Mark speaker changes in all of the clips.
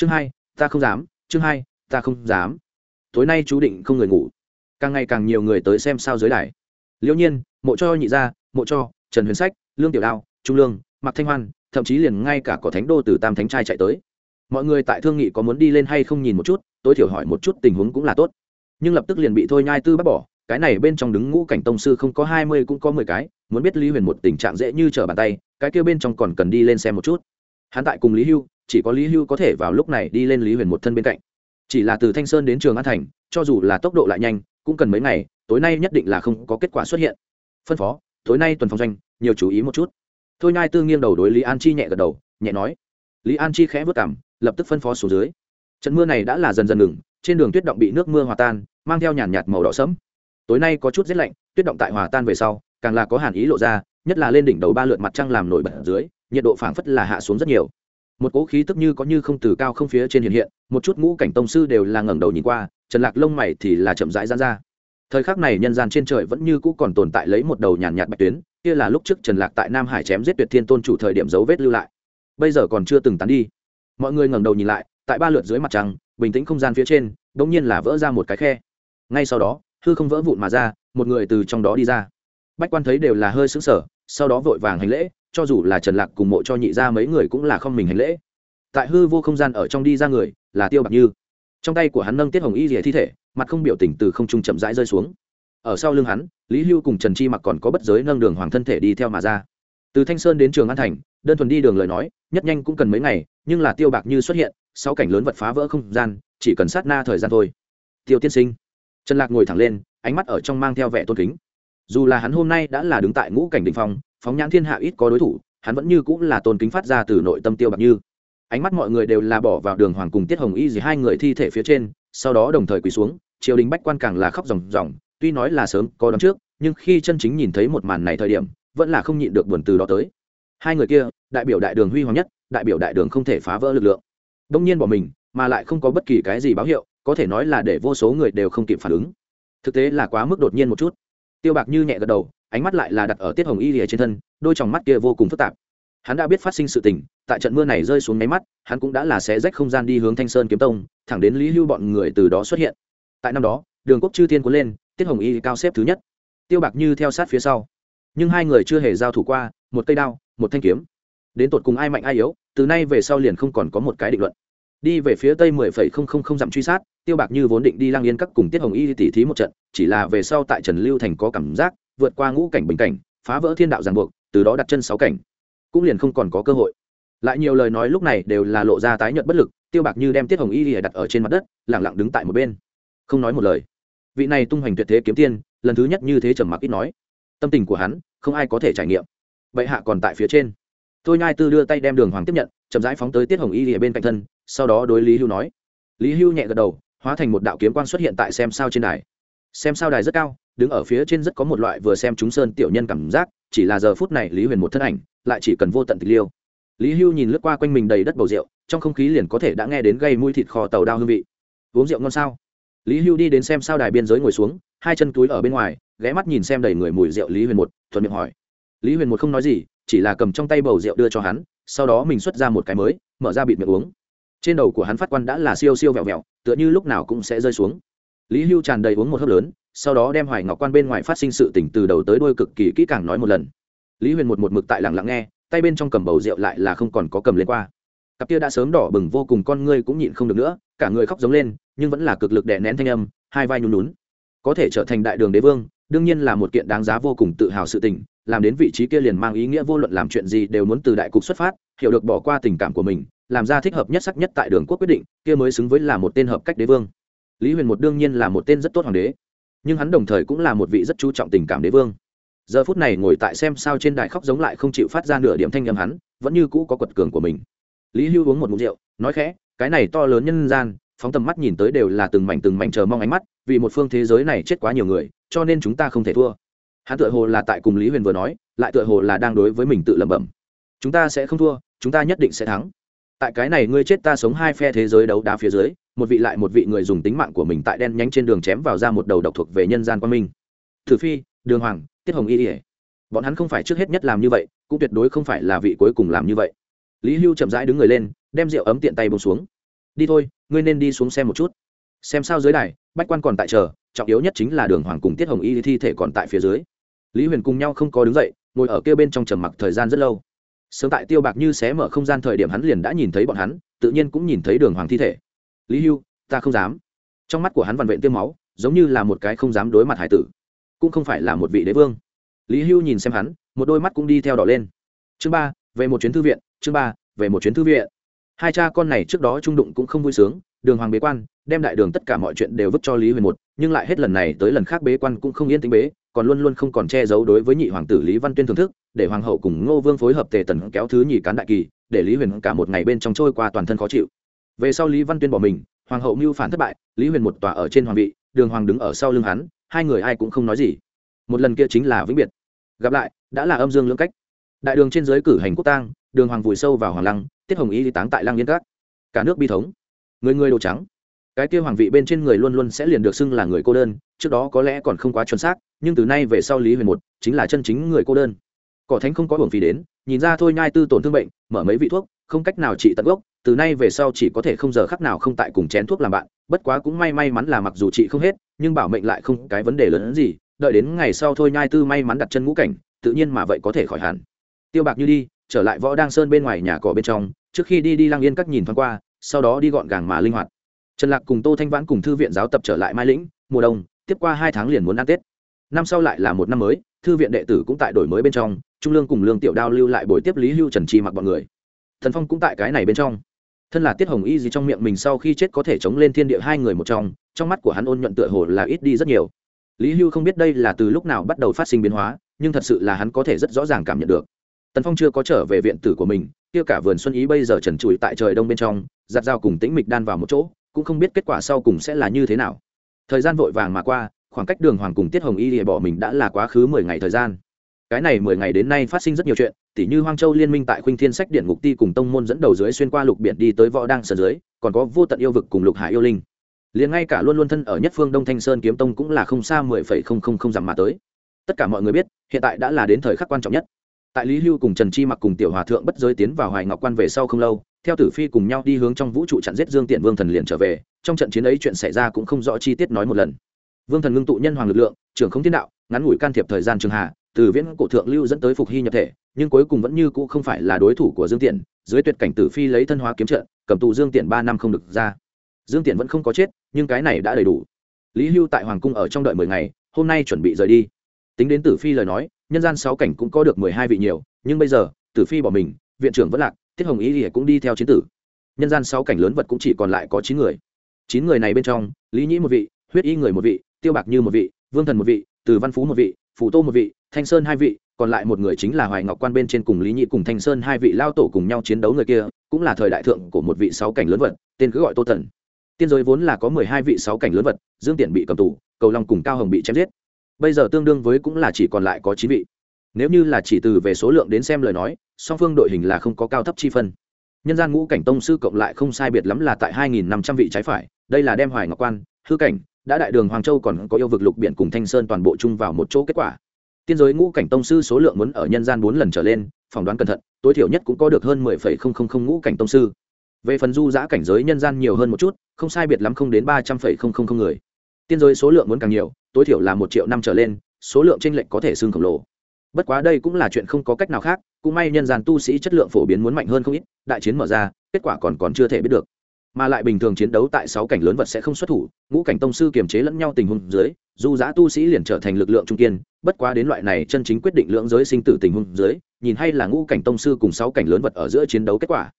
Speaker 1: chương hai, ta không dám, chương hai, ta không dám. Tối nay chú định không người ngủ. Càng ngày càng nhiều người tới xem sao dưới đài. Liễu nhiên, mộ cho nhị gia, mộ cho, trần huyền sách, lương tiểu đao, trung lương, mạc thanh hoan, thậm chí liền ngay cả có thánh đô từ tam thánh trai chạy tới. Mọi người tại thương nghị có muốn đi lên hay không nhìn một chút, tối thiểu hỏi một chút tình huống cũng là tốt. Nhưng lập tức liền bị thôi nhai tư bác bỏ, cái này bên trong đứng ngũ cảnh tông sư không có hai mươi cũng có mười cái, muốn biết lý huyền một tình trạng dễ như trở bàn tay, cái kia bên trong còn cần đi lên xem một chút. Hắn tại cùng lý hưu chỉ có lý hưu có thể vào lúc này đi lên lý huyền một thân bên cạnh. Chỉ là từ thanh sơn đến trường an thành, cho dù là tốc độ lại nhanh, cũng cần mấy ngày, tối nay nhất định là không có kết quả xuất hiện. Phân phó, tối nay tuần phòng doanh, nhiều chú ý một chút. Thôi nhai tư nghiêng đầu đối lý an chi nhẹ gật đầu, nhẹ nói. Lý an chi khẽ vất cảm, lập tức phân phó xuống dưới. Trận mưa này đã là dần dần ngừng, trên đường tuyết động bị nước mưa hòa tan, mang theo nhàn nhạt màu đỏ sẫm. Tối nay có chút rét lạnh, tuyết động tại hòa tan về sau, càng là có hàn ý lộ ra, nhất là lên đỉnh đầu ba lượt mặt trăng làm nổi bật ở dưới, nhiệt độ phảng phất là hạ xuống rất nhiều một cỗ khí tức như có như không từ cao không phía trên hiện hiện, một chút ngũ cảnh tông sư đều là ngẩng đầu nhìn qua, trần lạc lông mày thì là chậm rãi gian ra. Thời khắc này nhân gian trên trời vẫn như cũ còn tồn tại lấy một đầu nhàn nhạt bạch tuyến, kia là lúc trước trần lạc tại nam hải chém giết tuyệt thiên tôn chủ thời điểm dấu vết lưu lại. Bây giờ còn chưa từng tán đi. Mọi người ngẩng đầu nhìn lại, tại ba lượt dưới mặt trăng, bình tĩnh không gian phía trên đ nhiên là vỡ ra một cái khe. Ngay sau đó, hư không vỡ vụn mà ra, một người từ trong đó đi ra. Bách quan thấy đều là hơi sững sờ, sau đó vội vàng hành lễ cho dù là trần lạc cùng mộ cho nhị ra mấy người cũng là không mình hành lễ. Tại hư vô không gian ở trong đi ra người, là tiêu bạc như. Trong tay của hắn nâng tiết hồng y rìa thi thể, mặt không biểu tình từ không trung chậm rãi rơi xuống. Ở sau lưng hắn, lý hưu cùng trần chi mặc còn có bất giới nâng đường hoàng thân thể đi theo mà ra. Từ thanh sơn đến trường an thành, đơn thuần đi đường lời nói, nhất nhanh cũng cần mấy ngày, nhưng là tiêu bạc như xuất hiện sau cảnh lớn vật phá vỡ không gian, chỉ cần sát na thời gian thôi. Tiêu tiên sinh. Trần lạc ngồi thẳng lên, ánh mắt ở trong mang theo vẻ tôn kính. Dù là hắn hôm nay đã là đứng tại ngũ cảnh đ ỉ n h phong phóng nhãn thiên hạ ít có đối thủ, hắn vẫn như cũng là tôn kính phát ra từ nội tâm tiêu bạc như. Ánh mắt mọi người đều là bỏ vào đường hoàng cùng tiết hồng y gì hai người thi thể phía trên, sau đó đồng thời quỳ xuống, triều đình bách quan càng là khóc ròng ròng, tuy nói là sớm có đón trước, nhưng khi chân chính nhìn thấy một màn này thời điểm, vẫn là không nhịn được buồn từ đó tới. Hai người kia, đại biểu đại đường huy hoàng nhất, đại biểu đại đường không thể phá vỡ lực lượng. Đông nhiên bỏ mình, mà lại không có bất kỳ cái gì báo hiệu, có thể nói là để vô số người đều không kịp phản ứng. Thực tế là quá mức đột nhiên một chút. Tiêu bạc như nhẹ gật đầu ánh mắt lại là đặt ở tiết hồng y lìa trên thân, đôi t mắt kia vô cùng phức tạp. Hắn đã biết phát sinh sự tình, tại trận mưa này rơi xuống máy mắt, hắn cũng đã là xé rách không gian đi hướng thanh sơn kiếm tông, thẳng đến lý hưu bọn người từ đó xuất hiện. Tại năm đó, đường quốc chư thiên cuốn lên, tiết hồng y cao xếp thứ nhất. Tiêu bạc như theo sát phía sau. Nhưng hai người chưa hề giao thủ qua, một cây đao, một thanh kiếm. Đến tột cùng ai mạnh ai yếu, từ nay về sau liền không còn có một cái định luận. Đi về phía tây mười phẩy không không không dặm truy sát, tiêu bạc như vốn định đi lang yên các cùng tiết hồng y tỉ thí một trận, chỉ là về sau tại trần lưu thành có cảm giác vượt qua ngũ cảnh bình cảnh, phá vỡ thiên đạo ràng buộc, từ đó đặt chân sáu cảnh. Cũng liền không còn có cơ hội. Lại nhiều lời nói lúc này đều là lộ ra tái nhợt bất lực, tiêu bạc như đem tiết hồng y lìa đặt ở trên mặt đất, lẳng lặng đứng tại một bên. Không nói một lời. Vị này tung hoành tuyệt thế kiếm tiên, lần thứ nhất như thế trầm mặc ít nói. Tâm tình của hắn, không ai có thể trải nghiệm. Bệ hạ còn tại phía trên. Tôi nhai tư đưa tay đem đường hoàng tiếp nhận, chậm rãi phóng tới tiết hồng y lìa bên cạnh thân, sau đó đối lý hưu nói. Lý hưu nhẹ gật đầu, hóa thành một đạo kiếm quan xuất hiện tại xem sao trên đài. Xem sao đài rất cao đứng ở phía trên rất có một loại vừa xem chúng sơn tiểu nhân cảm giác, chỉ là giờ phút này lý huyền một thân ảnh, lại chỉ cần vô tận tịch liêu. Lý hưu nhìn lướt qua quanh mình đầy đất bầu rượu, trong không khí liền có thể đã nghe đến gây mùi thịt kho tàu đao hương vị. Uống rượu ngon sao? Lý hưu đi đến xem sao đài biên giới ngồi xuống, hai chân túi ở bên ngoài, ghé mắt nhìn xem đầy người mùi rượu lý huyền một, thuận miệng hỏi. Lý huyền một không nói gì, chỉ là cầm trong tay bầu rượu đưa cho hắn, sau đó mình xuất ra một cái mới, mở ra bịt miệng uống. Trên đầu của hắn phát quan đã là siêu siêu vẹo vẹo, tựa như lúc nào cũng sẽ rơi xuống lý hưu tràn đầy uống một hớp lớn, sau đó đem hoài ngọc quan bên ngoài phát sinh sự tỉnh từ đầu tới đôi cực kỳ kỹ càng nói một lần. Lý huyền một một mực tại lặng lặng nghe, tay bên trong cầm bầu rượu lại là không còn có cầm lên qua. Cặp kia đã sớm đỏ bừng vô cùng con ngươi cũng nhịn không được nữa, cả người khóc giống lên, nhưng vẫn là cực lực đè nén thanh âm, hai vai nhún nhún. Có thể trở thành đại đường đế vương, đương nhiên là một kiện đáng giá vô cùng tự hào sự tình, làm đến vị trí kia liền mang ý nghĩa vô luận làm chuyện gì đều muốn từ đại cục xuất phát, hiểu được bỏ qua tình cảm của mình, làm ra thích hợp nhất sắc nhất tại đường quốc quyết định, kia mới xứng với là một tên hợp cách đế vương lý huyền một đương nhiên là một tên rất tốt hoàng đế, nhưng hắn đồng thời cũng là một vị rất chú trọng tình cảm đế vương. Giờ phút này ngồi tại xem sao trên đài khóc giống lại không chịu phát ra nửa điểm thanh âm hắn, vẫn như cũ có quật cường của mình. Lý hưu uống một mụn rượu, nói khẽ, cái này to lớn nhân gian, phóng tầm mắt nhìn tới đều là từng mảnh từng mảnh chờ mong ánh mắt, vì một phương thế giới này chết quá nhiều người, cho nên chúng ta không thể thua. Hắn tựa hồ là tại cùng lý huyền vừa nói, lại tựa hồ là đang đối với mình tự lẩm bẩm. Chúng ta sẽ không thua, chúng ta nhất định sẽ thắng. Tại cái này ngươi chết ta sống hai phe thế giới đấu đá phía dưới một vị lại một vị người dùng tính mạng của mình tại đen nhánh trên đường chém vào ra một đầu độc thuộc về nhân gian quan minh. Thử phi, đường hoàng, tiết hồng y ỉa bọn hắn không phải trước hết nhất làm như vậy, cũng tuyệt đối không phải là vị cuối cùng làm như vậy. Lý hưu chậm rãi đứng người lên, đem rượu ấm tiện tay bông xuống. Đi thôi, ngươi nên đi xuống xem một chút. Xem sao dưới đài, bách quan còn tại chờ, trọng yếu nhất chính là đường hoàng cùng tiết hồng y thi thể còn tại phía dưới. Lý huyền cùng nhau không có đứng dậy, ngồi ở kia bên trong trầm mặc thời gian rất lâu. Sớm tại tiêu bạc như xé mở không gian thời điểm hắn liền đã nhìn thấy bọn hắn, tự nhiên cũng nhìn thấy đường hoàng thi thể lý hưu, ta không dám. Trong mắt của hắn vằn vện tiêm máu, giống như là một cái không dám đối mặt hải tử, cũng không phải là một vị đế vương. Lý hưu nhìn xem hắn, một đôi mắt cũng đi theo đỏ lên. Chương ba, về một chuyến thư viện, chương ba, về một chuyến thư viện. Hai cha con này trước đó trung đụng cũng không vui sướng, đường hoàng bế quan, đem đại đường tất cả mọi chuyện đều vứt cho lý huyền một, nhưng lại hết lần này tới lần khác bế quan cũng không yên tĩnh bế, còn luôn luôn không còn che giấu đối với nhị hoàng tử lý văn tuyên thưởng thức, để hoàng hậu cùng ngô vương phối hợp tề tần kéo thứ nhị cán đại kỳ, để lý huyền cả một ngày bên trong trôi qua toàn thân khó chịu về sau lý văn tuyên bỏ mình, hoàng hậu mưu phản thất bại, lý huyền một tòa ở trên hoàng vị, đường hoàng đứng ở sau lưng hắn, hai người ai cũng không nói gì. Một lần kia chính là vĩnh biệt. Gặp lại, đã là âm dương lưỡng cách. Đại đường trên giới cử hành quốc tang, đường hoàng vùi sâu vào hoàng lăng, tiết hồng Ý đi táng tại lăng yên các. Cả nước bi thống. Người người đồ trắng. Cái kia hoàng vị bên trên người luôn luôn sẽ liền được xưng là người cô đơn, trước đó có lẽ còn không quá chuẩn xác, nhưng từ nay về sau lý huyền một, chính là chân chính người cô đơn. Cỏ thánh không có hưởng phí đến, nhìn ra thôi nhai tư tổn thương bệnh, mở mấy vị thuốc, không cách nào trị tận gốc từ nay về sau chỉ có thể không giờ khắc nào không tại cùng chén thuốc làm bạn, bất quá cũng may may mắn là mặc dù chị không hết, nhưng bảo mệnh lại không cái vấn đề lớn hơn gì, đợi đến ngày sau thôi nhai tư may mắn đặt chân ngũ cảnh, tự nhiên mà vậy có thể khỏi hẳn. Tiêu bạc như đi, trở lại võ đang sơn bên ngoài nhà cỏ bên trong, trước khi đi đi lang yên các nhìn thoáng qua, sau đó đi gọn gàng mà linh hoạt. Trần lạc cùng tô thanh vãn cùng thư viện giáo tập trở lại mai lĩnh, mùa đông, tiếp qua hai tháng liền muốn ăn tết. Năm sau lại là một năm mới, thư viện đệ tử cũng tại đổi mới bên trong, trung lương cùng lương tiểu đao lưu lại buổi tiếp lý hưu trần chi mặc bọn người. Thần phong cũng tại cái này bên trong thân là tiết hồng y gì trong miệng mình sau khi chết có thể chống lên thiên địa hai người một trong trong mắt của hắn ôn nhuận tựa hồ là ít đi rất nhiều. Lý hưu không biết đây là từ lúc nào bắt đầu phát sinh biến hóa, nhưng thật sự là hắn có thể rất rõ ràng cảm nhận được. Tần phong chưa có trở về viện tử của mình, kia cả vườn xuân ý bây giờ trần trụi tại trời đông bên trong, giặt dao cùng tĩnh mịch đan vào một chỗ, cũng không biết kết quả sau cùng sẽ là như thế nào. Thời gian vội vàng mà qua, khoảng cách đường hoàng cùng tiết hồng y lìa bỏ mình đã là quá khứ mười ngày thời gian cái này mười ngày đến nay phát sinh rất nhiều chuyện tỷ như hoang châu liên minh tại khuynh thiên sách điện ngục ti cùng tông môn dẫn đầu dưới xuyên qua lục biển đi tới võ đang sở dưới, còn có vô tận yêu vực cùng lục hải yêu linh. Liền ngay cả luôn luôn thân ở nhất phương đông thanh sơn kiếm tông cũng là không xa mười phẩy không không không dặm mà tới. Tất cả mọi người biết, hiện tại đã là đến thời khắc quan trọng nhất. Tại lý hưu cùng trần chi mặc cùng tiểu hòa thượng bất giới tiến vào hoài ngọc quan về sau không lâu, theo tử phi cùng nhau đi hướng trong vũ trụ chặn giết dương tiện vương thần liền trở về, trong trận chiến ấy chuyện xảy ra cũng không rõ chi tiết nói một lần. Vương thần ngưng tụ nhân hoàng lực lượng, trưởng không thiên đạo, ngắn ngủi can thiệp thời gian trường hạ từ viễn cổ thượng lưu dẫn tới phục hy nhập thể, nhưng cuối cùng vẫn như cũ không phải là đối thủ của dương tiện dưới tuyệt cảnh tử phi lấy thân hóa kiếm trận, cầm tù dương tiện ba năm không được ra. Dương tiện vẫn không có chết, nhưng cái này đã đầy đủ. Lý hưu tại hoàng cung ở trong đợi mười ngày, hôm nay chuẩn bị rời đi. Tính đến tử phi lời nói, nhân gian sáu cảnh cũng có được mười hai vị nhiều, nhưng bây giờ, tử phi bỏ mình, viện trưởng vẫn lạc tiết hồng ý ỉa cũng đi theo chiến tử. Nhân gian sáu cảnh lớn vật cũng chỉ còn lại có chín người. Chín người này bên trong, lý nhĩ một vị, huyết y người một vị, tiêu bạc như một vị, vương thần một vị, từ văn phú một vị phủ tô một vị thanh sơn hai vị, còn lại một người chính là hoài ngọc quan bên trên cùng lý nhị cùng thanh sơn hai vị lao tổ cùng nhau chiến đấu người kia, cũng là thời đại thượng của một vị sáu cảnh lớn vật, tên cứ gọi tô thần. Tiên giới vốn là có mười hai vị sáu cảnh lớn vật, dương tiện bị cầm tù, cầu long cùng cao hồng bị chém giết. Bây giờ tương đương với cũng là chỉ còn lại có chín vị. Nếu như là chỉ từ về số lượng đến xem lời nói, song phương đội hình là không có cao thấp chi phân. Nhân gian ngũ cảnh tông sư cộng lại không sai biệt lắm là tại hai nghìn năm trăm vị trái phải, đây là đem hoài ngọc quan, hư cảnh, đã đại đường hoàng châu còn có yêu vực lục biển cùng thanh sơn toàn bộ chung vào một chỗ kết quả tiên giới ngũ cảnh tông sư số lượng muốn ở nhân gian bốn lần trở lên, phỏng đoán cẩn thận, tối thiểu nhất cũng có được hơn mười phẩy không không không ngũ cảnh tông sư. Về phần du giã cảnh giới nhân gian nhiều hơn một chút, không sai biệt lắm không đến ba trăm phẩy không không không người. Tiên giới số lượng muốn càng nhiều, tối thiểu là một triệu năm trở lên, số lượng tranh lệch có thể xương khổng lồ. Bất quá đây cũng là chuyện không có cách nào khác, cũng may nhân gian tu sĩ chất lượng phổ biến muốn mạnh hơn không ít, đại chiến mở ra, kết quả còn còn chưa thể biết được mà lại bình thường chiến đấu tại sáu cảnh lớn vật sẽ không xuất thủ, ngũ cảnh tông sư kiềm chế lẫn nhau tình huống dưới dù giã tu sĩ liền trở thành lực lượng trung kiên, bất quá đến loại này chân chính quyết định lưỡng giới sinh tử tình huống dưới, nhìn hay là ngũ cảnh tông sư cùng sáu cảnh lớn vật ở giữa chiến đấu kết quả.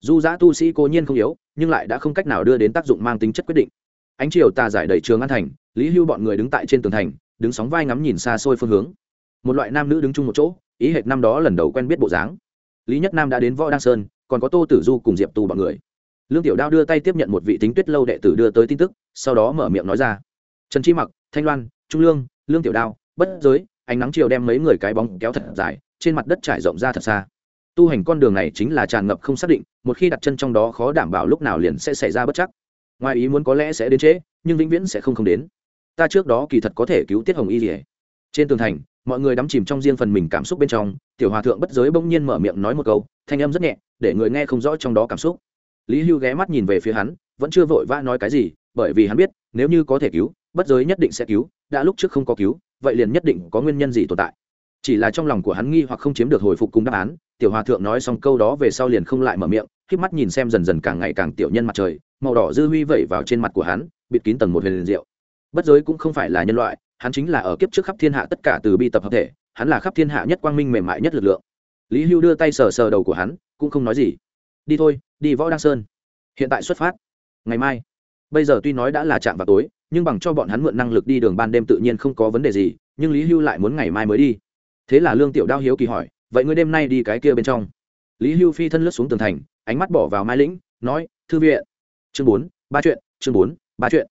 Speaker 1: Dù giã tu sĩ cố nhiên không yếu, nhưng lại đã không cách nào đưa đến tác dụng mang tính chất quyết định. Ánh chiều tà giải đầy trường an thành, lý hưu bọn người đứng tại trên tường thành, đứng sóng vai ngắm nhìn xa xôi phương hướng. Một loại nam nữ đứng chung một chỗ, ý hệt năm đó lần đầu quen biết bộ dáng. Lý nhất nam đã đến võ đăng sơn, còn có tô tử du cùng diệp tu bọn người lương tiểu đao đưa tay tiếp nhận một vị tính tuyết lâu đệ tử đưa tới tin tức, sau đó mở miệng nói ra. Trần chi mặc, thanh loan, trung lương lương tiểu đao, bất giới, ánh nắng chiều đem mấy người cái bóng kéo thật dài, trên mặt đất trải rộng ra thật xa. Tu hành con đường này chính là tràn ngập không xác định, một khi đặt chân trong đó khó đảm bảo lúc nào liền sẽ xảy ra bất chắc. Ngoài ý muốn có lẽ sẽ đến trễ, nhưng vĩnh viễn sẽ không không đến. Ta trước đó kỳ thật có thể cứu tiết hồng y rỉa trên tường thành, mọi người đắm chìm trong riêng phần mình cảm xúc bên trong, tiểu hòa thượng bất giới bỗng nhiên mở miệng nói một câu, thanh âm rất nhẹ, để người nghe không rõ trong đó cảm xúc lý hưu ghé mắt nhìn về phía hắn, vẫn chưa vội vã nói cái gì, bởi vì hắn biết, nếu như có thể cứu, bất giới nhất định sẽ cứu, đã lúc trước không có cứu, vậy liền nhất định có nguyên nhân gì tồn tại. Chỉ là trong lòng của hắn nghi hoặc không chiếm được hồi phục cùng đáp án, tiểu hòa thượng nói xong câu đó về sau liền không lại mở miệng k mắt nhìn xem dần dần càng ngày càng tiểu nhân mặt trời, màu đỏ dư huy vẩy vào trên mặt của hắn, bịt kín tầng một huyền liền diệu. Bất giới cũng không phải là nhân loại, hắn chính là ở kiếp trước khắp thiên hạ tất cả từ bi tập hợp thể, hắn là khắp thiên hạ nhất quang minh mềm mại nhất lực lượng. Lý hưu đưa tay sờ sờ đầu của hắn, cũng không nói gì. Đi thôi đi võ đăng sơn. Hiện tại xuất phát. Ngày mai. Bây giờ tuy nói đã là chạm vào tối, nhưng bằng cho bọn hắn mượn năng lực đi đường ban đêm tự nhiên không có vấn đề gì, nhưng lý hưu lại muốn ngày mai mới đi. Thế là lương tiểu đao hiếu kỳ hỏi, vậy ngươi đêm nay đi cái kia bên trong? Lý hưu phi thân lướt xuống tường thành, ánh mắt bỏ vào mai lĩnh, nói, thư viện. Chương bốn, ba chuyện, chương bốn, ba chuyện.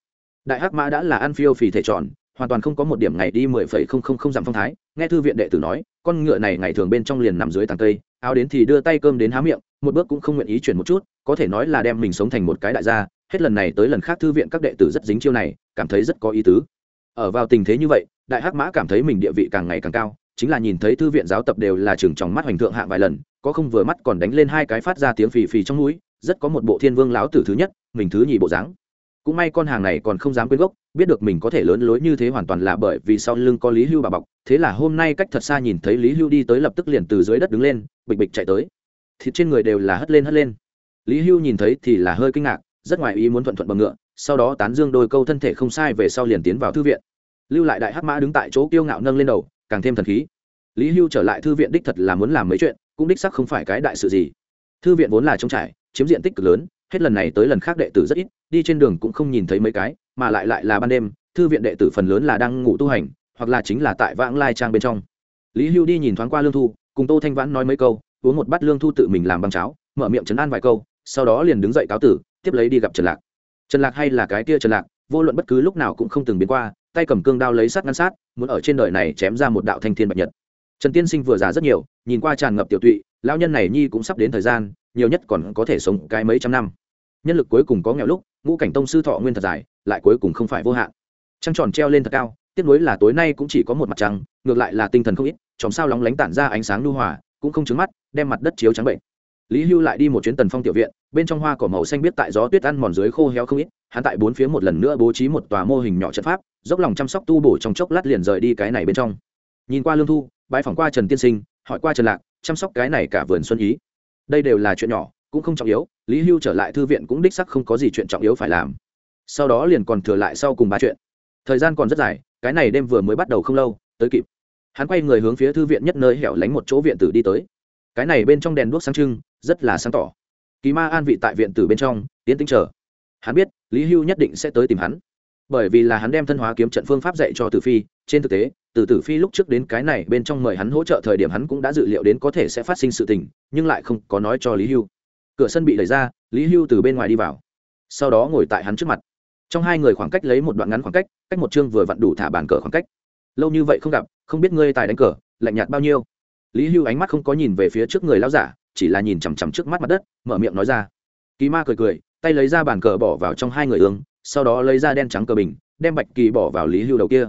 Speaker 1: Đại hắc mã đã là ăn phiêu phì thể tròn hoàn toàn không có một điểm ngày đi mười phẩy không không không dặm phong thái. Nghe thư viện đệ tử nói, con ngựa này ngày thường bên trong liền nằm dưới tàng cây, áo đến thì đưa tay cơm đến há miệng, một bước cũng không nguyện ý chuyển một chút, có thể nói là đem mình sống thành một cái đại gia. Hết lần này tới lần khác thư viện các đệ tử rất dính chiêu này, cảm thấy rất có ý tứ. Ở vào tình thế như vậy, đại hắc mã cảm thấy mình địa vị càng ngày càng cao, chính là nhìn thấy thư viện giáo tập đều là trường trong mắt hoành thượng hạ vài lần, có không vừa mắt còn đánh lên hai cái phát ra tiếng phì phì trong núi, rất có một bộ thiên vương láo tử thứ nhất, mình thứ nhì bộ dáng cũng may con hàng này còn không dám quên gốc, biết được mình có thể lớn lối như thế hoàn toàn là bởi vì sau lưng có lý hưu bà bọc, thế là hôm nay cách thật xa nhìn thấy lý hưu đi tới lập tức liền từ dưới đất đứng lên, bịch bịch chạy tới. Thịt trên người đều là hất lên hất lên. Lý hưu nhìn thấy thì là hơi kinh ngạc, rất ngoài ý muốn thuận thuận bằng ngựa, sau đó tán dương đôi câu thân thể không sai về sau liền tiến vào thư viện. Lưu lại đại hắc mã đứng tại chỗ kiêu ngạo nâng lên đầu, càng thêm thần khí. Lý hưu trở lại thư viện đích thật là muốn làm mấy chuyện, cũng đích sắc không phải cái đại sự gì. Thư viện vốn là trống trải, chiếm diện tích cực lớn hết lần này tới lần khác đệ tử rất ít, đi trên đường cũng không nhìn thấy mấy cái, mà lại lại là ban đêm, thư viện đệ tử phần lớn là đang ngủ tu hành, hoặc là chính là tại vãng lai trang bên trong. Lý hưu đi nhìn thoáng qua lương thu, cùng tô thanh vãn nói mấy câu, uống một bát lương thu tự mình làm bằng cháo, mở miệng chấn an vài câu, sau đó liền đứng dậy cáo tử, tiếp lấy đi gặp trần lạc. Trần lạc hay là cái kia trần lạc, vô luận bất cứ lúc nào cũng không từng biến qua, tay cầm cương đao lấy sắt ngăn sát, muốn ở trên đời này chém ra một đạo thanh thiên bạch nhật. Trần tiên sinh vừa già rất nhiều, nhìn qua tràn ngập tiểu tụy, lão nhân này nhi cũng sắp đến thời gian nhiều nhất còn có thể sống cái mấy trăm năm. Nhân lực cuối cùng có nghèo lúc, ngũ cảnh tông sư thọ nguyên thật dài, lại cuối cùng không phải vô hạn. Trăng tròn treo lên thật cao, tiếc nuối là tối nay cũng chỉ có một mặt trăng, ngược lại là tinh thần không ít, chòm sao lóng lánh tản ra ánh sáng lưu hòa, cũng không trứng mắt, đem mặt đất chiếu trắng bệnh. Lý hưu lại đi một chuyến tần phong tiểu viện, bên trong hoa cỏ màu xanh biết tại gió tuyết ăn mòn dưới khô héo không ít, hắn tại bốn phía một lần nữa bố trí một tòa mô hình nhỏ trận pháp, dốc lòng chăm sóc tu bổ trong chốc lát liền rời đi cái này bên trong. Nhìn qua lương thu bãi phỏng qua trần tiên sinh, hỏi qua trần lạc, chăm sóc cái này cả vườn xuân ý đây đều là chuyện nhỏ, cũng không trọng yếu, lý hưu trở lại thư viện cũng đích sắc không có gì chuyện trọng yếu phải làm. Sau đó liền còn thừa lại sau cùng ba chuyện. Thời gian còn rất dài, cái này đêm vừa mới bắt đầu không lâu, tới kịp. Hắn quay người hướng phía thư viện nhất nơi hẻo lánh một chỗ viện tử đi tới. Cái này bên trong đèn đuốc sáng trưng, rất là sáng tỏ. Kỳ ma an vị tại viện tử bên trong, tiến tính chờ. Hắn biết, lý hưu nhất định sẽ tới tìm hắn bởi vì là hắn đem thân hóa kiếm trận phương pháp dạy cho tử phi, trên thực tế, từ tử phi lúc trước đến cái này bên trong mời hắn hỗ trợ thời điểm hắn cũng đã dự liệu đến có thể sẽ phát sinh sự tình, nhưng lại không có nói cho lý hưu. Cửa sân bị đẩy ra, lý hưu từ bên ngoài đi vào. Sau đó ngồi tại hắn trước mặt. Trong hai người khoảng cách lấy một đoạn ngắn khoảng cách cách một chương vừa vặn đủ thả bàn cờ khoảng cách. Lâu như vậy không gặp, không biết ngươi tài đánh cờ, lạnh nhạt bao nhiêu. Lý hưu ánh mắt không có nhìn về phía trước người lao giả, chỉ là nhìn chằm chằm trước mắt mặt đất, mở miệng nói ra. Kỳ ma cười cười, tay lấy ra bàn cờ bỏ vào trong hai người ương sau đó lấy ra đen trắng cờ bình, đem bạch kỳ bỏ vào lý hưu đầu kia.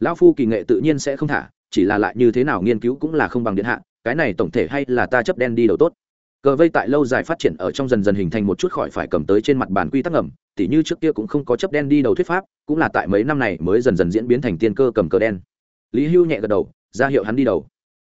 Speaker 1: Lão phu kỳ nghệ tự nhiên sẽ không thả, chỉ là lại như thế nào nghiên cứu cũng là không bằng điện hạ, cái này tổng thể hay là ta chấp đen đi đầu tốt. Cờ vây tại lâu dài phát triển ở trong dần dần hình thành một chút khỏi phải cầm tới trên mặt bàn quy tắc ngầm, tỉ như trước kia cũng không có chấp đen đi đầu thuyết pháp, cũng là tại mấy năm này mới dần dần diễn biến thành tiên cơ cầm cờ đen. Lý hưu nhẹ gật đầu, ra hiệu hắn đi đầu.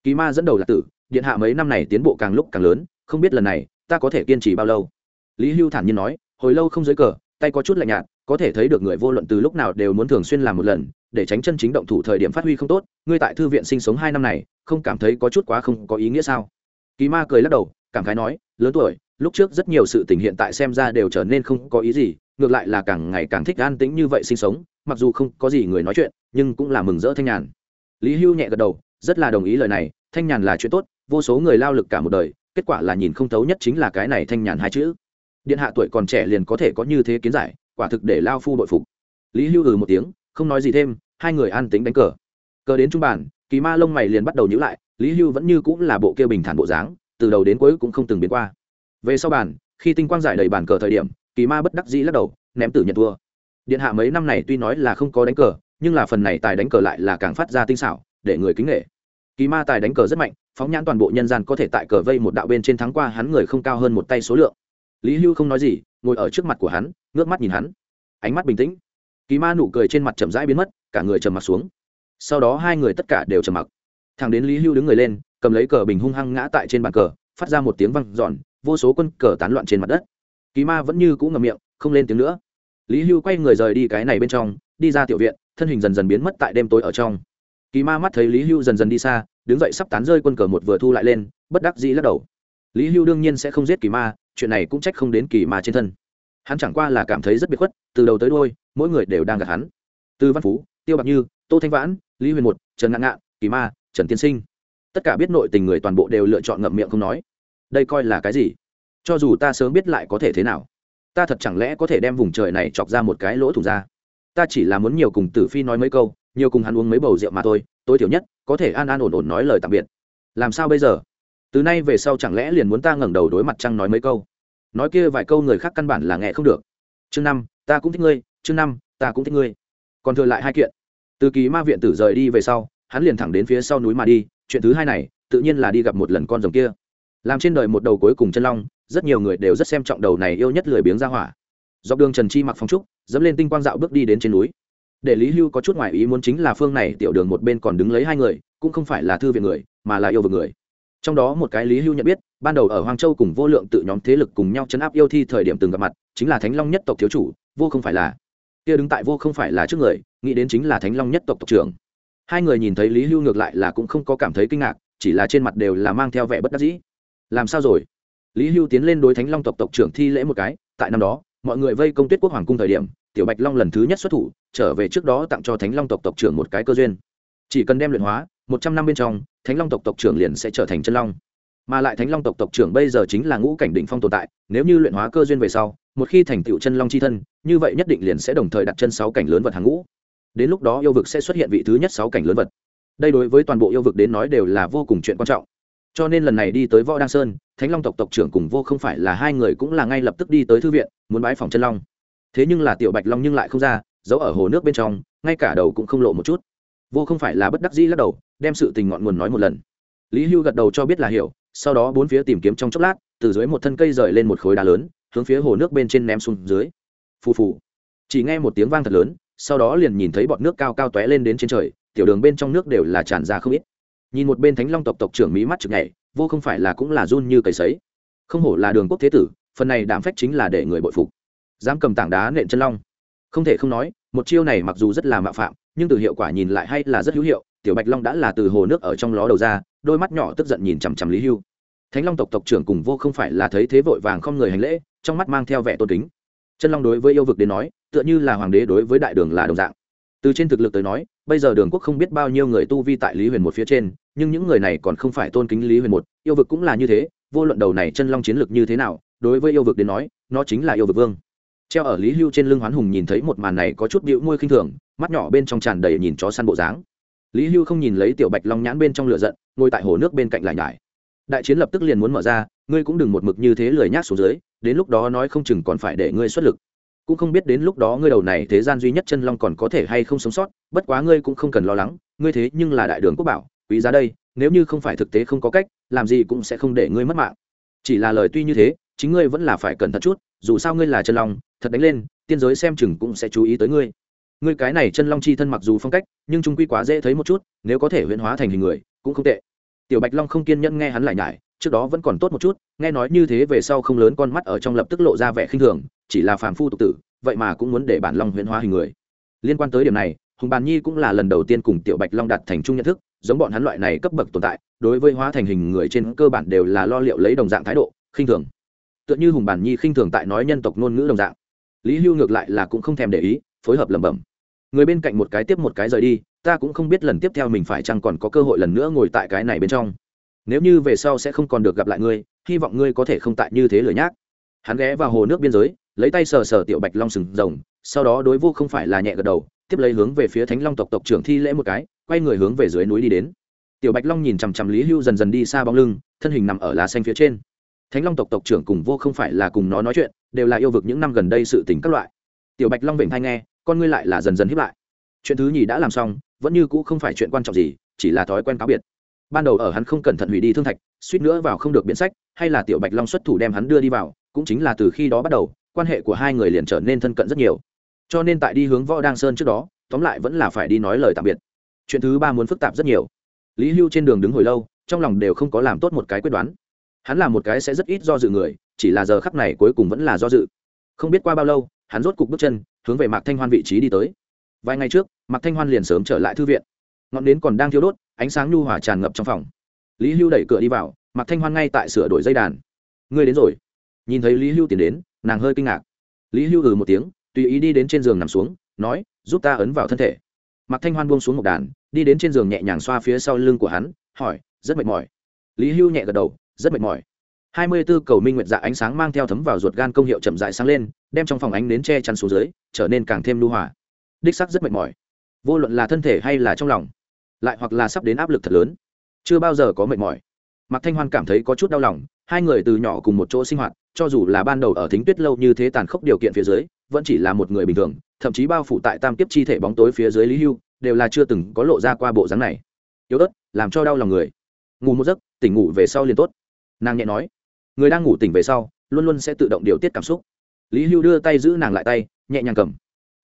Speaker 1: Kỳ ma dẫn đầu là tử, điện hạ mấy năm này tiến bộ càng lúc càng lớn, không biết lần này, ta có thể kiên trì bao lâu? Lý hưu thản nhiên nói, hồi lâu không dưới cờ, tay có chút lạnh nhạt có thể thấy được người vô luận từ lúc nào đều muốn thường xuyên làm một lần, để tránh chân chính động thủ thời điểm phát huy không tốt, ngươi tại thư viện sinh sống hai năm này, không cảm thấy có chút quá không có ý nghĩa sao? Kỳ ma cười lắc đầu, cảm khái nói, lớn tuổi, lúc trước rất nhiều sự tình hiện tại xem ra đều trở nên không có ý gì, ngược lại là càng ngày càng thích an tĩnh như vậy sinh sống, mặc dù không có gì người nói chuyện, nhưng cũng là mừng rỡ thanh nhàn. Lý hưu nhẹ gật đầu, rất là đồng ý lời này, thanh nhàn là chuyện tốt, vô số người lao lực cả một đời, kết quả là nhìn không thấu nhất chính là cái này thanh nhàn hai chữ. Điện hạ tuổi còn trẻ liền có thể có như thế kiến giải quả thực để lao phu đội phục. Lý hưu ừ một tiếng, không nói gì thêm, hai người an tính đánh cờ. Cờ đến trung bản kỳ ma lông mày liền bắt đầu nhữ lại, lý hưu vẫn như cũng là bộ kia bình thản bộ dáng, từ đầu đến cuối cũng không từng biến qua. Về sau bàn, khi tinh quang giải đầy bàn cờ thời điểm, kỳ ma bất đắc dĩ lắc đầu, ném tử nhận thua. Điện hạ mấy năm này tuy nói là không có đánh cờ, nhưng là phần này tài đánh cờ lại là càng phát ra tinh xảo, để người kính nghệ kỳ ma tài đánh cờ rất mạnh, phóng nhãn toàn bộ nhân gian có thể tại cờ vây một đạo bên trên thắng qua hắn người không cao hơn một tay số lượng lý hưu không nói gì, ngồi ở trước mặt của hắn, ngước mắt nhìn hắn. Ánh mắt bình tĩnh. Kỳ ma nụ cười trên mặt chậm rãi biến mất, cả người trầm mặc xuống. Sau đó hai người tất cả đều trầm mặc. Thằng đến lý hưu đứng người lên, cầm lấy cờ bình hung hăng ngã tại trên bàn cờ, phát ra một tiếng văng giòn vô số quân cờ tán loạn trên mặt đất. Kỳ ma vẫn như cũ ngầm miệng, không lên tiếng nữa. Lý hưu quay người rời đi cái này bên trong, đi ra tiểu viện, thân hình dần dần biến mất tại đêm tối ở trong. Kỳ ma mắt thấy lý hưu dần dần đi xa, đứng dậy sắp tán rơi quân cờ một vừa thu lại lên, bất đắc dĩ lắc đầu. Lý hưu đương nhiên sẽ không giết kỳ ma chuyện này cũng trách không đến kỳ ma trên thân. Hắn chẳng qua là cảm thấy rất biệt khuất, từ đầu tới đôi mỗi người đều đang gặp hắn. Từ văn phú, tiêu bạc như, tô thanh vãn, lý huyền một, trần ngạn ngạn, kỳ ma, trần tiên sinh. Tất cả biết nội tình người toàn bộ đều lựa chọn ngậm miệng không nói. Đây coi là cái gì? Cho dù ta sớm biết lại có thể thế nào, ta thật chẳng lẽ có thể đem vùng trời này chọc ra một cái lỗ thủ ra? Ta chỉ là muốn nhiều cùng tử phi nói mấy câu, nhiều cùng hắn uống mấy bầu rượu mà thôi, tối thiểu nhất, có thể an an ổn ổn nói lời tạm biệt. Làm sao bây giờ? Từ nay về sau chẳng lẽ liền muốn ta ngẩng đầu đối mặt trăng nói mấy câu? Nói kia vài câu người khác căn bản là nghe không được. Chương năm, ta cũng thích ngươi. Chương năm, ta cũng thích ngươi. Còn thừa lại hai kiện. Từ kỳ ma viện tử rời đi về sau, hắn liền thẳng đến phía sau núi mà đi. Chuyện thứ hai này, tự nhiên là đi gặp một lần con rồng kia. Làm trên đời một đầu cuối cùng chân long, rất nhiều người đều rất xem trọng đầu này yêu nhất lười biếng ra hỏa. Dọc đường trần chi mặc phong trúc, dẫm lên tinh quang dạo bước đi đến trên núi. Để lý hưu có chút ngoại ý muốn chính là phương này tiểu đường một bên còn đứng lấy hai người, cũng không phải là thư viện người, mà là yêu vực người trong đó một cái lý hưu nhận biết, ban đầu ở hoàng châu cùng vô lượng tự nhóm thế lực cùng nhau chấn áp yêu thi thời điểm từng gặp mặt, chính là thánh long nhất tộc thiếu chủ, vô không phải là kia đứng tại vô không phải là trước người, nghĩ đến chính là thánh long nhất tộc tộc trưởng. Hai người nhìn thấy lý hưu ngược lại là cũng không có cảm thấy kinh ngạc, chỉ là trên mặt đều là mang theo vẻ bất đắc dĩ. Làm sao rồi? Lý hưu tiến lên đối thánh long tộc tộc trưởng thi lễ một cái, tại năm đó, mọi người vây công tuyết quốc hoàng cung thời điểm, tiểu bạch long lần thứ nhất xuất thủ, trở về trước đó tặng cho thánh long tộc tộc trưởng một cái cơ duyên. Chỉ cần đem luyện hóa, một trăm năm bên trong thánh long tộc tộc trưởng liền sẽ trở thành chân long. Mà lại thánh long tộc tộc trưởng bây giờ chính là ngũ cảnh đỉnh phong tồn tại, nếu như luyện hóa cơ duyên về sau, một khi thành tựu chân long c h i thân, như vậy nhất định liền sẽ đồng thời đặt chân sáu cảnh lớn vật hàng ngũ. Đến lúc đó yêu vực sẽ xuất hiện vị thứ nhất sáu cảnh lớn vật. Đây đối với toàn bộ yêu vực đến nói đều là vô cùng chuyện quan trọng. Cho nên lần này đi tới võ đăng sơn, thánh long tộc tộc trưởng cùng vô không phải là hai người cũng là ngay lập tức đi tới thư viện, muốn bái phòng chân long. Thế nhưng là tiểu bạch long nhưng lại không ra, giấu ở hồ nước bên trong, ngay cả đầu cũng không lộ một chút vô không phải là bất đắc dĩ lắc đầu, đem sự tình ngọn nguồn nói một lần. Lý hưu gật đầu cho biết là hiểu, sau đó bốn phía tìm kiếm trong chốc lát, từ dưới một thân cây rời lên một khối đá lớn, hướng phía hồ nước bên trên ném xuống dưới. Phù phù. Chỉ nghe một tiếng vang thật lớn, sau đó liền nhìn thấy bọt nước cao cao tóe lên đến trên trời, tiểu đường bên trong nước đều là tràn ra không ít. Nhìn một bên thánh long tộc tộc trưởng mỹ mắt chực nhảy, vô không phải là cũng là run như cầy sấy. Không hổ là đường quốc thế tử, phần này đảm phách chính là để người bội phục. Dám cầm tảng đá nện chân long. Không thể không nói, một chiêu này mặc dù rất là mạo phạm nhưng từ hiệu quả nhìn lại hay là rất hữu hiệu, tiểu bạch long đã là từ hồ nước ở trong ló đầu ra, đôi mắt nhỏ tức giận nhìn chằm chằm lý hưu. Thánh long tộc tộc trưởng cùng vô không phải là thấy thế vội vàng không người hành lễ, trong mắt mang theo vẻ tôn kính. Chân long đối với yêu vực đến nói, tựa như là hoàng đế đối với đại đường là đồng dạng. Từ trên thực lực tới nói, bây giờ đường quốc không biết bao nhiêu người tu vi tại lý huyền một phía trên, nhưng những người này còn không phải tôn kính lý huyền một, yêu vực cũng là như thế, vô luận đầu này chân long chiến lược như thế nào, đối với yêu vực đến nói, nó chính là yêu vực vương. Treo ở lý hưu trên lưng hoán hùng nhìn thấy một màn này có chút bịu môi khinh thường mắt nhỏ bên trong tràn đầy nhìn chó săn bộ dáng. Lý hưu không nhìn lấy tiểu bạch long nhãn bên trong lửa giận, ngồi tại hồ nước bên cạnh lại nhải. Đại chiến lập tức liền muốn mở ra, ngươi cũng đừng một mực như thế lười nhác xuống dưới, đến lúc đó nói không chừng còn phải để ngươi xuất lực. Cũng không biết đến lúc đó ngươi đầu này thế gian duy nhất chân long còn có thể hay không sống sót, bất quá ngươi cũng không cần lo lắng, ngươi thế nhưng là đại đường quốc bảo, quý giá đây, nếu như không phải thực tế không có cách, làm gì cũng sẽ không để ngươi mất mạng. Chỉ là lời tuy như thế, chính ngươi vẫn là phải cẩn thận chút, dù sao ngươi là chân long, thật đánh lên, tiên giới xem chừng cũng sẽ chú ý tới ngươi ngươi cái này chân long chi thân mặc dù phong cách, nhưng trung quy quá dễ thấy một chút, nếu có thể huyễn hóa thành hình người, cũng không tệ. Tiểu bạch long không kiên nhẫn nghe hắn lại nhải, trước đó vẫn còn tốt một chút, nghe nói như thế về sau không lớn con mắt ở trong lập tức lộ ra vẻ khinh thường, chỉ là phàm phu tục tử, vậy mà cũng muốn để bản long huyễn hóa hình người. Liên quan tới điểm này, hùng bàn nhi cũng là lần đầu tiên cùng tiểu bạch long đặt thành chung nhận thức, giống bọn hắn loại này cấp bậc tồn tại, đối với hóa thành hình người trên cơ bản đều là lo liệu lấy đồng dạng thái độ, khinh thường. Tựa như hùng bản nhi khinh thường tại nói nhân tộc ngôn ngữ đồng dạng. Lý hưu ngược lại là cũng không thèm để ý, phối hợp lẩm bẩm người bên cạnh một cái tiếp một cái rời đi, ta cũng không biết lần tiếp theo mình phải chăng còn có cơ hội lần nữa ngồi tại cái này bên trong. Nếu như về sau sẽ không còn được gặp lại ngươi, hy vọng ngươi có thể không tại như thế lời nhác. Hắn ghé vào hồ nước biên giới, lấy tay sờ sờ tiểu bạch long sừng rồng, sau đó đối vô không phải là nhẹ gật đầu, tiếp lấy hướng về phía thánh long tộc tộc trưởng thi lễ một cái, quay người hướng về dưới núi đi đến. Tiểu bạch long nhìn chằm chằm lý hưu dần dần đi xa bóng lưng, thân hình nằm ở lá xanh phía trên. Thánh long tộc tộc trưởng cùng vô không phải là cùng nó nói chuyện, đều là yêu vực những năm gần đây sự tình các loại. Tiểu bạch long vịnh thai nghe con ngươi lại là dần dần hiếp lại. Chuyện thứ nhì đã làm xong, vẫn như cũ không phải chuyện quan trọng gì, chỉ là thói quen cáo biệt. Ban đầu ở hắn không cẩn thận hủy đi thương thạch, suýt nữa vào không được biện sách, hay là tiểu bạch long xuất thủ đem hắn đưa đi vào, cũng chính là từ khi đó bắt đầu, quan hệ của hai người liền trở nên thân cận rất nhiều. Cho nên tại đi hướng võ đăng sơn trước đó, tóm lại vẫn là phải đi nói lời tạm biệt. Chuyện thứ ba muốn phức tạp rất nhiều. Lý hưu trên đường đứng hồi lâu, trong lòng đều không có làm tốt một cái quyết đoán. Hắn là một cái sẽ rất ít do dự người, chỉ là giờ khắc này cuối cùng vẫn là do dự. Không biết qua bao lâu, hắn rốt cục bước chân hướng về mạc thanh hoan vị trí đi tới. Vài ngày trước, mạc thanh hoan liền sớm trở lại thư viện. Ngọn nến còn đang thiêu đốt, ánh sáng nhu hòa tràn ngập trong phòng. Lý hưu đẩy cửa đi vào, mạc thanh hoan ngay tại sửa đổi dây đàn. Ngươi đến rồi. Nhìn thấy lý hưu tiến đến, nàng hơi kinh ngạc. Lý hưu ừ một tiếng, tùy ý đi đến trên giường nằm xuống, nói, giúp ta ấn vào thân thể. Mạc thanh hoan buông xuống một đàn, đi đến trên giường nhẹ nhàng xoa phía sau lưng của hắn, hỏi, rất mệt mỏi. Lý hưu nhẹ gật đầu, rất mệt mỏi. Hai mươi 24 cầu minh nguyệt dạ ánh sáng mang theo thấm vào ruột gan công hiệu chậm rãi sáng lên, đem trong phòng ánh đến che chắn xuống dưới trở nên càng thêm lưu hòa. Đích sắc rất mệt mỏi. Vô luận là thân thể hay là trong lòng, lại hoặc là sắp đến áp lực thật lớn, chưa bao giờ có mệt mỏi. Mạc thanh hoan cảm thấy có chút đau lòng, hai người từ nhỏ cùng một chỗ sinh hoạt, cho dù là ban đầu ở thính tuyết lâu như thế tàn khốc điều kiện phía dưới, vẫn chỉ là một người bình thường, thậm chí bao phủ tại tam kiếp chi thể bóng tối phía dưới lý hưu, đều là chưa từng có lộ ra qua bộ dáng này. Yếu ớt, làm cho đau lòng người. Ngủ một giấc, tỉnh ngủ về sau liền tốt. Nàng nhẹ nói. Người đang ngủ tỉnh về sau, luôn luôn sẽ tự động điều tiết cảm xúc lý hưu đưa tay giữ nàng lại tay, nhẹ nhàng cầm.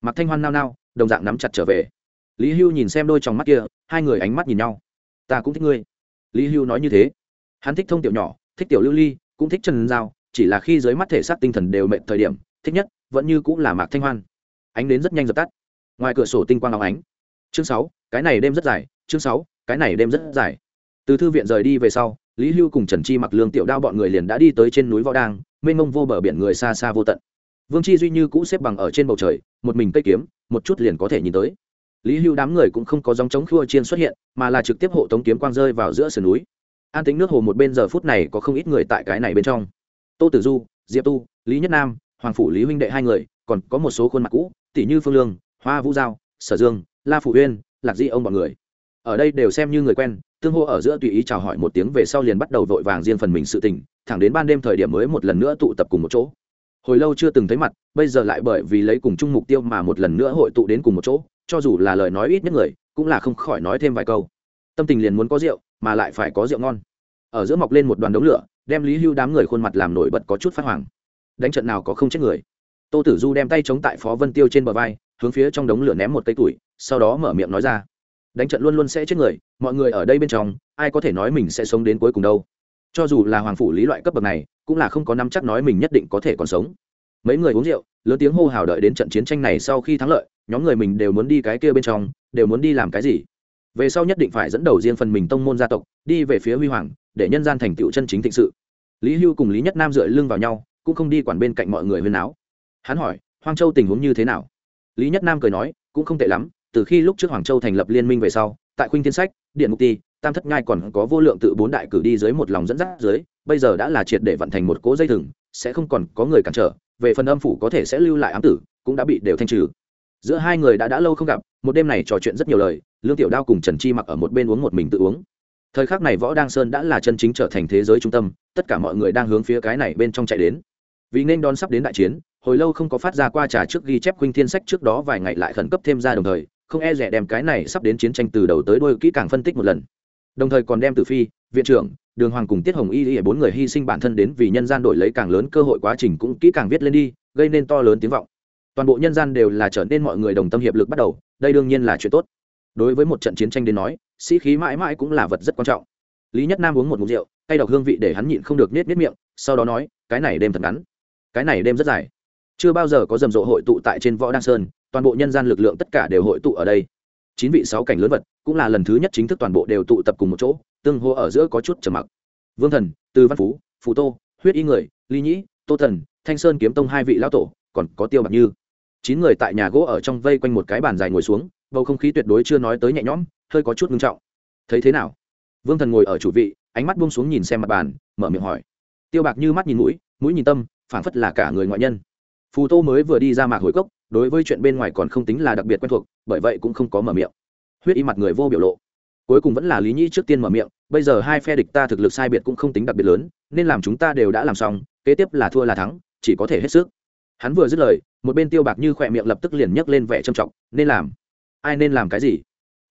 Speaker 1: Mặc thanh hoan nao nao, đồng dạng nắm chặt trở về. Lý hưu nhìn xem đôi trong mắt kia, hai người ánh mắt nhìn nhau. Ta cũng thích ngươi. Lý hưu nói như thế. Hắn thích thông tiểu nhỏ, thích tiểu lưu ly, cũng thích trần giao, chỉ là khi dưới mắt thể xác tinh thần đều mệnh thời điểm, thích nhất, vẫn như cũng là mạc thanh hoan. Ánh đến rất nhanh dập tắt. Ngoài cửa sổ tinh quang óng ánh. Chương sáu, cái này đêm rất dài, chương sáu, cái này đêm rất dài. Từ thư viện rời đi về sau, lý hưu cùng trần chi mặc lương tiểu đao bọn người liền đã đi tới trên núi võ đang mênh mông vô bờ biển người xa xa vô tận vương chi duy như cũ xếp bằng ở trên bầu trời, một mình cây kiếm, một chút liền có thể nhìn tới. Lý hưu đám người cũng không có dòng chống khua chiên xuất hiện, mà là trực tiếp hộ tống kiếm quang rơi vào giữa sườn núi. An tính nước hồ một bên giờ phút này có không ít người tại cái này bên trong. Tô tử du, diệp tu, lý nhất nam, hoàng phủ lý huynh đệ hai người, còn có một số khuôn mặt cũ, tỷ như phương lương, hoa vũ giao, sở dương, la phủ uyên, lạc di ông b ọ n người. Ở đây đều xem như người quen, tương hô ở giữa tùy ý chào hỏi một tiếng về sau liền bắt đầu vội vàng riêng phần mình sự tình, thẳng đến ban đêm thời điểm mới một lần nữa tụ tập cùng một chỗ hồi lâu chưa từng thấy mặt, bây giờ lại bởi vì lấy cùng chung mục tiêu mà một lần nữa hội tụ đến cùng một chỗ, cho dù là lời nói ít nhất người, cũng là không khỏi nói thêm vài câu. Tâm tình liền muốn có rượu, mà lại phải có rượu ngon. Ở giữa mọc lên một đoàn đống lửa, đem lý hưu đám người khuôn mặt làm nổi bật có chút phát hoàng đánh trận nào có không chết người. Tô tử du đem tay chống tại phó vân tiêu trên bờ vai, hướng phía trong đống lửa ném một cây tuổi sau đó mở miệng nói ra. Đánh trận luôn luôn sẽ chết người, mọi người ở đây bên trong, ai có thể nói mình sẽ sống đến cuối cùng đâu? Cho dù là hoàng phủ lý loại cấp bậc này, cũng là không có năm chắc nói mình nhất định có thể còn sống. Mấy người uống rượu, lớn tiếng hô hào đợi đến trận chiến tranh này sau khi thắng lợi, nhóm người mình đều muốn đi cái kia bên trong, đều muốn đi làm cái gì? Về sau nhất định phải dẫn đầu riêng phần mình tông môn gia tộc, đi về phía huy hoàng, để nhân gian thành tựu chân chính thịnh sự. Lý hưu cùng lý nhất nam dựa lưng vào nhau, cũng không đi quản bên cạnh mọi người huyên áo hắn hỏi, hoang châu tình huống như thế nào? Lý nhất nam cười nói, cũng không tệ lắm, từ khi lúc trước hoàng châu thành lập liên minh về sau, tại khuynh thiên sách, điện mục ti tam thất ngai còn có vô lượng tự bốn đại cử đi dưới một lòng dẫn dắt dưới, bây giờ đã là triệt để vận thành một cố dây thừng, sẽ không còn có người cản trở, về phần âm phủ có thể sẽ lưu lại ám tử, cũng đã bị đều thanh trừ. Giữa hai người đã đã lâu không gặp, một đêm này trò chuyện rất nhiều lời, lương tiểu đao cùng trần chi mặc ở một bên uống một mình tự uống. Thời khắc này võ đăng sơn đã là chân chính trở thành thế giới trung tâm, tất cả mọi người đang hướng phía cái này bên trong chạy đến. Vì nên đón sắp đến đại chiến, hồi lâu không có phát ra qua trà trước ghi chép khuynh thiên sách trước đó vài ngày lại khẩn cấp thêm ra đồng thời, không e rẻ đem cái này sắp đến chiến tranh từ đầu tới đôi kỹ càng phân tích một lần đồng thời còn đem Tử phi, viện trưởng, đường hoàng cùng tiết hồng y y bốn người hy sinh bản thân đến vì nhân gian đổi lấy càng lớn cơ hội quá trình cũng kỹ càng viết lên đi, gây nên to lớn tiếng vọng. Toàn bộ nhân gian đều là trở nên mọi người đồng tâm hiệp lực bắt đầu, đây đương nhiên là chuyện tốt. Đối với một trận chiến tranh đến nói, sĩ khí mãi mãi cũng là vật rất quan trọng. Lý nhất nam uống một mục rượu tay độc hương vị để hắn nhịn không được nết nết miệng, sau đó nói, cái này đêm thật ngắn. Cái này đêm rất dài. Chưa bao giờ có rầm rộ hội tụ tại trên võ đăng sơn, toàn bộ nhân gian lực lượng tất cả đều hội tụ ở đây. Chín vị sáu cảnh lớn vật cũng là lần thứ nhất chính thức toàn bộ đều tụ tập cùng một chỗ, tương hô ở giữa có chút trầm mặc. Vương thần, từ văn phú phú tô, huyết y người, ly nhĩ, tô thần, thanh sơn kiếm tông hai vị lão tổ, còn có tiêu bạc như. Chín người tại nhà gỗ ở trong vây quanh một cái bàn dài ngồi xuống, bầu không khí tuyệt đối chưa nói tới nhẹ nhõm, hơi có chút ngưng trọng. Thấy thế nào? Vương thần ngồi ở chủ vị, ánh mắt buông xuống nhìn xem mặt bàn, mở miệng hỏi. Tiêu bạc như mắt nhìn mũi mũi nhìn tâm, phảng phất là cả người ngoại nhân. Phù tô mới vừa đi ra mạc hồi cốc, đối với chuyện bên ngoài còn không tính là đặc biệt quen thuộc, bởi vậy cũng không có mở miệng huyết y mặt người vô biểu lộ. Cuối cùng vẫn là lý nhĩ trước tiên mở miệng, bây giờ hai phe địch ta thực lực sai biệt cũng không tính đặc biệt lớn, nên làm chúng ta đều đã làm xong, kế tiếp là thua là thắng, chỉ có thể hết sức. Hắn vừa dứt lời, một bên tiêu bạc như khỏe miệng lập tức liền nhấc lên vẻ trầm trọng, nên làm? Ai nên làm cái gì?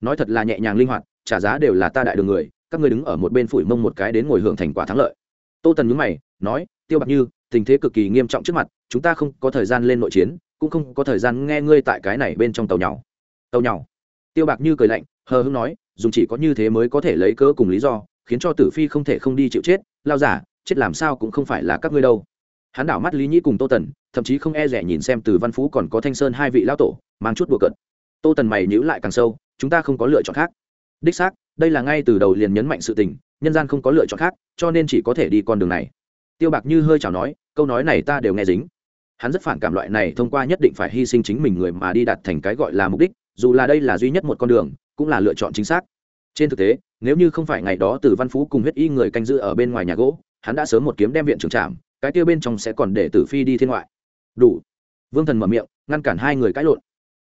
Speaker 1: Nói thật là nhẹ nhàng linh hoạt, trả giá đều là ta đại đường người, các ngươi đứng ở một bên phủi mông một cái đến ngồi hưởng thành quả thắng lợi. Tô tần nhúng mày, nói, tiêu bạc như, tình thế cực kỳ nghiêm trọng trước mặt, chúng ta không có thời gian lên nội chiến, cũng không có thời gian nghe ngươi tại cái này bên trong tàu nhau tàu nhau tiêu bạc như cười lạnh, hờ hưng nói, dùng chỉ có như thế mới có thể lấy cớ cùng lý do, khiến cho tử phi không thể không đi chịu chết, lao giả, chết làm sao cũng không phải là các ngươi đâu. Hắn đảo mắt lý nhĩ cùng tô tần, thậm chí không e rẻ nhìn xem từ văn phú còn có thanh sơn hai vị lão tổ, mang chút bừa cợt. Tô tần mày nhữ lại càng sâu, chúng ta không có lựa chọn khác. Đích xác, đây là ngay từ đầu liền nhấn mạnh sự tình, nhân gian không có lựa chọn khác, cho nên chỉ có thể đi con đường này. Tiêu bạc như hơi chào nói, câu nói này ta đều nghe dính. Hắn rất phản cảm loại này thông qua nhất định phải hy sinh chính mình người mà đi đạt thành cái gọi là mục đích dù là đây là duy nhất một con đường, cũng là lựa chọn chính xác. Trên thực tế, nếu như không phải ngày đó từ văn phú cùng huyết y người canh giữ ở bên ngoài nhà gỗ, hắn đã sớm một kiếm đem viện trưởng trạm, cái kia bên trong sẽ còn để tử phi đi thiên ngoại. Đủ. Vương thần mở miệng, ngăn cản hai người cãi lộn.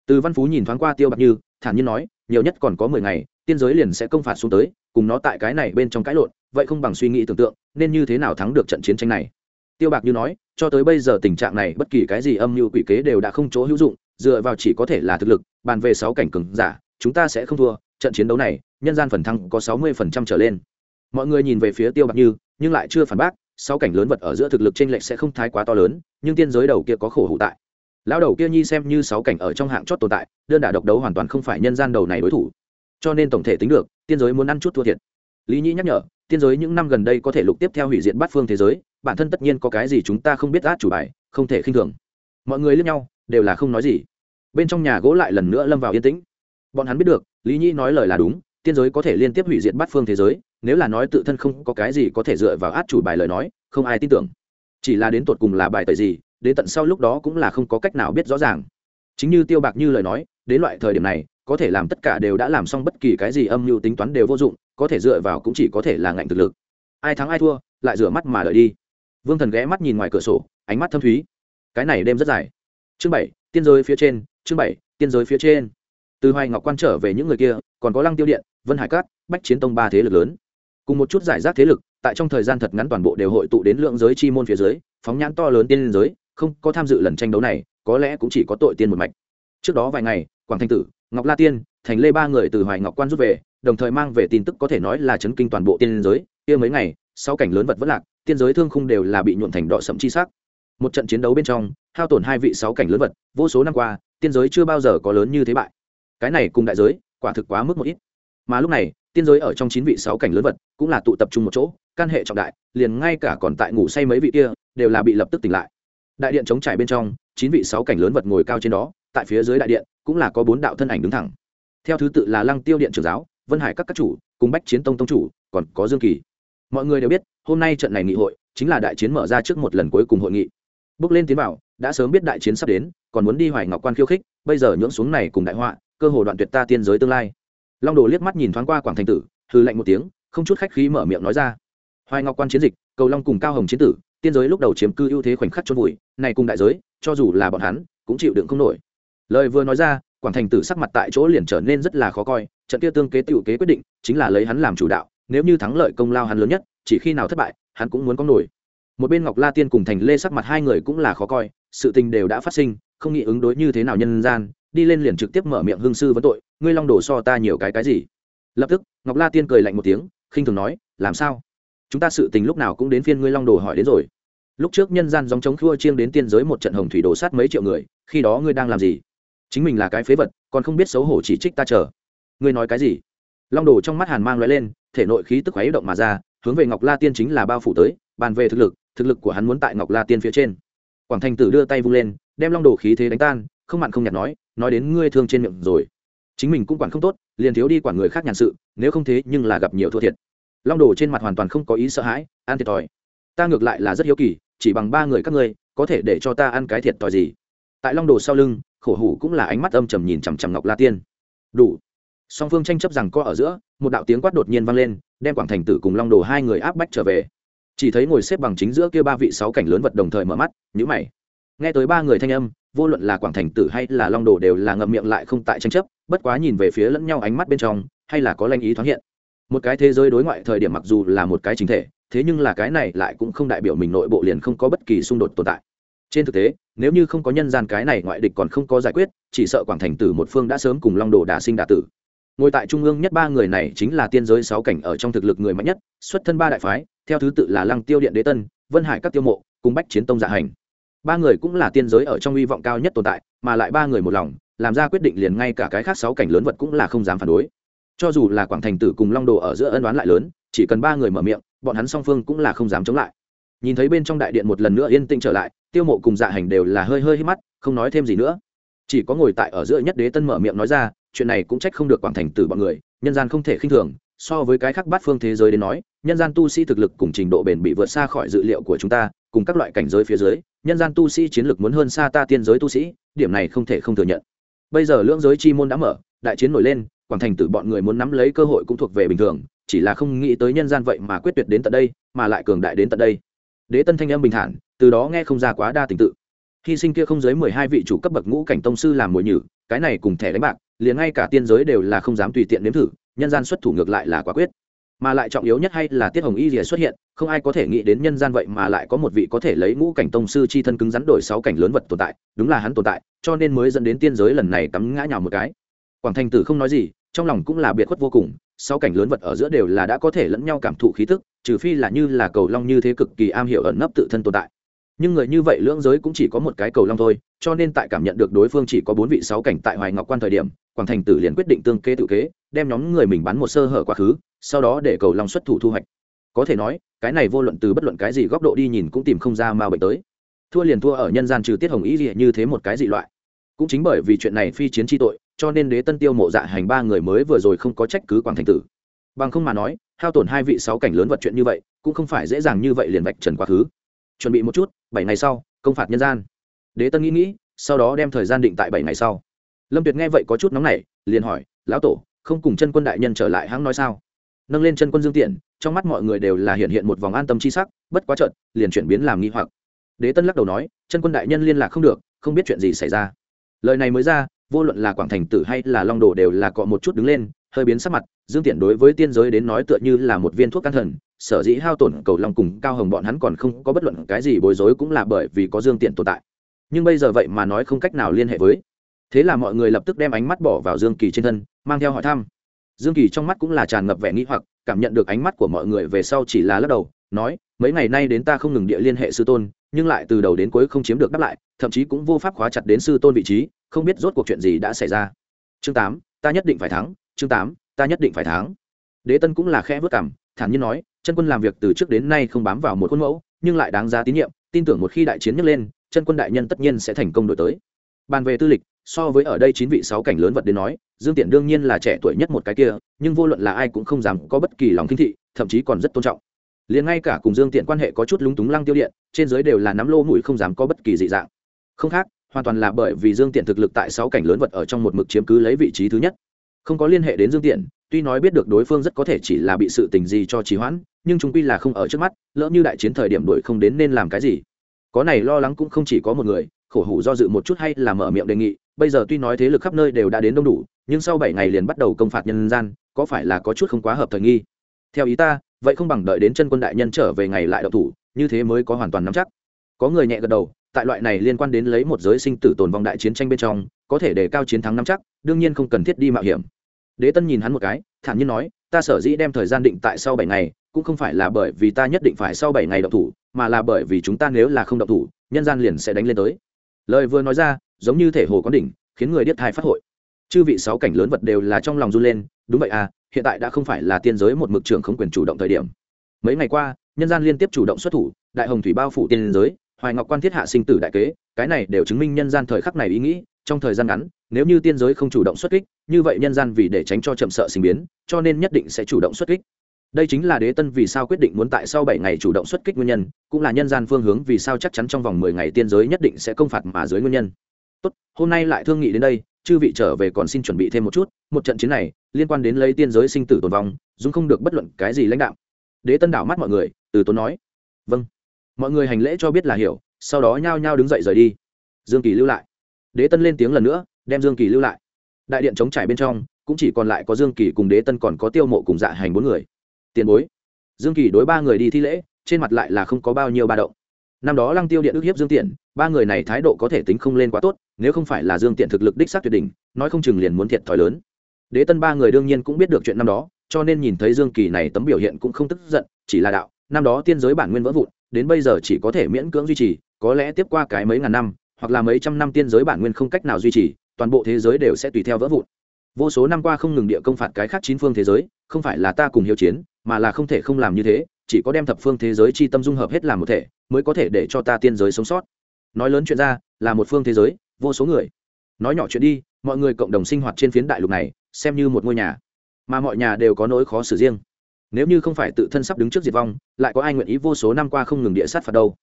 Speaker 1: Từ văn phú nhìn thoáng qua tiêu bạc như, thản nhiên nói, nhiều nhất còn có mười ngày, tiên giới liền sẽ công phạt xuống tới, cùng nó tại cái này bên trong cãi lộn, vậy không bằng suy nghĩ tưởng tượng, nên như thế nào thắng được trận chiến tranh này? Tiêu bạc như nói, cho tới bây giờ tình trạng này, bất kỳ cái gì âm mưu quỷ kế đều đã không chỗ hữu dụng dựa vào chỉ có thể là thực lực, bàn về sáu cảnh cường giả, chúng ta sẽ không thua, trận chiến đấu này, nhân gian phần thắng có sáu mươi phần trăm trở lên. Mọi người nhìn về phía tiêu bạc như, nhưng lại chưa phản bác, sáu cảnh lớn vật ở giữa thực lực trên lệch sẽ không thái quá to lớn, nhưng tiên giới đầu kia có khổ hữu tại. Lão đầu kia nhi xem như sáu cảnh ở trong hạng chót tồn tại, đơn đả độc đấu hoàn toàn không phải nhân gian đầu này đối thủ. Cho nên tổng thể tính được, tiên giới muốn ăn chút thua thiệt. Lý nhĩ nhắc nhở, tiên giới những năm gần đây có thể lục tiếp theo hủy diệt bát phương thế giới, bản thân tất nhiên có cái gì chúng ta không biết át chủ bài, không thể khinh thường. Mọi người lướt nhau đều là không nói gì. Bên trong nhà gỗ lại lần nữa lâm vào yên tĩnh. Bọn hắn biết được, lý nhĩ nói lời là đúng, tiên giới có thể liên tiếp hủy diệt bát phương thế giới, nếu là nói tự thân không có cái gì có thể dựa vào át chủ bài lời nói, không ai tin tưởng. Chỉ là đến tột cùng là bài tời gì, đến tận sau lúc đó cũng là không có cách nào biết rõ ràng. Chính như tiêu bạc như lời nói, đến loại thời điểm này, có thể làm tất cả đều đã làm xong bất kỳ cái gì âm mưu tính toán đều vô dụng, có thể dựa vào cũng chỉ có thể là ngạnh thực lực. Ai thắng ai thua, lại rửa mắt mà đợi đi. Vương thần ghé mắt nhìn ngoài cửa sổ, ánh mắt thâm thúy. Cái này đêm rất dài chương bảy, tiên giới phía trên, chương bảy, tiên giới phía trên. Từ hoài ngọc quan trở về những người kia, còn có lăng tiêu điện, vân hải cát, bách chiến tông ba thế lực lớn. Cùng một chút giải rác thế lực, tại trong thời gian thật ngắn toàn bộ đều hội tụ đến lượng giới chi môn phía dưới, phóng nhãn to lớn tiên giới, không có tham dự lần tranh đấu này, có lẽ cũng chỉ có tội tiên một mạch. Trước đó vài ngày, quảng thanh tử, ngọc la tiên, thành lê ba người từ hoài ngọc quan rút về, đồng thời mang về tin tức có thể nói là chấn kinh toàn bộ tiên giới. Kia mấy ngày, sau cảnh lớn vật vất lạc, tiên giới thương khung đều là bị nhuộn thành đỏ sậm chi sắc. Một trận chiến đấu bên trong hao tổn hai vị sáu cảnh lớn vật, vô số năm qua, tiên giới chưa bao giờ có lớn như thế bại. Cái này cùng đại giới, quả thực quá mức một ít. Mà lúc này, tiên giới ở trong chín vị sáu cảnh lớn vật cũng là tụ tập trung một chỗ căn hệ trọng đại, liền ngay cả còn tại ngủ say mấy vị kia, đều là bị lập tức tỉnh lại. Đại điện chống trải bên trong, chín vị sáu cảnh lớn vật ngồi cao trên đó, tại phía dưới đại điện, cũng là có bốn đạo thân ảnh đứng thẳng. Theo thứ tự là lăng tiêu điện trưởng giáo, vân hải các các chủ, cùng bách chiến tông tông chủ, còn có dương kỳ. Mọi người đều biết, hôm nay trận này nghị hội chính là đại chiến mở ra trước một lần cuối cùng hội nghị bước lên tiến bảo đã sớm biết đại chiến sắp đến, còn muốn đi hoài ngọc quan khiêu khích, bây giờ nhưỡng xuống này cùng đại họa, cơ hồ đoạn tuyệt ta tiên giới tương lai. Long đồ liếc mắt nhìn thoáng qua quảng thành tử hư lạnh một tiếng, không chút khách khí mở miệng nói ra. Hoài ngọc quan chiến dịch, cầu long cùng cao hồng chiến tử, tiên giới lúc đầu chiếm cư ưu thế khoảnh khắc chôn vùi, này cùng đại giới, cho dù là bọn hắn, cũng chịu đựng không nổi. Lời vừa nói ra, quảng thành tử sắc mặt tại chỗ liền trở nên rất là khó coi, trận kia tương kế tiểu kế quyết định, chính là lấy hắn làm chủ đạo, nếu như thắng lợi công lao hắn lớn nhất, chỉ khi nào thất bại, hắn cũng muốn có nổi một bên ngọc la tiên cùng thành lê sắc mặt hai người cũng là khó coi, sự tình đều đã phát sinh, không nghĩ ứng đối như thế nào nhân gian, đi lên liền trực tiếp mở miệng hương sư vấn tội, ngươi long đồ so ta nhiều cái cái gì? Lập tức, ngọc la tiên cười lạnh một tiếng, khinh thường nói, làm sao? Chúng ta sự tình lúc nào cũng đến phiên ngươi long đồ hỏi đến rồi. Lúc trước nhân gian dòng chống khua chiêng đến tiên giới một trận hồng thủy đổ sát mấy triệu người, khi đó ngươi đang làm gì? Chính mình là cái phế vật, còn không biết xấu hổ chỉ trích ta chờ. Ngươi nói cái gì? Long đồ trong mắt hàn mang loại lên, thể nội khí tức khuấy động mà ra, hướng về ngọc la tiên chính là bao phủ tới, bàn về thực lực thực lực của hắn muốn tại ngọc la tiên phía trên. Quảng thành tử đưa tay vung lên, đem long đồ khí thế đánh tan, không mặn không nhạt nói nói đến ngươi thương trên miệng rồi. Chính mình cũng quản không tốt, liền thiếu đi quản người khác nhàn sự, nếu không thế nhưng là gặp nhiều thua thiệt. Long đồ trên mặt hoàn toàn không có ý sợ hãi, ăn thiệt thòi. Ta ngược lại là rất hiếu kỳ, chỉ bằng ba người các ngươi, có thể để cho ta ăn cái thiệt thòi gì? Tại long đồ sau lưng, khổ hủ cũng là ánh mắt âm trầm nhìn chằm chằm ngọc la tiên. Đủ. Song phương tranh chấp rằng có ở giữa, một đạo tiếng quát đột nhiên vang lên, đem quảng thành tử cùng long đồ hai người áp bách trở về chỉ thấy ngồi xếp bằng chính giữa kia ba vị sáu cảnh lớn vật đồng thời mở mắt nhữ mày. Nghe tới ba người thanh âm, vô luận là quảng thành tử hay là long đồ đều là ngậm miệng lại không tại tranh chấp, bất quá nhìn về phía lẫn nhau ánh mắt bên trong, hay là có lanh ý thoáng hiện. Một cái thế giới đối ngoại thời điểm mặc dù là một cái chính thể, thế nhưng là cái này lại cũng không đại biểu mình nội bộ liền không có bất kỳ xung đột tồn tại. Trên thực tế, nếu như không có nhân gian cái này ngoại địch còn không có giải quyết, chỉ sợ quảng thành tử một phương đã sớm cùng long đồ đà sinh đà tử. Ngồi tại trung ương nhất ba người này chính là tiên giới sáu cảnh ở trong thực lực người mạnh nhất, xuất thân ba đại phái theo thứ tự là lăng tiêu điện đế tân, vân hải các tiêu mộ, cùng bách chiến tông dạ hành. Ba người cũng là tiên giới ở trong hy vọng cao nhất tồn tại, mà lại ba người một lòng, làm ra quyết định liền ngay cả cái khác sáu cảnh lớn vật cũng là không dám phản đối. Cho dù là quảng thành tử cùng long đồ ở giữa ân đoán lại lớn, chỉ cần ba người mở miệng, bọn hắn song phương cũng là không dám chống lại. Nhìn thấy bên trong đại điện một lần nữa yên tĩnh trở lại, tiêu mộ cùng dạ hành đều là hơi hơi hít mắt, không nói thêm gì nữa. Chỉ có ngồi tại ở giữa nhất đế tân mở miệng nói ra, chuyện này cũng trách không được quảng thành tử bọn người, nhân gian không thể khinh thường so với cái khác bát phương thế giới đến nói, nhân gian tu sĩ thực lực cùng trình độ bền bị vượt xa khỏi dự liệu của chúng ta, cùng các loại cảnh giới phía dưới, nhân gian tu sĩ chiến lược muốn hơn xa ta tiên giới tu sĩ, điểm này không thể không thừa nhận. Bây giờ lưỡng giới chi môn đã mở, đại chiến nổi lên, quảng thành tử bọn người muốn nắm lấy cơ hội cũng thuộc về bình thường, chỉ là không nghĩ tới nhân gian vậy mà quyết tuyệt đến tận đây, mà lại cường đại đến tận đây. Đế tân thanh âm bình thản, từ đó nghe không ra quá đa tình tự. Hy sinh kia không dưới mười hai vị chủ cấp bậc ngũ cảnh tông sư làm mồi nhử, cái này cùng thẻ đánh bạc, liền ngay cả tiên giới đều là không dám tùy tiện nếm thử nhân gian xuất thủ ngược lại là quả quyết. Mà lại trọng yếu nhất hay là tiết hồng y rìa xuất hiện, không ai có thể nghĩ đến nhân gian vậy mà lại có một vị có thể lấy ngũ cảnh tông sư chi thân cứng rắn đổi sáu cảnh lớn vật tồn tại, đúng là hắn tồn tại, cho nên mới dẫn đến tiên giới lần này cắm ngã nhào một cái. Quảng thành tử không nói gì, trong lòng cũng là biệt khuất vô cùng, sáu cảnh lớn vật ở giữa đều là đã có thể lẫn nhau cảm thụ khí tức, trừ phi là như là cầu long như thế cực kỳ am hiểu ẩn nấp tự thân tồn tại nhưng người như vậy lưỡng giới cũng chỉ có một cái cầu long thôi, cho nên tại cảm nhận được đối phương chỉ có bốn vị sáu cảnh tại hoài ngọc quan thời điểm, quảng thành tử liền quyết định tương kế tự kế, đem nhóm người mình bắn một sơ hở quá khứ, sau đó để cầu long xuất thủ thu hoạch. Có thể nói, cái này vô luận từ bất luận cái gì góc độ đi nhìn cũng tìm không ra mà bệnh tới. Thua liền thua ở nhân gian trừ tiết hồng ý gì như thế một cái dị loại. Cũng chính bởi vì chuyện này phi chiến tri tội, cho nên đế tân tiêu mộ dạ hành ba người mới vừa rồi không có trách cứ quảng thành tử. Bằng không mà nói, hao tổn hai vị sáu cảnh lớn vật chuyện như vậy, cũng không phải dễ dàng như vậy liền vạch trần quá khứ chuẩn bị một chút, bảy ngày sau, công phạt nhân gian. Đế tân nghĩ nghĩ, sau đó đem thời gian định tại bảy ngày sau. Lâm tuyệt nghe vậy có chút nóng nảy, liền hỏi, lão tổ, không cùng chân quân đại nhân trở lại hãng nói sao? Nâng lên chân quân dương tiện, trong mắt mọi người đều là hiện hiện một vòng an tâm c h i sắc, bất quá trận liền chuyển biến làm nghi hoặc. Đế tân lắc đầu nói, chân quân đại nhân liên lạc không được, không biết chuyện gì xảy ra. Lời này mới ra, vô luận là quảng thành tử hay là long đồ đều là cọ một chút đứng lên hơi biến sắc mặt, dương tiện đối với tiên giới đến nói tựa như là một viên thuốc can thần, sở dĩ hao tổn cầu long cùng cao hồng bọn hắn còn không có bất luận cái gì bối rối cũng là bởi vì có dương tiện tồn tại. Nhưng bây giờ vậy mà nói không cách nào liên hệ với. Thế là mọi người lập tức đem ánh mắt bỏ vào dương kỳ trên thân, mang theo hỏi thăm. Dương kỳ trong mắt cũng là tràn ngập vẻ nghĩ hoặc, cảm nhận được ánh mắt của mọi người về sau chỉ là lắc đầu, nói, mấy ngày nay đến ta không ngừng địa liên hệ sư tôn, nhưng lại từ đầu đến cuối không chiếm được đáp lại, thậm chí cũng vô pháp khóa chặt đến sư tôn vị trí, không biết rốt cuộc chuyện gì đã xảy ra. Chương tám, ta nhất định phải thắng chương tám, ta nhất định phải thắng. Đế tân cũng là khẽ vất cảm thản nhiên nói, chân quân làm việc từ trước đến nay không bám vào một khuôn mẫu, nhưng lại đáng giá tín nhiệm, tin tưởng một khi đại chiến nhấc lên, chân quân đại nhân tất nhiên sẽ thành công đổi tới. Bàn về tư lịch, so với ở đây chín vị sáu cảnh lớn vật đến nói, dương tiện đương nhiên là trẻ tuổi nhất một cái kia, nhưng vô luận là ai cũng không dám có bất kỳ lòng kinh thị, thậm chí còn rất tôn trọng. Liền ngay cả cùng dương tiện quan hệ có chút lúng túng lăng tiêu điện, trên dưới đều là nắm lô mũi không dám có bất kỳ dị dạng. Không khác, hoàn toàn là bởi vì dương tiện thực lực tại sáu cảnh lớn vật ở trong một mực chiếm cứ lấy vị trí thứ nhất không có liên hệ đến dương tiện, tuy nói biết được đối phương rất có thể chỉ là bị sự tình gì cho trì hoãn, nhưng chúng quy là không ở trước mắt, lỡ như đại chiến thời điểm đuổi không đến nên làm cái gì. Có này lo lắng cũng không chỉ có một người, khổ hủ do dự một chút hay là mở miệng đề nghị, bây giờ tuy nói thế lực khắp nơi đều đã đến đông đủ, nhưng sau bảy ngày liền bắt đầu công phạt nhân gian, có phải là có chút không quá hợp thời nghi? Theo ý ta, vậy không bằng đợi đến chân quân đại nhân trở về ngày lại đậu thủ, như thế mới có hoàn toàn nắm chắc. Có người nhẹ gật đầu, tại loại này liên quan đến lấy một giới sinh tử tồn vong đại chiến tranh bên trong có thể để cao chiến thắng nắm chắc, đương nhiên không cần thiết đi mạo hiểm. Đế tân nhìn hắn một cái, thản nhiên nói, ta sở dĩ đem thời gian định tại sau bảy ngày, cũng không phải là bởi vì ta nhất định phải sau bảy ngày động thủ, mà là bởi vì chúng ta nếu là không động thủ, nhân gian liền sẽ đánh lên tới. Lời vừa nói ra, giống như thể hồ có đỉnh, khiến người điếc thai phát hội. Chư vị sáu cảnh lớn vật đều là trong lòng run lên, đúng vậy à hiện tại đã không phải là tiên giới một mực trưởng không quyền chủ động thời điểm. Mấy ngày qua, nhân gian liên tiếp chủ động xuất thủ, đại hồng thủy bao phủ tiên giới hoài ngọc quan thiết hạ sinh tử đại kế, cái này đều chứng minh nhân gian thời khắc này ý nghĩ, trong thời gian ngắn, nếu như tiên giới không chủ động xuất kích, như vậy nhân gian vì để tránh cho chậm sợ sinh biến, cho nên nhất định sẽ chủ động xuất kích. Đây chính là đế tân vì sao quyết định muốn tại sau bảy ngày chủ động xuất kích nguyên nhân, cũng là nhân gian phương hướng vì sao chắc chắn trong vòng mười ngày tiên giới nhất định sẽ công phạt mà dưới nguyên nhân. Tốt, hôm nay lại thương nghị đến đây, chư vị trở về còn xin chuẩn bị thêm một chút, một trận chiến này liên quan đến lấy tiên giới sinh tử tồn vong dung không được bất luận cái gì lãnh đạo. Đế tân đảo mắt mọi người, từ tốn nói. Vâng mọi người hành lễ cho biết là hiểu, sau đó nhao nhao đứng dậy rời đi. Dương kỳ lưu lại. Đế tân lên tiếng lần nữa, đem dương kỳ lưu lại. Đại điện chống trải bên trong, cũng chỉ còn lại có dương kỳ cùng đế tân còn có tiêu mộ cùng dạ hành bốn người. Tiền bối. Dương kỳ đối ba người đi thi lễ, trên mặt lại là không có bao nhiêu ba động. Năm đó lăng tiêu điện ức hiếp dương tiện, ba người này thái độ có thể tính không lên quá tốt, nếu không phải là dương tiện thực lực đích xác tuyệt đỉnh, nói không chừng liền muốn thiệt thòi lớn. Đế tân ba người đương nhiên cũng biết được chuyện năm đó, cho nên nhìn thấy dương kỳ này tấm biểu hiện cũng không tức giận, chỉ là đạo, năm đó tiên giới bản nguyên vỡ vụn đến bây giờ chỉ có thể miễn cưỡng duy trì, có lẽ tiếp qua cái mấy ngàn năm, hoặc là mấy trăm năm tiên giới bản nguyên không cách nào duy trì, toàn bộ thế giới đều sẽ tùy theo vỡ vụn. Vô số năm qua không ngừng địa công phạt cái khác chín phương thế giới, không phải là ta cùng hiếu chiến, mà là không thể không làm như thế, chỉ có đem thập phương thế giới chi tâm dung hợp hết làm một thể, mới có thể để cho ta tiên giới sống sót. Nói lớn chuyện ra, là một phương thế giới, vô số người. Nói nhỏ chuyện đi, mọi người cộng đồng sinh hoạt trên phiến đại lục này, xem như một ngôi nhà. Mà mọi nhà đều có nỗi khó xử riêng nếu như không phải tự thân sắp đứng trước diệt vong, lại có ai nguyện ý vô số năm qua không ngừng địa sát phạt đâu?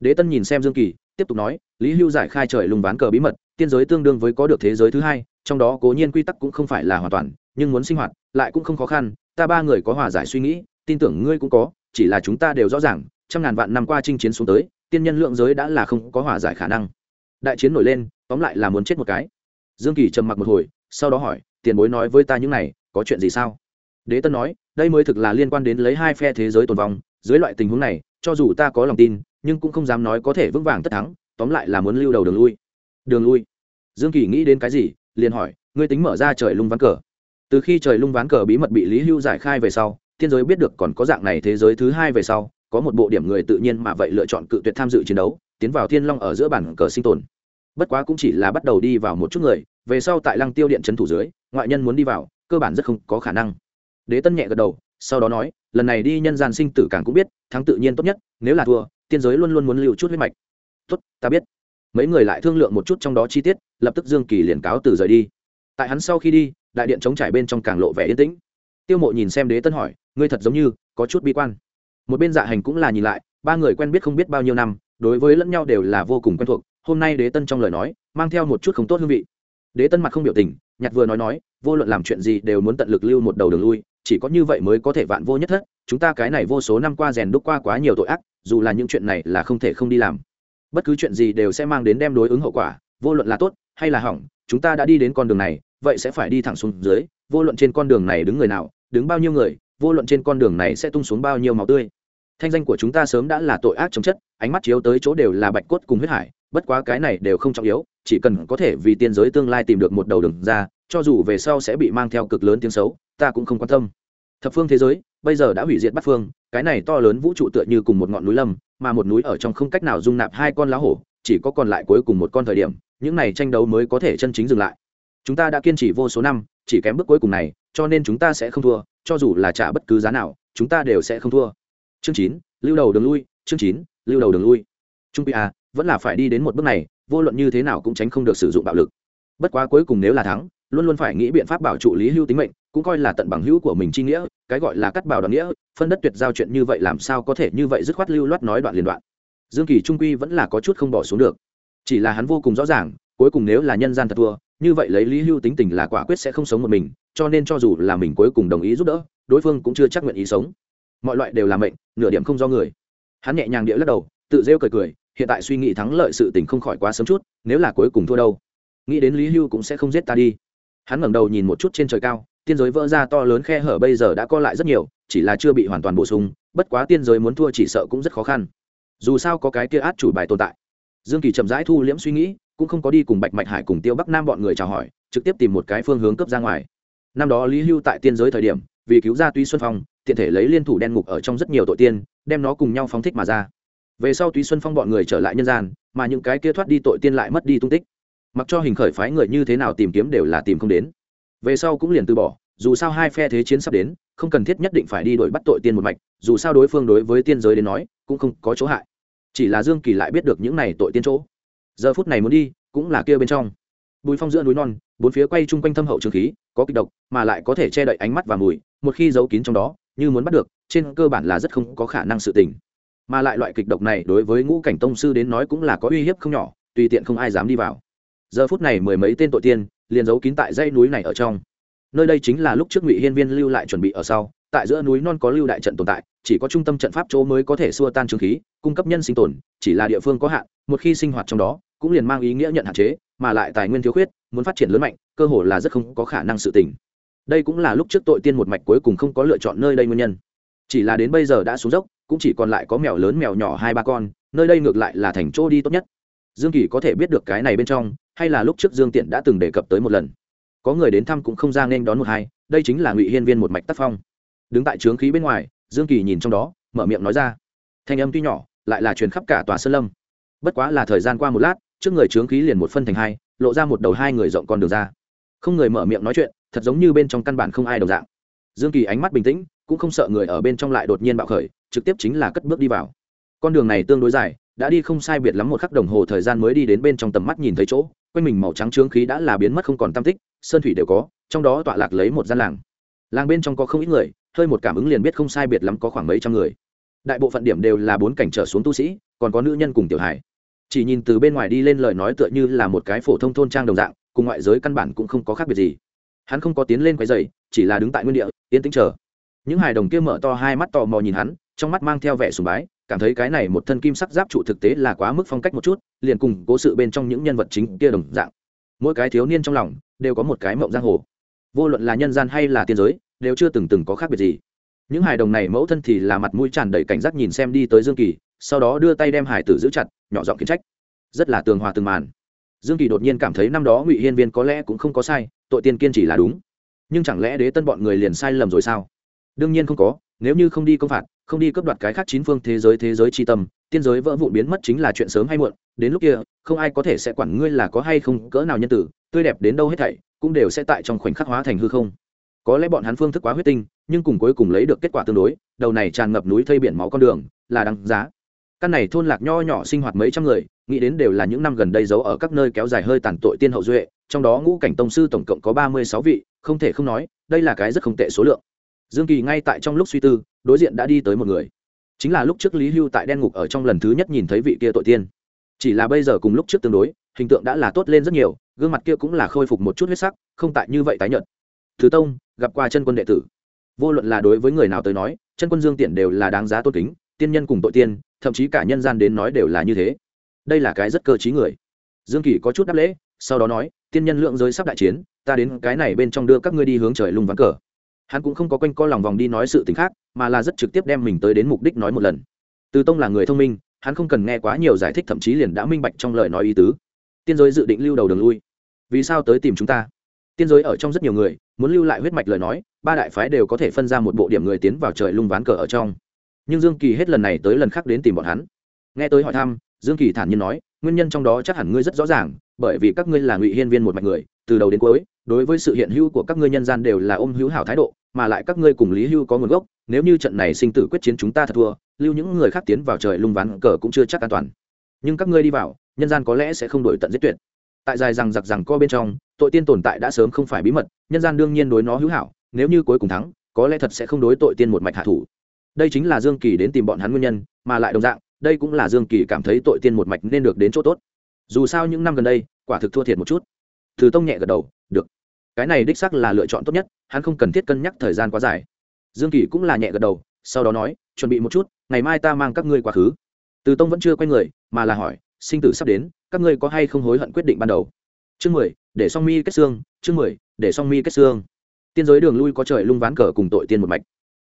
Speaker 1: Đế tân nhìn xem dương kỳ, tiếp tục nói, lý hưu giải khai trời lùng ván cờ bí mật, tiên giới tương đương với có được thế giới thứ hai, trong đó cố nhiên quy tắc cũng không phải là hoàn toàn, nhưng muốn sinh hoạt, lại cũng không khó khăn, ta ba người có hòa giải suy nghĩ, tin tưởng ngươi cũng có, chỉ là chúng ta đều rõ ràng, trăm ngàn vạn năm qua chinh chiến xuống tới, tiên nhân lượng giới đã là không có hòa giải khả năng. Đại chiến nổi lên, tóm lại là muốn chết một cái. Dương kỳ trầm mặc một hồi, sau đó hỏi, tiền bối nói với ta những này, có chuyện gì sao? Đế tân nói đây mới thực là liên quan đến lấy hai phe thế giới tồn vong. Dưới loại tình huống này, cho dù ta có lòng tin, nhưng cũng không dám nói có thể vững vàng tất thắng, tóm lại là muốn lưu đầu đường lui. Đường lui? Dương kỳ nghĩ đến cái gì, liền hỏi, ngươi tính mở ra trời lung ván cờ. Từ khi trời lung ván cờ bí mật bị lý hưu giải khai về sau thiên giới biết được còn có dạng này thế giới thứ hai về sau, có một bộ điểm người tự nhiên mà vậy lựa chọn cự tuyệt tham dự chiến đấu, tiến vào thiên long ở giữa bản cờ sinh tồn. Bất quá cũng chỉ là bắt đầu đi vào một chút người, về sau tại lăng tiêu điện trấn thủ dưới, ngoại nhân muốn đi vào, cơ bản rất không có khả năng đế tân nhẹ gật đầu, sau đó nói, lần này đi nhân gian sinh tử càng cũng biết, thắng tự nhiên tốt nhất, nếu là thua, tiên giới luôn luôn muốn lưu chút huyết mạch. Tốt, ta biết. Mấy người lại thương lượng một chút trong đó chi tiết, lập tức dương kỳ liền cáo từ rời đi. Tại hắn sau khi đi, đại điện chống trải bên trong càng lộ vẻ yên tĩnh. Tiêu mộ nhìn xem đế tân hỏi, ngươi thật giống như có chút bi quan. Một bên dạ hành cũng là nhìn lại, ba người quen biết không biết bao nhiêu năm, đối với lẫn nhau đều là vô cùng quen thuộc, hôm nay đế tân trong lời nói, mang theo một chút không tốt hương vị. Đế tân mặt không biểu tình, nhặt vừa nói nói, vô luận làm chuyện gì đều muốn tận lực lưu một đầu đường lui chỉ có như vậy mới có thể vạn vô nhất thất. Chúng ta cái này vô số năm qua rèn đúc qua quá nhiều tội ác, dù là những chuyện này là không thể không đi làm. Bất cứ chuyện gì đều sẽ mang đến đem đối ứng hậu quả, vô luận là tốt hay là hỏng, chúng ta đã đi đến con đường này, vậy sẽ phải đi thẳng xuống dưới, vô luận trên con đường này đứng người nào, đứng bao nhiêu người, vô luận trên con đường này sẽ tung xuống bao nhiêu máu tươi. Thanh danh của chúng ta sớm đã là tội ác chống chất, ánh mắt chiếu tới chỗ đều là bạch cốt cùng huyết hải, bất quá cái này đều không trọng yếu, chỉ cần có thể vì tiên giới tương lai tìm được một đầu đường ra, cho dù về sau sẽ bị mang theo cực lớn tiếng xấu ta cũng không quan tâm. Thập phương thế giới, bây giờ đã hủy diệt bắt phương, cái này to lớn vũ trụ tựa như cùng một ngọn núi lâm, mà một núi ở trong không cách nào dung nạp hai con lá hổ, chỉ có còn lại cuối cùng một con thời điểm, những này tranh đấu mới có thể chân chính dừng lại. Chúng ta đã kiên trì vô số năm, chỉ kém bước cuối cùng này, cho nên chúng ta sẽ không thua, cho dù là trả bất cứ giá nào, chúng ta đều sẽ không thua. Chương chín, lưu đầu đường lui, chương chín, lưu đầu đường lui. Trung pi a à, vẫn là phải đi đến một bước này, vô luận như thế nào cũng tránh không được sử dụng bạo lực. Bất quá cuối cùng nếu là thắng, luôn luôn phải nghĩ biện pháp bảo trụ lý hưu tính mệnh cũng coi là tận bằng hữu của mình chi nghĩa, cái gọi là cắt bào đoạn nghĩa, phân đất tuyệt giao chuyện như vậy làm sao có thể như vậy dứt khoát lưu loát nói đoạn liên đoạn. Dương kỳ trung quy vẫn là có chút không bỏ xuống được. Chỉ là hắn vô cùng rõ ràng, cuối cùng nếu là nhân gian thật thua, như vậy lấy lý hưu tính tình là quả quyết sẽ không sống một mình, cho nên cho dù là mình cuối cùng đồng ý giúp đỡ, đối phương cũng chưa chắc nguyện ý sống. Mọi loại đều là mệnh, nửa điểm không do người. Hắn nhẹ nhàng địa lắc đầu, tự rêu cười cười, hiện tại suy nghĩ thắng lợi sự tình không khỏi quá sớm chút, nếu là cuối cùng thua đâu. Nghĩ đến lý hưu cũng sẽ không giết ta đi. Hắn ngẩng đầu nhìn một chút trên trời cao tiên giới vỡ ra to lớn khe hở bây giờ đã co lại rất nhiều, chỉ là chưa bị hoàn toàn bổ sung, bất quá tiên giới muốn thua chỉ sợ cũng rất khó khăn. Dù sao có cái kia át chủ bài tồn tại. Dương kỳ chậm rãi thu liễm suy nghĩ, cũng không có đi cùng bạch mạch hải cùng tiêu bắc nam bọn người chào hỏi, trực tiếp tìm một cái phương hướng cấp ra ngoài. Năm đó lý hưu tại tiên giới thời điểm, vì cứu ra tuy xuân phong, tiện thể lấy liên thủ đen ngục ở trong rất nhiều tội tiên, đem nó cùng nhau phóng thích mà ra. Về sau tuy xuân phong bọn người trở lại nhân gian, mà những cái kia thoát đi tội tiên lại mất đi tung tích. Mặc cho hình khởi phái người như thế nào tìm kiếm đều là tìm không đến. Về sau cũng liền từ bỏ dù sao hai phe thế chiến sắp đến, không cần thiết nhất định phải đi đổi bắt tội tiên một mạch, dù sao đối phương đối với tiên giới đến nói, cũng không có chỗ hại. Chỉ là dương kỳ lại biết được những này tội tiên chỗ. Giờ phút này muốn đi, cũng là kia bên trong. Bùi phong giữa núi non, bốn phía quay chung quanh thâm hậu trường khí, có kịch độc, mà lại có thể che đậy ánh mắt và mùi, một khi giấu kín trong đó, như muốn bắt được, trên cơ bản là rất không có khả năng sự tình. Mà lại loại kịch độc này đối với ngũ cảnh tông sư đến nói cũng là có uy hiếp không nhỏ, tùy tiện không ai dám đi vào. Giờ phút này mười mấy tên tội tiên, liền giấu kín tại dãy núi này ở trong nơi đây chính là lúc trước ngụy hiên viên lưu lại chuẩn bị ở sau, tại giữa núi non có lưu đại trận tồn tại, chỉ có trung tâm trận pháp chỗ mới có thể xua tan trường khí, cung cấp nhân sinh tồn, chỉ là địa phương có hạn, một khi sinh hoạt trong đó, cũng liền mang ý nghĩa nhận hạn chế, mà lại tài nguyên thiếu khuyết, muốn phát triển lớn mạnh, cơ hồ là rất không có khả năng sự tình. Đây cũng là lúc trước tội tiên một mạch cuối cùng không có lựa chọn nơi đây nguyên nhân. Chỉ là đến bây giờ đã xuống dốc, cũng chỉ còn lại có mèo lớn mèo nhỏ hai ba con, nơi đây ngược lại là thành chỗ đi tốt nhất. Dương kỳ có thể biết được cái này bên trong, hay là lúc trước dương tiện đã từng đề cập tới một lần có người đến thăm cũng không ra nên đón một hai, đây chính là ngụy hiên viên một mạch tác phong. Đứng tại trướng khí bên ngoài, dương kỳ nhìn trong đó, mở miệng nói ra. Thanh âm tuy nhỏ, lại là truyền khắp cả tòa sơn lâm. Bất quá là thời gian qua một lát, trước người trướng khí liền một phân thành hai, lộ ra một đầu hai người rộng con đường ra. Không người mở miệng nói chuyện, thật giống như bên trong căn bản không ai đồng dạng. Dương kỳ ánh mắt bình tĩnh, cũng không sợ người ở bên trong lại đột nhiên bạo khởi, trực tiếp chính là cất bước đi vào. Con đường này tương đối dài, đã đi không sai biệt lắm một khắc đồng hồ thời gian mới đi đến bên trong tầm mắt nhìn thấy chỗ, quanh mình màu trắng trướng khí đã là biến mất không còn tam tích sơn thủy đều có, trong đó tọa lạc lấy một gian làng. Làng bên trong có không ít người, hơi một cảm ứng liền biết không sai biệt lắm có khoảng mấy trăm người. Đại bộ phận điểm đều là bốn cảnh trở xuống tu sĩ, còn có nữ nhân cùng tiểu hải chỉ nhìn từ bên ngoài đi lên lời nói tựa như là một cái phổ thông thôn trang đồng dạng, cùng ngoại giới căn bản cũng không có khác biệt gì. Hắn không có tiến lên quái dày chỉ là đứng tại nguyên địa, yên tĩnh chờ. Những hài đồng kia mở to hai mắt tò mò nhìn hắn, trong mắt mang theo vẻ sùng bái, cảm thấy cái này một thân kim sắc giáp trụ thực tế là quá mức phong cách một chút, liền cùng cố sự bên trong những nhân vật chính kia đồng dạng. Mỗi cái thiếu niên trong lòng đều có một cái mộng giang hồ. Vô luận là nhân gian hay là tiên giới, đều chưa từng từng có khác biệt gì. Những hài đồng này mẫu thân thì là mặt mũi tràn đầy cảnh giác nhìn xem đi tới dương kỳ, sau đó đưa tay đem hải tử giữ chặt, nhỏ giọng khiến trách. Rất là tường hòa từng màn. Dương kỳ đột nhiên cảm thấy năm đó ngụy hiên viên có lẽ cũng không có sai, tội tiên kiên chỉ là đúng. Nhưng chẳng lẽ đế tân bọn người liền sai lầm rồi sao? Đương nhiên không có, nếu như không đi công phạt không đi cấp đoạt cái khác chín phương thế giới thế giới tri tâm, tiên giới vỡ vụn biến mất chính là chuyện sớm hay muộn, đến lúc kia, không ai có thể sẽ quản ngươi là có hay không cỡ nào nhân tử, tươi đẹp đến đâu hết thảy, cũng đều sẽ tại trong khoảnh khắc hóa thành hư không. Có lẽ bọn hắn phương thức quá huyết tinh, nhưng cùng cuối cùng lấy được kết quả tương đối, đầu này tràn ngập núi thây biển máu con đường, là đáng giá. Căn này thôn lạc nho nhỏ sinh hoạt mấy trăm người, nghĩ đến đều là những năm gần đây giấu ở các nơi kéo dài hơi tàn tội tiên hậu duệ, trong đó ngũ cảnh tông sư tổng cộng có ba mươi sáu vị, không thể không nói, đây là cái rất không tệ số lượng dương kỳ ngay tại trong lúc suy tư, đối diện đã đi tới một người. Chính là lúc trước lý hưu tại đen ngục ở trong lần thứ nhất nhìn thấy vị kia tội tiên. Chỉ là bây giờ cùng lúc trước tương đối, hình tượng đã là tốt lên rất nhiều, gương mặt kia cũng là khôi phục một chút huyết sắc, không tại như vậy tái nhợt. Thứ tông, gặp qua chân quân đệ tử. Vô luận là đối với người nào tới nói, chân quân dương tiện đều là đáng giá tôn kính, tiên nhân cùng tội tiên, thậm chí cả nhân gian đến nói đều là như thế. Đây là cái rất cơ t người. Dương kỳ có chút đáp lễ, sau đó nói, tiên nhân lượng giới sắp đại chiến, ta đến cái này bên trong đưa các ngươi đi hướng trời lung vắng cờ hắn cũng không có quanh co lòng vòng đi nói sự t ì n h khác, mà là rất trực tiếp đem mình tới đến mục đích nói một lần. Từ tông là người thông minh, hắn không cần nghe quá nhiều giải thích, thậm chí liền đã minh bạch trong lời nói ý tứ. Tiên giới dự định lưu đầu đường lui. Vì sao tới tìm chúng ta? Tiên giới ở trong rất nhiều người, muốn lưu lại huyết mạch lời nói, ba đại phái đều có thể phân ra một bộ điểm người tiến vào trời lung ván cờ ở trong. Nhưng dương kỳ hết lần này tới lần khác đến tìm bọn hắn. Nghe tới hỏi thăm, dương kỳ thản nhiên nói, nguyên nhân trong đó chắc hẳn ngươi rất rõ ràng, bởi vì các ngươi là ngụy hiên viên một mạch người, từ đầu đến cuối đối với sự hiện hữu của các ngươi nhân gian đều là ôm hữu hảo thái độ, mà lại các ngươi cùng lý hưu có nguồn gốc, nếu như trận này sinh tử quyết chiến chúng ta thật thua, lưu những người khác tiến vào trời lung ván cờ cũng chưa chắc an toàn. Nhưng các ngươi đi vào, nhân gian có lẽ sẽ không đổi tận giết tuyệt. Tại dài rằng giặc rằng co bên trong, tội tiên tồn tại đã sớm không phải bí mật, nhân gian đương nhiên đối nó hữu hảo, nếu như cuối cùng thắng, có lẽ thật sẽ không đối tội tiên một mạch hạ thủ. Đây chính là dương kỳ đến tìm bọn hắn nguyên nhân, mà lại đồng dạng, đây cũng là dương kỳ cảm thấy tội tiên một mạch nên được đến chỗ tốt. Dù sao những năm gần đây, quả thực thua thiệt một chút. Từ tông nhẹ gật đầu, được cái này đích sắc là lựa chọn tốt nhất, hắn không cần thiết cân nhắc thời gian quá dài. Dương kỳ cũng là nhẹ gật đầu, sau đó nói, chuẩn bị một chút, ngày mai ta mang các ngươi quá khứ. Từ tông vẫn chưa quay người, mà là hỏi, sinh tử sắp đến, các ngươi có hay không hối hận quyết định ban đầu? Chương mười, để song mi kết xương, chương mười, để song mi kết xương. Tiên giới đường lui có trời lung ván cờ cùng tội tiên một mạch,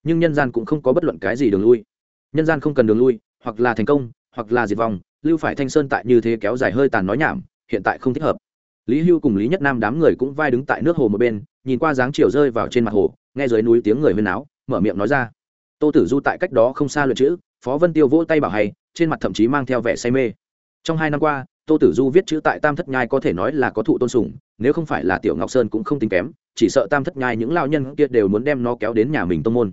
Speaker 1: nhưng nhân gian cũng không có bất luận cái gì đường lui. Nhân gian không cần đường lui, hoặc là thành công, hoặc là diệt vong, lưu phải thanh sơn tại như thế kéo dài hơi tàn nói nhảm, hiện tại không thích hợp lý hưu cùng lý nhất nam đám người cũng vai đứng tại nước hồ một bên, nhìn qua dáng chiều rơi vào trên mặt hồ, nghe dưới núi tiếng người huyên áo mở miệng nói ra. Tô tử du tại cách đó không xa luyện chữ, phó vân tiêu vỗ tay bảo hay, trên mặt thậm chí mang theo vẻ say mê. Trong hai năm qua, tô tử du viết chữ tại tam thất nhai có thể nói là có thụ tôn sùng, nếu không phải là tiểu ngọc sơn cũng không tính kém, chỉ sợ tam thất nhai những lao nhân kia đều muốn đem nó kéo đến nhà mình tô môn.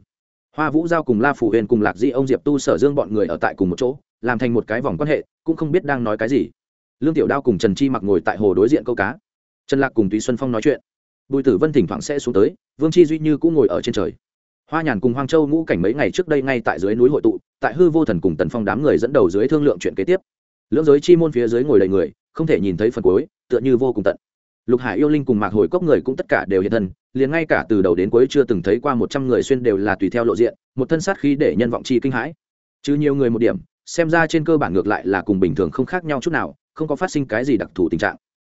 Speaker 1: Hoa vũ giao cùng la phủ huyền cùng lạc di ông diệp tu sở dương bọn người ở tại cùng một chỗ, làm thành một cái vòng quan hệ, cũng không biết đang nói cái gì lương tiểu đao cùng trần chi mặc ngồi tại hồ đối diện câu cá. Trần lạc cùng túy xuân phong nói chuyện. Bùi tử vân thỉnh thoảng sẽ xuống tới, vương chi duy như cũng ngồi ở trên trời. Hoa nhàn cùng hoang châu ngũ cảnh mấy ngày trước đây ngay tại dưới núi hội tụ, tại hư vô thần cùng tần phong đám người dẫn đầu dưới thương lượng chuyện kế tiếp. Lưỡng giới chi môn phía dưới ngồi đầy người, không thể nhìn thấy phần cuối, tựa như vô cùng tận. Lục hải yêu linh cùng mạc hồi cốc người cũng tất cả đều hiện thân, liền ngay cả từ đầu đến cuối chưa từng thấy qua một trăm người xuyên đều là tùy theo lộ diện, một thân sát khí để nhân vọng chi kinh hãi. Chứ nhiều người một điểm, xem ra trên cơ bản ngược lại là cùng bình thường không khác nhau chút nào không có phát sinh cái gì đặc thù tình trạng.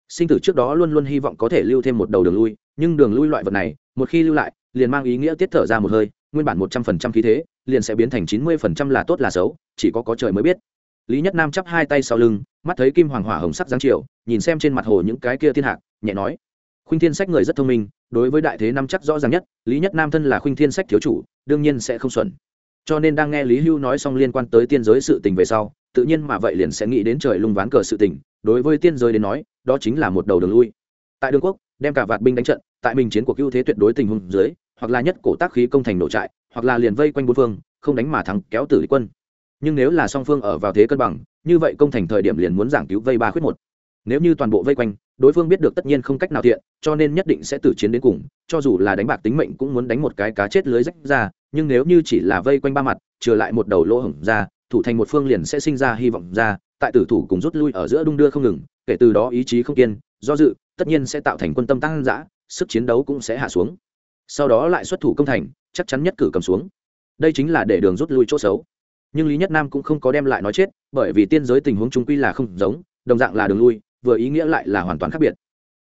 Speaker 1: Sinh tử trước đó luôn luôn hy vọng có thể lưu thêm một đầu đường lui, nhưng đường lui loại vật này, một khi lưu lại, liền mang ý nghĩa tiết thở ra một hơi, nguyên bản một trăm phần trăm khí thế, liền sẽ biến thành chín mươi phần trăm là tốt là xấu, chỉ có có trời mới biết. Lý nhất nam chắp hai tay sau lưng, mắt thấy kim hoàng hỏa hồng sắc giáng chiều, nhìn xem trên mặt hồ những cái kia thiên hạc, nhẹ nói, khuynh thiên sách người rất thông minh, đối với đại thế năm chắc rõ ràng nhất, lý nhất nam thân là khuynh thiên sách thiếu chủ, đương nhiên sẽ không xuẩn cho nên đang nghe lý hưu nói xong liên quan tới tiên giới sự tình về sau, tự nhiên mà vậy liền sẽ nghĩ đến trời lung ván cờ sự tình, đối với tiên giới đến nói, đó chính là một đầu đường lui. Tại đường quốc, đem cả vạt binh đánh trận, tại mình chiến cuộc ưu thế tuyệt đối tình huống dưới, hoặc là nhất cổ tác khí công thành nổ trại, hoặc là liền vây quanh bốn phương, không đánh mà thắng kéo tử địch quân. Nhưng nếu là song phương ở vào thế cân bằng, như vậy công thành thời điểm liền muốn giảng cứu vây ba khuyết một. Nếu như toàn bộ vây quanh, đối phương biết được tất nhiên không cách nào thiện cho nên nhất định sẽ tử chiến đến cùng, cho dù là đánh bạc tính mệnh cũng muốn đánh một cái cá chết lưới rách ra nhưng nếu như chỉ là vây quanh ba mặt, trừ lại một đầu lỗ hổng ra, thủ thành một phương liền sẽ sinh ra hy vọng ra, tại tử thủ cùng rút lui ở giữa đung đưa không ngừng, kể từ đó ý chí không kiên, do dự, tất nhiên sẽ tạo thành quân tâm tăng giã sức chiến đấu cũng sẽ hạ xuống. Sau đó lại xuất thủ công thành, chắc chắn nhất cử cầm xuống. Đây chính là để đường rút lui chỗ xấu. Nhưng lý nhất nam cũng không có đem lại nói chết, bởi vì tiên giới tình huống chúng quy là không giống, đồng dạng là đường lui, vừa ý nghĩa lại là hoàn toàn khác biệt.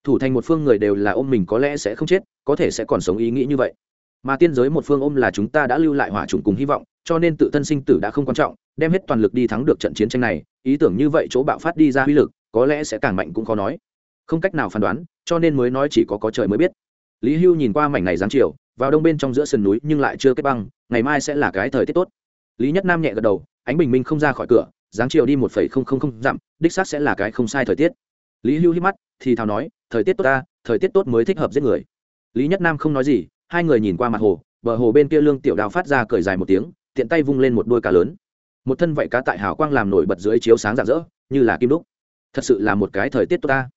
Speaker 1: Thủ thành một phương người đều là ôm mình có lẽ sẽ không chết, có thể sẽ còn sống ý nghĩ như vậy mà tiên giới một phương ôm là chúng ta đã lưu lại hỏa trùng cùng hy vọng, cho nên tự thân sinh tử đã không quan trọng, đem hết toàn lực đi thắng được trận chiến tranh này, ý tưởng như vậy chỗ bạo phát đi ra uy lực, có lẽ sẽ càng mạnh cũng khó nói. Không cách nào phán đoán, cho nên mới nói chỉ có có trời mới biết. Lý hưu nhìn qua mảnh này giáng chiều, vào đông bên trong giữa sườn núi nhưng lại chưa kết băng, ngày mai sẽ là cái thời tiết tốt. Lý nhất nam nhẹ gật đầu, ánh bình minh không ra khỏi cửa giáng chiều đi một phẩy không không không dặm, đích xác sẽ là cái không sai thời tiết. Lý hưu hít mắt, thì thào nói, thời tiết tốt ta, thời tiết tốt mới thích hợp giết người. Lý nhất nam không nói gì hai người nhìn qua mặt hồ, bờ hồ bên kia lương tiểu đào phát ra cởi dài một tiếng, tiện tay vung lên một đôi cá lớn. Một thân vậy cá tại hào quang làm nổi bật dưới chiếu sáng rạng rỡ, như là kim đúc. Thật sự là một cái thời tiết tốt ta.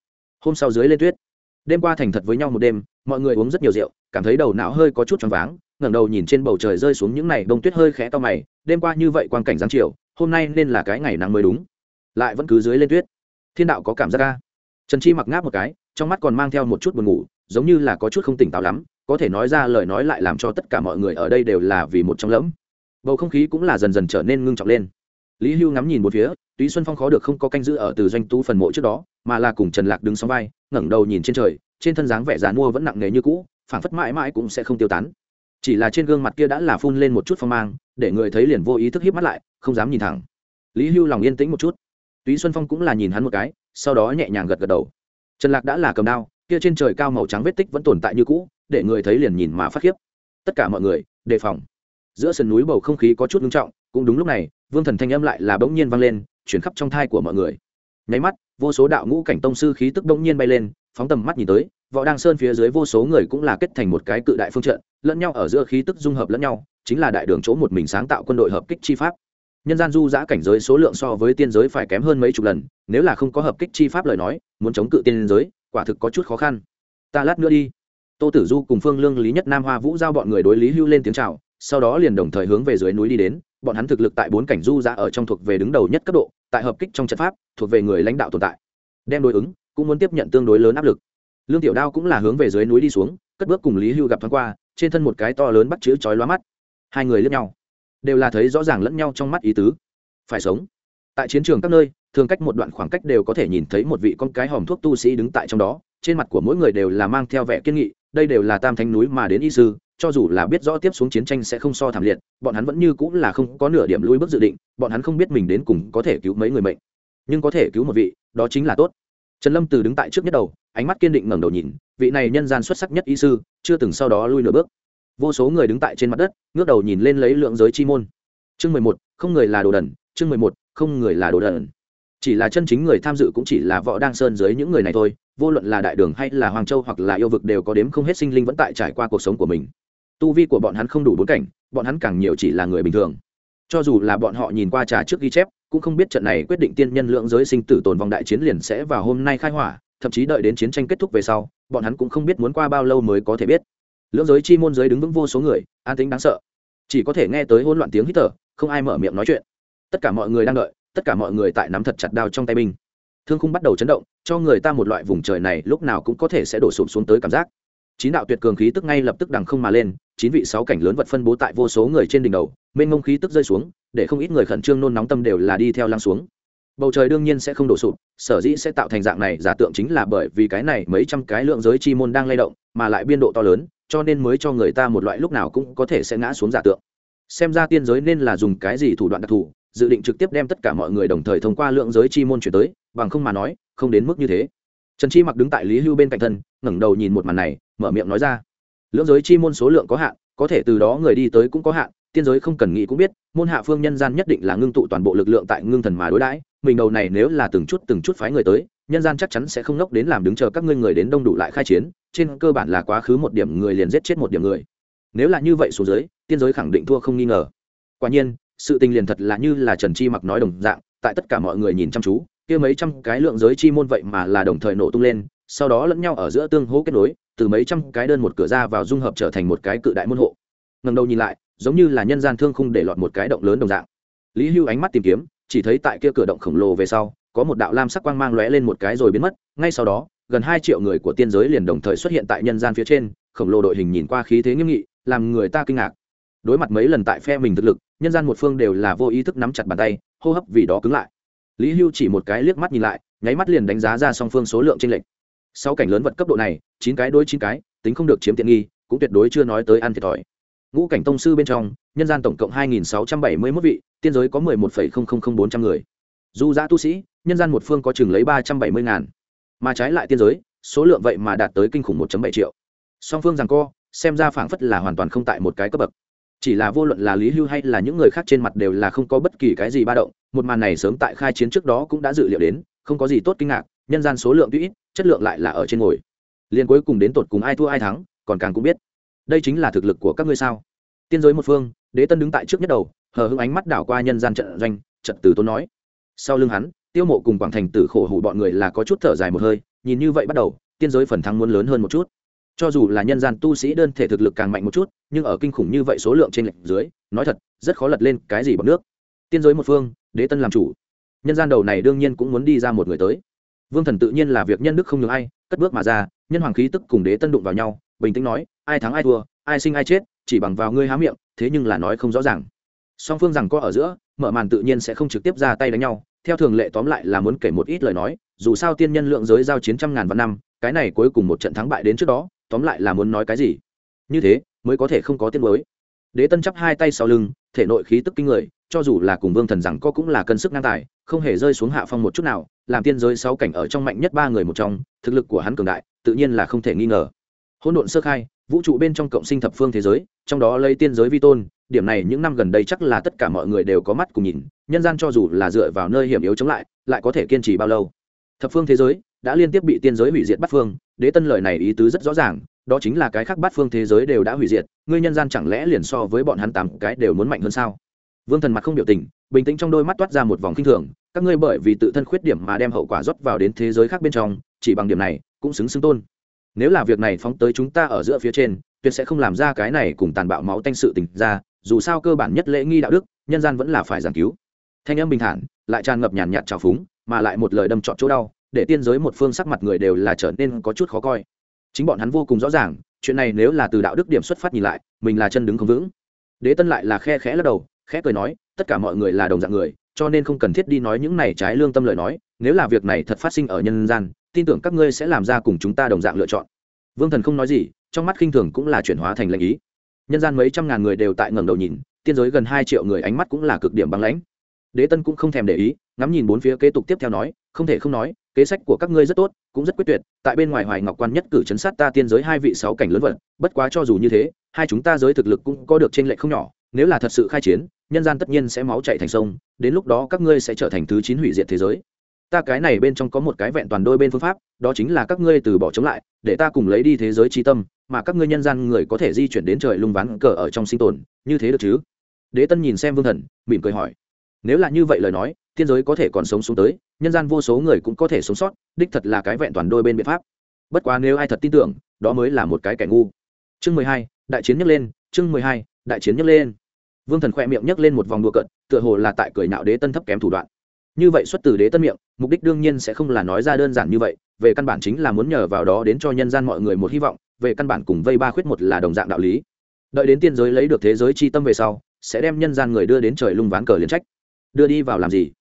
Speaker 1: Hôm sau dưới lên tuyết. Đêm qua thành thật với nhau một đêm, mọi người uống rất nhiều rượu, cảm thấy đầu não hơi có chút choáng váng, ngẩng đầu nhìn trên bầu trời rơi xuống những ngày đông tuyết hơi khẽ to mày, đêm qua như vậy quang cảnh giáng chiều, hôm nay nên là cái ngày nắng mới đúng. Lại vẫn cứ dưới lên tuyết. Thiên đạo có cảm giác ca trần chi mặc ngáp một cái, trong mắt còn mang theo một chút buồn ngủ, giống như là có chút không tỉnh táo lắm có thể nói ra lời nói lại làm cho tất cả mọi người ở đây đều là vì một trong lẫm. Bầu không khí cũng là dần dần trở nên ngưng trọng lên. Lý hưu ngắm nhìn một phía, túy xuân phong khó được không có canh giữ ở từ doanh tú phần mộ trước đó, mà là cùng trần lạc đứng sóng vai, ngẩng đầu nhìn trên trời, trên thân dáng vẻ dàn mua vẫn nặng nề như cũ, phảng phất mãi mãi cũng sẽ không tiêu tán. Chỉ là trên gương mặt kia đã là phun lên một chút phong mang, để người thấy liền vô ý thức hiếp mắt lại, không dám nhìn thẳng. Lý hưu lòng yên tĩnh một chút. Túy xuân phong cũng là nhìn hắn một cái, sau đó nhẹ nhàng gật gật đầu. Trần lạc đã là cầm đao, kia trên trời cao màu trắng vết tích vẫn tồn tại như cũ để người thấy liền nhìn mà phát khiếp. Tất cả mọi người, đề phòng. Giữa sườn núi bầu không khí có chút ngưng trọng, cũng đúng lúc này, vương thần thanh âm lại là bỗng nhiên vang lên, chuyển khắp trong thai của mọi người. Nháy mắt, vô số đạo ngũ cảnh tông sư khí tức bỗng nhiên bay lên, phóng tầm mắt nhìn tới, võ đăng sơn phía dưới vô số người cũng là kết thành một cái cự đại phương trận, lẫn nhau ở giữa khí tức dung hợp lẫn nhau, chính là đại đường chỗ một mình sáng tạo quân đội hợp kích chi pháp. Nhân gian du giã cảnh giới số lượng so với tiên giới phải kém hơn mấy chục lần, nếu là không có hợp kích chi pháp lời nói, muốn chống cự tiên giới, quả thực có chút khó khăn. Ta lát nữa đi tô tử du cùng phương lương lý nhất nam hoa vũ giao bọn người đối lý hưu lên tiếng chào, sau đó liền đồng thời hướng về dưới núi đi đến. Bọn hắn thực lực tại bốn cảnh du ra ở trong thuộc về đứng đầu nhất cấp độ tại hợp kích trong trận pháp thuộc về người lãnh đạo tồn tại. Đem đối ứng cũng muốn tiếp nhận tương đối lớn áp lực. Lương tiểu đao cũng là hướng về dưới núi đi xuống cất bước cùng lý hưu gặp thoáng qua trên thân một cái to lớn bắt chữ chói lóa mắt. Hai người lướt nhau đều là thấy rõ ràng lẫn nhau trong mắt ý tứ. Phải sống. Tại chiến trường các nơi thường cách một đoạn khoảng cách đều có thể nhìn thấy một vị con cái hòm thuốc tu sĩ đứng tại trong đó trên mặt của mỗi người đều là mang theo vẻ kiên nghị đây đều là tam thánh núi mà đến y sư, cho dù là biết rõ tiếp xuống chiến tranh sẽ không so thảm liệt, bọn hắn vẫn như cũng là không có nửa điểm lui bước dự định, bọn hắn không biết mình đến cùng có thể cứu mấy người mệnh. Nhưng có thể cứu một vị, đó chính là tốt. Trần lâm từ đứng tại trước nhất đầu, ánh mắt kiên định ngẩng đầu nhìn, vị này nhân gian xuất sắc nhất y sư, chưa từng sau đó lui nửa bước. Vô số người đứng tại trên mặt đất, ngước đầu nhìn lên lấy lượng giới chi môn. Chương mười một, không người là đồ đần, chương mười một, không người là đồ đần chỉ là chân chính người tham dự cũng chỉ là võ đang sơn dưới những người này thôi, vô luận là đại đường hay là hoàng châu hoặc là yêu vực đều có đếm không hết sinh linh vẫn tại trải qua cuộc sống của mình. Tu vi của bọn hắn không đủ bốn cảnh, bọn hắn càng nhiều chỉ là người bình thường. Cho dù là bọn họ nhìn qua trà trước ghi chép, cũng không biết trận này quyết định tiên nhân lượng giới sinh tử tồn vong đại chiến liền sẽ vào hôm nay khai hỏa, thậm chí đợi đến chiến tranh kết thúc về sau, bọn hắn cũng không biết muốn qua bao lâu mới có thể biết. Lưỡng giới chi môn giới đứng vững vô số người, an tính đáng sợ. Chỉ có thể nghe tới hỗn loạn tiếng hít thở, không ai mở miệng nói chuyện. Tất cả mọi người đang đợi tất cả mọi người tại nắm thật chặt đao trong tay binh. Thương khung bắt đầu chấn động, cho người ta một loại vùng trời này lúc nào cũng có thể sẽ đổ sụp xuống tới cảm giác. Chín đạo tuyệt cường khí tức ngay lập tức đằng không mà lên, chín vị sáu cảnh lớn vật phân bố tại vô số người trên đỉnh đầu, mênh ngông khí tức rơi xuống, để không ít người khẩn trương nôn nóng tâm đều là đi theo lăng xuống. Bầu trời đương nhiên sẽ không đổ sụp, sở dĩ sẽ tạo thành dạng này giả tượng chính là bởi vì cái này mấy trăm cái lượng giới chi môn đang lay động, mà lại biên độ to lớn, cho nên mới cho người ta một loại lúc nào cũng có thể sẽ ngã xuống giả tượng. Xem ra tiên giới nên là dùng cái gì thủ đoạn đặc thù dự định trực tiếp đem tất cả mọi người đồng thời thông qua lượng giới chi môn chuyển tới, bằng không mà nói, không đến mức như thế. Trần chi mặc đứng tại lý hưu bên cạnh thân, ngẩng đầu nhìn một màn này, mở miệng nói ra. Lượng giới chi môn số lượng có hạn, có thể từ đó người đi tới cũng có hạn, tiên giới không cần nghĩ cũng biết, môn hạ phương nhân gian nhất định là ngưng tụ toàn bộ lực lượng tại ngưng thần mà đối đãi, mình đầu này nếu là từng chút từng chút phái người tới, nhân gian chắc chắn sẽ không nốc đến làm đứng chờ các ngươi người đến đông đủ lại khai chiến, trên cơ bản là quá khứ một điểm người liền giết chết một điểm người. Nếu là như vậy xuống dưới, tiên giới khẳng định thua không nghi ngờ. Quả nhiên sự tình liền thật là như là trần chi mặc nói đồng dạng, tại tất cả mọi người nhìn chăm chú, kia mấy trăm cái lượng giới chi môn vậy mà là đồng thời nổ tung lên, sau đó lẫn nhau ở giữa tương hỗ kết nối, từ mấy trăm cái đơn một cửa ra vào dung hợp trở thành một cái cự đại môn hộ. Ngần đầu nhìn lại, giống như là nhân gian thương không để lọt một cái động lớn đồng dạng. Lý hưu ánh mắt tìm kiếm, chỉ thấy tại kia cửa động khổng lồ về sau, có một đạo lam sắc quang mang lóe lên một cái rồi biến mất, ngay sau đó, gần hai triệu người của tiên giới liền đồng thời xuất hiện tại nhân gian phía trên, khổng lồ đội hình nhìn qua khí thế nghiêm nghị, làm người ta kinh ngạc. Đối mặt mấy lần tại phe mình thực lực nhân gian một phương đều là vô ý thức nắm chặt bàn tay, hô hấp vì đó cứng lại. Lý hưu chỉ một cái liếc mắt nhìn lại, nháy mắt liền đánh giá ra song phương số lượng tranh lệch. Sau cảnh lớn vật cấp độ này, chín cái đối chín cái, tính không được chiếm tiện nghi, cũng tuyệt đối chưa nói tới ăn thiệt thòi. Ngũ cảnh tông sư bên trong, nhân gian tổng cộng hai nghìn sáu trăm bảy mươi mốt vị, tiên giới có mười một phẩy không không không bốn trăm người. Dù giã tu sĩ, nhân gian một phương có chừng lấy ba trăm bảy mươi ngàn. Mà trái lại tiên giới, số lượng vậy mà đạt tới kinh khủng một bảy triệu. Song phương rằng co, xem ra phảng phất là hoàn toàn không tại một cái cấp bậc chỉ là vô luận là lý hưu hay là những người khác trên mặt đều là không có bất kỳ cái gì ba động, một màn này sớm tại khai chiến trước đó cũng đã dự liệu đến, không có gì tốt kinh ngạc, nhân gian số lượng tuy ít, chất lượng lại là ở trên ngồi. Liền cuối cùng đến tột cùng ai thua ai thắng, còn càng cũng biết. Đây chính là thực lực của các ngươi sao? Tiên giới một phương, đế tân đứng tại trước nhất đầu, hờ hững ánh mắt đảo qua nhân gian trận doanh trận từ tôn nói. Sau lưng hắn, tiêu mộ cùng quảng thành tử khổ hủ bọn người là có chút thở dài một hơi, nhìn như vậy bắt đầu, tiên giới phần thắng muốn lớn hơn một chút cho dù là nhân gian tu sĩ đơn thể thực lực càng mạnh một chút, nhưng ở kinh khủng như vậy số lượng trên lệnh dưới, nói thật, rất khó lật lên cái gì bằng nước. Tiên giới một phương, đế tân làm chủ. Nhân gian đầu này đương nhiên cũng muốn đi ra một người tới. Vương thần tự nhiên là việc nhân đức không ngừng ai, cất bước mà ra, nhân hoàng khí tức cùng đế tân đụng vào nhau, bình tĩnh nói, ai thắng ai thua, ai sinh ai chết, chỉ bằng vào ngươi há miệng, thế nhưng là nói không rõ ràng. Song phương rằng có ở giữa, mở màn tự nhiên sẽ không trực tiếp ra tay đánh nhau, theo thường lệ tóm lại là muốn kể một ít lời nói, dù sao tiên nhân lượng giới giao chiến trăm ngàn vạn năm, cái này cuối cùng một trận thắng bại đến trước đó tóm lại là muốn nói cái gì? Như thế, mới có thể không có tiên mới đế tân chắp hai tay sau lưng, thể nội khí tức kinh người, cho dù là cùng vương thần rằng có cũng là cân sức ngang tài, không hề rơi xuống hạ phong một chút nào, làm tiên giới sáu cảnh ở trong mạnh nhất ba người một trong, thực lực của hắn cường đại, tự nhiên là không thể nghi ngờ. Hỗn độn sơ khai, vũ trụ bên trong cộng sinh thập phương thế giới, trong đó lấy tiên giới vi tôn, điểm này những năm gần đây chắc là tất cả mọi người đều có mắt cùng nhìn, nhân gian cho dù là dựa vào nơi hiểm yếu chống lại lại có thể kiên trì bao lâu? Thập phương thế giới đã liên tiếp bị tiên giới hủy diệt bắt phương, đế tân lời này ý tứ rất rõ ràng, đó chính là cái khác bắt phương thế giới đều đã hủy diệt, ngươi nhân gian chẳng lẽ liền so với bọn hắn tám cái đều muốn mạnh hơn sao? Vương thần mặt không biểu tình, bình tĩnh trong đôi mắt toát ra một vòng kinh thường, các ngươi bởi vì tự thân khuyết điểm mà đem hậu quả rót vào đến thế giới khác bên trong, chỉ bằng điểm này, cũng xứng xứng tôn. Nếu là việc này phóng tới chúng ta ở giữa phía trên, tuyệt sẽ không làm ra cái này cùng tàn bạo máu tanh sự tình ra, dù sao cơ bản nhất lễ nghi đạo đức, nhân gian vẫn là phải giảng cứu. Thanh âm bình thản, lại tràn ngập nhàn nhạt trào phúng, mà lại một lời đâm trọn chỗ đau để tiên giới một phương sắc mặt người đều là trở nên có chút khó coi. Chính bọn hắn vô cùng rõ ràng, chuyện này nếu là từ đạo đức điểm xuất phát nhìn lại, mình là chân đứng không vững. Đế tân lại là khe khẽ lắc đầu, khẽ cười nói, tất cả mọi người là đồng dạng người, cho nên không cần thiết đi nói những này trái lương tâm lời nói, nếu là việc này thật phát sinh ở nhân gian, tin tưởng các ngươi sẽ làm ra cùng chúng ta đồng dạng lựa chọn. Vương thần không nói gì, trong mắt khinh thường cũng là chuyển hóa thành lệnh ý. Nhân gian mấy trăm ngàn người đều tại ngẩng đầu nhìn, tiên giới gần hai triệu người ánh mắt cũng là cực điểm băng lãnh. Đế tân cũng không thèm để ý ngắm nhìn bốn phía kế tục tiếp theo nói, không thể không nói, kế sách của các ngươi rất tốt, cũng rất quyết tuyệt, tại bên ngoài hoài ngọc quan nhất cử chấn sát ta tiên giới hai vị sáu cảnh lớn vật, bất quá cho dù như thế, hai chúng ta giới thực lực cũng có được t r ê n lệch không nhỏ, nếu là thật sự khai chiến, nhân gian tất nhiên sẽ máu chạy thành sông, đến lúc đó các ngươi sẽ trở thành thứ chín hủy diệt thế giới. Ta cái này bên trong có một cái vẹn toàn đôi bên phương pháp, đó chính là các ngươi từ bỏ chống lại, để ta cùng lấy đi thế giới tri tâm, mà các ngươi nhân gian người có thể di chuyển đến trời lung ván cờ ở trong sinh tồn, như thế được chứ? Đế tân nhìn xem vương thần, mỉm cười hỏi. Nếu là như vậy lời nói thiên giới có thể còn sống xuống tới, nhân gian vô số người cũng có thể sống sót, đích thật là cái vẹn toàn đôi bên biện pháp. Bất quá nếu ai thật tin tưởng, đó mới là một cái kẻ ngu. Chương mười hai, đại chiến nhấc lên, chương mười hai, đại chiến nhấc lên. Vương thần khoe miệng nhấc lên một vòng đùa cận tựa hồ là tại cười nạo đế tân thấp kém thủ đoạn. Như vậy xuất từ đế tân miệng, mục đích đương nhiên sẽ không là nói ra đơn giản như vậy, về căn bản chính là muốn nhờ vào đó đến cho nhân gian mọi người một hy vọng, về căn bản cùng vây ba khuyết một là đồng dạng đạo lý. Đợi đến tiên giới lấy được thế giới chi tâm về sau, sẽ đem nhân gian người đưa đến trời lung ván cờ liền trách. Đưa đi vào làm gì?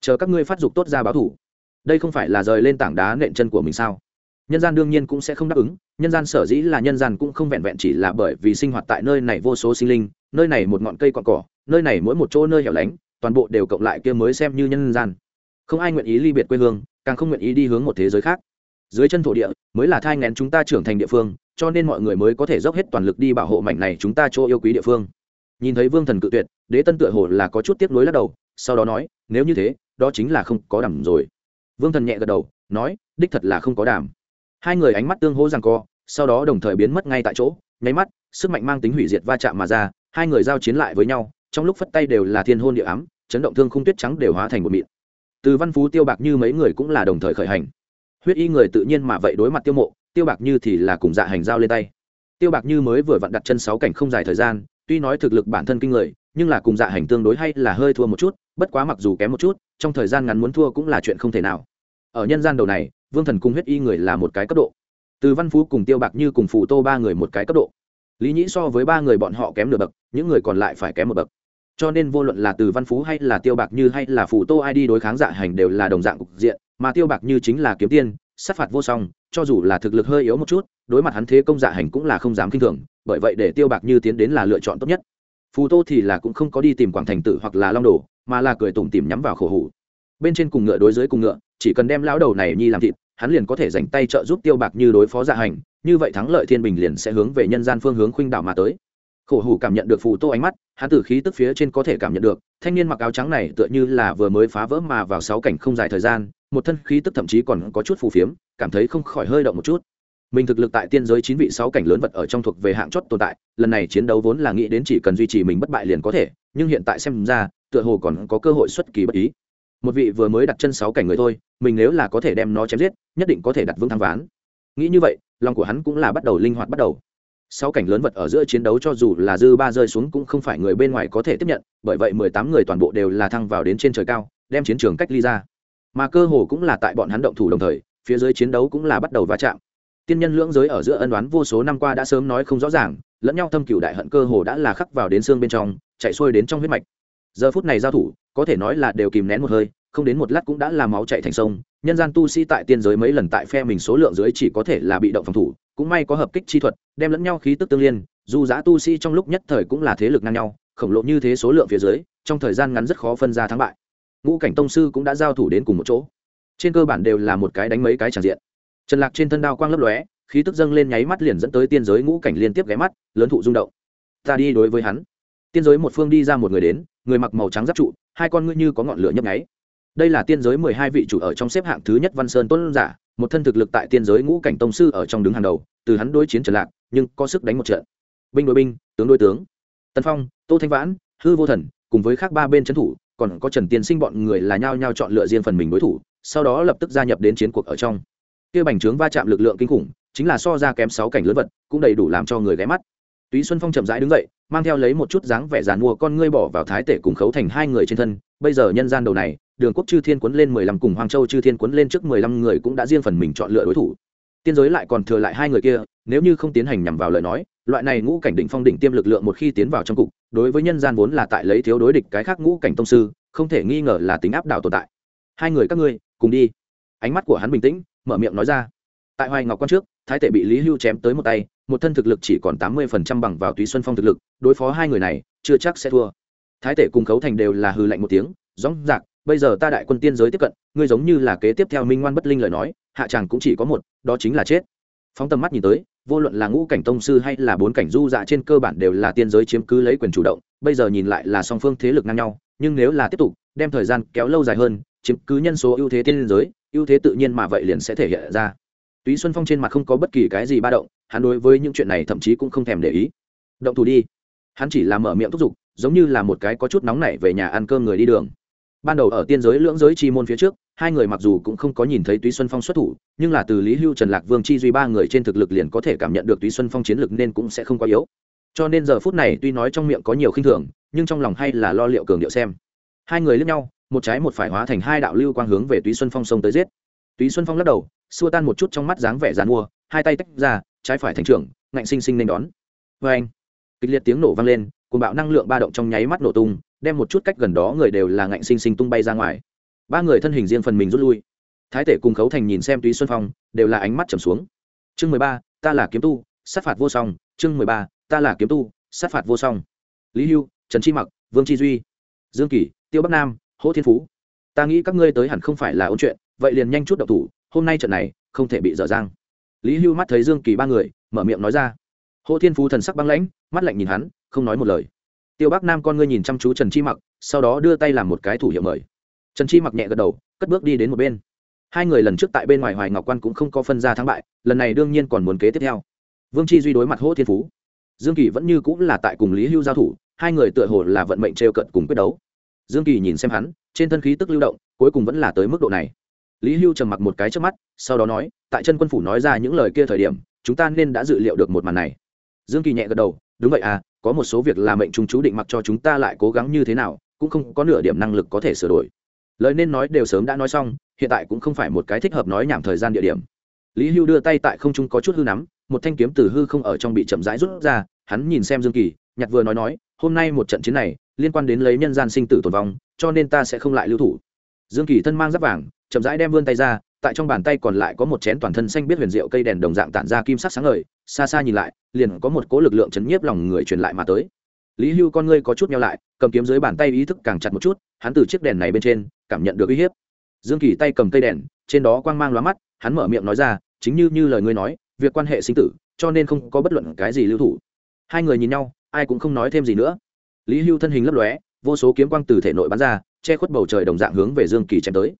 Speaker 1: Chờ các ngươi phát dục tốt ra báo thủ. Đây không phải là rời lên tảng đá nện chân của mình sao? Nhân gian đương nhiên cũng sẽ không đáp ứng, nhân gian sở dĩ là nhân gian cũng không vẹn vẹn chỉ là bởi vì sinh hoạt tại nơi này vô số sinh linh, nơi này một ngọn cây cọn cỏ, nơi này mỗi một chỗ nơi hẻo lánh, toàn bộ đều cộng lại kia mới xem như nhân gian. Không ai nguyện ý ly biệt quê hương, càng không nguyện ý đi hướng một thế giới khác. Dưới chân thổ địa, mới là thai ngén chúng ta trưởng thành địa phương, cho nên mọi người mới có thể dốc hết toàn lực đi bảo hộ mảnh này chúng ta chỗ yêu quý địa phương. Nhìn thấy vương thần cự tuyệt, đế tân tựa hồ là có chút tiếp nối lắc đầu, sau đó nói, nếu như thế đó chính là không có đảm rồi. Vương thần nhẹ gật đầu, nói, đích thật là không có đảm hai người ánh mắt tương hỗ rằng co, sau đó đồng thời biến mất ngay tại chỗ, nháy mắt, sức mạnh mang tính hủy diệt va chạm mà ra, hai người giao chiến lại với nhau, trong lúc phất tay đều là thiên hôn địa ám, chấn động thương khung tuyết trắng đều hóa thành một mịn. Từ văn phú tiêu bạc như mấy người cũng là đồng thời khởi hành. Huyết y người tự nhiên mà vậy đối mặt tiêu mộ, tiêu bạc như thì là cùng dạ hành giao lên tay. Tiêu bạc như mới vừa vặn đặt chân sáu cảnh không dài thời gian, tuy nói thực lực bản thân kinh người nhưng là cùng dạ hành tương đối hay là hơi thua một chút, bất quá mặc dù kém một chút, trong thời gian ngắn muốn thua cũng là chuyện không thể nào. Ở nhân gian đầu này, vương thần cung huyết y người là một cái cấp độ. Từ văn phú cùng tiêu bạc như cùng phù tô ba người một cái cấp độ. Lý nhĩ so với ba người bọn họ kém nửa bậc, những người còn lại phải kém một bậc. Cho nên vô luận là từ văn phú hay là tiêu bạc như hay là phù tô ai đi đối kháng dạ hành đều là đồng dạng cục diện, mà tiêu bạc như chính là kiếm tiên, sát phạt vô song, cho dù là thực lực hơi yếu một chút, đối mặt hắn thế công dạ hành cũng là không dám k i n h thường, bởi vậy để tiêu bạc như tiến đến là lựa chọn tốt nhất phù tô thì là cũng không có đi tìm quảng thành tử hoặc là long đồ, mà là cười tủm tìm nhắm vào khổ hủ. Bên trên cùng ngựa đối dưới cùng ngựa, chỉ cần đem lão đầu này nhi làm thịt, hắn liền có thể dành tay trợ giúp tiêu bạc như đối phó dạ hành, như vậy thắng lợi thiên bình liền sẽ hướng về nhân gian phương hướng khuynh đảo mà tới. Khổ hủ cảm nhận được phù tô ánh mắt, hắn từ khí tức phía trên có thể cảm nhận được, thanh niên mặc áo trắng này tựa như là vừa mới phá vỡ mà vào sáu cảnh không dài thời gian, một thân khí tức thậm chí còn có chút phù phiếm, cảm thấy không khỏi hơi động một chút mình thực lực tại tiên giới chín vị sáu cảnh lớn vật ở trong thuộc về hạng chót tồn tại, lần này chiến đấu vốn là nghĩ đến chỉ cần duy trì mình bất bại liền có thể, nhưng hiện tại xem ra, tựa hồ còn có cơ hội xuất kỳ bất ý. Một vị vừa mới đặt chân sáu cảnh người thôi, mình nếu là có thể đem nó chém giết, nhất định có thể đặt vững thắng ván. Nghĩ như vậy, lòng của hắn cũng là bắt đầu linh hoạt bắt đầu. Sáu cảnh lớn vật ở giữa chiến đấu cho dù là dư ba rơi xuống cũng không phải người bên ngoài có thể tiếp nhận, bởi vậy mười tám người toàn bộ đều là thăng vào đến trên trời cao, đem chiến trường cách ly ra. Mà cơ hồ cũng là tại bọn hắn động thủ đồng thời, phía dưới chiến đấu cũng là bắt đầu va chạm tiên nhân lưỡng giới ở giữa ân đoán vô số năm qua đã sớm nói không rõ ràng, lẫn nhau thâm cựu đại hận cơ hồ đã là khắc vào đến xương bên trong, chạy xuôi đến trong huyết mạch. Giờ phút này giao thủ, có thể nói là đều kìm nén một hơi, không đến một lát cũng đã làm máu chạy thành sông. Nhân gian tu sĩ tại tiên giới mấy lần tại phe mình số lượng dưới chỉ có thể là bị động phòng thủ, cũng may có hợp kích chi thuật, đem lẫn nhau khí tức tương liên. Dù giá tu sĩ trong lúc nhất thời cũng là thế lực ngang nhau, khổng lồ như thế số lượng phía dưới, trong thời gian ngắn rất khó phân ra thắng bại. Ngũ cảnh tông sư cũng đã giao thủ đến cùng một chỗ. Trên cơ bản đều là một cái đánh mấy cái tràn diện trần lạc trên thân đao quang lấp lóe, khí tức dâng lên nháy mắt liền dẫn tới tiên giới ngũ cảnh liên tiếp ghé mắt, lớn thụ rung động. Ta đi đối với hắn. Tiên giới một phương đi ra một người đến, người mặc màu trắng giáp trụ, hai con ngươi như có ngọn lửa nhấp nháy. Đây là tiên giới mười hai vị chủ ở trong xếp hạng thứ nhất văn sơn tuấn giả, một thân thực lực tại tiên giới ngũ cảnh tông sư ở trong đứng hàng đầu, từ hắn đối chiến trần lạc, nhưng có sức đánh một trận. Binh đối binh, tướng đối tướng. Tân phong, tô thanh vãn, hư vô thần, cùng với khác ba bên trấn thủ, còn có trần tiên sinh bọn người là nhao nhao chọn lựa riêng phần mình đối thủ, sau đó lập tức gia nhập đến chiến cuộc ở trong kia bành trướng va chạm lực lượng kinh khủng, chính là so ra kém sáu cảnh lớn vật, cũng đầy đủ làm cho người ghé mắt. Túy xuân phong chậm rãi đứng dậy, mang theo lấy một chút dáng vẻ giàn mua con ngươi bỏ vào thái tể cùng khấu thành hai người trên thân. Bây giờ nhân gian đầu này, đường quốc chư thiên quấn lên mười lăm cùng hoàng châu chư thiên quấn lên trước mười lăm người cũng đã riêng phần mình chọn lựa đối thủ. Tiên giới lại còn thừa lại hai người kia, nếu như không tiến hành nhằm vào lời nói, loại này ngũ cảnh đỉnh phong đỉnh tiêm lực lượng một khi tiến vào trong cục, đối với nhân gian vốn là tại lấy thiếu đối địch cái khác ngũ cảnh tông sư, không thể nghi ngờ là tính áp đảo tồn tại. Hai người các ngươi, cùng đi. Ánh mắt của hắn bình tĩnh mở miệng nói ra. Tại hoài ngọc quan trước, thái tể bị lý hưu chém tới một tay, một thân thực lực chỉ còn tám mươi phần trăm bằng vào túy xuân phong thực lực, đối phó hai người này, chưa chắc sẽ thua. Thái tể cùng khấu thành đều là hư lạnh một tiếng dóng dạc bây giờ ta đại quân tiên giới tiếp cận, ngươi giống như là kế tiếp theo minh ngoan bất linh lời nói, hạ tràng cũng chỉ có một, đó chính là chết. Phóng tầm mắt nhìn tới, vô luận là ngũ cảnh tông sư hay là bốn cảnh du dạ trên cơ bản đều là tiên giới chiếm cứ lấy quyền chủ động, bây giờ nhìn lại là song phương thế lực ngang nhau, nhưng nếu là tiếp tục, đem thời gian kéo lâu dài hơn chiếm cứ nhân số ưu thế tiên giới, ưu thế tự nhiên mà vậy liền sẽ thể hiện ra. Túy xuân phong trên mặt không có bất kỳ cái gì ba động, hắn đối với những chuyện này thậm chí cũng không thèm để ý. Động thủ đi. Hắn chỉ làm mở miệng thúc giục, giống như là một cái có chút nóng nảy về nhà ăn cơm người đi đường. Ban đầu ở tiên giới lưỡng giới chi môn phía trước, hai người mặc dù cũng không có nhìn thấy túy xuân phong xuất thủ, nhưng là từ lý hưu, trần lạc vương chi duy ba người trên thực lực liền có thể cảm nhận được túy xuân phong chiến lực nên cũng sẽ không quá yếu. Cho nên giờ phút này tuy nói trong miệng có nhiều khinh thường, nhưng trong lòng hay là lo liệu cường điệu xem. Hai người lướt nhau một trái một phải hóa thành hai đạo lưu quang hướng về túy xuân phong sông tới giết. Túy xuân phong lắc đầu, xua tan một chút trong mắt dáng vẻ dàn mua, hai tay tách ra, trái phải thành trưởng, ngạnh sinh sinh nên đón. Vê anh, kịch liệt tiếng nổ vang lên cùng bạo năng lượng ba động trong nháy mắt nổ tung, đem một chút cách gần đó người đều là ngạnh sinh sinh tung bay ra ngoài. Ba người thân hình riêng phần mình rút lui. Thái tể cùng khấu thành nhìn xem túy xuân phong, đều là ánh mắt trầm xuống. Chương mười ba, ta là kiếm tu, sát phạt vô song. Chương mười ba, ta là kiếm tu, sát phạt vô song. Lý hưu, trần chi mặc, vương chi duy, dương kỷ tiêu bắc nam hỗ thiên phú, ta nghĩ các ngươi tới hẳn không phải là ôn chuyện, vậy liền nhanh chút đậu thủ, hôm nay trận này, không thể bị dở dang. Lý hưu mắt thấy dương kỳ ba người, mở miệng nói ra. Hỗ thiên phú thần sắc băng lãnh, mắt lạnh nhìn hắn, không nói một lời. Tiêu bắc nam con ngươi nhìn chăm chú trần chi mặc, sau đó đưa tay làm một cái thủ hiệu mời. Trần chi mặc nhẹ gật đầu, cất bước đi đến một bên. Hai người lần trước tại bên ngoài hoài ngọc quan cũng không có phân ra thắng bại, lần này đương nhiên còn muốn kế tiếp theo. Vương chi duy đối mặt hỗ thiên phú. Dương kỳ vẫn như cũng là tại cùng lý hưu giao thủ, hai người tựa hồ là vận mệnh trêu cận cùng quyết đấu dương kỳ nhìn xem hắn, trên thân khí tức lưu động, cuối cùng vẫn là tới mức độ này. Lý hưu trầm mặc một cái trước mắt, sau đó nói, tại chân quân phủ nói ra những lời kia thời điểm, chúng ta nên đã dự liệu được một màn này. Dương kỳ nhẹ gật đầu, đúng vậy à có một số việc là mệnh chúng chú định mặc cho chúng ta lại cố gắng như thế nào, cũng không có nửa điểm năng lực có thể sửa đổi. Lời nên nói đều sớm đã nói xong, hiện tại cũng không phải một cái thích hợp nói nhảm thời gian địa điểm. Lý hưu đưa tay tại không trung có chút hư nắm, một thanh kiếm từ hư không ở trong bị chậm rãi rút ra, hắn nhìn xem dương kỳ, nhặt vừa nói nói, hôm nay một trận chiến này liên quan đến lấy nhân gian sinh tử tồn vong, cho nên ta sẽ không lại lưu thủ. Dương kỳ thân mang giáp vàng, chậm rãi đem vươn tay ra, tại trong bàn tay còn lại có một chén toàn thân xanh biết huyền diệu cây đèn đồng dạng tản ra kim sắc sáng ngời, xa xa nhìn lại, liền có một cố lực lượng chấn nhiếp lòng người truyền lại mà tới. Lý hưu con ngươi có chút nhau lại, cầm kiếm dưới bàn tay ý thức càng chặt một chút, hắn từ chiếc đèn này bên trên, cảm nhận được uy hiếp. Dương kỳ tay cầm cây đèn, trên đó quang mang lóa mắt, hắn mở miệng nói ra, chính như như lời ngươi nói, việc quan hệ sinh tử, cho nên không có bất luận cái gì lưu thủ. Hai người nhìn nhau, ai cũng không nói thêm gì nữa lý hưu thân hình lấp lóe, vô số kiếm quang từ thể nội bắn ra, che khuất bầu trời đồng dạng hướng về dương kỳ chém tới.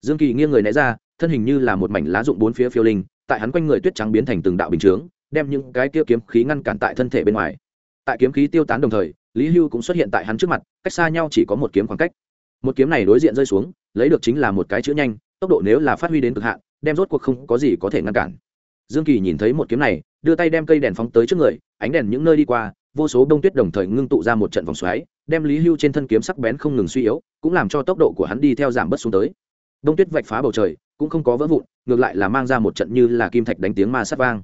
Speaker 1: Dương kỳ nghiêng người né ra, thân hình như là một mảnh lá rụng bốn phía phiêu linh, tại hắn quanh người tuyết trắng biến thành từng đạo bình chướng, đem những cái kia kiếm khí ngăn cản tại thân thể bên ngoài. Tại kiếm khí tiêu tán đồng thời, lý hưu cũng xuất hiện tại hắn trước mặt, cách xa nhau chỉ có một kiếm khoảng cách. Một kiếm này đối diện rơi xuống, lấy được chính là một cái chữ nhanh, tốc độ nếu là phát huy đến cực hạn, đem rốt cuộc không có gì có thể ngăn cản. Dương kỳ nhìn thấy một kiếm này, đưa tay đem cây đèn phóng tới trước người, ánh đèn những nơi đi qua vô số đông tuyết đồng thời ngưng tụ ra một trận vòng xoáy, đem lý hưu trên thân kiếm sắc bén không ngừng suy yếu, cũng làm cho tốc độ của hắn đi theo giảm bớt xuống tới. Đông tuyết vạch phá bầu trời, cũng không có vỡ vụn, ngược lại là mang ra một trận như là kim thạch đánh tiếng ma sắt vang.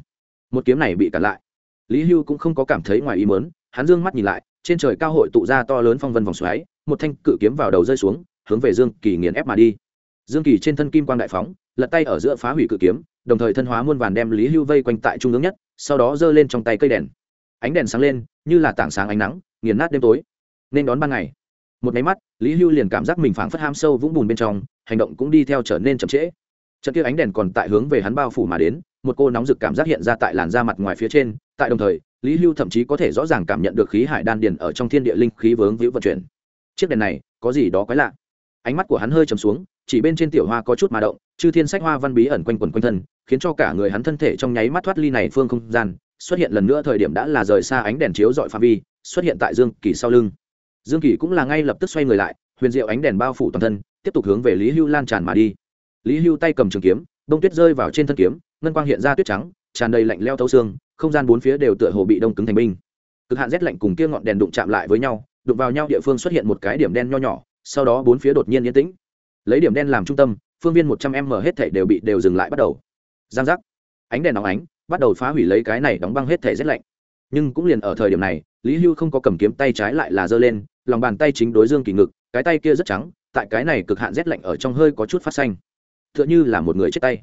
Speaker 1: Một kiếm này bị cản lại. Lý hưu cũng không có cảm thấy ngoài ý mớn hắn dương mắt nhìn lại, trên trời cao hội tụ ra to lớn phong vân vòng xoáy, một thanh cự kiếm vào đầu rơi xuống, hướng về dương kỳ nghiền ép mà đi. Dương kỳ trên thân kim quang đại phóng, lật tay ở giữa phá hủy cự kiếm, đồng thời thân hóa muôn vàn đem lý hưu vây quanh tại trung ương nhất, sau đó giơ lên trong tay cây đèn ánh đèn sáng lên, như là tảng sáng ánh nắng, nghiền nát đêm tối. Nên đón ban ngày. Một máy mắt, lý hưu liền cảm giác mình phảng phất ham sâu vũng bùn bên trong, hành động cũng đi theo trở nên chậm trễ. Trận kia ánh đèn còn tại hướng về hắn bao phủ mà đến, một cô nóng rực cảm giác hiện ra tại làn da mặt ngoài phía trên, tại đồng thời, lý hưu thậm chí có thể rõ ràng cảm nhận được khí hải đan điền ở trong thiên địa linh khí vướng víu vận chuyển. Chiếc đèn này, có gì đó quái lạ. Ánh mắt của hắn hơi chầm xuống, chỉ bên trên tiểu hoa có chút mà động, chư thiên sách hoa văn bí ẩn quanh quần quanh thân, khiến cho cả người hắn thân thể trong nháy mắt thoát ly này phương không gian xuất hiện lần nữa thời điểm đã là rời xa ánh đèn chiếu dọi phạm vi, xuất hiện tại dương kỳ sau lưng. Dương kỳ cũng là ngay lập tức xoay người lại, huyền diệu ánh đèn bao phủ toàn thân, tiếp tục hướng về lý hưu lan tràn mà đi. Lý hưu tay cầm trường kiếm, đông tuyết rơi vào trên thân kiếm, ngân quang hiện ra tuyết trắng, tràn đầy lạnh leo thấu xương, không gian bốn phía đều tựa hồ bị đông cứng thành binh. Cực hạn rét lạnh cùng kia ngọn đèn đụng chạm lại với nhau, đụng vào nhau địa phương xuất hiện một cái điểm đen nho nhỏ, sau đó bốn phía đột nhiên yên tĩnh. Lấy điểm đen làm trung tâm, phương viên một trăm m hết thể đều bị đều dừng lại bắt đầu. Giang giác. Ánh đèn nóng ánh bắt đầu phá hủy lấy cái này đóng băng hết thể rét lạnh. Nhưng cũng liền ở thời điểm này, lý hưu không có cầm kiếm tay trái lại là giơ lên, lòng bàn tay chính đối dương kỳ ngực, cái tay kia rất trắng, tại cái này cực hạn rét lạnh ở trong hơi có chút phát xanh. T h ư ợ n h ư là một người chết tay.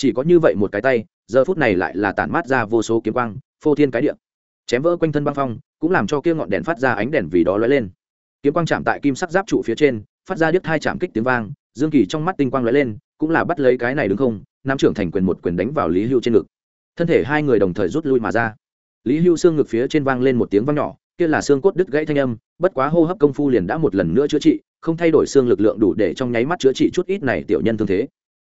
Speaker 1: Chỉ có như vậy một cái tay, giờ phút này lại là tản mát ra vô số kiếm quang, phô thiên cái điện chém vỡ quanh thân băng phong, cũng làm cho kia ngọn đèn phát ra ánh đèn vì đó lóe lên. Kiếm quang chạm tại kim sắc giáp trụ phía trên, phát ra điếc hai chạm kích tiếng vang, dương kỳ trong mắt tinh quang lóe lên, cũng là bắt lấy cái này đứng không, nam trưởng thành quyền một quyền đánh vào lý hưu trên ngực thân thể hai người đồng thời rút lui mà ra. Lý hưu xương ngực phía trên vang lên một tiếng vang nhỏ, kia là xương cốt đứt gãy thanh âm, bất quá hô hấp công phu liền đã một lần nữa chữa trị, không thay đổi xương lực lượng đủ để trong nháy mắt chữa trị chút ít này tiểu nhân thương thế.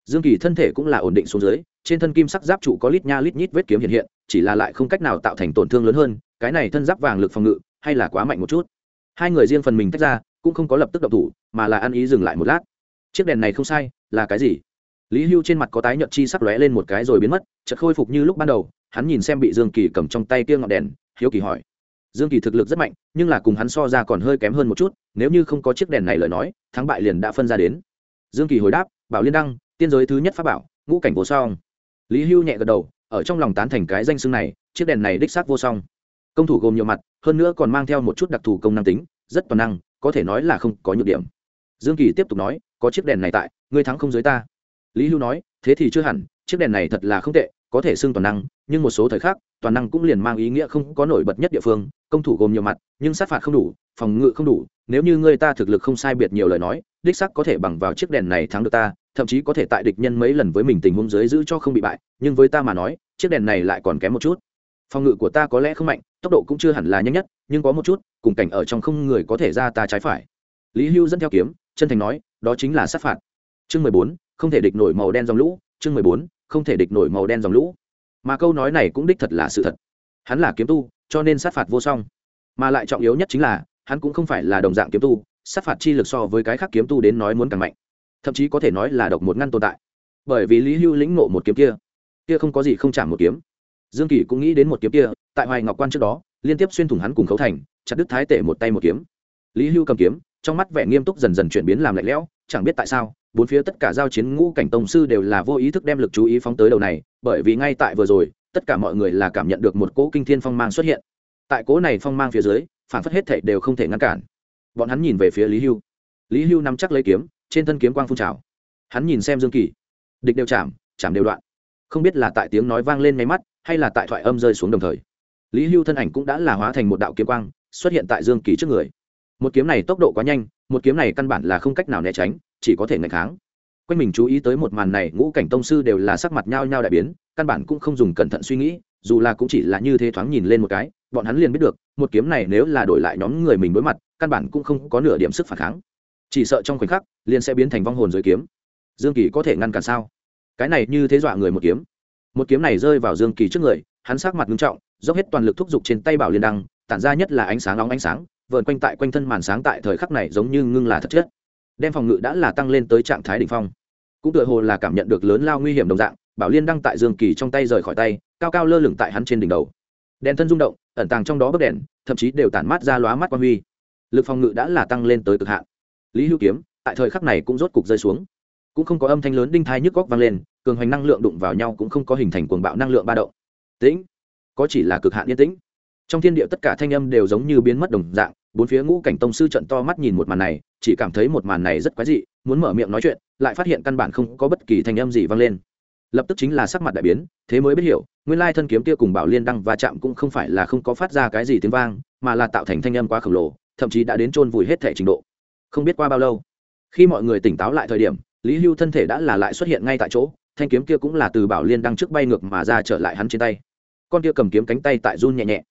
Speaker 1: Dương kỳ thân thể cũng là ổn định xuống dưới, trên thân kim sắc giáp trụ có lít nha lít nhít vết kiếm hiện hiện, chỉ là lại không cách nào tạo thành tổn thương lớn hơn, cái này thân giáp vàng lực phòng ngự, hay là quá mạnh một chút. Hai người riêng phần mình tách ra, cũng không có lập tức động thủ, mà là ăn ý dừng lại một lát. Chiếc đèn này không sai, là cái gì? Lý hưu trên mặt có tái nhợt chi sắc lóe lên một cái rồi biến mất, chợt khôi phục như lúc ban đầu, hắn nhìn xem bị dương kỳ cầm trong tay kia ngọn đèn, hiếu kỳ hỏi. Dương kỳ thực lực rất mạnh, nhưng là cùng hắn so ra còn hơi kém hơn một chút, nếu như không có chiếc đèn này lời nói, thắng bại liền đã phân ra đến. Dương kỳ hồi đáp, bảo liên đăng, tiên giới thứ nhất pháp bảo, ngũ cảnh vô song. Lý hưu nhẹ gật đầu, ở trong lòng tán thành cái danh xưng này, chiếc đèn này đích xác vô song. Công thủ gồm nhiều mặt, hơn nữa còn mang theo một chút đặc thù công năng tính, rất toàn năng, có thể nói là không có nhược điểm. Dương kỳ tiếp tục nói, có chiếc đèn này tại, ngươi thắng không dưới ta lý hưu nói, thế thì chưa hẳn, chiếc đèn này thật là không tệ, có thể xưng toàn năng, nhưng một số thời khắc, toàn năng cũng liền mang ý nghĩa không có nổi bật nhất địa phương, công thủ gồm nhiều mặt, nhưng sát phạt không đủ, phòng ngự không đủ, nếu như người ta thực lực không sai biệt nhiều lời nói, đích sắc có thể bằng vào chiếc đèn này thắng được ta, thậm chí có thể tại địch nhân mấy lần với mình tình huống dưới giữ cho không bị bại, nhưng với ta mà nói, chiếc đèn này lại còn kém một chút. Phòng ngự của ta có lẽ không mạnh, tốc độ cũng chưa hẳn là nhanh nhất, nhưng có một chút, cùng cảnh ở trong không người có thể ra ta trái phải. Lý hưu dẫn theo kiếm, chân thành nói, đó chính là sát phạt. Chương mười bốn không thể địch nổi màu đen dòng lũ, chương mười bốn, không thể địch nổi màu đen dòng lũ. Mà câu nói này cũng đích thật là sự thật. Hắn là kiếm tu, cho nên sát phạt vô song. Mà lại trọng yếu nhất chính là, hắn cũng không phải là đồng dạng kiếm tu, sát phạt chi lực so với cái khác kiếm tu đến nói muốn càng mạnh. Thậm chí có thể nói là độc một ngăn tồn tại. Bởi vì lý hưu lĩnh nộ một kiếm kia kia không có gì không trả một kiếm. Dương kỳ cũng nghĩ đến một kiếm kia, tại hoài ngọc quan trước đó, liên tiếp xuyên thủng hắn cùng khấu thành, chặt đứt thái tể một tay một kiếm. Lý hưu cầm kiếm, trong mắt vẻ nghiêm túc dần dần chuyển biến làm lạnh lẽo, chẳng biết tại sao bốn phía tất cả giao chiến ngũ cảnh tông sư đều là vô ý thức đem lực chú ý phóng tới đầu này, bởi vì ngay tại vừa rồi, tất cả mọi người là cảm nhận được một cỗ kinh thiên phong mang xuất hiện. Tại cỗ này phong mang phía dưới, phản phất hết thảy đều không thể ngăn cản. Bọn hắn nhìn về phía lý hưu. Lý hưu nắm chắc lấy kiếm, trên thân kiếm quang phun trào. Hắn nhìn xem dương kỳ. Địch đều chạm chạm đều đoạn. Không biết là tại tiếng nói vang lên máy mắt, hay là tại thoại âm rơi xuống đồng thời, lý hưu thân ảnh cũng đã là hóa thành một đạo kiếm quang, xuất hiện tại dương kỳ trước người. Một kiếm này tốc độ quá nhanh, một kiếm này căn bản là không cách nào né tránh chỉ có thể ngày kháng. Quanh mình chú ý tới một màn này, ngũ cảnh tông sư đều là sắc mặt nhao nhao đại biến, căn bản cũng không dùng cẩn thận suy nghĩ, dù là cũng chỉ là như thế thoáng nhìn lên một cái, bọn hắn liền biết được, một kiếm này nếu là đổi lại nhóm người mình đối mặt, căn bản cũng không có nửa điểm sức phản kháng. Chỉ sợ trong khoảnh khắc, liền sẽ biến thành vong hồn dưới kiếm. Dương kỳ có thể ngăn cản sao? Cái này như thế dọa người một kiếm. Một kiếm này rơi vào dương kỳ trước người, hắn sát mặt nghiêm trọng, dốc hết toàn lực thúc giục trên tay bảo liên đăng, tản ra nhất là ánh sáng nóng ánh sáng vợn quanh tại quanh thân màn sáng tại thời khắc này giống như ngưng là thật chất đem phòng ngự đã là tăng lên tới trạng thái đ ỉ n h phong. Cũng tựa hồ là cảm nhận được lớn lao nguy hiểm đồng dạng, bảo liên đăng tại dương kỳ trong tay rời khỏi tay, cao cao lơ lửng tại hắn trên đỉnh đầu. Đèn thân rung động, ẩn tàng trong đó bấc đèn, thậm chí đều tản mát ra lóa mắt quan huy. Lực phòng ngự đã là tăng lên tới cực hạn. Lý hữu kiếm, tại thời khắc này cũng rốt cục rơi xuống. Cũng không có âm thanh lớn đinh thai nhức góc vang lên, cường hoành năng lượng đụng vào nhau cũng không có hình thành cuồng bạo năng lượng ba động. Tĩnh. Có chỉ là cực hạn yên tĩnh. Trong thiên địa tất cả thanh âm đều giống như biến mất đồng dạng, bốn phía ngũ cảnh tông sư trận to mắt nhìn một màn này chỉ cảm thấy một màn này rất quái dị, muốn mở miệng nói chuyện, lại phát hiện căn bản không có bất kỳ thanh âm gì vang lên. Lập tức chính là sắc mặt đại biến, thế mới biết hiểu, nguyên lai thân kiếm kia cùng bảo liên đăng va chạm cũng không phải là không có phát ra cái gì tiếng vang, mà là tạo thành thanh âm quá khổng lồ, thậm chí đã đến chôn vùi hết thể trình độ. Không biết qua bao lâu, khi mọi người tỉnh táo lại thời điểm, lý hưu thân thể đã là lại xuất hiện ngay tại chỗ, thanh kiếm kia cũng là từ bảo liên đăng trước bay ngược mà ra trở lại hắn trên tay. Con kia cầm kiếm cánh tay tại run nhẹ nhẹ,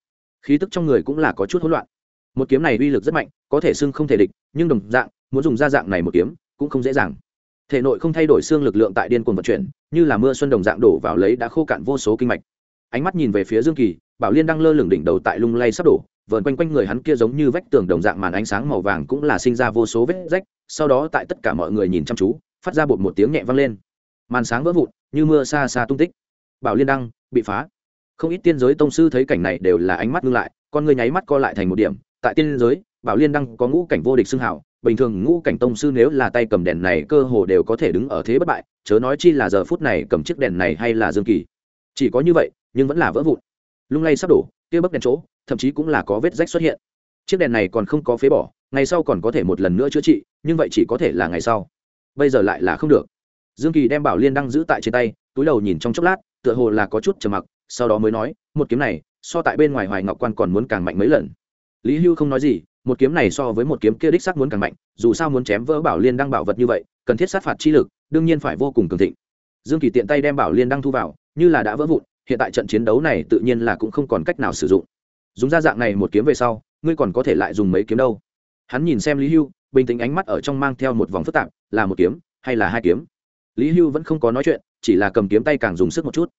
Speaker 1: khí tức trong người cũng là có chút hỗn loạn một kiếm này uy lực rất mạnh, có thể xưng không thể địch, nhưng đồng dạng, muốn dùng ra dạng này một kiếm, cũng không dễ dàng. Thể nội không thay đổi xương lực lượng tại điên cuồng vận chuyển, như là mưa xuân đồng dạng đổ vào lấy đã khô cạn vô số kinh mạch. Ánh mắt nhìn về phía dương kỳ, bảo liên đang lơ lửng đỉnh đầu tại lung lay sắp đổ, vờn quanh quanh người hắn kia giống như vách tường đồng dạng màn ánh sáng màu vàng cũng là sinh ra vô số vết rách, sau đó tại tất cả mọi người nhìn chăm chú, phát ra bột một tiếng nhẹ vang lên. Màn sáng vỡ vụn, như mưa xa xa tung tích. Bảo liên đăng bị phá. Không ít tiên giới tông sư thấy cảnh này đều là ánh mắt ngưng lại, con người nháy mắt co lại thành một điểm tại tiên giới, bảo liên đăng có ngũ cảnh vô địch xưng hảo, bình thường ngũ cảnh tông sư nếu là tay cầm đèn này cơ hồ đều có thể đứng ở thế bất bại, chớ nói chi là giờ phút này cầm chiếc đèn này hay là dương kỳ. Chỉ có như vậy, nhưng vẫn là vỡ vụn. Lung lay sắp đổ, kia bấc đèn chỗ, thậm chí cũng là có vết rách xuất hiện. Chiếc đèn này còn không có phế bỏ, ngày sau còn có thể một lần nữa chữa trị, nhưng vậy chỉ có thể là ngày sau. Bây giờ lại là không được. Dương kỳ đem bảo liên đăng giữ tại trên tay, túi đầu nhìn trong chốc lát, tựa hồ là có chút trầm mặc, sau đó mới nói, một kiếm này, so tại bên ngoài hoài ngọc quan còn muốn càng mạnh mấy lần lý hưu không nói gì, một kiếm này so với một kiếm kia đích sắc muốn càng mạnh, dù sao muốn chém vỡ bảo liên đăng bảo vật như vậy, cần thiết sát phạt chi lực, đương nhiên phải vô cùng cường thịnh. Dương kỳ tiện tay đem bảo liên đăng thu vào, như là đã vỡ vụn, hiện tại trận chiến đấu này tự nhiên là cũng không còn cách nào sử dụng. Dùng ra dạng này một kiếm về sau, ngươi còn có thể lại dùng mấy kiếm đâu? Hắn nhìn xem lý hưu, bình tĩnh ánh mắt ở trong mang theo một vòng phức tạp, là một kiếm hay là hai kiếm? Lý hưu vẫn không có nói chuyện, chỉ là cầm kiếm tay càng dùng sức một chút.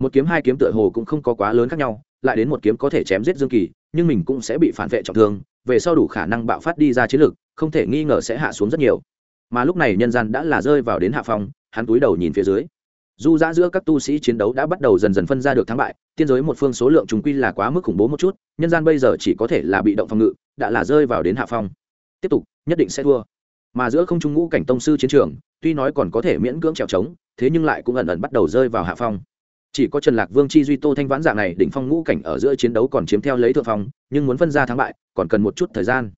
Speaker 1: Một kiếm hai kiếm tựa hồ cũng không có quá lớn khác nhau, lại đến một kiếm có thể chém giết dương kỳ nhưng mình cũng sẽ bị phản vệ trọng thương, về sau đủ khả năng bạo phát đi ra chiến lược, không thể nghi ngờ sẽ hạ xuống rất nhiều. Mà lúc này nhân gian đã là rơi vào đến hạ phòng hắn túi đầu nhìn phía dưới. Dù giã giữa các tu sĩ chiến đấu đã bắt đầu dần dần phân ra được thắng bại, tiên giới một phương số lượng chúng quy là quá mức khủng bố một chút, nhân gian bây giờ chỉ có thể là bị động phòng ngự, đã là rơi vào đến hạ phong. Tiếp tục, nhất định sẽ thua. Mà giữa không trung ngũ cảnh tông sư chiến trường, tuy nói còn có thể miễn cưỡng trèo trống, thế nhưng lại cũng ẩn ẩn bắt đầu rơi vào hạ phong chỉ có trần lạc vương chi duy tô thanh vãn dạng này đỉnh phong ngũ cảnh ở giữa chiến đấu còn chiếm theo lấy thượng phong, nhưng muốn phân ra thắng bại, còn cần một chút thời gian.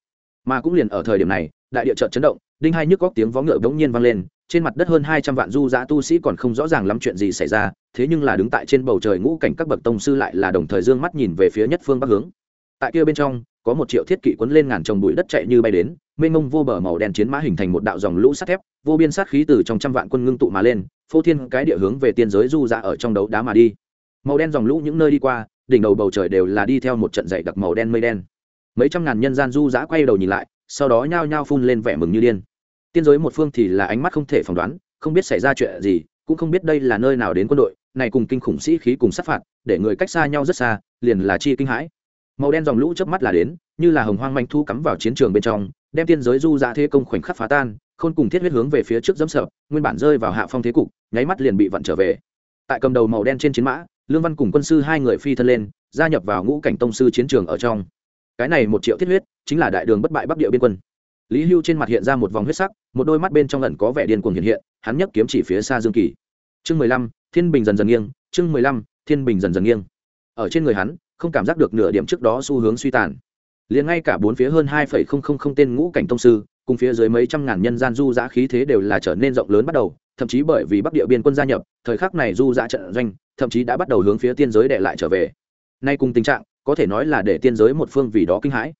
Speaker 1: Mà cũng liền ở thời điểm này, đại địa trận chấn động, đinh hai nhức góc tiếng vó ngựa bỗng nhiên vang lên, trên mặt đất hơn hai trăm vạn du giã tu sĩ còn không rõ ràng lắm chuyện gì xảy ra, thế nhưng là đứng tại trên bầu trời ngũ cảnh các bậc tông sư lại là đồng thời dương mắt nhìn về phía nhất phương bắc hướng. Tại kia bên trong, có một triệu thiết kỵ quấn lên ngàn trồng bụi đất chạy như bay đến, mênh mông vô bờ màu đen chiến mã hình thành một đạo dòng lũ sắt thép, vô biên sát khí từ trong trăm vạn quân ngưng tụ mà lên phô thiên cái địa hướng về tiên giới du ra ở trong đấu đá mà đi. Màu đen dòng lũ những nơi đi qua, đỉnh đầu bầu trời đều là đi theo một trận dậy đặc màu đen mây đen. Mấy trăm ngàn nhân gian du dã quay đầu nhìn lại, sau đó nhao nhao phun lên vẻ mừng như điên. Tiên giới một phương thì là ánh mắt không thể phỏng đoán, không biết xảy ra chuyện gì, cũng không biết đây là nơi nào đến quân đội, này cùng kinh khủng sĩ khí cùng sát phạt, để người cách xa nhau rất xa, liền là chi kinh hãi. Màu đen dòng lũ chớp mắt là đến, như là hồng hoang manh thu cắm vào chiến trường bên trong, đem tiên giới du dã thế công khoảnh khắc phá tan khôn cùng thiết huyết hướng về phía trước dẫm sợ, nguyên bản rơi vào hạ phong thế cục, nháy mắt liền bị vặn trở về. Tại cầm đầu màu đen trên chiến mã, lương văn cùng quân sư hai người phi thân lên, gia nhập vào ngũ cảnh tông sư chiến trường ở trong. Cái này một triệu thiết huyết, chính là đại đường bất bại bắc địa biên quân. Lý hưu trên mặt hiện ra một vòng huyết sắc, một đôi mắt bên trong lần có vẻ điên cuồng hiện hiện, hắn nhấc kiếm chỉ phía xa dương kỳ. Chương mười lăm, thiên bình dần dần nghiêng, chương mười lăm, thiên bình dần dần nghiêng. Ở trên người hắn, không cảm giác được nửa điểm trước đó xu hướng suy tàn. Liền ngay cả bốn phía hơn hai phẩy không không không tên ngũ cảnh tông sư cùng phía dưới mấy trăm ngàn nhân gian du giã khí thế đều là trở nên rộng lớn bắt đầu, thậm chí bởi vì bắc địa biên quân gia nhập, thời khắc này du giã trận doanh, thậm chí đã bắt đầu hướng phía tiên giới đệ lại trở về. Nay cùng tình trạng, có thể nói là để tiên giới một phương vì đó kinh hãi.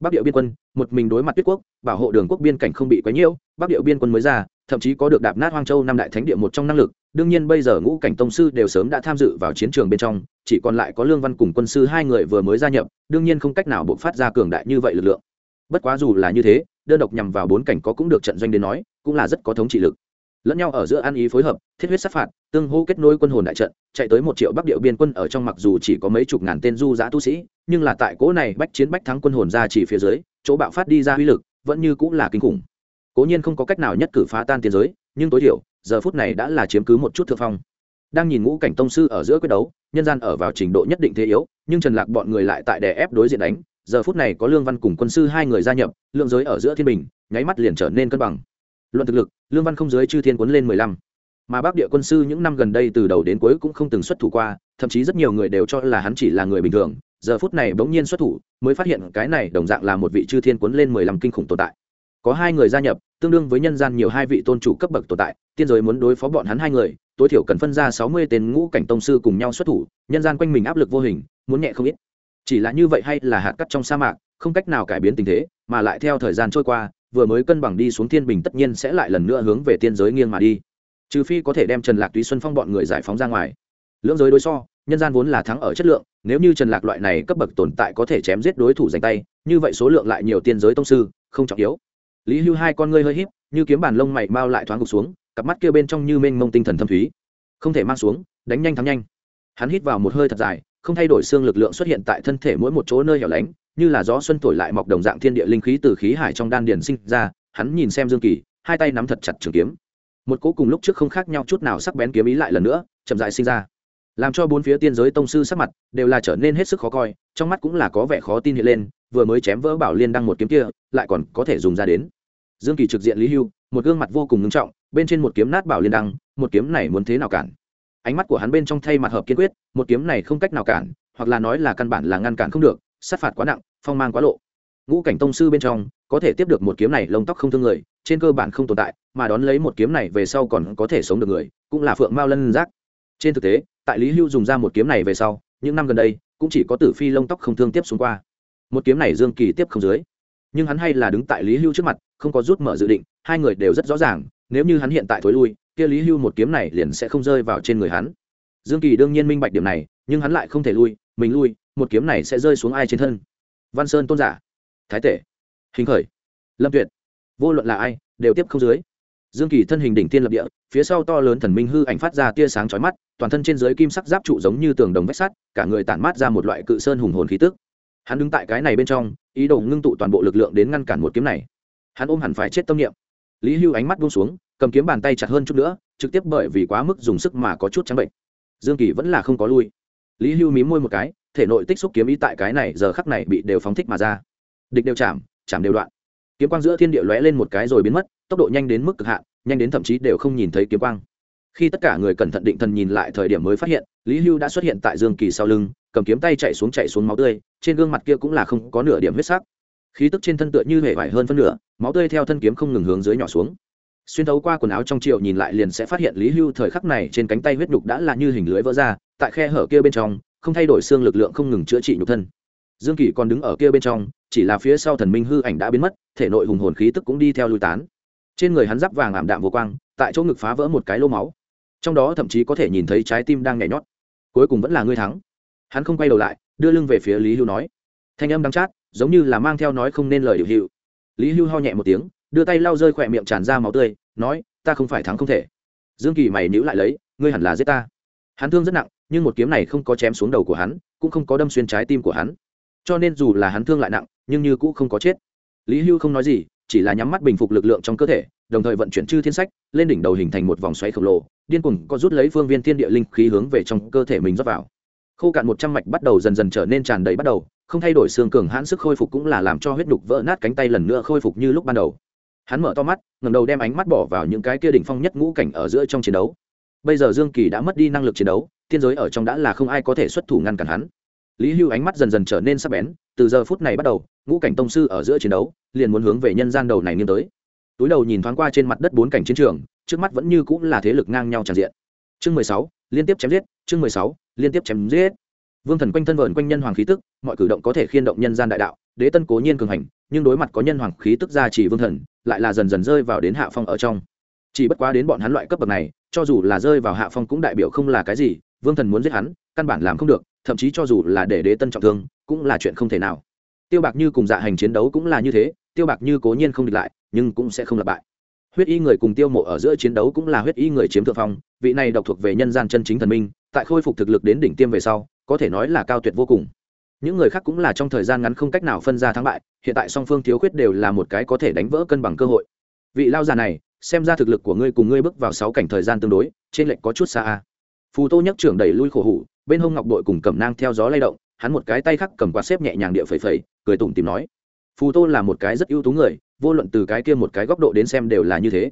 Speaker 1: Bắc địa biên quân, một mình đối mặt tuyết quốc, bảo hộ đường quốc biên cảnh không bị quấy nhiễu, bắc địa biên quân mới ra, thậm chí có được đạp nát hoang châu năm đại thánh địa một trong năng lực, đương nhiên bây giờ ngũ cảnh tông sư đều sớm đã tham dự vào chiến trường bên trong, chỉ còn lại có lương văn cùng quân sư hai người vừa mới gia nhập, đương nhiên không cách nào buộc phát ra cường đại như vậy lực lượng. Bất quá dù là như thế đơn độc nhằm vào bốn cảnh có cũng được trận doanh đến nói, cũng là rất có thống trị lực. Lẫn nhau ở giữa an ý phối hợp, thiết huyết sát phạt, tương hô kết nối quân hồn đại trận, chạy tới một triệu bắc điệu biên quân ở trong mặc dù chỉ có mấy chục ngàn tên du giã tu sĩ, nhưng là tại cỗ này bách chiến bách thắng quân hồn ra chỉ phía dưới, chỗ bạo phát đi ra uy lực, vẫn như cũng là kinh khủng. Cố nhiên không có cách nào nhất cử phá tan tiến giới, nhưng tối thiểu, giờ phút này đã là chiếm cứ một chút thượng phong. Đang nhìn ngũ cảnh tông sư ở giữa quyết đấu, nhân gian ở vào trình độ nhất định thế yếu, nhưng trần lạc bọn người lại tại đè ép đối diện đánh giờ phút này có lương văn cùng quân sư hai người gia nhập, lượng giới ở giữa thiên bình, nháy mắt liền trở nên cân bằng. Luận thực lực, lương văn không giới chư thiên quấn lên mười lăm. Mà bắc địa quân sư những năm gần đây từ đầu đến cuối cũng không từng xuất thủ qua, thậm chí rất nhiều người đều cho là hắn chỉ là người bình thường, giờ phút này bỗng nhiên xuất thủ, mới phát hiện cái này đồng dạng là một vị chư thiên quấn lên mười lăm kinh khủng tồn tại. Có hai người gia nhập, tương đương với nhân gian nhiều hai vị tôn chủ cấp bậc tồn tại, tiên giới muốn đối phó bọn hắn hai người, tối thiểu cần phân ra sáu mươi tên ngũ cảnh tông sư cùng nhau xuất thủ, nhân gian quanh mình áp lực vô hình, muốn nhẹ không ít chỉ là như vậy hay là hạt cắt trong sa mạc, không cách nào cải biến tình thế, mà lại theo thời gian trôi qua, vừa mới cân bằng đi xuống thiên bình tất nhiên sẽ lại lần nữa hướng về tiên giới nghiêng mà đi. Trừ phi có thể đem trần lạc túy xuân phong bọn người giải phóng ra ngoài. Lưỡng giới đối so, nhân gian vốn là thắng ở chất lượng, nếu như trần lạc loại này cấp bậc tồn tại có thể chém giết đối thủ giành tay, như vậy số lượng lại nhiều tiên giới tông sư, không trọng yếu. Lý hưu hai con ngươi hơi híp, như kiếm bàn lông mày mau lại thoáng gục xuống, cặp mắt kia bên trong như mênh mông tinh thần thâm thúy. Không thể mang xuống, đánh nhanh thắng nhanh. Hắn hít vào một hơi thật dài không thay đổi xương lực lượng xuất hiện tại thân thể mỗi một chỗ nơi hẻo lánh, như là gió xuân thổi lại mọc đồng dạng thiên địa linh khí từ khí hải trong đan điền sinh ra, hắn nhìn xem dương kỳ, hai tay nắm thật chặt trường kiếm. Một cỗ cùng lúc trước không khác nhau chút nào sắc bén kiếm ý lại lần nữa, chậm dại sinh ra. Làm cho bốn phía tiên giới tông sư sắc mặt đều là trở nên hết sức khó coi, trong mắt cũng là có vẻ khó tin hiện lên, vừa mới chém vỡ bảo liên đăng một kiếm kia, lại còn có thể dùng ra đến. Dương kỳ trực diện lý hưu, một gương mặt vô cùng ngưng trọng, bên trên một kiếm nát bảo liên đăng, một kiếm này muốn thế nào cản? Ánh mắt của hắn bên trong thay mặt hợp kiên quyết, một kiếm này không cách nào cản, hoặc là nói là căn bản là ngăn cản không được, sát phạt quá nặng, phong mang quá lộ. Ngũ cảnh tông sư bên trong, có thể tiếp được một kiếm này lông tóc không thương người, trên cơ bản không tồn tại, mà đón lấy một kiếm này về sau còn có thể sống được người, cũng là phượng mao lân giác. Trên thực tế, tại lý hưu dùng ra một kiếm này về sau, những năm gần đây, cũng chỉ có tử phi lông tóc không thương tiếp xuống qua. Một kiếm này dương kỳ tiếp không dưới. Nhưng hắn hay là đứng tại lý hưu trước mặt, không có rút mở dự định, hai người đều rất rõ ràng, nếu như hắn hiện tại thối lui kia lý hưu một kiếm này liền sẽ không rơi vào trên người hắn. Dương kỳ đương nhiên minh bạch điểm này, nhưng hắn lại không thể lui, mình lui, một kiếm này sẽ rơi xuống ai trên thân? Văn sơn tôn giả, thái tể, hình khởi, lâm tuyệt, vô luận là ai, đều tiếp không dưới. Dương kỳ thân hình đỉnh tiên lập địa, phía sau to lớn thần minh hư ảnh phát ra tia sáng chói mắt, toàn thân trên dưới kim sắc giáp trụ giống như tường đồng vách sắt, cả người tản mát ra một loại cự sơn hùng hồn khí tức. Hắn đứng tại cái này bên trong, ý đồ ngưng tụ toàn bộ lực lượng đến ngăn cản một kiếm này. Hắn ôm hẳn phải chết tâm niệm. Lý hưu ánh mắt buông xuống cầm kiếm bàn tay chặt hơn chút nữa, trực tiếp bởi vì quá mức dùng sức mà có chút trắng bệnh. Dương kỳ vẫn là không có lui. Lý hưu mí môi một cái, thể nội tích xúc kiếm ý tại cái này giờ khắc này bị đều phóng thích mà ra. Địch đều chạm chạm đều đoạn. Kiếm quang giữa thiên địa lóe lên một cái rồi biến mất, tốc độ nhanh đến mức cực hạn, nhanh đến thậm chí đều không nhìn thấy kiếm quang. Khi tất cả người cẩn thận định thần nhìn lại thời điểm mới phát hiện, lý hưu đã xuất hiện tại dương kỳ sau lưng, cầm kiếm tay chạy xuống chạy xuống máu tươi, trên gương mặt kia cũng là không có nửa điểm huyết sắc. Khí tức trên thân tựa như hề vải hơn phân nửa, máu tươi theo thân kiếm không ngừng hướng dưới nhỏ xuống xuyên thấu qua quần áo trong triệu nhìn lại liền sẽ phát hiện lý hưu thời khắc này trên cánh tay huyết nhục đã là như hình lưới vỡ ra, tại khe hở kia bên trong, không thay đổi xương lực lượng không ngừng chữa trị nhục thân. Dương kỳ còn đứng ở kia bên trong, chỉ là phía sau thần minh hư ảnh đã biến mất, thể nội hùng hồn khí tức cũng đi theo lui tán. Trên người hắn giáp vàng ảm đạm vô quang, tại chỗ ngực phá vỡ một cái lô máu. Trong đó thậm chí có thể nhìn thấy trái tim đang nhảy nhót. Cuối cùng vẫn là ngươi thắng. Hắn không quay đầu lại, đưa lưng về phía lý hưu nói. Thanh âm đắng chát, giống như là mang theo nói không nên lời điều hiệu. Lý hưu ho nhẹ một tiếng đưa tay lau rơi khỏe miệng tràn ra máu tươi, nói, ta không phải thắng không thể. Dương kỳ mày níu lại lấy, ngươi hẳn là giết ta. Hắn thương rất nặng, nhưng một kiếm này không có chém xuống đầu của hắn, cũng không có đâm xuyên trái tim của hắn. Cho nên dù là hắn thương lại nặng, nhưng như cũ không có chết. Lý hưu không nói gì, chỉ là nhắm mắt bình phục lực lượng trong cơ thể, đồng thời vận chuyển chư thiên sách, lên đỉnh đầu hình thành một vòng xoáy khổng lồ, điên cuồng có rút lấy phương viên thiên địa linh khí hướng về trong cơ thể mình rót vào. Khô cạn một trăm mạch bắt đầu dần dần trở nên tràn đầy bắt đầu, không thay đổi xương cường hãn sức khôi phục cũng là làm cho huyết đục vỡ nát cánh tay lần nữa khôi phục như lúc ban đầu hắn mở to mắt ngầm đầu đem ánh mắt bỏ vào những cái kia đỉnh phong nhất ngũ cảnh ở giữa trong chiến đấu. Bây giờ dương kỳ đã mất đi năng lực chiến đấu thiên giới ở trong đã là không ai có thể xuất thủ ngăn cản hắn. Lý hưu ánh mắt dần dần trở nên sắc bén từ giờ phút này bắt đầu ngũ cảnh tông sư ở giữa chiến đấu liền muốn hướng về nhân gian đầu này nghiêng tới. Túi đầu nhìn thoáng qua trên mặt đất bốn cảnh chiến trường trước mắt vẫn như cũng là thế lực ngang nhau tràn diện. Chương mười sáu liên tiếp chém giết chương mười sáu liên tiếp chém giết. Vương thần quanh thân vờn, quanh nhân hoàng khí tức mọi cử động có thể khiên động nhân gian đại đạo đế tân cố nhiên cường hành, nhưng đối mặt có nhân hoàng khí tức ra chỉ vương thần, lại là dần dần rơi vào đến hạ phong ở trong. Chỉ bất quá đến bọn hắn loại cấp bậc này, cho dù là rơi vào hạ phong cũng đại biểu không là cái gì, vương thần muốn giết hắn, căn bản làm không được, thậm chí cho dù là để đế tân trọng thương, cũng là chuyện không thể nào. Tiêu bạc như cùng dạ hành chiến đấu cũng là như thế, tiêu bạc như cố nhiên không địch lại, nhưng cũng sẽ không lặp bại. Huyết y người cùng tiêu mộ ở giữa chiến đấu cũng là huyết y người chiếm thượng phong, vị này độc thuộc về nhân gian chân chính thần minh, tại khôi phục thực lực đến đỉnh tiêm về sau, có thể nói là cao tuyệt vô cùng những người khác cũng là trong thời gian ngắn không cách nào phân ra thắng bại, hiện tại song phương thiếu khuyết đều là một cái có thể đánh vỡ cân bằng cơ hội. Vị lao già này, xem ra thực lực của ngươi cùng ngươi bước vào sáu cảnh thời gian tương đối, trên lệnh có chút xa a. Phù tô nhấc trưởng đẩy lui khổ hủ, bên hông ngọc đội cùng cầm nang theo gió lay động, hắn một cái tay khắc cầm quạt xếp nhẹ nhàng địa phẩy phẩy, cười tủm tìm nói. Phù tô là một cái rất ưu tú người, vô luận từ cái kia một cái góc độ đến xem đều là như thế.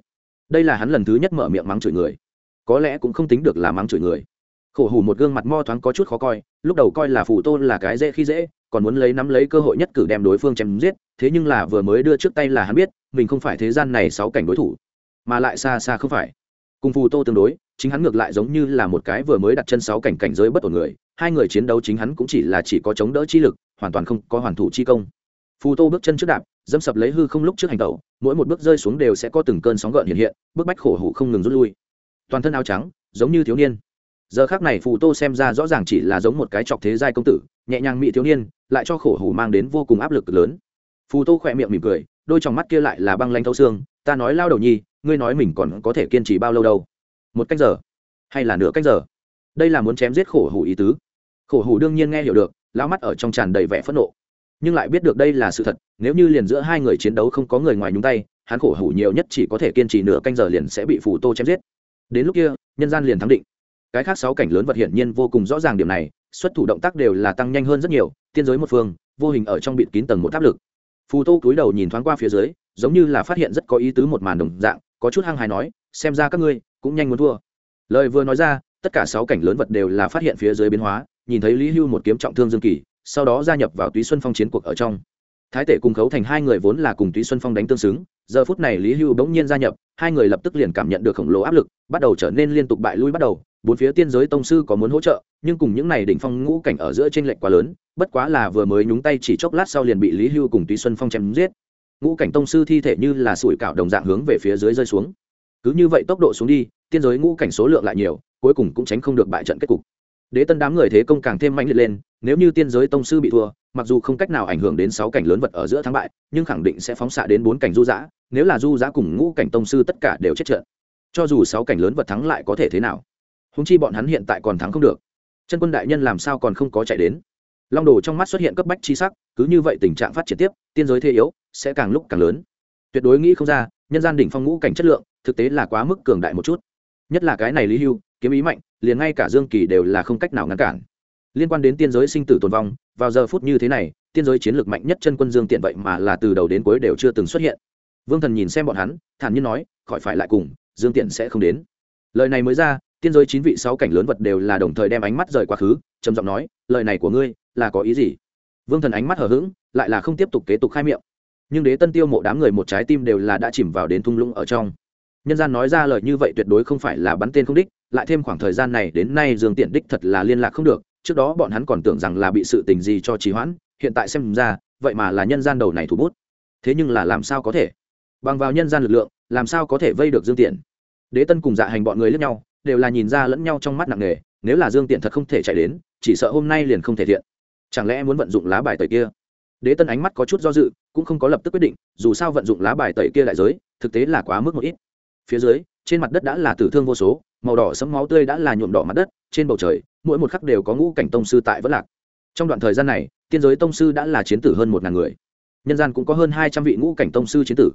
Speaker 1: Đây là hắn lần thứ nhất mở miệng mắng chửi người. Có lẽ cũng không tính được là mắng chửi người. Khổ hủ một gương mặt mo thoáng có chút khó coi lúc đầu coi là phù tô là cái dễ khi dễ, còn muốn lấy nắm lấy cơ hội nhất cử đem đối phương chém giết, thế nhưng là vừa mới đưa trước tay là hắn biết, mình không phải thế gian này sáu cảnh đối thủ, mà lại xa xa không phải. Cùng phù tô tương đối, chính hắn ngược lại giống như là một cái vừa mới đặt chân sáu cảnh cảnh giới bất ổn người, hai người chiến đấu chính hắn cũng chỉ là chỉ có chống đỡ chi lực, hoàn toàn không có hoàn thủ chi công. Phù tô bước chân trước đạp, dẫm sập lấy hư không lúc trước hành tẩu, mỗi một bước rơi xuống đều sẽ có từng cơn sóng gợn hiện hiện, bức bách khổ hủ không ngừng rút lui. Toàn thân áo trắng, giống như thiếu niên giờ khác này phù tô xem ra rõ ràng chỉ là giống một cái chọc thế giai công tử, nhẹ nhàng mị thiếu niên, lại cho khổ hủ mang đến vô cùng áp lực lớn. Phù tô khỏe miệng mỉm cười, đôi t mắt kia lại là băng lanh thâu xương, ta nói lao đầu nhi, ngươi nói mình còn có thể kiên trì bao lâu đâu? Một cách giờ? Hay là nửa cách giờ? Đây là muốn chém giết khổ hủ ý tứ. Khổ hủ đương nhiên nghe hiểu được lao mắt ở trong tràn đầy vẻ phẫn nộ. Nhưng lại biết được đây là sự thật, nếu như liền giữa hai người chiến đấu không có người ngoài nhúng tay, hắn khổ hủ nhiều nhất chỉ có thể kiên trì nửa canh giờ liền sẽ bị phù tô chém giết. Đến lúc kia, nhân gian liền thắng định cái khác sáu cảnh lớn vật hiển nhiên vô cùng rõ ràng điểm này, xuất thủ động tác đều là tăng nhanh hơn rất nhiều, tiên giới một phương, vô hình ở trong bịt kín tầng một áp lực. Phù tô cúi đầu nhìn thoáng qua phía dưới, giống như là phát hiện rất có ý tứ một màn đồng dạng, có chút hăng hài nói, xem ra các ngươi cũng nhanh muốn thua. Lời vừa nói ra, tất cả sáu cảnh lớn vật đều là phát hiện phía dưới biến hóa, nhìn thấy lý hưu một kiếm trọng thương dương kỳ, sau đó gia nhập vào túy xuân phong chiến cuộc ở trong. Thái tể cùng khấu thành hai người vốn là cùng túy xuân phong đánh tương xứng, giờ phút này lý hưu bỗng nhiên gia nhập, hai người lập tức liền cảm nhận được khổng lồ áp lực, bắt đầu trở nên liên tục bại lui bắt đầu bốn phía tiên giới tông sư có muốn hỗ trợ, nhưng cùng những này đỉnh phong ngũ cảnh ở giữa t r ê n lệch quá lớn, bất quá là vừa mới nhúng tay chỉ chốc lát sau liền bị lý hưu cùng túy xuân phong chém giết. Ngũ cảnh tông sư thi thể như là sủi cảo đồng dạng hướng về phía dưới rơi xuống. Cứ như vậy tốc độ xuống đi, tiên giới ngũ cảnh số lượng lại nhiều, cuối cùng cũng tránh không được bại trận kết cục. Đế tân đám người thế công càng thêm mạnh liệt lên, nếu như tiên giới tông sư bị thua, mặc dù không cách nào ảnh hưởng đến sáu cảnh lớn vật ở giữa thắng bại, nhưng khẳng định sẽ phóng xạ đến bốn cảnh du giã, nếu là du giã cùng ngũ cảnh tông sư tất cả đều chết trận. Cho dù sáu cảnh lớn vật thắng lại có thể thế nào? Húng chi bọn hắn hiện tại còn thắng không được. Chân quân đại nhân làm sao còn không có chạy đến? Long đồ trong mắt xuất hiện cấp bách chi sắc, cứ như vậy tình trạng phát triển tiếp, tiên giới thế yếu, sẽ càng lúc càng lớn. Tuyệt đối nghĩ không ra, nhân gian đỉnh phong ngũ cảnh chất lượng, thực tế là quá mức cường đại một chút. Nhất là cái này lý hưu, kiếm ý mạnh, liền ngay cả dương kỳ đều là không cách nào ngăn cản. Liên quan đến tiên giới sinh tử tồn vong, vào giờ phút như thế này, tiên giới chiến lược mạnh nhất chân quân dương tiện vậy mà là từ đầu đến cuối đều chưa từng xuất hiện. Vương thần nhìn xem bọn hắn, thản nhiên nói, khỏi phải lại cùng, dương tiện sẽ không đến. Lời này mới ra tiên giới chín vị sáu cảnh lớn vật đều là đồng thời đem ánh mắt rời quá khứ, trầm giọng nói, lời này của ngươi là có ý gì? Vương thần ánh mắt hờ hững, lại là không tiếp tục kế tục khai miệng. Nhưng đế tân tiêu mộ đám người một trái tim đều là đã chìm vào đến thung lũng ở trong. Nhân gian nói ra lời như vậy tuyệt đối không phải là bắn tên không đích, lại thêm khoảng thời gian này đến nay dương tiện đích thật là liên lạc không được, trước đó bọn hắn còn tưởng rằng là bị sự tình gì cho trì hoãn, hiện tại xem ra, vậy mà là nhân gian đầu này thủ bút. Thế nhưng là làm sao có thể? Bằng vào nhân gian lực lượng, làm sao có thể vây được dương tiện? Đế tân cùng dạ hành bọn người lẫn nhau đều là nhìn ra lẫn nhau trong mắt nặng nề, nếu là dương tiện thật không thể chạy đến, chỉ sợ hôm nay liền không thể thiện. Chẳng lẽ muốn vận dụng lá bài tẩy kia? Đế tân ánh mắt có chút do dự, cũng không có lập tức quyết định, dù sao vận dụng lá bài tẩy kia đại giới, thực tế là quá mức một ít. Phía dưới, trên mặt đất đã là tử thương vô số, màu đỏ sấm máu tươi đã là nhuộm đỏ mặt đất, trên bầu trời, mỗi một khắc đều có ngũ cảnh tông sư tại vẫn lạc. Trong đoạn thời gian này, tiên giới tông sư đã là chiến tử hơn một ngàn người. Nhân gian cũng có hơn hai trăm vị ngũ cảnh tông sư chiến tử.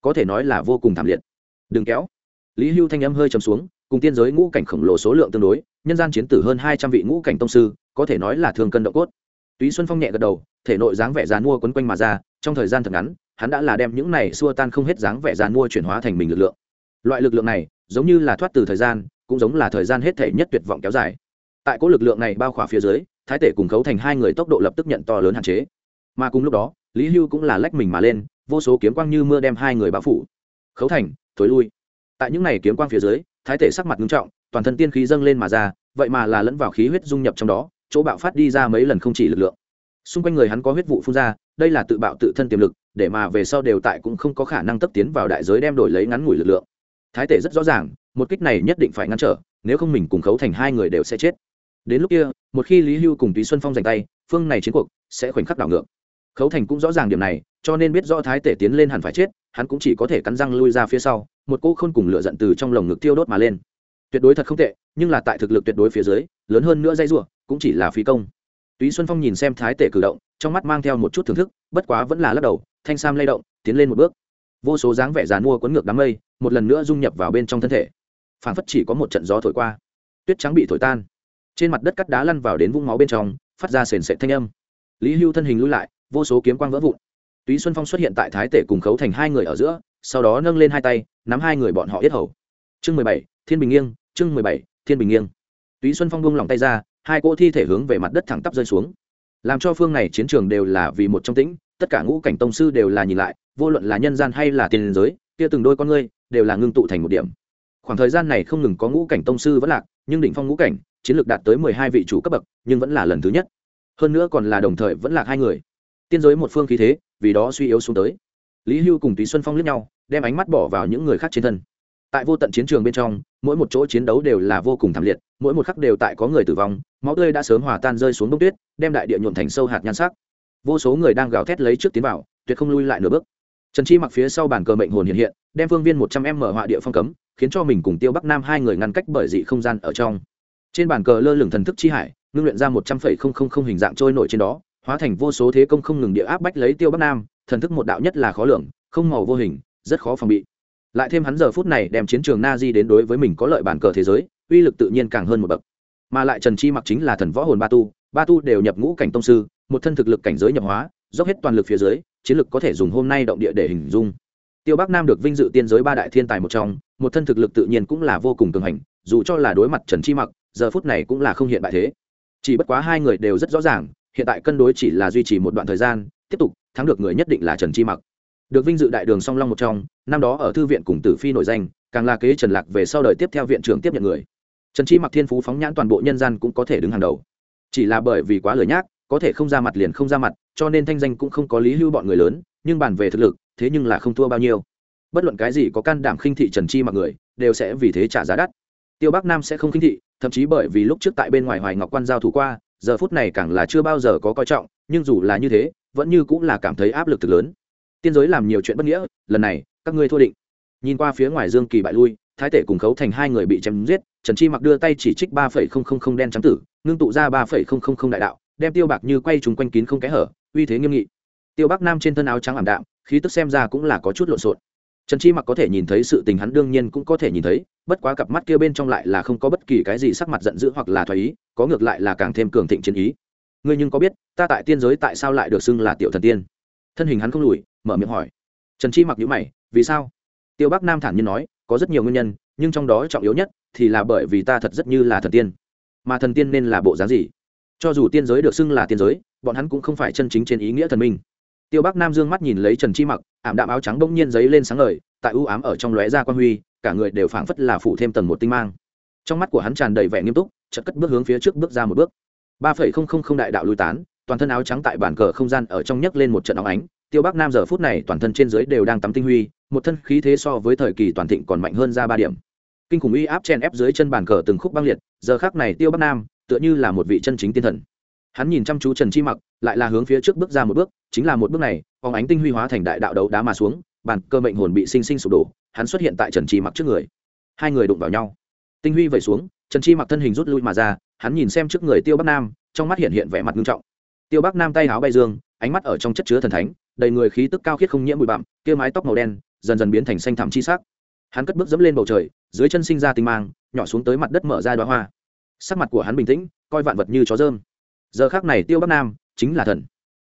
Speaker 1: Có thể nói là vô cùng thảm liệt. Đừng kéo. Lý hưu thanh âm hơi trầm xuống cùng tiên giới ngũ cảnh khổng lồ số lượng tương đối, nhân gian chiến tử hơn hai trăm vị ngũ cảnh tông sư, có thể nói là thường cân độ cốt. Túy xuân phong nhẹ gật đầu, thể nội dáng vẻ dàn mua quấn quanh mà ra, trong thời gian thật ngắn, hắn đã là đem những này xua tan không hết dáng vẻ dàn mua chuyển hóa thành mình lực lượng. Loại lực lượng này, giống như là thoát từ thời gian, cũng giống là thời gian hết thể nhất tuyệt vọng kéo dài. Tại cỗ lực lượng này bao khỏa phía dưới, thái tể cùng khấu thành hai người tốc độ lập tức nhận to lớn hạn chế. Mà cùng lúc đó, lý hưu cũng là lách mình mà lên, vô số kiếm quang như mưa đem hai người bao phủ. Khấu thành, thối lui. Tại những này kiếm quang phía dưới thái tể sắc mặt nghiêm trọng, toàn thân tiên khí dâng lên mà ra, vậy mà là lẫn vào khí huyết dung nhập trong đó, chỗ bạo phát đi ra mấy lần không chỉ lực lượng. Xung quanh người hắn có huyết vụ phun ra, đây là tự bạo tự thân tiềm lực, để mà về sau đều tại cũng không có khả năng tấp tiến vào đại giới đem đổi lấy ngắn ngủi lực lượng. Thái tể rất rõ ràng, một kích này nhất định phải ngăn trở, nếu không mình cùng khấu thành hai người đều sẽ chết. Đến lúc kia, một khi lý hưu cùng túy xuân phong giành tay, phương này chiến cuộc sẽ khoảnh khắc đảo ngược. Khấu thành cũng rõ ràng điểm này, cho nên biết rõ thái tể tiến lên hẳn phải chết, hắn cũng chỉ có thể cắn răng lui ra phía sau một cô khôn cùng lửa giận từ trong lồng ngực tiêu đốt mà lên. Tuyệt đối thật không tệ, nhưng là tại thực lực tuyệt đối phía dưới, lớn hơn nữa dây rủa cũng chỉ là phí công. Túy xuân phong nhìn xem thái tể cử động, trong mắt mang theo một chút thưởng thức, bất quá vẫn là lắc đầu, thanh sam lay động, tiến lên một bước. Vô số dáng vẻ dàn mua quấn ngược đám mây, một lần nữa dung nhập vào bên trong thân thể. Phản phất chỉ có một trận gió thổi qua. Tuyết trắng bị thổi tan. Trên mặt đất cắt đá lăn vào đến vũng máu bên trong, phát ra sền sệt thanh âm. Lý hưu thân hình lui lại, vô số kiếm quang vỡ vụn. Túy xuân phong xuất hiện tại thái tể cùng khấu thành hai người ở giữa sau đó nâng lên hai tay, nắm hai người bọn họ yết hầu. Chương mười bảy, thiên bình nghiêng, chương mười bảy, thiên bình nghiêng. Túy xuân phong buông lòng tay ra, hai cỗ thi thể hướng về mặt đất thẳng tắp rơi xuống. Làm cho phương này chiến trường đều là vì một trong tĩnh, tất cả ngũ cảnh tông sư đều là nhìn lại, vô luận là nhân gian hay là tiền giới, kia từng đôi con ngươi đều là ngưng tụ thành một điểm. Khoảng thời gian này không ngừng có ngũ cảnh tông sư vẫn lạc, nhưng đỉnh phong ngũ cảnh, chiến lược đạt tới mười hai vị chủ cấp bậc, nhưng vẫn là lần thứ nhất. Hơn nữa còn là đồng thời vẫn lạc hai người. Tiên giới một phương khí thế, vì đó suy yếu xuống tới. Lý hưu cùng túy xuân phong lướt nhau đem ánh mắt bỏ vào những người khác trên thân. Tại vô tận chiến trường bên trong, mỗi một chỗ chiến đấu đều là vô cùng thảm liệt, mỗi một khắc đều tại có người tử vong, máu tươi đã sớm hòa tan rơi xuống bông tuyết, đem đại địa nhuộm thành sâu hạt nhan sắc. Vô số người đang gào thét lấy trước tiến vào, tuyệt không lui lại nửa bước. Trần chi mặc phía sau bàn cờ mệnh hồn hiện hiện, đem phương viên một trăm em mở họa địa phong cấm, khiến cho mình cùng tiêu bắc nam hai người ngăn cách bởi dị không gian ở trong. Trên bàn cờ lơ lửng thần thức chi hải, ngưng luyện ra một trăm phẩy không không không hình dạng trôi nổi trên đó, hóa thành vô số thế công không ngừng địa áp bách lấy tiêu bắc nam, thần thức một đạo nhất là khó lường, không màu vô hình rất khó phòng bị. Lại thêm hắn giờ phút này đem chiến trường na di đến đối với mình có lợi bản cờ thế giới, uy lực tự nhiên càng hơn một bậc. Mà lại trần chi mặc chính là thần võ hồn ba tu ba tu đều nhập ngũ cảnh tông sư, một thân thực lực cảnh giới nhập hóa, dốc hết toàn lực phía dưới, chiến lực có thể dùng hôm nay động địa để hình dung. Tiêu bắc nam được vinh dự tiên giới ba đại thiên tài một trong, một thân thực lực tự nhiên cũng là vô cùng cường hành, dù cho là đối mặt trần chi mặc, giờ phút này cũng là không hiện bại thế. Chỉ bất quá hai người đều rất rõ ràng, hiện tại cân đối chỉ là duy trì một đoạn thời gian, tiếp tục, thắng được người nhất định là trần chi mặc được vinh dự đại đường song long một trong, năm đó ở thư viện cùng tử phi nổi danh, càng là kế trần lạc về sau đời tiếp theo viện trưởng tiếp nhận người. Trần chi mặc thiên phú phóng nhãn toàn bộ nhân gian cũng có thể đứng hàng đầu. Chỉ là bởi vì quá lời nhác, có thể không ra mặt liền không ra mặt, cho nên thanh danh cũng không có lý hưu bọn người lớn, nhưng bàn về thực lực, thế nhưng là không thua bao nhiêu. Bất luận cái gì có can đảm khinh thị trần chi mặc người, đều sẽ vì thế trả giá đắt. Tiêu bắc nam sẽ không khinh thị, thậm chí bởi vì lúc trước tại bên ngoài hoài ngọc quan giao thủ qua, giờ phút này càng là chưa bao giờ có coi trọng, nhưng dù là như thế, vẫn như cũng là cảm thấy áp lực thực lớn tiên giới làm nhiều chuyện bất nghĩa, lần này, các ngươi thua định. Nhìn qua phía ngoài dương kỳ bại lui, thái tể cùng khấu thành hai người bị chém giết, trần chi mặc đưa tay chỉ trích ba phẩy không không không đen trắng tử, ngưng tụ ra ba phẩy không không không đại đạo, đem tiêu bạc như quay trúng quanh kín không kẽ hở, uy thế nghiêm nghị. Tiêu bắc nam trên thân áo trắng ảm đạm, khí tức xem ra cũng là có chút lộn xộn. Trần chi mặc có thể nhìn thấy sự tình hắn đương nhiên cũng có thể nhìn thấy, bất quá cặp mắt kia bên trong lại là không có bất kỳ cái gì sắc mặt giận dữ hoặc là thoái ý, có ngược lại là càng thêm cường thịnh chiến ý. Ngươi nhưng có biết, ta tại tiên giới tại sao lại được xưng là tiểu thần tiên? Thân hình hắn không lùi, mở miệng hỏi. Trần chi mặc nhữ mày, vì sao? Tiêu bắc nam thản nhiên nói, có rất nhiều nguyên nhân, nhưng trong đó trọng yếu nhất thì là bởi vì ta thật rất như là thần tiên. Mà thần tiên nên là bộ dáng gì? Cho dù tiên giới được xưng là tiên giới, bọn hắn cũng không phải chân chính trên ý nghĩa thần minh. Tiêu bắc nam dương mắt nhìn lấy trần chi mặc, ảm đạm áo trắng bỗng nhiên giấy lên sáng ngời, tại ưu ám ở trong lóe ra quan huy, cả người đều phảng phất là phủ thêm tầng một tinh mang. Trong mắt của hắn tràn đầy vẻ nghiêm túc, chợt cất bước hướng phía trước bước ra một bước. Ba phẩy không không không đại đạo lui tán toàn thân áo trắng tại bản cờ không gian ở trong nhấc lên một trận óng ánh. Tiêu bắc nam giờ phút này toàn thân trên dưới đều đang tắm tinh huy, một thân khí thế so với thời kỳ toàn thịnh còn mạnh hơn ra ba điểm. Kinh khủng uy áp chen ép dưới chân bàn cờ từng khúc băng liệt, giờ khác này tiêu bắc nam tựa như là một vị chân chính tiên thần. Hắn nhìn chăm chú trần chi mặc, lại là hướng phía trước bước ra một bước, chính là một bước này phóng ánh tinh huy hóa thành đại đạo đấu đá mà xuống, bàn cơ mệnh hồn bị sinh sinh sụp đổ, hắn xuất hiện tại trần chi mặc trước người. Hai người đụng vào nhau. Tinh huy vẩy xuống, trần chi mặc thân hình rút lui mà ra, hắn nhìn xem trước người tiêu bắc nam, trong mắt hiện hiện vẻ mặt nghiêm trọng tiêu bắc nam tay áo bay dương, ánh mắt ở trong chất chứa thần thánh, đầy người khí tức cao khiết không nhiễm bụi bặm, kia mái tóc màu đen, dần dần biến thành xanh thẳm chi sắc. Hắn cất bước dẫm lên bầu trời, dưới chân sinh ra tinh mang, nhỏ xuống tới mặt đất mở ra đoá hoa. Sắc mặt của hắn bình tĩnh, coi vạn vật như chó dơm. Giờ khác này tiêu bắc nam chính là thần.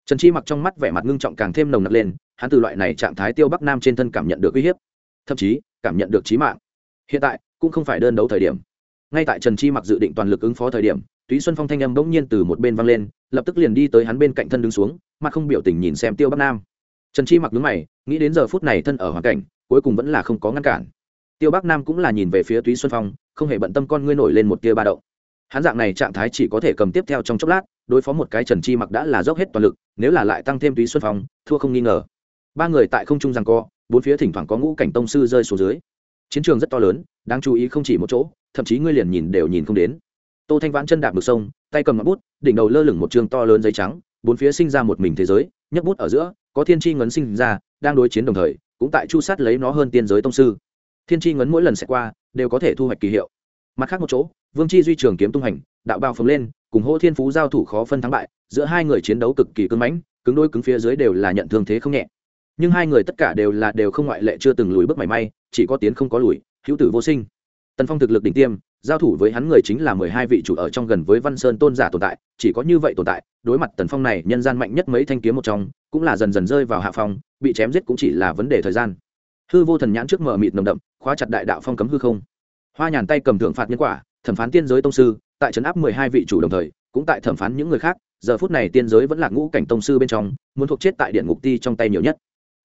Speaker 1: Trần chi mặc trong mắt vẻ mặt ngưng trọng càng thêm nồng nặc lên, hắn từ loại này trạng thái tiêu bắc nam trên thân cảm nhận được uy hiếp, thậm chí cảm nhận được trí mạng. Hiện tại, cũng không phải đơn đấu thời điểm ngay tại trần chi mặc dự định toàn lực ứng phó thời điểm, túy xuân phong thanh âm bỗng nhiên từ một bên văng lên, lập tức liền đi tới hắn bên cạnh thân đứng xuống mà không biểu tình nhìn xem tiêu bắc nam. Trần chi mặc đứng mày, nghĩ đến giờ phút này thân ở hoàn cảnh, cuối cùng vẫn là không có ngăn cản. Tiêu bắc nam cũng là nhìn về phía túy xuân phong, không hề bận tâm con ngươi nổi lên một tia ba đậu hắn dạng này trạng thái chỉ có thể cầm tiếp theo trong chốc lát, đối phó một cái trần chi mặc đã là dốc hết toàn lực, nếu là lại tăng thêm túy xuân phong, thua không nghi ngờ. Ba người tại không trung rằng co, bốn phía thỉnh thoảng có ngũ cảnh tông sư rơi xuống dưới chiến trường rất to lớn, đáng chú ý không chỉ một chỗ, thậm chí ngươi liền nhìn đều nhìn không đến. Tô thanh vãn chân đạp ngược sông, tay cầm ngọn bút, đỉnh đầu lơ lửng một trường to lớn giấy trắng, bốn phía sinh ra một mình thế giới, nhấc bút ở giữa, có thiên tri ngấn sinh ra, đang đối chiến đồng thời, cũng tại chu sát lấy nó hơn tiên giới tông sư. Thiên tri ngấn mỗi lần sẽ qua, đều có thể thu hoạch kỳ hiệu. Mặt khác một chỗ, vương chi duy trường kiếm tung hành, đạo bao phồng lên, cùng hô thiên phú giao thủ khó phân thắng bại, giữa hai người chiến đấu cực kỳ cứng mãnh, cứng đôi cứng phía dưới đều là nhận thương thế không nhẹ nhưng hai người tất cả đều là đều không ngoại lệ chưa từng lùi bước mảy may, chỉ có tiến không có lùi, hữu tử vô sinh. Tần phong thực lực đỉnh tiêm, giao thủ với hắn người chính là mười hai vị chủ ở trong gần với văn sơn tôn giả tồn tại, chỉ có như vậy tồn tại, đối mặt tần phong này nhân gian mạnh nhất mấy thanh kiếm một trong, cũng là dần dần rơi vào hạ phong, bị chém giết cũng chỉ là vấn đề thời gian. Hư vô thần nhãn trước mở mịt nồng đậm, khóa chặt đại đạo phong cấm hư không. Hoa nhàn tay cầm thượng phạt nhân quả, thẩm phán tiên giới tông sư, tại trấn áp mười hai vị chủ đồng thời, cũng tại thẩm phán những người khác, giờ phút này tiên giới vẫn là ngũ cảnh tông sư bên trong, muốn thuộc chết tại điện ngục ti trong tay nhiều nhất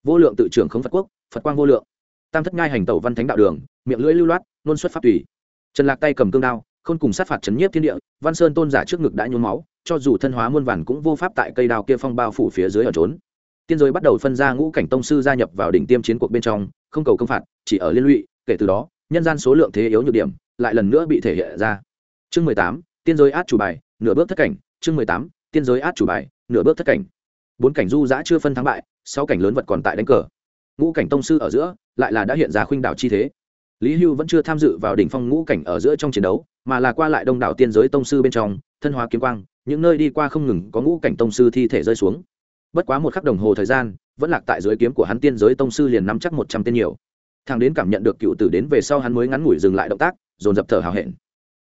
Speaker 1: vô lượng tự trưởng không phật quốc, phật quang vô lượng. Tam thất ngai hành tẩu văn thánh đạo đường, miệng lưỡi lưu loát, nôn xuất pháp tùy. Trần lạc tay cầm cương đao không cùng sát phạt chấn nhiếp thiên địa, văn sơn tôn giả trước ngực đã nhuốm máu, cho dù thân hóa muôn vàn cũng vô pháp tại cây đao kia phong bao phủ phía dưới ở trốn. Tiên giới bắt đầu phân ra ngũ cảnh tông sư gia nhập vào đỉnh tiêm chiến cuộc bên trong, không cầu công phạt, chỉ ở liên lụy, kể từ đó, nhân gian số lượng thế yếu nhược điểm lại lần nữa bị thể hiện ra. Chương mười tám, tiên giới át chủ bài, nửa bước thất cảnh. Chương mười tám, tiên giới át chủ bài, nửa bước thất cảnh. Bốn cảnh du giã chưa phân thắng bại sáu cảnh lớn vật còn tại đánh cờ. Ngũ cảnh tông sư ở giữa, lại là đã hiện ra khuynh đảo chi thế. Lý hưu vẫn chưa tham dự vào đỉnh phong ngũ cảnh ở giữa trong chiến đấu, mà là qua lại đông đảo tiên giới tông sư bên trong, thân hóa kiếm quang, những nơi đi qua không ngừng có ngũ cảnh tông sư thi thể rơi xuống. Bất quá một khắc đồng hồ thời gian, vẫn lạc tại dưới kiếm của hắn tiên giới tông sư liền nắm chắc một trăm tên nhiều. Thằng đến cảm nhận được cựu tử đến về sau hắn mới ngắn ngủi dừng lại động tác, dồn dập thở hào hẹn.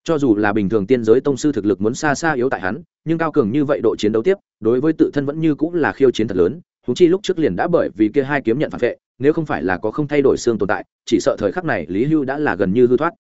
Speaker 1: Cho dù là bình thường tiên giới tông sư thực lực muốn xa xa yếu tại hắn, nhưng cao cường như vậy độ chiến đấu tiếp, đối với tự thân vẫn như cũng là khiêu chiến thật lớn húng chi lúc trước liền đã bởi vì kia hai kiếm nhận phản vệ, nếu không phải là có không thay đổi xương tồn tại, chỉ sợ thời khắc này lý hưu đã là gần như hư thoát.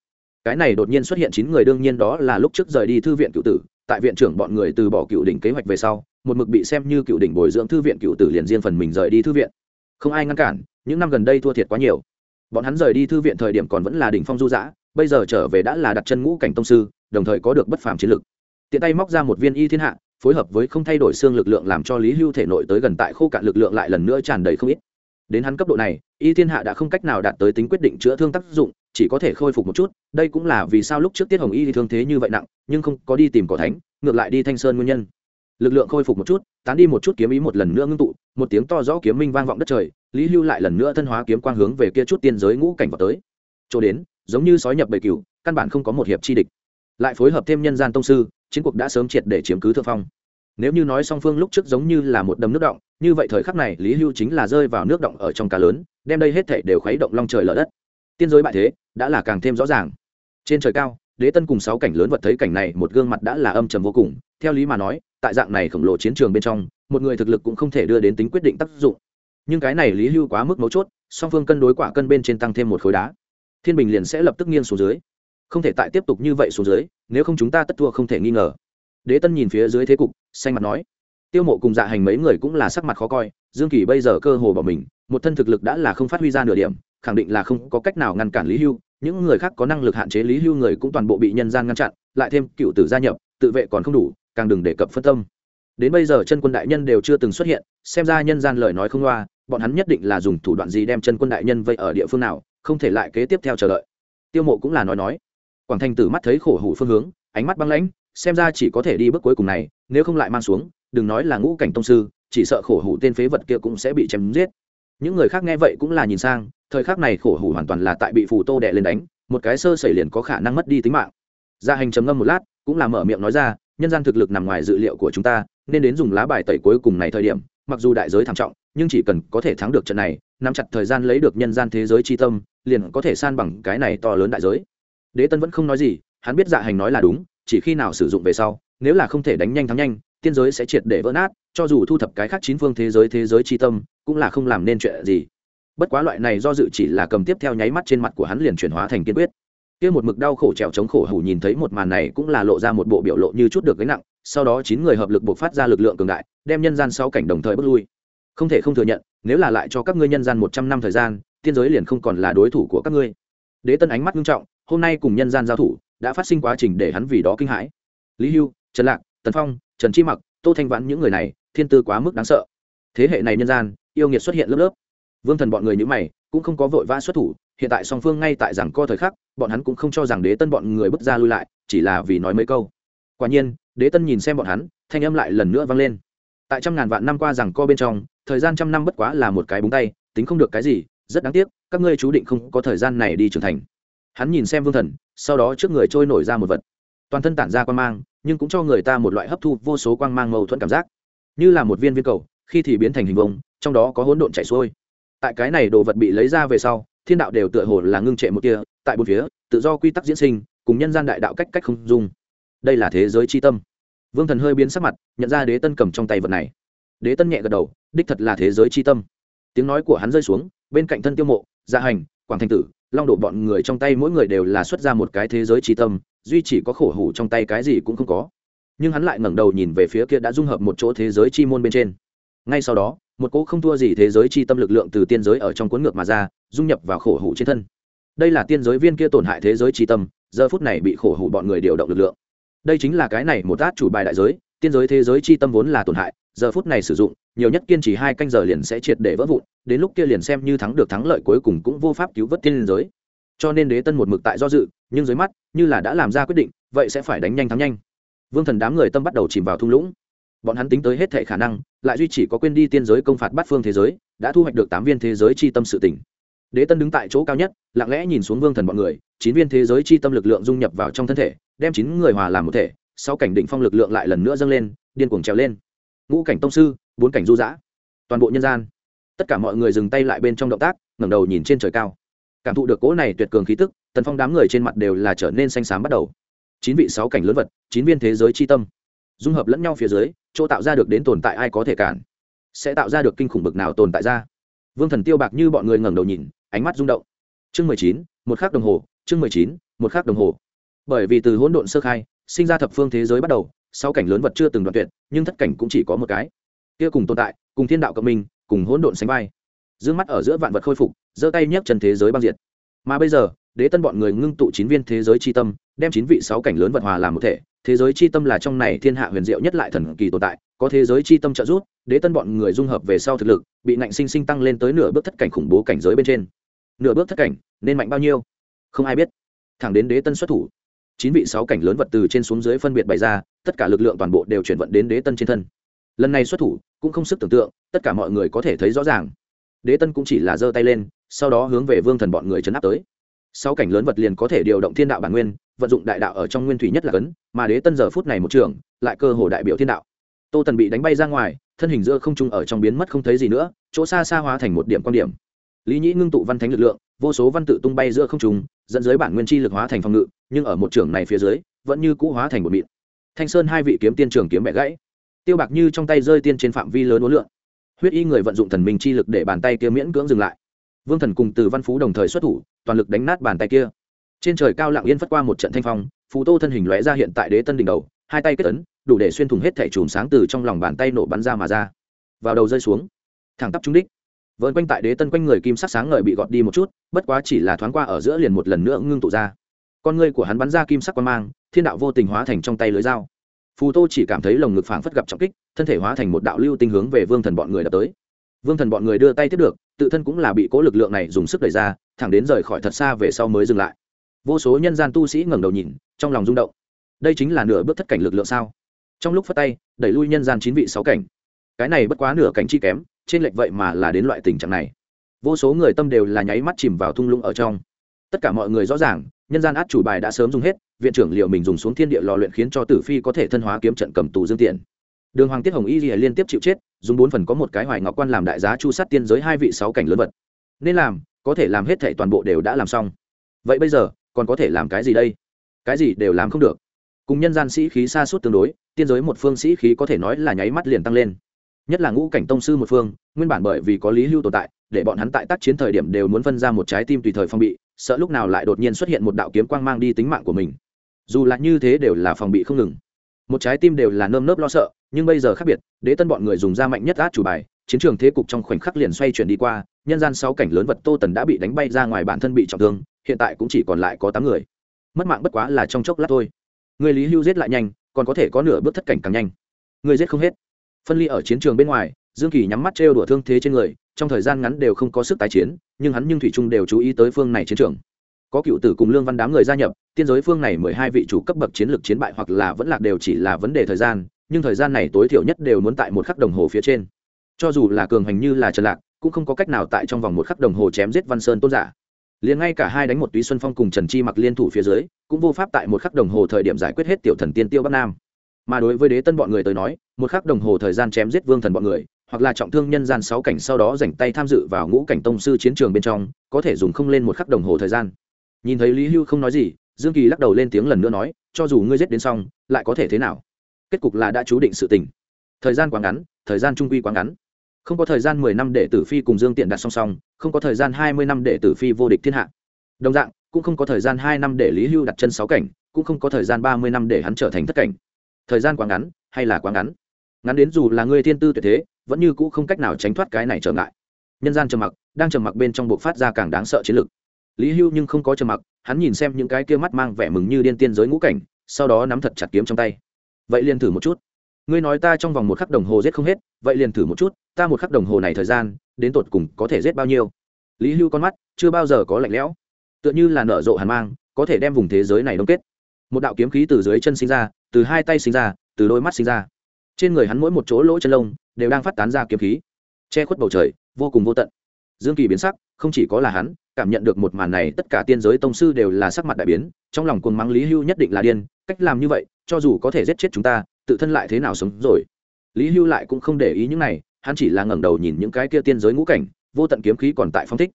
Speaker 1: Cái này đột nhiên xuất hiện chín người đương nhiên đó là lúc trước rời đi thư viện cựu tử, tại viện trưởng bọn người từ bỏ cựu đỉnh kế hoạch về sau, một mực bị xem như cựu đỉnh bồi dưỡng thư viện cựu tử liền riêng phần mình rời đi thư viện. Không ai ngăn cản, những năm gần đây thua thiệt quá nhiều. Bọn hắn rời đi thư viện thời điểm còn vẫn là đỉnh phong du giã bây giờ trở về đã là đặt chân ngũ cảnh tông sư, đồng thời có được bất phàm chiến lực. Tiện tay móc ra một viên y thiên hạ phối hợp với không thay đổi xương lực lượng làm cho lý hưu thể nội tới gần tại khô cạn lực lượng lại lần nữa tràn đầy không ít. Đến hắn cấp độ này, y thiên hạ đã không cách nào đạt tới tính quyết định chữa thương tác dụng, chỉ có thể khôi phục một chút, đây cũng là vì sao lúc trước tiết hồng y thì thương thế như vậy nặng, nhưng không có đi tìm cỏ thánh, ngược lại đi thanh sơn nguyên nhân. Lực lượng khôi phục một chút, tán đi một chút kiếm ý một lần nữa ngưng tụ, một tiếng to rõ kiếm minh vang vọng đất trời, lý hưu lại lần nữa thân hóa kiếm quang hướng về kia chút tiên giới ngũ cảnh vào tới. Chỗ đến, giống như sói nhập bầy cừu, căn bản không có một hiệp chi địch lại phối hợp thêm nhân gian tông sư, chiến cuộc đã sớm triệt để chiếm cứ thượng phong. Nếu như nói song phương lúc trước giống như là một đầm nước động, như vậy thời khắc này lý hưu chính là rơi vào nước động ở trong cá lớn, đem đây hết thể đều khuấy động long trời lở đất. Tiên giới bại thế, đã là càng thêm rõ ràng. Trên trời cao, đế tân cùng sáu cảnh lớn vật thấy cảnh này, một gương mặt đã là âm trầm vô cùng. Theo lý mà nói, tại dạng này khổng lồ chiến trường bên trong, một người thực lực cũng không thể đưa đến tính quyết định tác dụng. Nhưng cái này lý hưu quá mức mấu chốt, song phương cân đối quả cân bên trên tăng thêm một khối đá. Thiên bình liền sẽ lập tức nghiêng xuống dưới không thể tại tiếp tục như vậy xuống dưới, nếu không chúng ta tất thua không thể nghi ngờ. Đế tân nhìn phía dưới thế cục, xanh mặt nói, tiêu mộ cùng dạ hành mấy người cũng là sắc mặt khó coi, dương kỳ bây giờ cơ hồ bỏ mình, một thân thực lực đã là không phát huy ra nửa điểm, khẳng định là không có cách nào ngăn cản lý hưu, những người khác có năng lực hạn chế lý hưu người cũng toàn bộ bị nhân gian ngăn chặn, lại thêm cựu tử gia nhập, tự vệ còn không đủ, càng đừng đề cập phân tâm. Đến bây giờ chân quân đại nhân đều chưa từng xuất hiện, xem ra nhân gian lời nói không loa, bọn hắn nhất định là dùng thủ đoạn gì đem chân quân đại nhân vây ở địa phương nào, không thể lại kế tiếp theo chờ đợi. Tiêu mộ cũng là nói nói quảng thanh tử mắt thấy khổ hủ phương hướng, ánh mắt băng lãnh, xem ra chỉ có thể đi bước cuối cùng này, nếu không lại mang xuống, đừng nói là ngũ cảnh tông sư, chỉ sợ khổ hủ tên phế vật kia cũng sẽ bị chém giết. Những người khác nghe vậy cũng là nhìn sang, thời khắc này khổ hủ hoàn toàn là tại bị phù tô đệ lên đánh, một cái sơ xảy liền có khả năng mất đi tính mạng. Gia hành trầm ngâm một lát, cũng là mở miệng nói ra, nhân gian thực lực nằm ngoài dự liệu của chúng ta, nên đến dùng lá bài tẩy cuối cùng này thời điểm, mặc dù đại giới thảm trọng, nhưng chỉ cần có thể thắng được trận này, nắm chặt thời gian lấy được nhân gian thế giới chi tâm, liền có thể san bằng cái này to lớn đại giới đế tân vẫn không nói gì, hắn biết dạ hành nói là đúng, chỉ khi nào sử dụng về sau, nếu là không thể đánh nhanh thắng nhanh, tiên giới sẽ triệt để vỡ nát, cho dù thu thập cái khác chín phương thế giới thế giới chi tâm, cũng là không làm nên chuyện gì. Bất quá loại này do dự chỉ là cầm tiếp theo nháy mắt trên mặt của hắn liền chuyển hóa thành kiên quyết. Kia một mực đau khổ trèo chống khổ hủ nhìn thấy một màn này cũng là lộ ra một bộ biểu lộ như chút được gánh nặng, sau đó chín người hợp lực buộc phát ra lực lượng cường đại, đem nhân gian sau cảnh đồng thời bước lui. Không thể không thừa nhận, nếu là lại cho các ngươi nhân gian một trăm năm thời gian, tiên giới liền không còn là đối thủ của các ngươi. Đế tân ánh mắt nghiêm trọng hôm nay cùng nhân gian giao thủ, đã phát sinh quá trình để hắn vì đó kinh hãi. Lý hưu, trần lạc, tần phong, trần chi mặc, tô thanh vãn những người này, thiên tư quá mức đáng sợ. Thế hệ này nhân gian, yêu nghiệt xuất hiện lớp lớp. Vương thần bọn người như mày, cũng không có vội vã xuất thủ, hiện tại song phương ngay tại rằng co thời khắc, bọn hắn cũng không cho rằng đế tân bọn người bước ra lui lại, chỉ là vì nói mấy câu. Quả nhiên, đế tân nhìn xem bọn hắn, thanh âm lại lần nữa vang lên. Tại trăm ngàn vạn năm qua rằng co bên trong, thời gian trăm năm bất quá là một cái búng tay, tính không được cái gì, rất đáng tiếc, các ngươi chú định không có thời gian này đi trưởng thành hắn nhìn xem vương thần, sau đó trước người trôi nổi ra một vật. Toàn thân tản ra quan mang, nhưng cũng cho người ta một loại hấp thu vô số quang mang mâu thuẫn cảm giác. Như là một viên viên cầu, khi thì biến thành hình vông trong đó có hỗn độn chảy xuôi. Tại cái này đồ vật bị lấy ra về sau, thiên đạo đều tựa hồ là ngưng trệ một kia tại bốn phía, tự do quy tắc diễn sinh, cùng nhân gian đại đạo cách cách không dung. Đây là thế giới c h i tâm. Vương thần hơi biến sắc mặt, nhận ra đế tân cầm trong tay vật này. Đế tân nhẹ gật đầu, đích thật là thế giới c h i tâm. Tiếng nói của hắn rơi xuống, bên cạnh thân tiêu mộ gia hành, quảng thanh tử long độ bọn người trong tay mỗi người đều là xuất ra một cái thế giới trí tâm, duy chỉ có khổ hủ trong tay cái gì cũng không có. Nhưng hắn lại ngẩng đầu nhìn về phía kia đã dung hợp một chỗ thế giới chi môn bên trên. Ngay sau đó, một cỗ không thua gì thế giới chi tâm lực lượng từ tiên giới ở trong cuốn ngược mà ra, dung nhập vào khổ hủ trên thân. Đây là tiên giới viên kia tổn hại thế giới chi tâm, giờ phút này bị khổ hủ bọn người điều động lực lượng. Đây chính là cái này một át chủ bài đại giới, tiên giới thế giới chi tâm vốn là tổn hại giờ phút này sử dụng, nhiều nhất kiên trì hai canh giờ liền sẽ triệt để vỡ vụn, đến lúc kia liền xem như thắng được thắng lợi cuối cùng cũng vô pháp cứu vớt tiên giới. Cho nên đế tân một mực tại do dự, nhưng dưới mắt, như là đã làm ra quyết định, vậy sẽ phải đánh nhanh thắng nhanh. Vương thần đám người tâm bắt đầu chìm vào thung lũng. Bọn hắn tính tới hết thệ khả năng, lại duy chỉ có quên đi tiên giới công phạt bắt phương thế giới, đã thu hoạch được tám viên thế giới chi tâm sự tỉnh. Đế tân đứng tại chỗ cao nhất, lặng lẽ nhìn xuống vương thần bọn người, chín viên thế giới chi tâm lực lượng dung nhập vào trong thân thể, đem chín người hòa làm một thể, sau cảnh định phong lực lượng lại lần nữa dâng lên, điên cuồng trèo lên ngũ cảnh tông sư, bốn cảnh du giã, toàn bộ nhân gian. Tất cả mọi người dừng tay lại bên trong động tác, ngẩng đầu nhìn trên trời cao. Cảm thụ được cỗ này tuyệt cường khí tức, tần phong đám người trên mặt đều là trở nên xanh xám bắt đầu. Chín vị sáu cảnh lớn vật, chín viên thế giới chi tâm. Dung hợp lẫn nhau phía dưới, chỗ tạo ra được đến tồn tại ai có thể cản? Sẽ tạo ra được kinh khủng bực nào tồn tại ra? Vương thần tiêu bạc như bọn người ngẩng đầu nhìn, ánh mắt rung động. Chương mười chín, một khắc đồng hồ, chương mười chín, một khắc đồng hồ. Bởi vì từ hỗn độn sơ khai, sinh ra thập phương thế giới bắt đầu Sáu cảnh lớn vật chưa từng đoạn tuyệt, nhưng thất cảnh cũng chỉ có một cái. Kia cùng tồn tại, cùng thiên đạo cộng minh, cùng hỗn độn sánh vai. Dương mắt ở giữa vạn vật khôi phục, giơ tay nhấc chân thế giới băng diệt. Mà bây giờ, đế tân bọn người ngưng tụ chín viên thế giới c h i tâm, đem chín vị sáu cảnh lớn vật hòa làm một thể. Thế giới c h i tâm là trong này thiên hạ huyền diệu nhất lại thần kỳ tồn tại, có thế giới c h i tâm trợ giúp, đế tân bọn người dung hợp về sau thực lực, bị nạnh sinh sinh tăng lên tới nửa bước thất cảnh khủng bố cảnh giới bên trên. Nửa bước thất cảnh, nên mạnh bao nhiêu? Không ai biết. Thẳng đến đế tân xuất thủ chín vị sáu cảnh lớn vật từ trên xuống dưới phân biệt bày ra, tất cả lực lượng toàn bộ đều chuyển vận đến đế tân trên thân. Lần này xuất thủ, cũng không sức tưởng tượng, tất cả mọi người có thể thấy rõ ràng. Đế tân cũng chỉ là giơ tay lên, sau đó hướng về vương thần bọn người chấn áp tới. Sáu cảnh lớn vật liền có thể điều động thiên đạo bản nguyên, vận dụng đại đạo ở trong nguyên thủy nhất là cấn, mà đế tân giờ phút này một trường, lại cơ hồ đại biểu thiên đạo. Tô tần bị đánh bay ra ngoài, thân hình giữa không trung ở trong biến mất không thấy gì nữa, chỗ xa xa hóa thành một điểm quan điểm. Lý nhĩ ngưng tụ văn thánh lực lượng vô số văn tự tung bay giữa không trung, dẫn dưới bản nguyên chi lực hóa thành phòng ngự, nhưng ở một trường này phía dưới, vẫn như cũ hóa thành một mịn. Thanh sơn hai vị kiếm tiên trường kiếm bẻ gãy. Tiêu bạc như trong tay rơi tiên trên phạm vi lớn uốn lượn. Huyết y người vận dụng thần minh chi lực để bàn tay kia miễn cưỡng dừng lại. Vương thần cùng từ văn phú đồng thời xuất thủ, toàn lực đánh nát bàn tay kia. Trên trời cao lặng yên phất qua một trận thanh phong phú tô thân hình lóe ra hiện tại đế tân đỉnh đầu, hai tay kết ấn, đủ để xuyên thủng hết thẻ chùm sáng từ trong lòng bàn tay nổ bắn ra mà ra. Vào đầu rơi xuống. Thẳng tắp trúng đích vợn quanh tại đế tân quanh người kim sắc sáng ngời bị gọt đi một chút, bất quá chỉ là thoáng qua ở giữa liền một lần nữa ngưng tụ ra. Con ngươi của hắn bắn ra kim sắc quan mang, thiên đạo vô tình hóa thành trong tay lưới dao. Phù tô chỉ cảm thấy lồng ngực phảng phất gặp trọng kích, thân thể hóa thành một đạo lưu tinh hướng về vương thần bọn người đập tới. Vương thần bọn người đưa tay tiếp được, tự thân cũng là bị cố lực lượng này dùng sức đẩy ra, thẳng đến rời khỏi thật xa về sau mới dừng lại. Vô số nhân gian tu sĩ ngẩng đầu nhìn, trong lòng rung động. Đây chính là nửa bước thất cảnh lực lượng sao? Trong lúc phát tay, đẩy lui nhân gian chín vị sáu cảnh. Cái này bất quá nửa cảnh chi kém trên lệch vậy mà là đến loại tình trạng này. Vô số người tâm đều là nháy mắt chìm vào thung lũng ở trong. Tất cả mọi người rõ ràng, nhân gian át chủ bài đã sớm dùng hết, viện trưởng liệu mình dùng xuống thiên địa lò luyện khiến cho tử phi có thể thân hóa kiếm trận cầm tù dương tiện. Đường hoàng tiết hồng y lìa liên tiếp chịu chết, dùng bốn phần có một cái hoài ngọc quan làm đại giá chu sát tiên giới hai vị sáu cảnh lớn vật. Nên làm, có thể làm hết thệ toàn bộ đều đã làm xong. Vậy bây giờ, còn có thể làm cái gì đây? Cái gì đều làm không được. Cùng nhân gian sĩ khí xa suốt tương đối, tiên giới một phương sĩ khí có thể nói là nháy mắt liền tăng lên nhất là ngũ cảnh tông sư một phương, nguyên bản bởi vì có lý hưu tồn tại, để bọn hắn tại tác chiến thời điểm đều muốn phân ra một trái tim tùy thời phong bị, sợ lúc nào lại đột nhiên xuất hiện một đạo kiếm quang mang đi tính mạng của mình. Dù là như thế đều là phòng bị không ngừng. Một trái tim đều là nơm nớp lo sợ, nhưng bây giờ khác biệt, đế tân bọn người dùng ra mạnh nhất át chủ bài, chiến trường thế cục trong khoảnh khắc liền xoay chuyển đi qua, nhân gian sáu cảnh lớn vật tô tần đã bị đánh bay ra ngoài bản thân bị trọng thương, hiện tại cũng chỉ còn lại có tám người. Mất mạng bất quá là trong chốc lát thôi. Người lý hưu giết lại nhanh, còn có thể có nửa bước thất cảnh càng nhanh. Người giết không hết phân ly ở chiến trường bên ngoài, dương kỳ nhắm mắt trêu đùa thương thế trên người, trong thời gian ngắn đều không có sức tái chiến, nhưng hắn nhưng thủy trung đều chú ý tới phương này chiến trường. Có cựu tử cùng lương văn đám người gia nhập, tiên giới phương này mười hai vị chủ cấp bậc chiến lược chiến bại hoặc là vẫn lạc đều chỉ là vấn đề thời gian, nhưng thời gian này tối thiểu nhất đều muốn tại một khắc đồng hồ phía trên. Cho dù là cường hành như là trần lạc, cũng không có cách nào tại trong vòng một khắc đồng hồ chém giết văn sơn tôn giả. Liền ngay cả hai đánh một túy xuân phong cùng trần chi mặc liên thủ phía dưới, cũng vô pháp tại một khắc đồng hồ thời điểm giải quyết hết tiểu thần tiên tiêu bắc nam. Mà đối với đế tân bọn người tới nói một khắc đồng hồ thời gian chém giết vương thần bọn người, hoặc là trọng thương nhân gian sáu cảnh sau đó dành tay tham dự vào ngũ cảnh tông sư chiến trường bên trong, có thể dùng không lên một khắc đồng hồ thời gian. Nhìn thấy lý hưu không nói gì, dương kỳ lắc đầu lên tiếng lần nữa nói, cho dù ngươi giết đến xong, lại có thể thế nào? Kết cục là đã chú định sự tình. Thời gian quá ngắn, thời gian trung quy quá ngắn. Không có thời gian mười năm để tử phi cùng dương tiện đặt song song, không có thời gian hai mươi năm để tử phi vô địch thiên hạ. Đồng dạng, cũng không có thời gian hai năm để lý hưu đặt chân sáu cảnh, cũng không có thời gian ba mươi năm để hắn trở thành thất cảnh. Thời gian quá ngắn, hay là quá ngắn? Ngắn đến dù là người thiên tư tuyệt thế, vẫn như cũ không cách nào tránh thoát cái này trở ngại. Nhân gian trầm mặc, đang trầm mặc bên trong bộ phát ra càng đáng sợ chiến lực. Lý hưu nhưng không có trầm mặc, hắn nhìn xem những cái kia mắt mang vẻ mừng như điên tiên giới ngũ cảnh, sau đó nắm thật chặt kiếm trong tay. Vậy liền thử một chút. Ngươi nói ta trong vòng một khắc đồng hồ giết không hết, vậy liền thử một chút, ta một khắc đồng hồ này thời gian, đến tột cùng có thể giết bao nhiêu? Lý hưu con mắt chưa bao giờ có lạnh lẽo. Tựa như là nở rộ hàn mang, có thể đem vùng thế giới này đông kết. Một đạo kiếm khí từ dưới chân sinh ra, từ hai tay sinh ra, từ đôi mắt sinh ra trên người hắn mỗi một chỗ lỗ chân lông đều đang phát tán ra kiếm khí, che khuất bầu trời, vô cùng vô tận. Dương kỳ biến sắc, không chỉ có là hắn, cảm nhận được một màn này, tất cả tiên giới tông sư đều là sắc mặt đại biến, trong lòng cuồng mắng lý hưu nhất định là điên, cách làm như vậy, cho dù có thể giết chết chúng ta, tự thân lại thế nào sống rồi? Lý hưu lại cũng không để ý những này, hắn chỉ là ngẩng đầu nhìn những cái kia tiên giới ngũ cảnh, vô tận kiếm khí còn tại phong thích.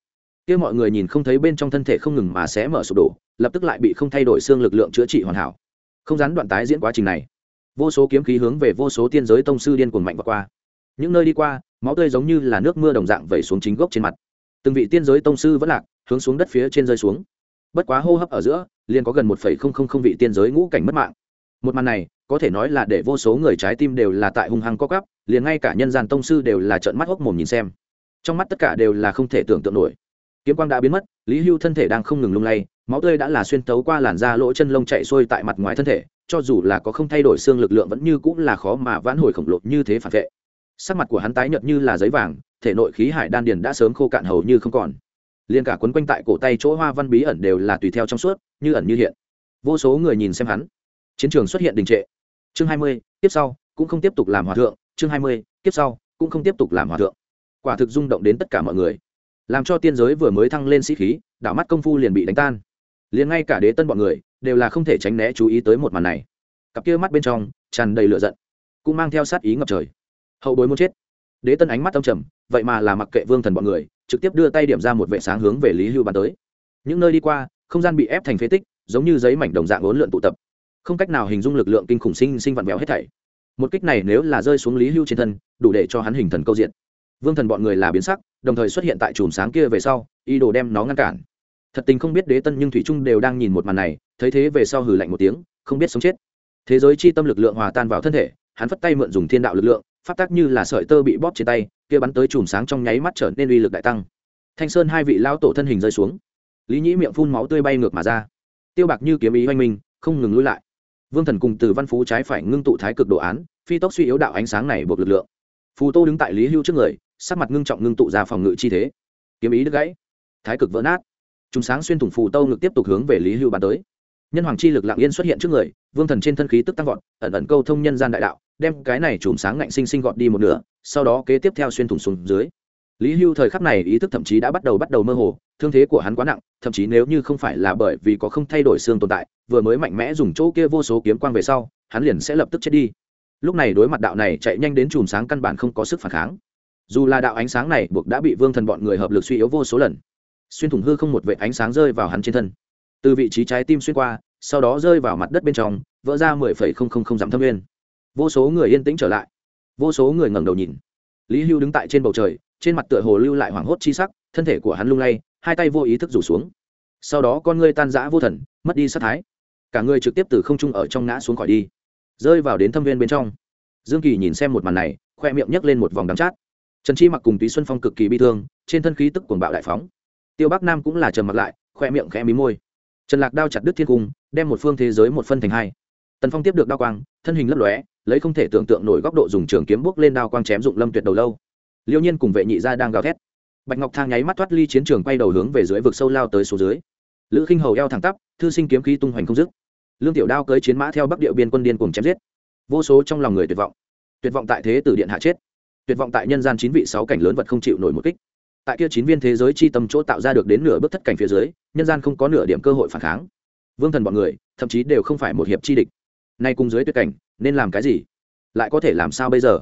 Speaker 1: Kia mọi người nhìn không thấy bên trong thân thể không ngừng mà sẽ mở sụp đổ, lập tức lại bị không thay đổi xương lực lượng chữa trị hoàn hảo. Không gián đoạn tái diễn quá trình này vô số kiếm khí hướng về vô số tiên giới tông sư điên cuồng mạnh và qua. Những nơi đi qua, máu tươi giống như là nước mưa đồng dạng vẩy xuống chính gốc trên mặt. Từng vị tiên giới tông sư vẫn lạc, hướng xuống đất phía trên rơi xuống. Bất quá hô hấp ở giữa, liền có gần một vị tiên giới ngũ cảnh mất mạng. Một màn này, có thể nói là để vô số người trái tim đều là tại hung hăng co cắp liền ngay cả nhân gian tông sư đều là trợn mắt hốc mồm nhìn xem. Trong mắt tất cả đều là không thể tưởng tượng nổi. Kiếm quang đã biến mất, lý hưu thân thể đang không ngừng lung lay, máu tươi đã là xuyên tấu qua làn da lỗ chân lông chạy xuôi tại mặt ngoài thân thể cho dù là có không thay đổi xương lực lượng vẫn như cũng là khó mà vãn hồi khổng lồ như thế phản vệ. Sắc mặt của hắn tái nhợt như là giấy vàng, thể nội khí hải đan điền đã sớm khô cạn hầu như không còn. Liền cả quấn quanh tại cổ tay chỗ hoa văn bí ẩn đều là tùy theo trong suốt, như ẩn như hiện. Vô số người nhìn xem hắn. Chiến trường xuất hiện đình trệ. Chương hai mươi, tiếp sau, cũng không tiếp tục làm hòa thượng. Chương hai mươi, tiếp sau, cũng không tiếp tục làm hòa thượng. Quả thực rung động đến tất cả mọi người. Làm cho tiên giới vừa mới thăng lên sĩ khí, đảo mắt công phu liền bị đánh tan. Liền ngay cả đế tân bọn người đều là không thể tránh né chú ý tới một màn này. Cặp kia mắt bên trong tràn đầy lửa giận, cũng mang theo sát ý ngập trời. Hậu bối muốn chết. Đế tân ánh mắt âm trầm, vậy mà là mặc kệ vương thần bọn người, trực tiếp đưa tay điểm ra một vệ sáng hướng về lý hưu bàn tới. Những nơi đi qua, không gian bị ép thành phế tích, giống như giấy mảnh đồng dạng ốn lượn tụ tập. Không cách nào hình dung lực lượng kinh khủng sinh sinh vặn vẹo hết thảy. Một kích này nếu là rơi xuống lý hưu trên thân, đủ để cho hắn hình thần câu diện. Vương thần bọn người là biến sắc, đồng thời xuất hiện tại chùm sáng kia về sau, ý đồ đem nó ngăn cản. Thật tình không biết đế tân nhưng thủy trung đều đang nhìn một màn này thấy thế về sau hừ lạnh một tiếng, không biết sống chết. Thế giới chi tâm lực lượng hòa tan vào thân thể, hắn phất tay mượn dùng thiên đạo lực lượng phát tác như là sợi tơ bị bóp trên tay, kia bắn tới chùm sáng trong nháy mắt trở nên uy lực đại tăng. Thanh sơn hai vị lao tổ thân hình rơi xuống. Lý nhĩ miệng phun máu tươi bay ngược mà ra. Tiêu bạc như kiếm ý oanh minh, không ngừng lui lại. Vương thần cùng từ văn phú trái phải ngưng tụ thái cực đồ án, phi tốc suy yếu đạo ánh sáng này buộc lực lượng. Phù tô đứng tại lý hưu trước người, sắc mặt ngưng trọng ngưng tụ ra phòng ngự chi thế. Kiếm ý đứt gãy. Thái cực vỡ nát. Chúng sáng xuyên thủng phù tô ngực tiếp tục hướng về lý hưu bàn tới nhân hoàng chi lực lặng yên xuất hiện trước người, vương thần trên thân khí tức tăng vọt, ẩn ẩn câu thông nhân gian đại đạo, đem cái này chùm sáng ngạnh sinh sinh gọt đi một nửa, sau đó kế tiếp theo xuyên thủng xuống dưới. Lý hưu thời khắc này ý thức thậm chí đã bắt đầu bắt đầu mơ hồ, thương thế của hắn quá nặng, thậm chí nếu như không phải là bởi vì có không thay đổi xương tồn tại, vừa mới mạnh mẽ dùng chỗ kia vô số kiếm quang về sau, hắn liền sẽ lập tức chết đi. Lúc này đối mặt đạo này chạy nhanh đến chùm sáng căn bản không có sức phản kháng. Dù là đạo ánh sáng này buộc đã bị vương thần bọn người hợp lực suy yếu vô số lần, xuyên thủng hư không một vệ ánh sáng rơi vào hắn trên thân từ vị trí trái tim xuyên qua, sau đó rơi vào mặt đất bên trong, vỡ ra mười phẩy không không không dặm thâm nguyên. Vô số người yên tĩnh trở lại. Vô số người ngẩng đầu nhìn. Lý hưu đứng tại trên bầu trời, trên mặt tựa hồ lưu lại hoảng hốt chi sắc, thân thể của hắn lung lay, hai tay vô ý thức rủ xuống. Sau đó con ngươi tan rã vô thần, mất đi sát thái. Cả người trực tiếp từ không trung ở trong ngã xuống khỏi đi, rơi vào đến thâm viên bên trong. Dương kỳ nhìn xem một màn này, khoe miệng nhấc lên một vòng đắm chát. Trần chi mặc cùng túy xuân phong cực kỳ bi thương, trên thân khí tức cuồng bạo đại phóng. Tiêu bắc nam cũng là trầm mặt lại, khoe miệng khẽ mí môi trần lạc đao chặt đứt thiên cung, đem một phương thế giới một phân thành hai. Tần phong tiếp được đao quang, thân hình lấp lóe, lấy không thể tưởng tượng nổi góc độ dùng trường kiếm bước lên đao quang chém dụng lâm tuyệt đầu lâu. Liêu nhiên cùng vệ nhị gia đang gào thét. Bạch ngọc thang nháy mắt thoát ly chiến trường quay đầu hướng về dưới vực sâu lao tới số dưới. Lữ khinh hầu eo thẳng tắp, thư sinh kiếm khí tung hoành không dứt. Lương tiểu đao cưới chiến mã theo bắc địa biên quân điên cùng chém giết. Vô số trong lòng người tuyệt vọng. Tuyệt vọng tại thế tử điện hạ chết. Tuyệt vọng tại nhân gian chín vị sáu cảnh lớn vật không chịu nổi một kích tại kia chín viên thế giới chi tâm chỗ tạo ra được đến nửa bước thất cảnh phía dưới, nhân gian không có nửa điểm cơ hội phản kháng. Vương thần bọn người, thậm chí đều không phải một hiệp chi địch. Nay cùng dưới tuyệt cảnh, nên làm cái gì? Lại có thể làm sao bây giờ?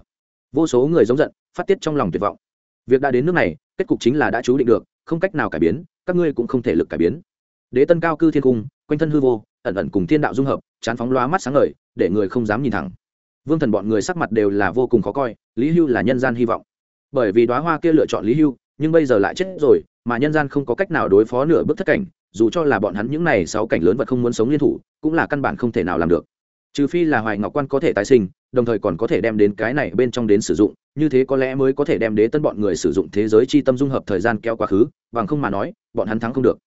Speaker 1: Vô số người giống giận, phát tiết trong lòng tuyệt vọng. Việc đã đến nước này, kết cục chính là đã chú định được, không cách nào cải biến, các ngươi cũng không thể lực cải biến. Đế tân cao cư thiên cung, quanh thân hư vô, ẩn ẩn cùng thiên đạo dung hợp, chán phóng loa mắt sáng ngời, để người không dám nhìn thẳng. Vương thần bọn người sắc mặt đều là vô cùng khó coi, lý hưu là nhân gian hy vọng. Bởi vì đoá hoa kia lựa chọn lý hưu nhưng bây giờ lại chết rồi, mà nhân gian không có cách nào đối phó nửa bước thất cảnh, dù cho là bọn hắn những này sáu cảnh lớn vật không muốn sống liên thủ, cũng là căn bản không thể nào làm được. Trừ phi là hoài ngọc quan có thể tái sinh, đồng thời còn có thể đem đến cái này bên trong đến sử dụng, như thế có lẽ mới có thể đem đế tân bọn người sử dụng thế giới chi tâm dung hợp thời gian kéo quá khứ, bằng không mà nói, bọn hắn thắng không được.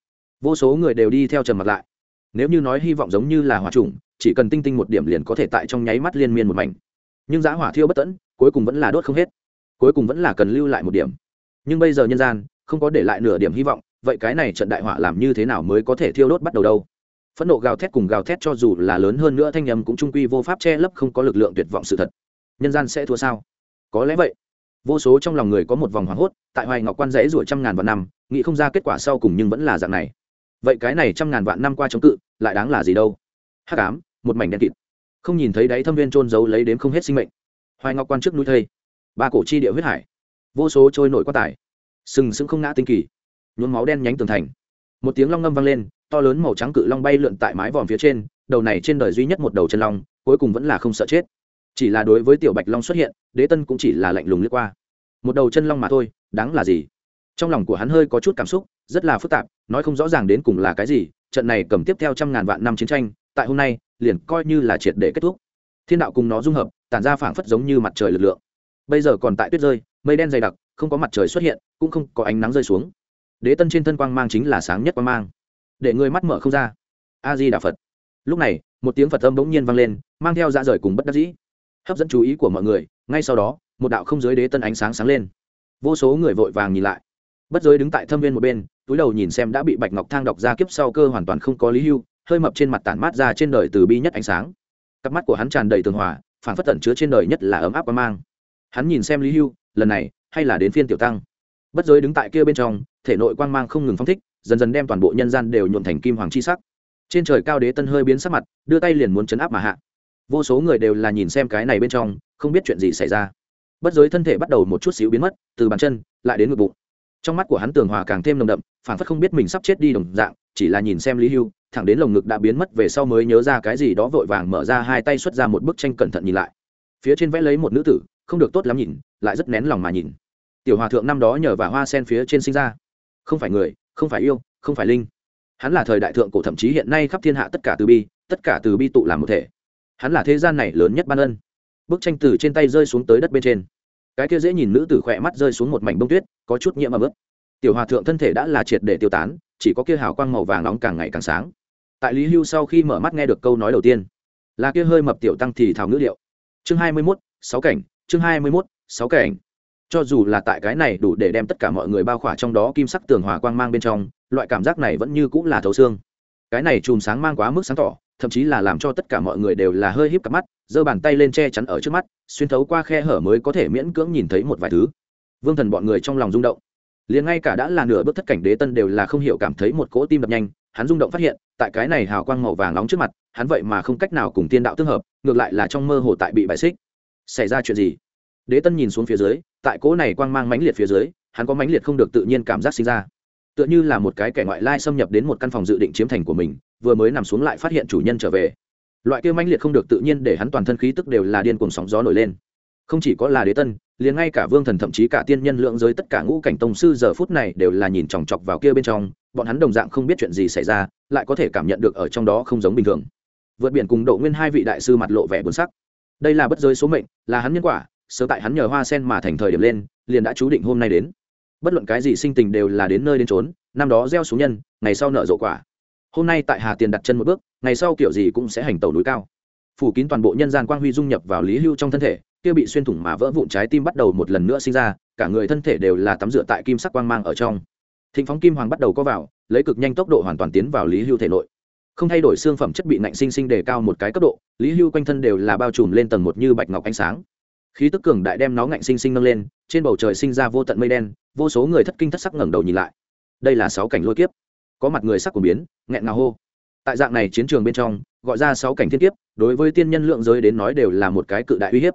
Speaker 1: Vô số người đều đi theo trầm mặt lại. Nếu như nói hy vọng giống như là hỏa trùng chỉ cần tinh tinh một điểm liền có thể tại trong nháy mắt liên miên một mảnh. Nhưng giá hỏa thiêu bất tẫn, cuối cùng vẫn là đốt không hết. Cuối cùng vẫn là cần lưu lại một điểm nhưng bây giờ nhân gian, không có để lại nửa điểm hy vọng, vậy cái này trận đại họa làm như thế nào mới có thể thiêu đốt bắt đầu đâu? Phẫn nộ gào thét cùng gào thét cho dù là lớn hơn nữa thanh nhầm cũng trung quy vô pháp che lấp không có lực lượng tuyệt vọng sự thật. Nhân gian sẽ thua sao? Có lẽ vậy. Vô số trong lòng người có một vòng hoảng hốt, tại hoài ngọc quan rẽ ruổi trăm ngàn vạn năm, nghĩ không ra kết quả sau cùng nhưng vẫn là dạng này. Vậy cái này trăm ngàn vạn năm qua chống cự, lại đáng là gì đâu? Hắc ám, một mảnh đen kịt. Không nhìn thấy đáy thâm viên trôn giấu lấy đến không hết sinh mệnh. Hoài ngọc quan trước núi thây. Ba cổ chi địa huyết hải vô số trôi nổi quá tải sừng sững không ngã tinh kỳ. Nhuốm máu đen nhánh tường thành. Một tiếng long ngâm vang lên, to lớn màu trắng cự long bay lượn tại mái vòm phía trên, đầu này trên đời duy nhất một đầu chân long, cuối cùng vẫn là không sợ chết. Chỉ là đối với tiểu bạch long xuất hiện, đế tân cũng chỉ là lạnh lùng lướt qua. Một đầu chân long mà thôi, đáng là gì? Trong lòng của hắn hơi có chút cảm xúc, rất là phức tạp, nói không rõ ràng đến cùng là cái gì, trận này cầm tiếp theo trăm ngàn vạn năm chiến tranh, tại hôm nay, liền coi như là triệt để kết thúc. Thiên đạo cùng nó dung hợp, tản ra phảng phất giống như mặt trời lực lượng. Bây giờ còn tại tuyết rơi mây đen dày đặc, không có mặt trời xuất hiện, cũng không có ánh nắng rơi xuống. Đế tân trên thân quang mang chính là sáng nhất quang mang. Để người mắt mở không ra. A di đà phật. Lúc này, một tiếng phật âm bỗng nhiên vang lên, mang theo dạ rời cùng bất đắc dĩ. Hấp dẫn chú ý của mọi người, ngay sau đó, một đạo không giới đế tân ánh sáng sáng lên. Vô số người vội vàng nhìn lại. Bất giới đứng tại thâm viên một bên, túi đầu nhìn xem đã bị bạch ngọc thang đọc ra kiếp sau cơ hoàn toàn không có lý hưu, hơi mập trên mặt tản mát ra trên đời từ bi nhất ánh sáng. Cặp mắt của hắn tràn đầy tường hòa phản phất tẩn chứa trên đời nhất là ấm áp và mang. Hắn nhìn xem lý hưu lần này hay là đến phiên tiểu tăng bất giới đứng tại kia bên trong thể nội quang mang không ngừng phong thích dần dần đem toàn bộ nhân gian đều nhuộn thành kim hoàng chi sắc trên trời cao đế tân hơi biến sắc mặt đưa tay liền muốn chấn áp mà hạ vô số người đều là nhìn xem cái này bên trong không biết chuyện gì xảy ra bất giới thân thể bắt đầu một chút xíu biến mất từ bàn chân lại đến ngực bụng trong mắt của hắn tường hòa càng thêm nồng đậm phản phất không biết mình sắp chết đi đồng dạng chỉ là nhìn xem lý hưu thẳng đến lồng ngực đã biến mất về sau mới nhớ ra cái gì đó vội vàng mở ra hai tay xuất ra một bức tranh cẩn thận nhìn lại phía trên vẽ lấy một nữ tử không được tốt lắm nhìn lại rất nén lòng mà nhìn. Tiểu hòa thượng năm đó nhờ và hoa sen phía trên sinh ra. Không phải người, không phải yêu, không phải linh. Hắn là thời đại thượng cổ thậm chí hiện nay khắp thiên hạ tất cả từ bi, tất cả từ bi tụ làm một thể. Hắn là thế gian này lớn nhất ban ân. Bức tranh từ trên tay rơi xuống tới đất bên trên. Cái kia dễ nhìn nữ tử khỏe mắt rơi xuống một mảnh bông tuyết, có chút nhiễm ấm ướp tiểu hòa thượng thân thể đã là triệt để tiêu tán, chỉ có kia hào quang màu vàng nóng càng ngày càng sáng. Tại lý hưu sau khi mở mắt nghe được câu nói đầu tiên, là kia hơi mập tiểu tăng thì thảo ngữ liệu. Chương hai mươi mốt, sáu cảnh, chương hai mươi mốt sáu cảnh. Cho dù là tại cái này đủ để đem tất cả mọi người bao khỏa trong đó kim sắc tường hòa quang mang bên trong, loại cảm giác này vẫn như cũng là thấu xương. Cái này chùm sáng mang quá mức sáng tỏ, thậm chí là làm cho tất cả mọi người đều là hơi híp cặp mắt, giơ bàn tay lên che chắn ở trước mắt, xuyên thấu qua khe hở mới có thể miễn cưỡng nhìn thấy một vài thứ. Vương thần bọn người trong lòng rung động. Liền ngay cả đã là nửa bước thất cảnh đế tân đều là không hiểu cảm thấy một cỗ tim đập nhanh, hắn rung động phát hiện, tại cái này hào quang màu vàng nóng trước mặt, hắn vậy mà không cách nào cùng tiên đạo tương hợp, ngược lại là trong mơ hồ tại bị bài xích. Xảy ra chuyện gì? Đế tân nhìn xuống phía dưới, tại cỗ này quang mang mãnh liệt phía dưới, hắn có mãnh liệt không được tự nhiên cảm giác sinh ra. Tựa như là một cái kẻ ngoại lai xâm nhập đến một căn phòng dự định chiếm thành của mình, vừa mới nằm xuống lại phát hiện chủ nhân trở về. Loại kia mãnh liệt không được tự nhiên để hắn toàn thân khí tức đều là điên cuồng sóng gió nổi lên. Không chỉ có là đế tân, liền ngay cả vương thần thậm chí cả tiên nhân lượng giới tất cả ngũ cảnh tông sư giờ phút này đều là nhìn chòng chọc vào kia bên trong, bọn hắn đồng dạng không biết chuyện gì xảy ra, lại có thể cảm nhận được ở trong đó không giống bình thường. Vượt biển cùng độ nguyên hai vị đại sư mặt lộ vẻ buồn sắc. Đây là bất giới số mệnh, là hắn nhân quả sớm tại hắn nhờ hoa sen mà thành thời điểm lên, liền đã chú định hôm nay đến. Bất luận cái gì sinh tình đều là đến nơi đến trốn năm đó gieo xuống nhân, ngày sau nợ rộ quả. Hôm nay tại hà tiền đặt chân một bước, ngày sau kiểu gì cũng sẽ hành tàu núi cao. Phủ kín toàn bộ nhân gian quang huy dung nhập vào lý hưu trong thân thể, kia bị xuyên thủng mà vỡ vụn trái tim bắt đầu một lần nữa sinh ra, cả người thân thể đều là tắm rửa tại kim sắc quang mang ở trong. Thịnh phóng kim hoàng bắt đầu có vào, lấy cực nhanh tốc độ hoàn toàn tiến vào lý hưu thể nội. Không thay đổi xương phẩm chất bị nạnh sinh sinh đề cao một cái cấp độ, lý hưu quanh thân đều là bao trùm lên tầng một như bạch ngọc ánh sáng khí tức cường đại đem nó ngạnh sinh sinh nâng lên, trên bầu trời sinh ra vô tận mây đen, vô số người thất kinh thất sắc ngẩng đầu nhìn lại. Đây là sáu cảnh lôi kiếp. Có mặt người sắc của biến, nghẹn ngào hô. Tại dạng này chiến trường bên trong, gọi ra sáu cảnh thiên kiếp, đối với tiên nhân lượng giới đến nói đều là một cái cự đại uy hiếp.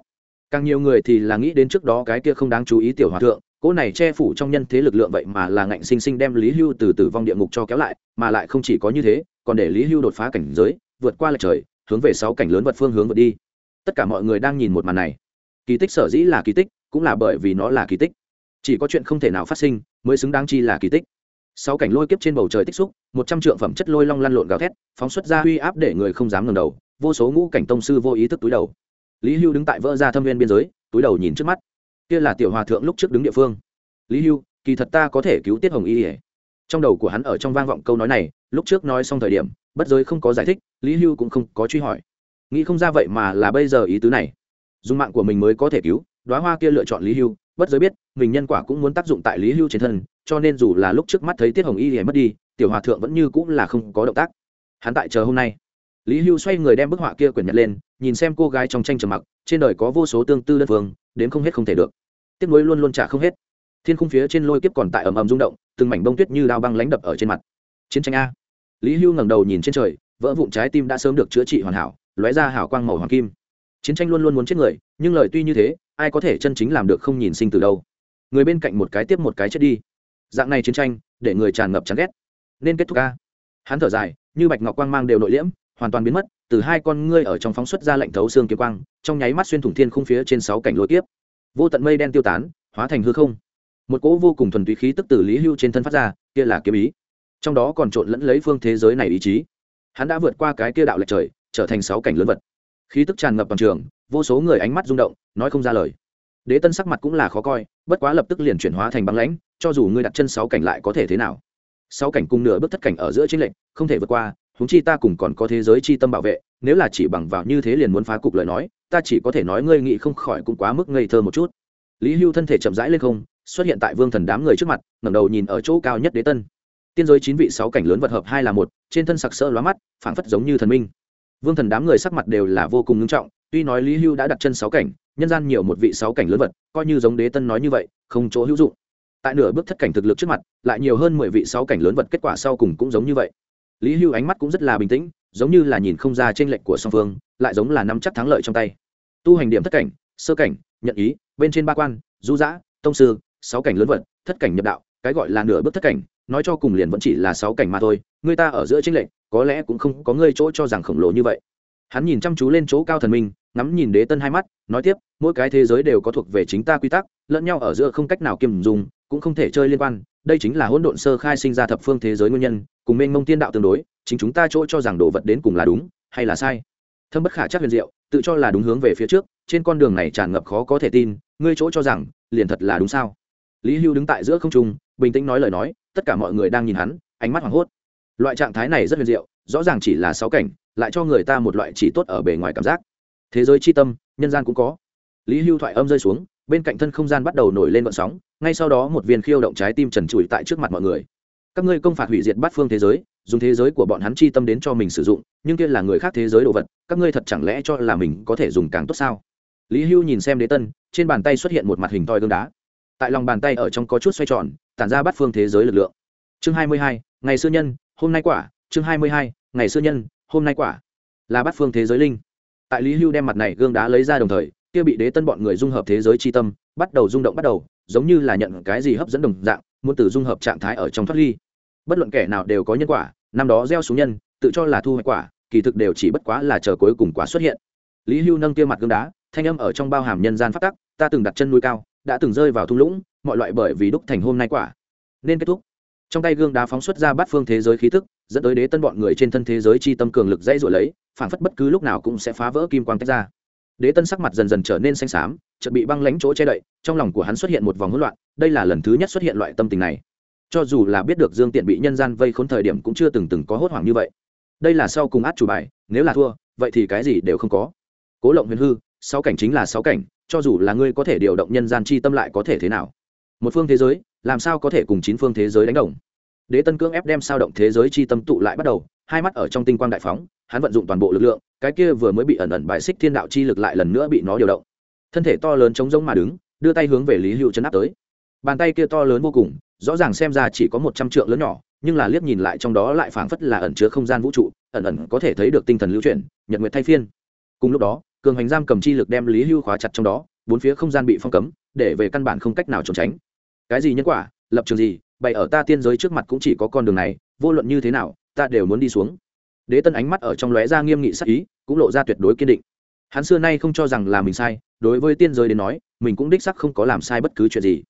Speaker 1: Càng nhiều người thì là nghĩ đến trước đó cái kia không đáng chú ý tiểu hòa thượng cỗ này che phủ trong nhân thế lực lượng vậy mà là ngạnh sinh sinh đem lý hưu từ tử vong địa ngục cho kéo lại, mà lại không chỉ có như thế, còn để lý hưu đột phá cảnh giới, vượt qua lệch trời, hướng về sáu cảnh lớn vật phương hướng vượt đi. Tất cả mọi người đang nhìn một màn này kỳ tích sở dĩ là kỳ tích, cũng là bởi vì nó là kỳ tích. Chỉ có chuyện không thể nào phát sinh mới xứng đáng chi là kỳ tích. Sáu cảnh lôi kiếp trên bầu trời tích xúc, một trăm trượng phẩm chất lôi long lăn lộn gào thét, phóng xuất ra uy áp để người không dám ngẩng đầu, vô số ngũ cảnh tông sư vô ý thức túi đầu. Lý hưu đứng tại vỡ ra thâm viên biên giới, túi đầu nhìn trước mắt. Kia là tiểu hòa thượng lúc trước đứng địa phương. Lý hưu, kỳ thật ta có thể cứu tiết hồng y ỉa trong đầu của hắn ở trong vang vọng câu nói này, lúc trước nói xong thời điểm, bất giới không có giải thích, lý hưu cũng không có truy hỏi. Nghĩ không ra vậy mà là bây giờ ý tứ này dùng mạng của mình mới có thể cứu đoá hoa kia lựa chọn lý hưu, bất giới biết, mình nhân quả cũng muốn tác dụng tại lý hưu trên thân, cho nên dù là lúc trước mắt thấy tiết hồng y thì mất đi, tiểu hòa thượng vẫn như cũng là không có động tác. Hắn tại chờ hôm nay. Lý hưu xoay người đem bức họa kia quyển nhật lên, nhìn xem cô gái trong tranh trầm mặc, trên đời có vô số tương tư đơn phương đến không hết không thể được. Tiếc nuối luôn luôn trả không hết. Thiên khung phía trên lôi kiếp còn tại ầm ầm rung động, từng mảnh bông tuyết như đao băng lánh đập ở trên mặt. Chiến tranh a. Lý hưu ngẩng đầu nhìn trên trời, vỡ vụn trái tim đã sớm được chữa trị hoàn hảo, lóe ra hảo quang màu hoàng kim chiến tranh luôn luôn muốn chết người, nhưng lời tuy như thế, ai có thể chân chính làm được không nhìn sinh từ đâu. Người bên cạnh một cái tiếp một cái chết đi. Dạng này chiến tranh, để người tràn ngập chán ghét. Nên kết thúc ca. Hắn thở dài, như bạch ngọc quang mang đều nội liễm, hoàn toàn biến mất, từ hai con ngươi ở trong phóng xuất ra lạnh thấu xương kiếm quang, trong nháy mắt xuyên thủng thiên không phía trên sáu cảnh lối tiếp vô tận mây đen tiêu tán, hóa thành hư không. Một cỗ vô cùng thuần túy khí tức từ lý hưu trên thân phát ra, kia là kiếm ý. Trong đó còn trộn lẫn lấy phương thế giới này ý chí. Hắn đã vượt qua cái kia đạo lệch trời, trở thành sáu cảnh lớn vật khí tức tràn ngập bằng trường, vô số người ánh mắt rung động, nói không ra lời. Đế tân sắc mặt cũng là khó coi, bất quá lập tức liền chuyển hóa thành băng lãnh, cho dù ngươi đặt chân sáu cảnh lại có thể thế nào? Sáu cảnh cùng nửa bước thất cảnh ở giữa chính lệnh không thể vượt qua, huống chi ta cùng còn có thế giới chi tâm bảo vệ, nếu là chỉ bằng vào như thế liền muốn phá cục lời nói, ta chỉ có thể nói ngươi nghĩ không khỏi cũng quá mức ngây thơ một chút. Lý hưu thân thể chậm rãi lên không, xuất hiện tại vương thần đám người trước mặt, ngẩng đầu nhìn ở chỗ cao nhất đế tân. Tiên giới chín vị sáu cảnh lớn vật hợp hai là một, trên thân sặc sỡ lóa mắt, phảng phất giống như thần minh vương thần đám người sắc mặt đều là vô cùng nghiêm trọng, tuy nói lý hưu đã đặt chân sáu cảnh, nhân gian nhiều một vị sáu cảnh lớn vật, coi như giống đế tân nói như vậy, không chỗ hữu dụng. Tại nửa bước thất cảnh thực lực trước mặt, lại nhiều hơn mười vị sáu cảnh lớn vật kết quả sau cùng cũng giống như vậy. Lý hưu ánh mắt cũng rất là bình tĩnh, giống như là nhìn không ra t r ê n lệch của song phương, lại giống là nắm chắc thắng lợi trong tay. Tu hành điểm thất cảnh, sơ cảnh, nhận ý, bên trên ba quan, du giã, tông sư, sáu cảnh lớn vật, thất cảnh nhập đạo, cái gọi là nửa bước thất cảnh, nói cho cùng liền vẫn chỉ là sáu cảnh mà thôi, người ta ở giữa t r ê n lệch có lẽ cũng không có ngươi chỗ cho rằng khổng lồ như vậy. Hắn nhìn chăm chú lên chỗ cao thần minh, ngắm nhìn đế tân hai mắt, nói tiếp, mỗi cái thế giới đều có thuộc về chính ta quy tắc, lẫn nhau ở giữa không cách nào kiềm dùng, cũng không thể chơi liên quan, đây chính là hỗn độn sơ khai sinh ra thập phương thế giới nguyên nhân, cùng mênh mông tiên đạo tương đối, chính chúng ta chỗ cho rằng đồ vật đến cùng là đúng, hay là sai. Thâm bất khả chắc huyền diệu, tự cho là đúng hướng về phía trước, trên con đường này tràn ngập khó có thể tin, ngươi chỗ cho rằng, liền thật là đúng sao? Lý hưu đứng tại giữa không trung, bình tĩnh nói lời nói, tất cả mọi người đang nhìn hắn, ánh mắt hoảng hốt loại trạng thái này rất huyền diệu, rõ ràng chỉ là sáu cảnh, lại cho người ta một loại chỉ tốt ở bề ngoài cảm giác. Thế giới c h i tâm, nhân gian cũng có. Lý hưu thoại âm rơi xuống, bên cạnh thân không gian bắt đầu nổi lên vận sóng, ngay sau đó một viên khiêu động trái tim trần trụi tại trước mặt mọi người. Các ngươi công phạt hủy diệt bát phương thế giới, dùng thế giới của bọn hắn chi tâm đến cho mình sử dụng, nhưng kia là người khác thế giới đồ vật, các ngươi thật chẳng lẽ cho là mình có thể dùng càng tốt sao? Lý hưu nhìn xem đế tân, trên bàn tay xuất hiện một mặt hình toi gương đá. Tại lòng bàn tay ở trong có chút xoay tròn, tản ra bát phương thế giới lực lượng. Chương hai mươi hai, ngày xưa nhân hôm nay quả, chương hai mươi hai, ngày xưa nhân, hôm nay quả. Là bắt phương thế giới linh. Tại lý hưu đem mặt này gương đá lấy ra đồng thời, kia bị đế tân bọn người dung hợp thế giới chi tâm, bắt đầu rung động bắt đầu, giống như là nhận cái gì hấp dẫn đồng dạng, muốn từ dung hợp trạng thái ở trong thoát ly. Bất luận kẻ nào đều có nhân quả, năm đó gieo xuống nhân, tự cho là thu hoạch quả, kỳ thực đều chỉ bất quá là chờ cuối cùng quả xuất hiện. Lý hưu nâng kia mặt gương đá, thanh âm ở trong bao hàm nhân gian phát tắc, ta từng đặt chân núi cao, đã từng rơi vào thung lũng, mọi loại bởi vì đúc thành hôm nay quả. Nên kết thúc trong tay gương đá phóng xuất ra bát phương thế giới khí thức dẫn tới đế tân bọn người trên thân thế giới chi tâm cường lực dãy rồi lấy phản phất bất cứ lúc nào cũng sẽ phá vỡ kim quang tách ra. Đế tân sắc mặt dần dần trở nên xanh xám, chợt bị băng lánh chỗ che đậy, trong lòng của hắn xuất hiện một vòng hỗn loạn, đây là lần thứ nhất xuất hiện loại tâm tình này. Cho dù là biết được dương tiện bị nhân gian vây khốn thời điểm cũng chưa từng từng có hốt hoảng như vậy. Đây là sau cùng át chủ bài, nếu là thua, vậy thì cái gì đều không có. Cố lộng huyền hư, sáu cảnh chính là sáu cảnh, cho dù là ngươi có thể điều động nhân gian chi tâm lại có thể thế nào? Một phương thế giới làm sao có thể cùng chín phương thế giới đánh đồng? Đế tân cưỡng ép đem sao động thế giới chi tâm tụ lại bắt đầu, hai mắt ở trong tinh quang đại phóng, hắn vận dụng toàn bộ lực lượng, cái kia vừa mới bị ẩn ẩn bài xích thiên đạo chi lực lại lần nữa bị nó điều động. Thân thể to lớn chống giống mà đứng, đưa tay hướng về lý hữu chấn áp tới. Bàn tay kia to lớn vô cùng, rõ ràng xem ra chỉ có một trăm trượng lớn nhỏ, nhưng là liếc nhìn lại trong đó lại phảng phất là ẩn chứa không gian vũ trụ, ẩn ẩn có thể thấy được tinh thần lưu chuyển, nhật nguyệt thay phiên. Cùng lúc đó, cường hành giam cầm chi lực đem lý hưu khóa chặt trong đó, bốn phía không gian bị phong cấm, để về căn bản không cách nào trốn tránh cái gì nhân quả? Lập trường gì? Bày ở ta tiên giới trước mặt cũng chỉ có con đường này, vô luận như thế nào, ta đều muốn đi xuống. Đế tân ánh mắt ở trong lóe ra nghiêm nghị sắc ý, cũng lộ ra tuyệt đối kiên định. Hắn xưa nay không cho rằng là mình sai, đối với tiên giới đến nói, mình cũng đích sắc không có làm sai bất cứ chuyện gì.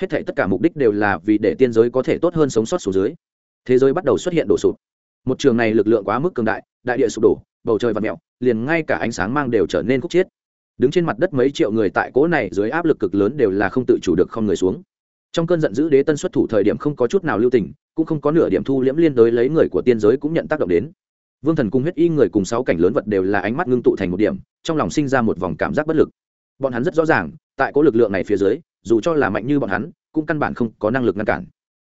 Speaker 1: Hết thảy tất cả mục đích đều là vì để tiên giới có thể tốt hơn sống sót xuống dưới. Thế giới bắt đầu xuất hiện đổ sụp. Một trường này lực lượng quá mức cường đại đại địa sụp đổ, bầu trời và mẹo liền ngay cả ánh sáng mang đều trở nên khúc chiết. Đứng trên mặt đất mấy triệu người tại cỗ này dưới áp lực cực lớn đều là không tự chủ được không người xuống trong cơn giận dữ đế tân xuất thủ thời điểm không có chút nào lưu tình, cũng không có nửa điểm thu liễm liên đối lấy người của tiên giới cũng nhận tác động đến. Vương thần cung huyết y người cùng sáu cảnh lớn vật đều là ánh mắt ngưng tụ thành một điểm, trong lòng sinh ra một vòng cảm giác bất lực. Bọn hắn rất rõ ràng, tại có lực lượng này phía dưới, dù cho là mạnh như bọn hắn, cũng căn bản không có năng lực ngăn cản.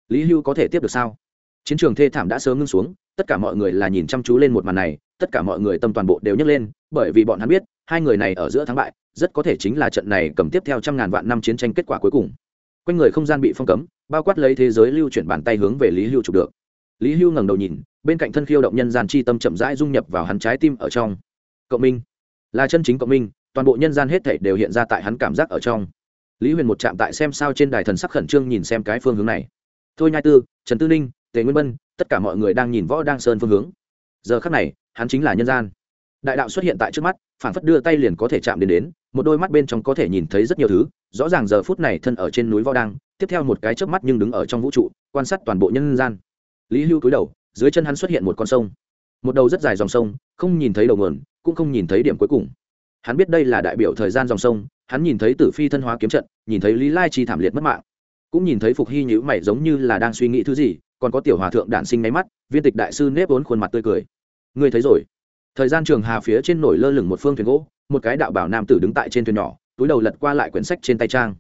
Speaker 1: Lý hưu có thể tiếp được sao? Chiến trường thê thảm đã sớm ngưng xuống, tất cả mọi người là nhìn chăm chú lên một màn này, tất cả mọi người tâm toàn bộ đều nhấc lên, bởi vì bọn hắn biết, hai người này ở giữa thắng bại, rất có thể chính là trận này cầm tiếp theo trăm ngàn vạn năm chiến tranh kết quả cuối cùng quanh người không gian bị phong cấm, bao quát lấy thế giới lưu chuyển bàn tay hướng về lý hưu chụp được. Lý hưu ngẩng đầu nhìn, bên cạnh thân khiêu động nhân gian chi tâm chậm rãi dung nhập vào hắn trái tim ở trong. Cộng minh. Là chân chính cộng minh, toàn bộ nhân gian hết thảy đều hiện ra tại hắn cảm giác ở trong. Lý huyền một chạm tại xem sao trên đài thần sắc khẩn trương nhìn xem cái phương hướng này. Thôi nhai tư, trần tư ninh, tề nguyên bân, tất cả mọi người đang nhìn võ đang sơn phương hướng. Giờ khắc này, hắn chính là nhân gian. Đại đạo xuất hiện tại trước mắt, phản phất đưa tay liền có thể chạm đến đến một đôi mắt bên trong có thể nhìn thấy rất nhiều thứ, rõ ràng giờ phút này thân ở trên núi võ đang tiếp theo một cái chớp mắt nhưng đứng ở trong vũ trụ, quan sát toàn bộ nhân gian. Lý hưu cúi đầu, dưới chân hắn xuất hiện một con sông. Một đầu rất dài dòng sông, không nhìn thấy đầu nguồn, cũng không nhìn thấy điểm cuối cùng. Hắn biết đây là đại biểu thời gian dòng sông, hắn nhìn thấy tử phi thân hóa kiếm trận, nhìn thấy lý lai chi thảm liệt mất mạng. Cũng nhìn thấy phục hy nhữ mày giống như là đang suy nghĩ thứ gì, còn có tiểu hòa thượng đản sinh máy mắt, viên tịch đại sư nếp vốn khuôn mặt tươi cười. Ngươi thấy rồi thời gian trường hà phía trên nổi lơ lửng một phương thuyền gỗ, một cái đạo bảo nam tử đứng tại trên thuyền nhỏ, túi đầu lật qua lại quyển sách trên tay trang.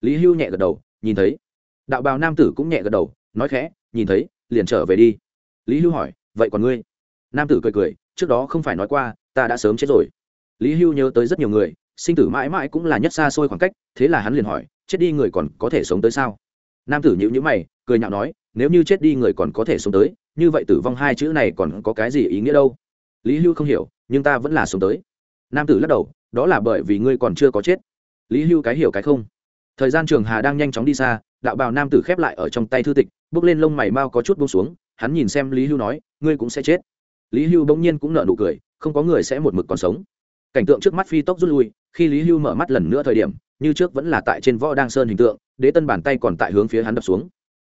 Speaker 1: Lý hưu nhẹ gật đầu, nhìn thấy. Đạo bào nam tử cũng nhẹ gật đầu, nói khẽ, nhìn thấy, liền trở về đi. Lý hưu hỏi, vậy còn ngươi? Nam tử cười cười, trước đó không phải nói qua, ta đã sớm chết rồi. Lý hưu nhớ tới rất nhiều người, sinh tử mãi mãi cũng là nhất xa xôi khoảng cách, thế là hắn liền hỏi, chết đi người còn có thể sống tới sao? Nam tử nhữ nhữ mày, cười nhạo nói, nếu như chết đi người còn có thể sống tới, như vậy tử vong hai chữ này còn có cái gì ý nghĩa đâu? Lý hưu không hiểu, nhưng ta vẫn là sống tới. Nam tử lắc đầu, đó là bởi vì ngươi còn chưa có chết. Lý hưu cái hiểu cái không. Thời gian trường hà đang nhanh chóng đi xa, đạo bào nam tử khép lại ở trong tay thư tịch, bước lên lông mày mau có chút bông xuống, hắn nhìn xem lý hưu nói, ngươi cũng sẽ chết. Lý hưu bỗng nhiên cũng nợ nụ cười, không có người sẽ một mực còn sống. Cảnh tượng trước mắt phi tốc rút lui, khi lý hưu mở mắt lần nữa thời điểm, như trước vẫn là tại trên võ đang sơn hình tượng, đế tân bàn tay còn tại hướng phía hắn đập xuống.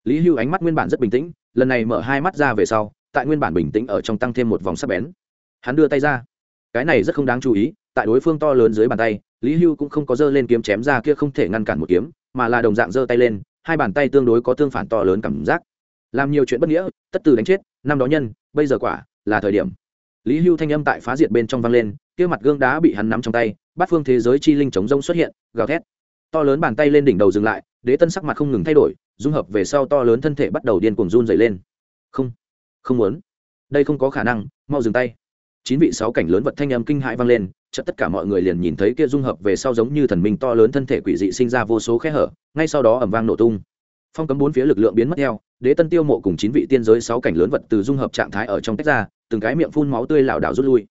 Speaker 1: Lý hưu ánh mắt nguyên bản rất bình tĩnh, lần này mở hai mắt ra về sau, tại nguyên bản bình tĩnh ở trong tăng thêm một vòng sắc bén hắn đưa tay ra. Cái này rất không đáng chú ý, tại đối phương to lớn dưới bàn tay, lý hưu cũng không có giơ lên kiếm chém ra kia không thể ngăn cản một kiếm, mà là đồng dạng giơ tay lên, hai bàn tay tương đối có tương phản to lớn cảm giác. Làm nhiều chuyện bất nghĩa, tất từ đánh chết, năm đó nhân, bây giờ quả là thời điểm. Lý hưu thanh âm tại phá diệt bên trong vang lên, kia mặt gương đá bị hắn nắm trong tay, bát phương thế giới chi linh chống rông xuất hiện, gào thét. To lớn bàn tay lên đỉnh đầu dừng lại, đế tân sắc mặt không ngừng thay đổi, dung hợp về sau to lớn thân thể bắt đầu điên cuồng run dày lên. Không không muốn. Đây không có khả năng, mau dừng tay chín vị sáu cảnh lớn vật thanh âm kinh hãi vang lên, chợt tất cả mọi người liền nhìn thấy kia dung hợp về sau giống như thần minh to lớn thân thể quỷ dị sinh ra vô số khe hở, ngay sau đó ẩm vang nổ tung. Phong cấm bốn phía lực lượng biến mất theo, đế tân tiêu mộ cùng chín vị tiên giới sáu cảnh lớn vật từ dung hợp trạng thái ở trong tách ra, từng cái miệng phun máu tươi lảo đảo rút lui.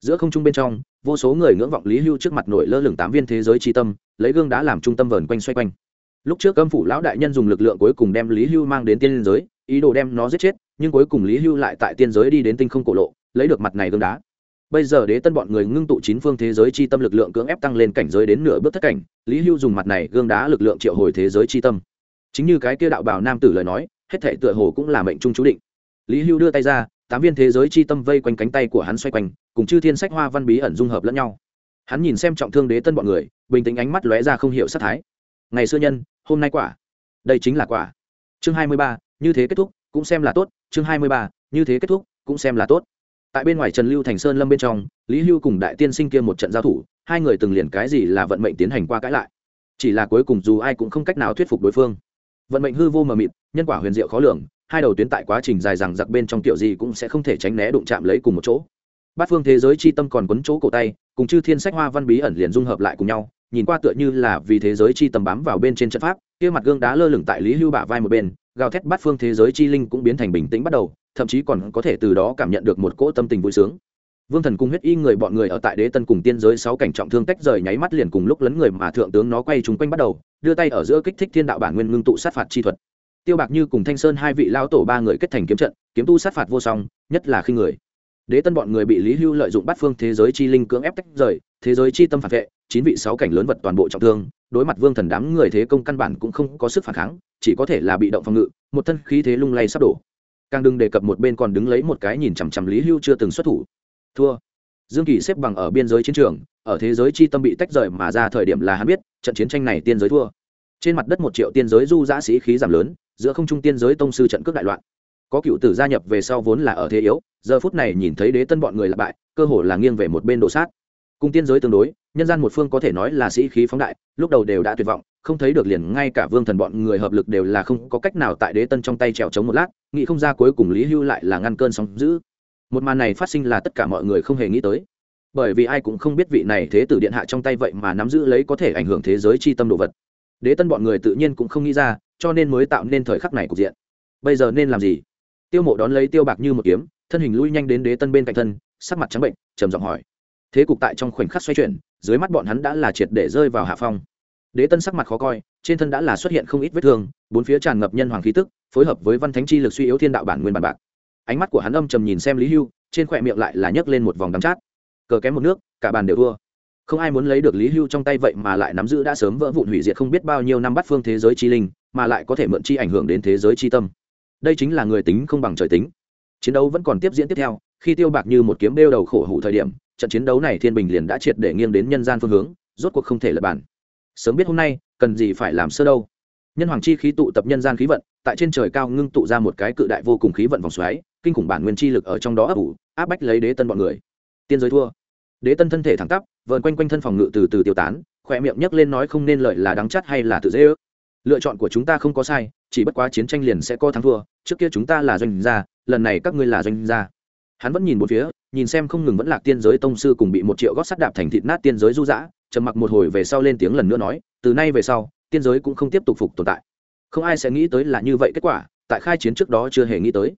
Speaker 1: Giữa không trung bên trong, vô số người ngưỡng vọng lý hưu trước mặt nổi lơ lửng tám viên thế giới tri tâm, lấy gương đá làm trung tâm vờn quanh xoay quanh. Lúc trước âm phủ lão đại nhân dùng lực lượng cuối cùng đem lý hưu mang đến tiên giới, ý đồ đem nó giết chết, nhưng cuối cùng lý hưu lại tại tiên giới đi đến tinh không cổ lộ lấy được mặt này gương đá. Bây giờ đế tân bọn người ngưng tụ chín phương thế giới chi tâm lực lượng cưỡng ép tăng lên cảnh giới đến nửa bước thất cảnh, lý hưu dùng mặt này gương đá lực lượng triệu hồi thế giới chi tâm. Chính như cái kia đạo bảo nam tử lời nói, hết thể tựa hồ cũng là mệnh trung chú định. Lý hưu đưa tay ra, tám viên thế giới chi tâm vây quanh cánh tay của hắn xoay quanh, cùng chư thiên sách hoa văn bí ẩn dung hợp lẫn nhau. Hắn nhìn xem trọng thương đế tân bọn người, bình tĩnh ánh mắt lóe ra không hiểu sát thái. Ngày xưa nhân, hôm nay quả. Đây chính là quả. Chương hai mươi ba, như thế kết thúc, cũng xem là tốt. Chương hai mươi ba, như thế kết thúc, cũng xem là tốt tại bên ngoài trần lưu thành sơn lâm bên trong, lý hưu cùng đại tiên sinh kia một trận giao thủ, hai người từng liền cái gì là vận mệnh tiến hành qua cãi lại. Chỉ là cuối cùng dù ai cũng không cách nào thuyết phục đối phương. Vận mệnh hư vô mờ mịt, nhân quả huyền diệu khó lường, hai đầu tuyến tại quá trình dài rằng giặc bên trong kiểu gì cũng sẽ không thể tránh né đụng chạm lấy cùng một chỗ. Bát phương thế giới chi tâm còn quấn chỗ cổ tay, cùng chư thiên sách hoa văn bí ẩn liền dung hợp lại cùng nhau, nhìn qua tựa như là vì thế giới chi tâm bám vào bên trên trận pháp, kia mặt gương đá lơ lửng tại lý hưu bả vai một bên, gào thét bát phương thế giới chi linh cũng biến thành bình tĩnh bắt đầu thậm chí còn có thể từ đó cảm nhận được một cỗ tâm tình vui sướng. Vương thần cung huyết y người bọn người ở tại đế tân cùng tiên giới sáu cảnh trọng thương tách rời nháy mắt liền cùng lúc lấn người mà thượng tướng nó quay chúng quanh bắt đầu, đưa tay ở giữa kích thích thiên đạo bản nguyên ngưng tụ sát phạt chi thuật. Tiêu bạc như cùng thanh sơn hai vị lao tổ ba người kết thành kiếm trận, kiếm tu sát phạt vô song, nhất là khi người. Đế tân bọn người bị lý hưu lợi dụng bắt phương thế giới chi linh cưỡng ép tách rời, thế giới chi tâm phản vệ, chín vị sáu cảnh lớn vật toàn bộ trọng thương, đối mặt vương thần đám người thế công căn bản cũng không có sức phản kháng, chỉ có thể là bị động phòng ngự, một thân khí thế lung lay sắp đổ càng đừng đề cập một bên còn đứng lấy một cái nhìn chằm chằm lý hưu chưa từng xuất thủ. Thua. Dương kỳ xếp bằng ở biên giới chiến trường, ở thế giới chi tâm bị tách rời mà ra thời điểm là hắn biết, trận chiến tranh này tiên giới thua. Trên mặt đất một triệu tiên giới du giã sĩ khí giảm lớn, giữa không trung tiên giới tông sư trận cước đại loạn. Có cựu tử gia nhập về sau vốn là ở thế yếu, giờ phút này nhìn thấy đế tân bọn người là bại, cơ hồ là nghiêng về một bên đổ sát. Cùng tiên giới tương đối, nhân gian một phương có thể nói là sĩ khí phóng đại, lúc đầu đều đã tuyệt vọng không thấy được liền ngay cả vương thần bọn người hợp lực đều là không có cách nào tại đế tân trong tay trèo trống một lát, nghĩ không ra cuối cùng lý hưu lại là ngăn cơn sóng giữ một màn này phát sinh là tất cả mọi người không hề nghĩ tới. Bởi vì ai cũng không biết vị này thế tử điện hạ trong tay vậy mà nắm giữ lấy có thể ảnh hưởng thế giới chi tâm đồ vật. Đế tân bọn người tự nhiên cũng không nghĩ ra, cho nên mới tạo nên thời khắc này cục diện. Bây giờ nên làm gì? Tiêu mộ đón lấy tiêu bạc như một kiếm, thân hình lui nhanh đến đế tân bên cạnh thân, sắc mặt trắng bệnh, trầm giọng hỏi. Thế cục tại trong khoảnh khắc xoay chuyển, dưới mắt bọn hắn đã là triệt để rơi vào hạ phong đế tân sắc mặt khó coi, trên thân đã là xuất hiện không ít vết thương, bốn phía tràn ngập nhân hoàng khí tức, phối hợp với văn thánh chi lực suy yếu thiên đạo bản nguyên bản bạc. Ánh mắt của hắn âm trầm nhìn xem lý hưu, trên khỏe miệng lại là nhấc lên một vòng đắm chát. Cờ kém một nước, cả bàn đều thua. Không ai muốn lấy được lý hưu trong tay vậy mà lại nắm giữ đã sớm vỡ vụn hủy diệt không biết bao nhiêu năm bắt phương thế giới chi linh, mà lại có thể mượn chi ảnh hưởng đến thế giới chi tâm. Đây chính là người tính không bằng trời tính. Chiến đấu vẫn còn tiếp diễn tiếp theo, khi tiêu bạc như một kiếm đeo đầu khổ hủ thời điểm, trận chiến đấu này thiên bình liền đã triệt để nghiêng đến nhân gian phương hướng, rốt cuộc không thể lập bản sớm biết hôm nay, cần gì phải làm sơ đâu. Nhân hoàng chi khí tụ tập nhân gian khí vận, tại trên trời cao ngưng tụ ra một cái cự đại vô cùng khí vận vòng xoáy, kinh khủng bản nguyên chi lực ở trong đó ấp ủ, áp bách lấy đế tân bọn người. Tiên giới thua. Đế tân thân thể thẳng tắp, vờn quanh quanh thân phòng ngự từ từ tiêu tán, khỏe miệng nhấc lên nói không nên lợi là đắng chắt hay là tự dễ ước. Lựa chọn của chúng ta không có sai, chỉ bất quá chiến tranh liền sẽ có thắng thua, trước kia chúng ta là doanh gia, lần này các ngươi là doanh gia. Hắn vẫn nhìn một phía, nhìn xem không ngừng vẫn là tiên giới tông sư cùng bị một triệu gót sắt đạp thành thịt nát tiên giới du dã trầm mặc một hồi về sau lên tiếng lần nữa nói, từ nay về sau, tiên giới cũng không tiếp tục phục tồn tại. Không ai sẽ nghĩ tới là như vậy kết quả, tại khai chiến trước đó chưa hề nghĩ tới.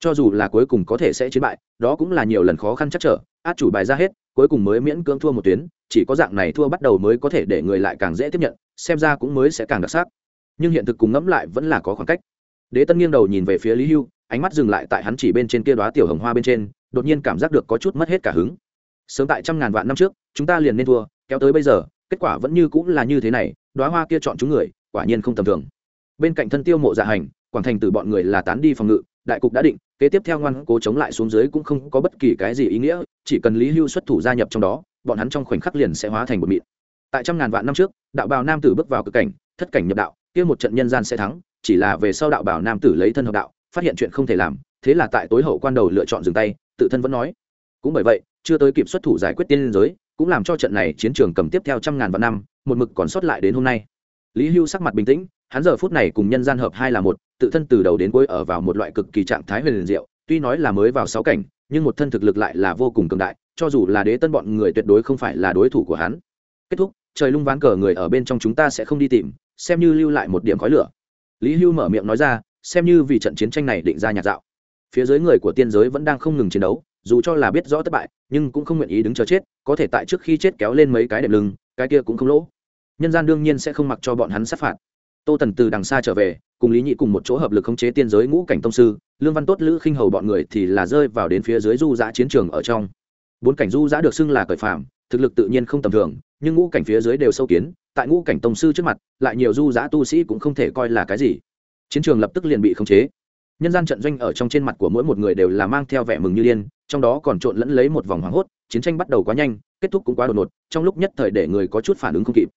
Speaker 1: Cho dù là cuối cùng có thể sẽ chiến bại, đó cũng là nhiều lần khó khăn chắc trở, át chủ bài ra hết, cuối cùng mới miễn cưỡng thua một tuyến, chỉ có dạng này thua bắt đầu mới có thể để người lại càng dễ tiếp nhận, xem ra cũng mới sẽ càng đặc sắc. Nhưng hiện thực cùng ngẫm lại vẫn là có khoảng cách. Đế tân nghiêng đầu nhìn về phía lý hưu, ánh mắt dừng lại tại hắn chỉ bên trên kia đoá tiểu hồng hoa bên trên, đột nhiên cảm giác được có chút mất hết cả hứng. Sớm tại trăm ngàn vạn năm trước, chúng ta liền nên thua kéo tới bây giờ, kết quả vẫn như cũng là như thế này đoá hoa kia chọn chúng người, quả nhiên không tầm thường. Bên cạnh thân tiêu mộ dạ hành, quảng thành từ bọn người là tán đi phòng ngự, đại cục đã định, kế tiếp theo ngoan cố chống lại xuống dưới cũng không có bất kỳ cái gì ý nghĩa, chỉ cần lý hưu xuất thủ gia nhập trong đó, bọn hắn trong khoảnh khắc liền sẽ hóa thành một mịn. Tại trăm ngàn vạn năm trước, đạo bào nam tử bước vào cực cảnh, thất cảnh nhập đạo, kia một trận nhân gian sẽ thắng, chỉ là về sau đạo bảo nam tử lấy thân hợp đạo, phát hiện chuyện không thể làm, thế là tại tối hậu quan đầu lựa chọn dừng tay, tự thân vẫn nói. Cũng bởi vậy, chưa tới kịp xuất thủ giải quyết tiên giới cũng làm cho trận này chiến trường cầm tiếp theo trăm ngàn vạn năm, một mực còn sót lại đến hôm nay. Lý hưu sắc mặt bình tĩnh, hắn giờ phút này cùng nhân gian hợp hai là một, tự thân từ đầu đến cuối ở vào một loại cực kỳ trạng thái huyền diệu, tuy nói là mới vào sáu cảnh, nhưng một thân thực lực lại là vô cùng cường đại, cho dù là đế tân bọn người tuyệt đối không phải là đối thủ của hắn. Kết thúc, trời lung ván cờ người ở bên trong chúng ta sẽ không đi tìm, xem như lưu lại một điểm khói lửa. Lý hưu mở miệng nói ra, xem như vì trận chiến tranh này định ra nhạt dạo. Phía dưới người của tiên giới vẫn đang không ngừng chiến đấu dù cho là biết rõ thất bại, nhưng cũng không nguyện ý đứng chờ chết, có thể tại trước khi chết kéo lên mấy cái đệm lưng, cái kia cũng không lỗ. Nhân gian đương nhiên sẽ không mặc cho bọn hắn sát phạt. Tô tần từ đằng xa trở về, cùng lý nhị cùng một chỗ hợp lực khống chế tiên giới ngũ cảnh tông sư, lương văn tốt, lữ khinh hầu bọn người thì là rơi vào đến phía dưới du giã chiến trường ở trong. Bốn cảnh du giã được xưng là cởi phạm thực lực tự nhiên không tầm thường, nhưng ngũ cảnh phía dưới đều sâu kiến, tại ngũ cảnh tông sư trước mặt, lại nhiều du giã tu sĩ cũng không thể coi là cái gì. Chiến trường lập tức liền bị khống chế nhân gian trận doanh ở trong trên mặt của mỗi một người đều là mang theo vẻ mừng như điên, trong đó còn trộn lẫn lấy một vòng hoảng hốt, chiến tranh bắt đầu quá nhanh, kết thúc cũng quá đột ngột, trong lúc nhất thời để người có chút phản ứng không kịp.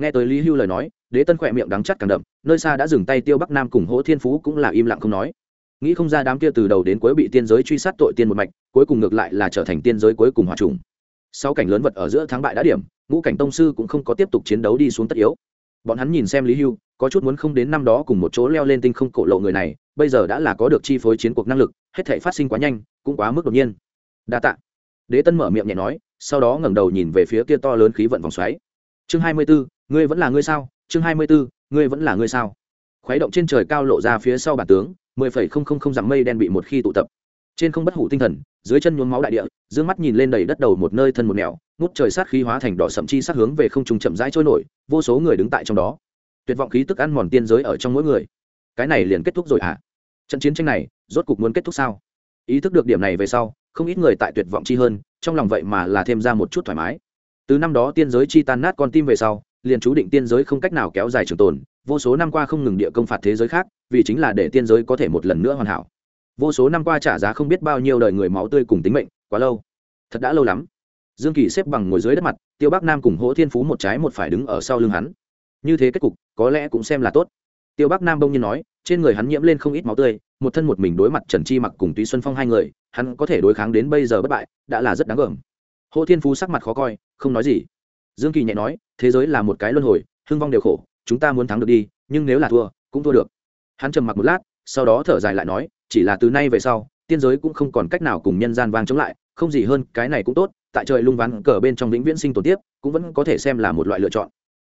Speaker 1: Nghe tới lý hưu lời nói, đế tân khỏe miệng đắng chắt càng đậm, nơi xa đã dừng tay tiêu bắc nam cùng hỗ thiên phú cũng là im lặng không nói. Nghĩ không ra đám kia từ đầu đến cuối bị tiên giới truy sát tội tiên một mạch, cuối cùng ngược lại là trở thành tiên giới cuối cùng hòa trùng. Sau cảnh lớn vật ở giữa thắng bại đã điểm, ngũ cảnh tông sư cũng không có tiếp tục chiến đấu đi xuống tất yếu. Bọn hắn nhìn xem lý hưu, có chút muốn không đến năm đó cùng một chỗ leo lên tinh không cổ lộ người này bây giờ đã là có được chi phối chiến cuộc năng lực, hết thể phát sinh quá nhanh, cũng quá mức đột nhiên. Đa tạ. Đế tân mở miệng nhẹ nói, sau đó ngẩng đầu nhìn về phía kia to lớn khí vận vòng xoáy. Chương hai mươi bốn ngươi vẫn là ngươi sao? Chương hai mươi bốn ngươi vẫn là ngươi sao? Khuấy động trên trời cao lộ ra phía sau bản tướng, mười phẩy không không không dặm mây đen bị một khi tụ tập. Trên không bất hủ tinh thần, dưới chân nhuốm máu đại địa d mắt nhìn lên đầy đất đầu một nơi thân một nẻo, ngút trời sát khí hóa thành đỏ sậm chi sát hướng về không trung chậm rãi trôi nổi, vô số người đứng tại trong đó. Tuyệt vọng khí tức ăn mòn tiên giới ở trong mỗi người. Cái này liền kết thúc rồi hả? à? Trận chiến tranh này rốt cục muốn kết thúc sao? Ý thức được điểm này về sau, không ít người tại tuyệt vọng chi hơn, trong lòng vậy mà là thêm ra một chút thoải mái. Từ năm đó tiên giới chi tan nát con tim về sau, liền chú định tiên giới không cách nào kéo dài trường tồn, vô số năm qua không ngừng địa công phạt thế giới khác, vì chính là để tiên giới có thể một lần nữa hoàn hảo. Vô số năm qua trả giá không biết bao nhiêu đời người máu tươi cùng tính mệnh, quá lâu. Thật đã lâu lắm. Dương kỳ xếp bằng ngồi dưới đất mặt, tiêu bắc nam cùng hỗ thiên phú một trái một phải đứng ở sau lưng hắn. Như thế kết cục, có lẽ cũng xem là tốt. Tiêu bắc nam bông nhiên nói trên người hắn nhiễm lên không ít máu tươi, một thân một mình đối mặt trần chi mặc cùng túy xuân phong hai người, hắn có thể đối kháng đến bây giờ bất bại, đã là rất đáng gờm. Hồ thiên phú sắc mặt khó coi, không nói gì. Dương kỳ nhẹ nói, thế giới là một cái luân hồi hưng vong đều khổ, chúng ta muốn thắng được đi, nhưng nếu là thua, cũng thua được. Hắn trầm mặc một lát, sau đó thở dài lại nói, chỉ là từ nay về sau, tiên giới cũng không còn cách nào cùng nhân gian vang chống lại, không gì hơn, cái này cũng tốt, tại trời lung ván cờ bên trong vĩnh viễn sinh tồn tiếp, cũng vẫn có thể xem là một loại lựa chọn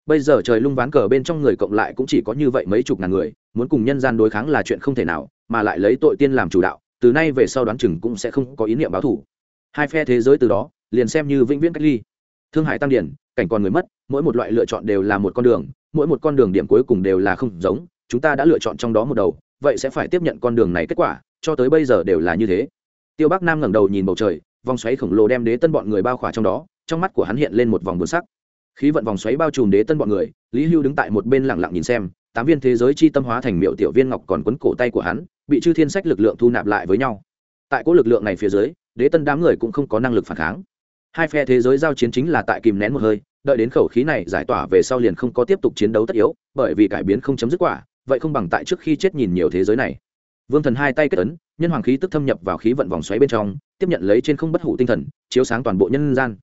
Speaker 1: bây giờ trời lung ván cờ bên trong người cộng lại cũng chỉ có như vậy mấy chục ngàn người, muốn cùng nhân gian đối kháng là chuyện không thể nào, mà lại lấy tội tiên làm chủ đạo, từ nay về sau đoán chừng cũng sẽ không có ý niệm báo thủ hai phe thế giới từ đó, liền xem như vĩnh viễn cách ly. Thương hải tăng điển cảnh còn người mất, mỗi một loại lựa chọn đều là một con đường, mỗi một con đường điểm cuối cùng đều là không giống, chúng ta đã lựa chọn trong đó một đầu, vậy sẽ phải tiếp nhận con đường này kết quả, cho tới bây giờ đều là như thế. Tiêu bắc nam ngẩng đầu nhìn bầu trời, vòng xoáy khổng lồ đem đế tân bọn người bao khỏa trong đó, trong mắt của hắn hiện lên một vòng buồn sắc khí vận vòng xoáy bao trùm đế tân bọn người, lý hưu đứng tại một bên lặng lặng nhìn xem, tám viên thế giới chi tâm hóa thành miệu tiểu viên ngọc còn quấn cổ tay của hắn, bị chư thiên sách lực lượng thu nạp lại với nhau. Tại cỗ lực lượng này phía dưới, đế tân đám người cũng không có năng lực phản kháng. Hai phe thế giới giao chiến chính là tại kìm nén một hơi, đợi đến khẩu khí này giải tỏa về sau liền không có tiếp tục chiến đấu tất yếu, bởi vì cải biến không chấm dứt quả, vậy không bằng tại trước khi chết nhìn nhiều thế giới này. Vương thần hai tay kết ấn, nhân hoàng khí tức thâm nhập vào khí vận vòng xoáy bên trong, tiếp nhận lấy trên không bất hủ tinh thần, chiếu sáng toàn bộ nhân gian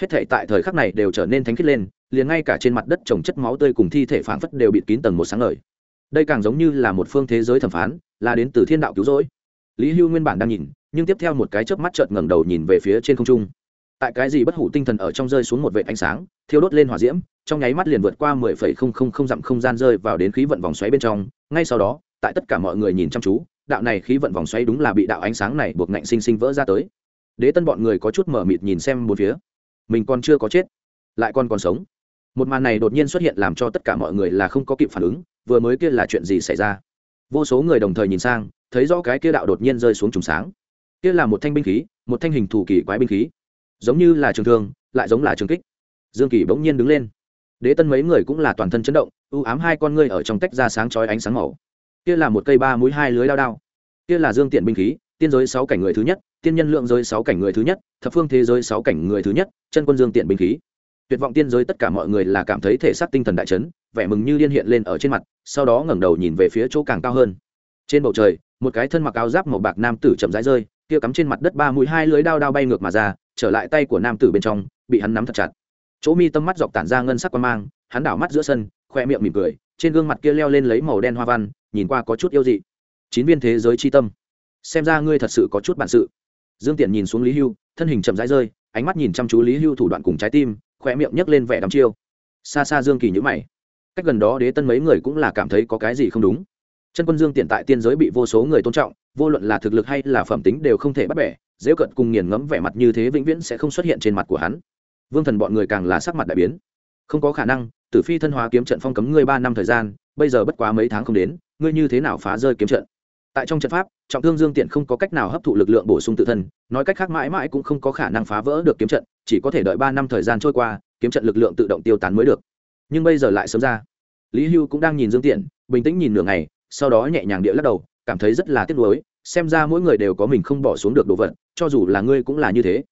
Speaker 1: hết thể tại thời khắc này đều trở nên thánh khiết lên, liền ngay cả trên mặt đất trồng chất máu tươi cùng thi thể phản phất đều bịt kín tầng một sáng ngời. Đây càng giống như là một phương thế giới thẩm phán, là đến từ thiên đạo cứu rỗi. Lý hưu nguyên bản đang nhìn, nhưng tiếp theo một cái chớp mắt chợt ngẩng đầu nhìn về phía trên không trung. Tại cái gì bất hủ tinh thần ở trong rơi xuống một vệ ánh sáng, thiêu đốt lên hỏa diễm, trong nháy mắt liền vượt qua mười phẩy không không không dặm không gian rơi vào đến khí vận vòng xoáy bên trong. Ngay sau đó, tại tất cả mọi người nhìn chăm chú, đạo này khí vận vòng xoáy đúng là bị đạo ánh sáng này buộc ngạnh sinh sinh vỡ ra tới. Đế tân bọn người có chút mở mịt nhìn xem một phía mình còn chưa có chết, lại còn còn sống. Một màn này đột nhiên xuất hiện làm cho tất cả mọi người là không có kịp phản ứng, vừa mới kia là chuyện gì xảy ra? Vô số người đồng thời nhìn sang, thấy rõ cái kia đạo đột nhiên rơi xuống trùng sáng. Kia là một thanh binh khí, một thanh hình thủ kỳ quái binh khí. Giống như là trường thương, lại giống là trường kích. Dương kỳ bỗng nhiên đứng lên. Đế tân mấy người cũng là toàn thân chấn động ưu ám hai con ngươi ở trong tách ra sáng chói ánh sáng màu. Kia là một cây ba mũi hai lưới đao đao. Kia là dương tiện binh khí tiên giới sáu cảnh người thứ nhất, tiên nhân lượng giới sáu cảnh người thứ nhất, thập phương thế giới sáu cảnh người thứ nhất, chân quân dương tiện binh khí. Tuyệt vọng tiên giới tất cả mọi người là cảm thấy thể xác tinh thần đại chấn, vẻ mừng như liên hiện lên ở trên mặt, sau đó ngẩng đầu nhìn về phía chỗ càng cao hơn. Trên bầu trời, một cái thân mặc áo giáp màu bạc nam tử chậm rãi rơi, kia cắm trên mặt đất ba mũi hai lưới đao đao bay ngược mà ra, trở lại tay của nam tử bên trong, bị hắn nắm thật chặt. Chỗ mi tâm mắt dọc tản ra ngân sắc quan mang, hắn đảo mắt giữa sân, khoe miệng mỉm cười, trên gương mặt kia leo lên lấy màu đen hoa văn, nhìn qua có chút yêu dị. Chín viên thế giới chi tâm xem ra ngươi thật sự có chút bản sự. Dương tiện nhìn xuống lý hưu, thân hình chậm rãi rơi, ánh mắt nhìn chăm chú lý hưu thủ đoạn cùng trái tim khoe miệng nhấc lên vẻ đắm chiêu. Xa xa dương kỳ nhữ mày. Cách gần đó đế tân mấy người cũng là cảm thấy có cái gì không đúng. Chân quân dương tiện tại tiên giới bị vô số người tôn trọng, vô luận là thực lực hay là phẩm tính đều không thể bắt bẻ dễ cận cùng nghiền ngẫm vẻ mặt như thế vĩnh viễn sẽ không xuất hiện trên mặt của hắn. Vương thần bọn người càng là sắc mặt đại biến. Không có khả năng, tử phi thân hóa kiếm trận phong cấm ngươi ba năm thời gian, bây giờ bất quá mấy tháng không đến, ngươi như thế nào phá rơi kiếm trận? Tại trong trận pháp, trọng thương dương tiện không có cách nào hấp thụ lực lượng bổ sung tự thân, nói cách khác mãi mãi cũng không có khả năng phá vỡ được kiếm trận, chỉ có thể đợi ba năm thời gian trôi qua, kiếm trận lực lượng tự động tiêu tán mới được. Nhưng bây giờ lại sớm ra. Lý hưu cũng đang nhìn dương tiện, bình tĩnh nhìn nửa ngày, sau đó nhẹ nhàng địa lắc đầu, cảm thấy rất là tiếc nuối, xem ra mỗi người đều có mình không bỏ xuống được đồ vật, cho dù là ngươi cũng là như thế.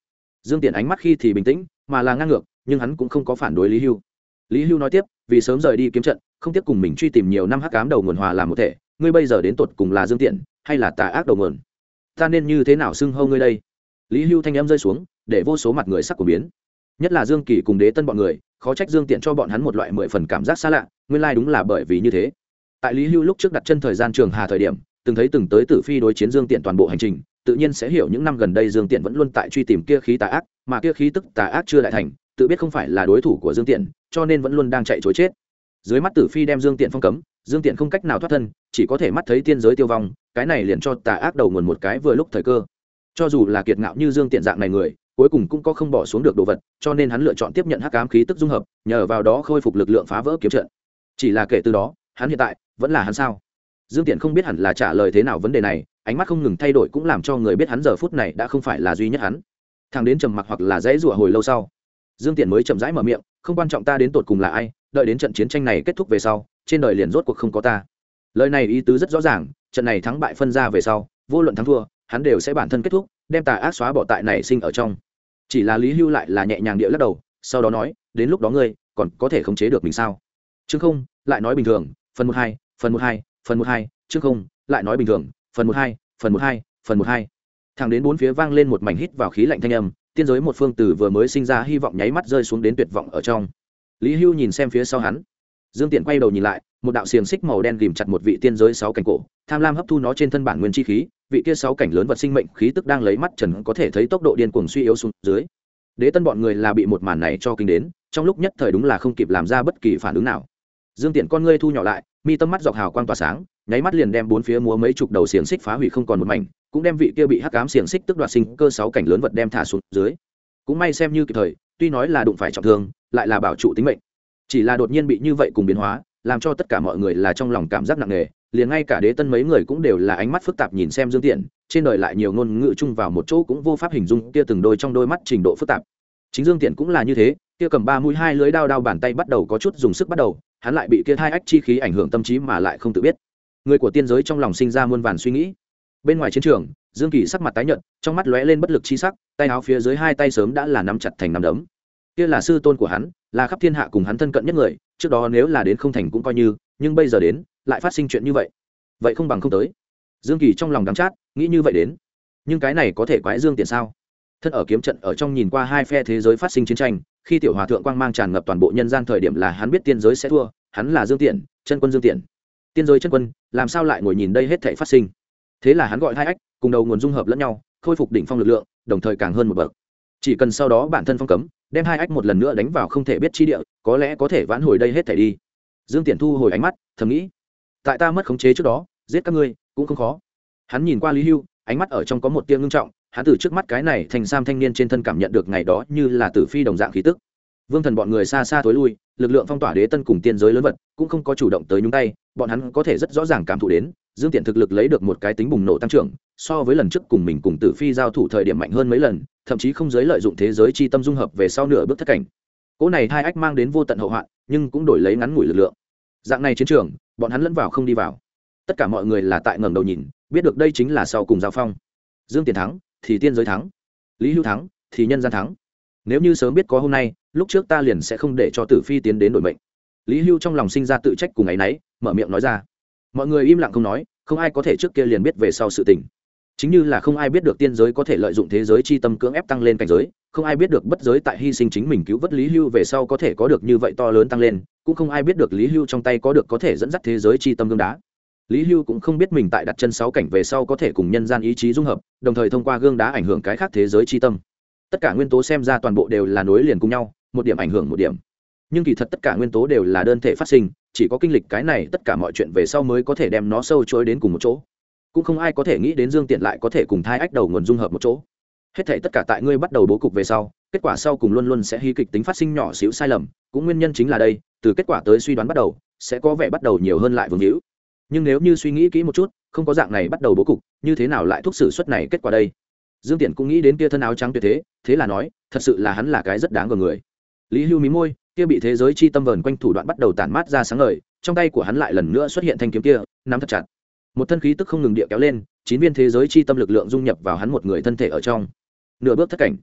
Speaker 1: Dương tiện ánh mắt khi thì bình tĩnh, mà là ngang ngược, nhưng hắn cũng không có phản đối lý hưu. Lý hưu nói tiếp, vì sớm rời đi kiếm trận, không tiếp cùng mình truy tìm nhiều năm hắc cám đầu nguồn hòa làm một thể ngươi bây giờ đến tột cùng là dương tiện, hay là tà ác đầu nguồn? Ta nên như thế nào xưng hâu ngươi đây? Lý hưu thanh em rơi xuống, để vô số mặt người sắc của biến. Nhất là dương kỳ cùng đế tân bọn người, khó trách dương tiện cho bọn hắn một loại mười phần cảm giác xa lạ, nguyên lai、like、đúng là bởi vì như thế. Tại lý hưu lúc trước đặt chân thời gian trường hà thời điểm, từng thấy từng tới tử phi đối chiến dương tiện toàn bộ hành trình, tự nhiên sẽ hiểu những năm gần đây dương tiện vẫn luôn tại truy tìm kia khí tà ác, mà kia khí tức tà ác chưa đại thành, tự biết không phải là đối thủ của dương tiện, cho nên vẫn luôn đang chạy chối chết. Dưới mắt tử phi đem dương tiện phong cấm dương tiện không cách nào thoát thân, chỉ có thể mắt thấy tiên giới tiêu vong, cái này liền cho tà ác đầu nguồn một cái vừa lúc thời cơ. Cho dù là kiệt ngạo như dương tiện dạng này người, cuối cùng cũng có không bỏ xuống được đồ vật, cho nên hắn lựa chọn tiếp nhận hắc ám khí tức dung hợp, nhờ vào đó khôi phục lực lượng phá vỡ kiếm trận. Chỉ là kể từ đó, hắn hiện tại vẫn là hắn sao? Dương tiện không biết hẳn là trả lời thế nào vấn đề này, ánh mắt không ngừng thay đổi cũng làm cho người biết hắn giờ phút này đã không phải là duy nhất hắn. Thằng đến trầm mặc hoặc là dãy rủa hồi lâu sau, dương tiện mới chậm rãi mở miệng, không quan trọng ta đến tột cùng là ai, đợi đến trận chiến tranh này kết thúc về sau trên đời liền rốt cuộc không có ta. Lời này ý tứ rất rõ ràng, trận này thắng bại phân ra về sau, vô luận thắng thua, hắn đều sẽ bản thân kết thúc, đem tà ác xóa bỏ tại này sinh ở trong. Chỉ là lý hưu lại là nhẹ nhàng địa lắc đầu, sau đó nói, đến lúc đó ngươi còn có thể khống chế được mình sao? Chứ không lại nói bình thường, phần một hai, phần một hai, phần một hai chứ không lại nói bình thường, phần một hai, phần một hai, phần một hai. Thẳng đến bốn phía vang lên một mảnh hít vào khí lạnh thanh âm, tiên giới một phương tử vừa mới sinh ra hy vọng nháy mắt rơi xuống đến tuyệt vọng ở trong. Lý hưu nhìn xem phía sau hắn dương tiện quay đầu nhìn lại, một đạo xiềng xích màu đen ghìm chặt một vị tiên giới sáu cảnh cổ. Tham lam hấp thu nó trên thân bản nguyên chi khí, vị kia sáu cảnh lớn vật sinh mệnh khí tức đang lấy mắt trần có thể thấy tốc độ điên cuồng suy yếu xuống dưới. Đế tân bọn người là bị một màn này cho kinh đến, trong lúc nhất thời đúng là không kịp làm ra bất kỳ phản ứng nào. Dương tiện con ngươi thu nhỏ lại, mi tâm mắt dọc hào quang tỏa sáng, nháy mắt liền đem bốn phía múa mấy chục đầu xiềng xích phá hủy không còn một mảnh, cũng đem vị kia bị hắc ám xiềng xích tức đoạt sinh cơ sáu cảnh lớn vật đem thả xuống dưới. Cũng may xem như kịp thời, tuy nói là đụng phải trọng thương, lại là bảo trụ tính mệnh chỉ là đột nhiên bị như vậy cùng biến hóa, làm cho tất cả mọi người là trong lòng cảm giác nặng nề, liền ngay cả đế tân mấy người cũng đều là ánh mắt phức tạp nhìn xem dương tiện trên đời lại nhiều ngôn ngữ chung vào một chỗ cũng vô pháp hình dung kia từng đôi trong đôi mắt trình độ phức tạp. Chính dương tiện cũng là như thế, kia cầm ba mũi hai lưới đao đao bàn tay bắt đầu có chút dùng sức bắt đầu, hắn lại bị kia hai ách chi khí ảnh hưởng tâm trí mà lại không tự biết. Người của tiên giới trong lòng sinh ra muôn vàn suy nghĩ. Bên ngoài chiến trường, dương kỳ sắc mặt tái nhợt, trong mắt lóe lên bất lực chi sắc, tay áo phía dưới hai tay sớm đã là nắm chặt thành nắm đấm kia là sư tôn của hắn, là khắp thiên hạ cùng hắn thân cận nhất người, trước đó nếu là đến không thành cũng coi như, nhưng bây giờ đến, lại phát sinh chuyện như vậy. Vậy không bằng không tới. Dương kỳ trong lòng đắm chát, nghĩ như vậy đến. Nhưng cái này có thể quái dương tiền sao? Thân ở kiếm trận, ở trong nhìn qua hai phe thế giới phát sinh chiến tranh, khi tiểu hòa thượng quang mang tràn ngập toàn bộ nhân gian thời điểm là hắn biết tiên giới sẽ thua, hắn là dương tiện, chân quân dương tiện. Tiên giới chân quân, làm sao lại ngồi nhìn đây hết thể phát sinh? Thế là hắn gọi hai ách, cùng đầu nguồn dung hợp lẫn nhau, khôi phục đỉnh phong lực lượng, đồng thời càng hơn một bậc chỉ cần sau đó bản thân phong cấm, đem hai ách một lần nữa đánh vào không thể biết chi địa, có lẽ có thể vãn hồi đây hết thể đi. Dương tiện thu hồi ánh mắt, thầm nghĩ, tại ta mất khống chế trước đó, giết các ngươi cũng không khó. Hắn nhìn qua lý hưu, ánh mắt ở trong có một tiếng ngưng trọng, hắn từ trước mắt cái này thành sam thanh niên trên thân cảm nhận được ngày đó như là tử phi đồng dạng khí tức. Vương thần bọn người xa xa thối lui, lực lượng phong tỏa đế tân cùng tiên giới lớn vật cũng không có chủ động tới nhúng tay, bọn hắn có thể rất rõ ràng cảm thụ đến dương tiện thực lực lấy được một cái tính bùng nổ tăng trưởng, so với lần trước cùng mình cùng tử phi giao thủ thời điểm mạnh hơn mấy lần, thậm chí không giới lợi dụng thế giới chi tâm dung hợp về sau nửa bước thất cảnh. Cỗ này hai ách mang đến vô tận hậu hoạn, nhưng cũng đổi lấy ngắn ngủi lực lượng. Dạng này chiến trường, bọn hắn lẫn vào không đi vào. Tất cả mọi người là tại ngẩng đầu nhìn, biết được đây chính là sau cùng giao phong. Dương tiền thắng, thì tiên giới thắng. Lý hưu thắng, thì nhân gian thắng. Nếu như sớm biết có hôm nay, lúc trước ta liền sẽ không để cho tử phi tiến đến đổi mệnh. Lý hưu trong lòng sinh ra tự trách cùng ấ y náy, mở miệng nói ra mọi người im lặng không nói, không ai có thể trước kia liền biết về sau sự tình. Chính như là không ai biết được tiên giới có thể lợi dụng thế giới chi tâm cưỡng ép tăng lên cảnh giới, không ai biết được bất giới tại hy sinh chính mình cứu vớt lý hưu về sau có thể có được như vậy to lớn tăng lên, cũng không ai biết được lý hưu trong tay có được có thể dẫn dắt thế giới chi tâm gương đá. Lý hưu cũng không biết mình tại đặt chân sáu cảnh về sau có thể cùng nhân gian ý chí dung hợp, đồng thời thông qua gương đá ảnh hưởng cái khác thế giới chi tâm. Tất cả nguyên tố xem ra toàn bộ đều là nối liền cùng nhau, một điểm ảnh hưởng một điểm nhưng kỳ thật tất cả nguyên tố đều là đơn thể phát sinh, chỉ có kinh lịch cái này tất cả mọi chuyện về sau mới có thể đem nó sâu chối đến cùng một chỗ. Cũng không ai có thể nghĩ đến dương tiện lại có thể cùng thai ách đầu nguồn dung hợp một chỗ. Hết thể tất cả tại ngươi bắt đầu bố cục về sau, kết quả sau cùng luôn luôn sẽ hy kịch tính phát sinh nhỏ xíu sai lầm, cũng nguyên nhân chính là đây, từ kết quả tới suy đoán bắt đầu, sẽ có vẻ bắt đầu nhiều hơn lại vương hữu. Nhưng nếu như suy nghĩ kỹ một chút, không có dạng này bắt đầu bố cục, như thế nào lại thúc xử suất này kết quả đây? Dương tiện cũng nghĩ đến kia thân áo trắng tuyệt thế thế là nói, thật sự là hắn là cái rất đáng gờ người. Lý hưu mí môi kia bị thế giới chi tâm vờn quanh thủ đoạn bắt đầu tản mát ra sáng ngời, trong tay của hắn lại lần nữa xuất hiện thanh kiếm kia, nắm thật chặt. Một thân khí tức không ngừng địa kéo lên, chín viên thế giới chi tâm lực lượng dung nhập vào hắn một người thân thể ở trong. Nửa bước thất cảnh.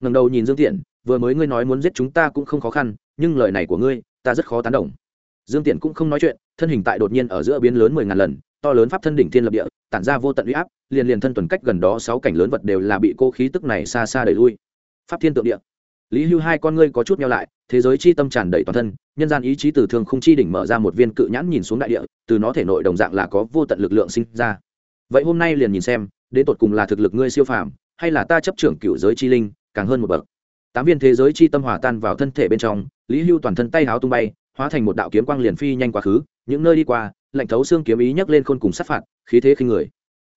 Speaker 1: Ngần đầu nhìn dương tiện vừa mới ngươi nói muốn giết chúng ta cũng không khó khăn, nhưng lời này của ngươi, ta rất khó tán đồng. Dương tiện cũng không nói chuyện, thân hình tại đột nhiên ở giữa biến lớn mười ngàn lần, to lớn pháp thân đỉnh thiên lập địa, tản ra vô tận uy áp, liền liền thân tuần cách gần đó sáu cảnh lớn vật đều là bị cô khí tức này xa xa đẩy lui. Pháp thiên tượng địa lý hưu hai con ngươi có chút nhau lại, thế giới chi tâm tràn đầy toàn thân, nhân gian ý chí từ thường không chi đỉnh mở ra một viên cự nhãn nhìn xuống đại địa, từ nó thể nội đồng dạng là có vô tận lực lượng sinh ra. Vậy hôm nay liền nhìn xem, đến tột cùng là thực lực ngươi siêu phàm, hay là ta chấp trưởng cựu giới chi linh, càng hơn một bậc. Tám viên thế giới chi tâm hòa tan vào thân thể bên trong, lý hưu toàn thân tay háo tung bay, hóa thành một đạo kiếm quang liền phi nhanh quá khứ, những nơi đi qua, lạnh thấu xương kiếm ý nhấc lên khôn cùng sát phạt, khí thế khinh người.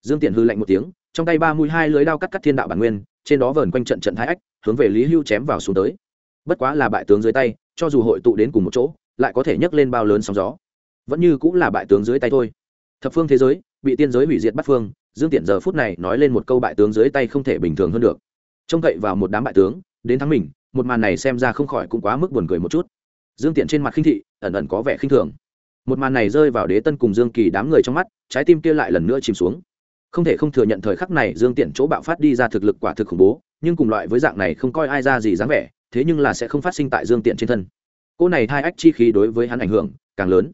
Speaker 1: Dương tiện hư lạnh một tiếng, trong tay ba mũi hai lưới đao cắt cắt thiên đạo bản nguyên, trên đó vờn quanh trận trận thái ách hướng về lý hưu chém vào xuống tới. Bất quá là bại tướng dưới tay, cho dù hội tụ đến cùng một chỗ, lại có thể nhấc lên bao lớn sóng gió. Vẫn như cũng là bại tướng dưới tay thôi. Thập phương thế giới, bị tiên giới hủy diệt bắt phương, dương tiện giờ phút này nói lên một câu bại tướng dưới tay không thể bình thường hơn được. Trông cậy vào một đám bại tướng, đến thắng mình, một màn này xem ra không khỏi cũng quá mức buồn cười một chút. Dương tiện trên mặt khinh thị, ẩn ẩn có vẻ khinh thường. Một màn này rơi vào đế tân cùng dương kỳ đám người trong mắt, trái tim kia lại lần nữa chìm xuống không thể không thừa nhận thời khắc này dương tiện chỗ bạo phát đi ra thực lực quả thực khủng bố, nhưng cùng loại với dạng này không coi ai ra gì dáng vẻ, thế nhưng là sẽ không phát sinh tại dương tiện trên thân. Cô này hai ách chi khí đối với hắn ảnh hưởng càng lớn.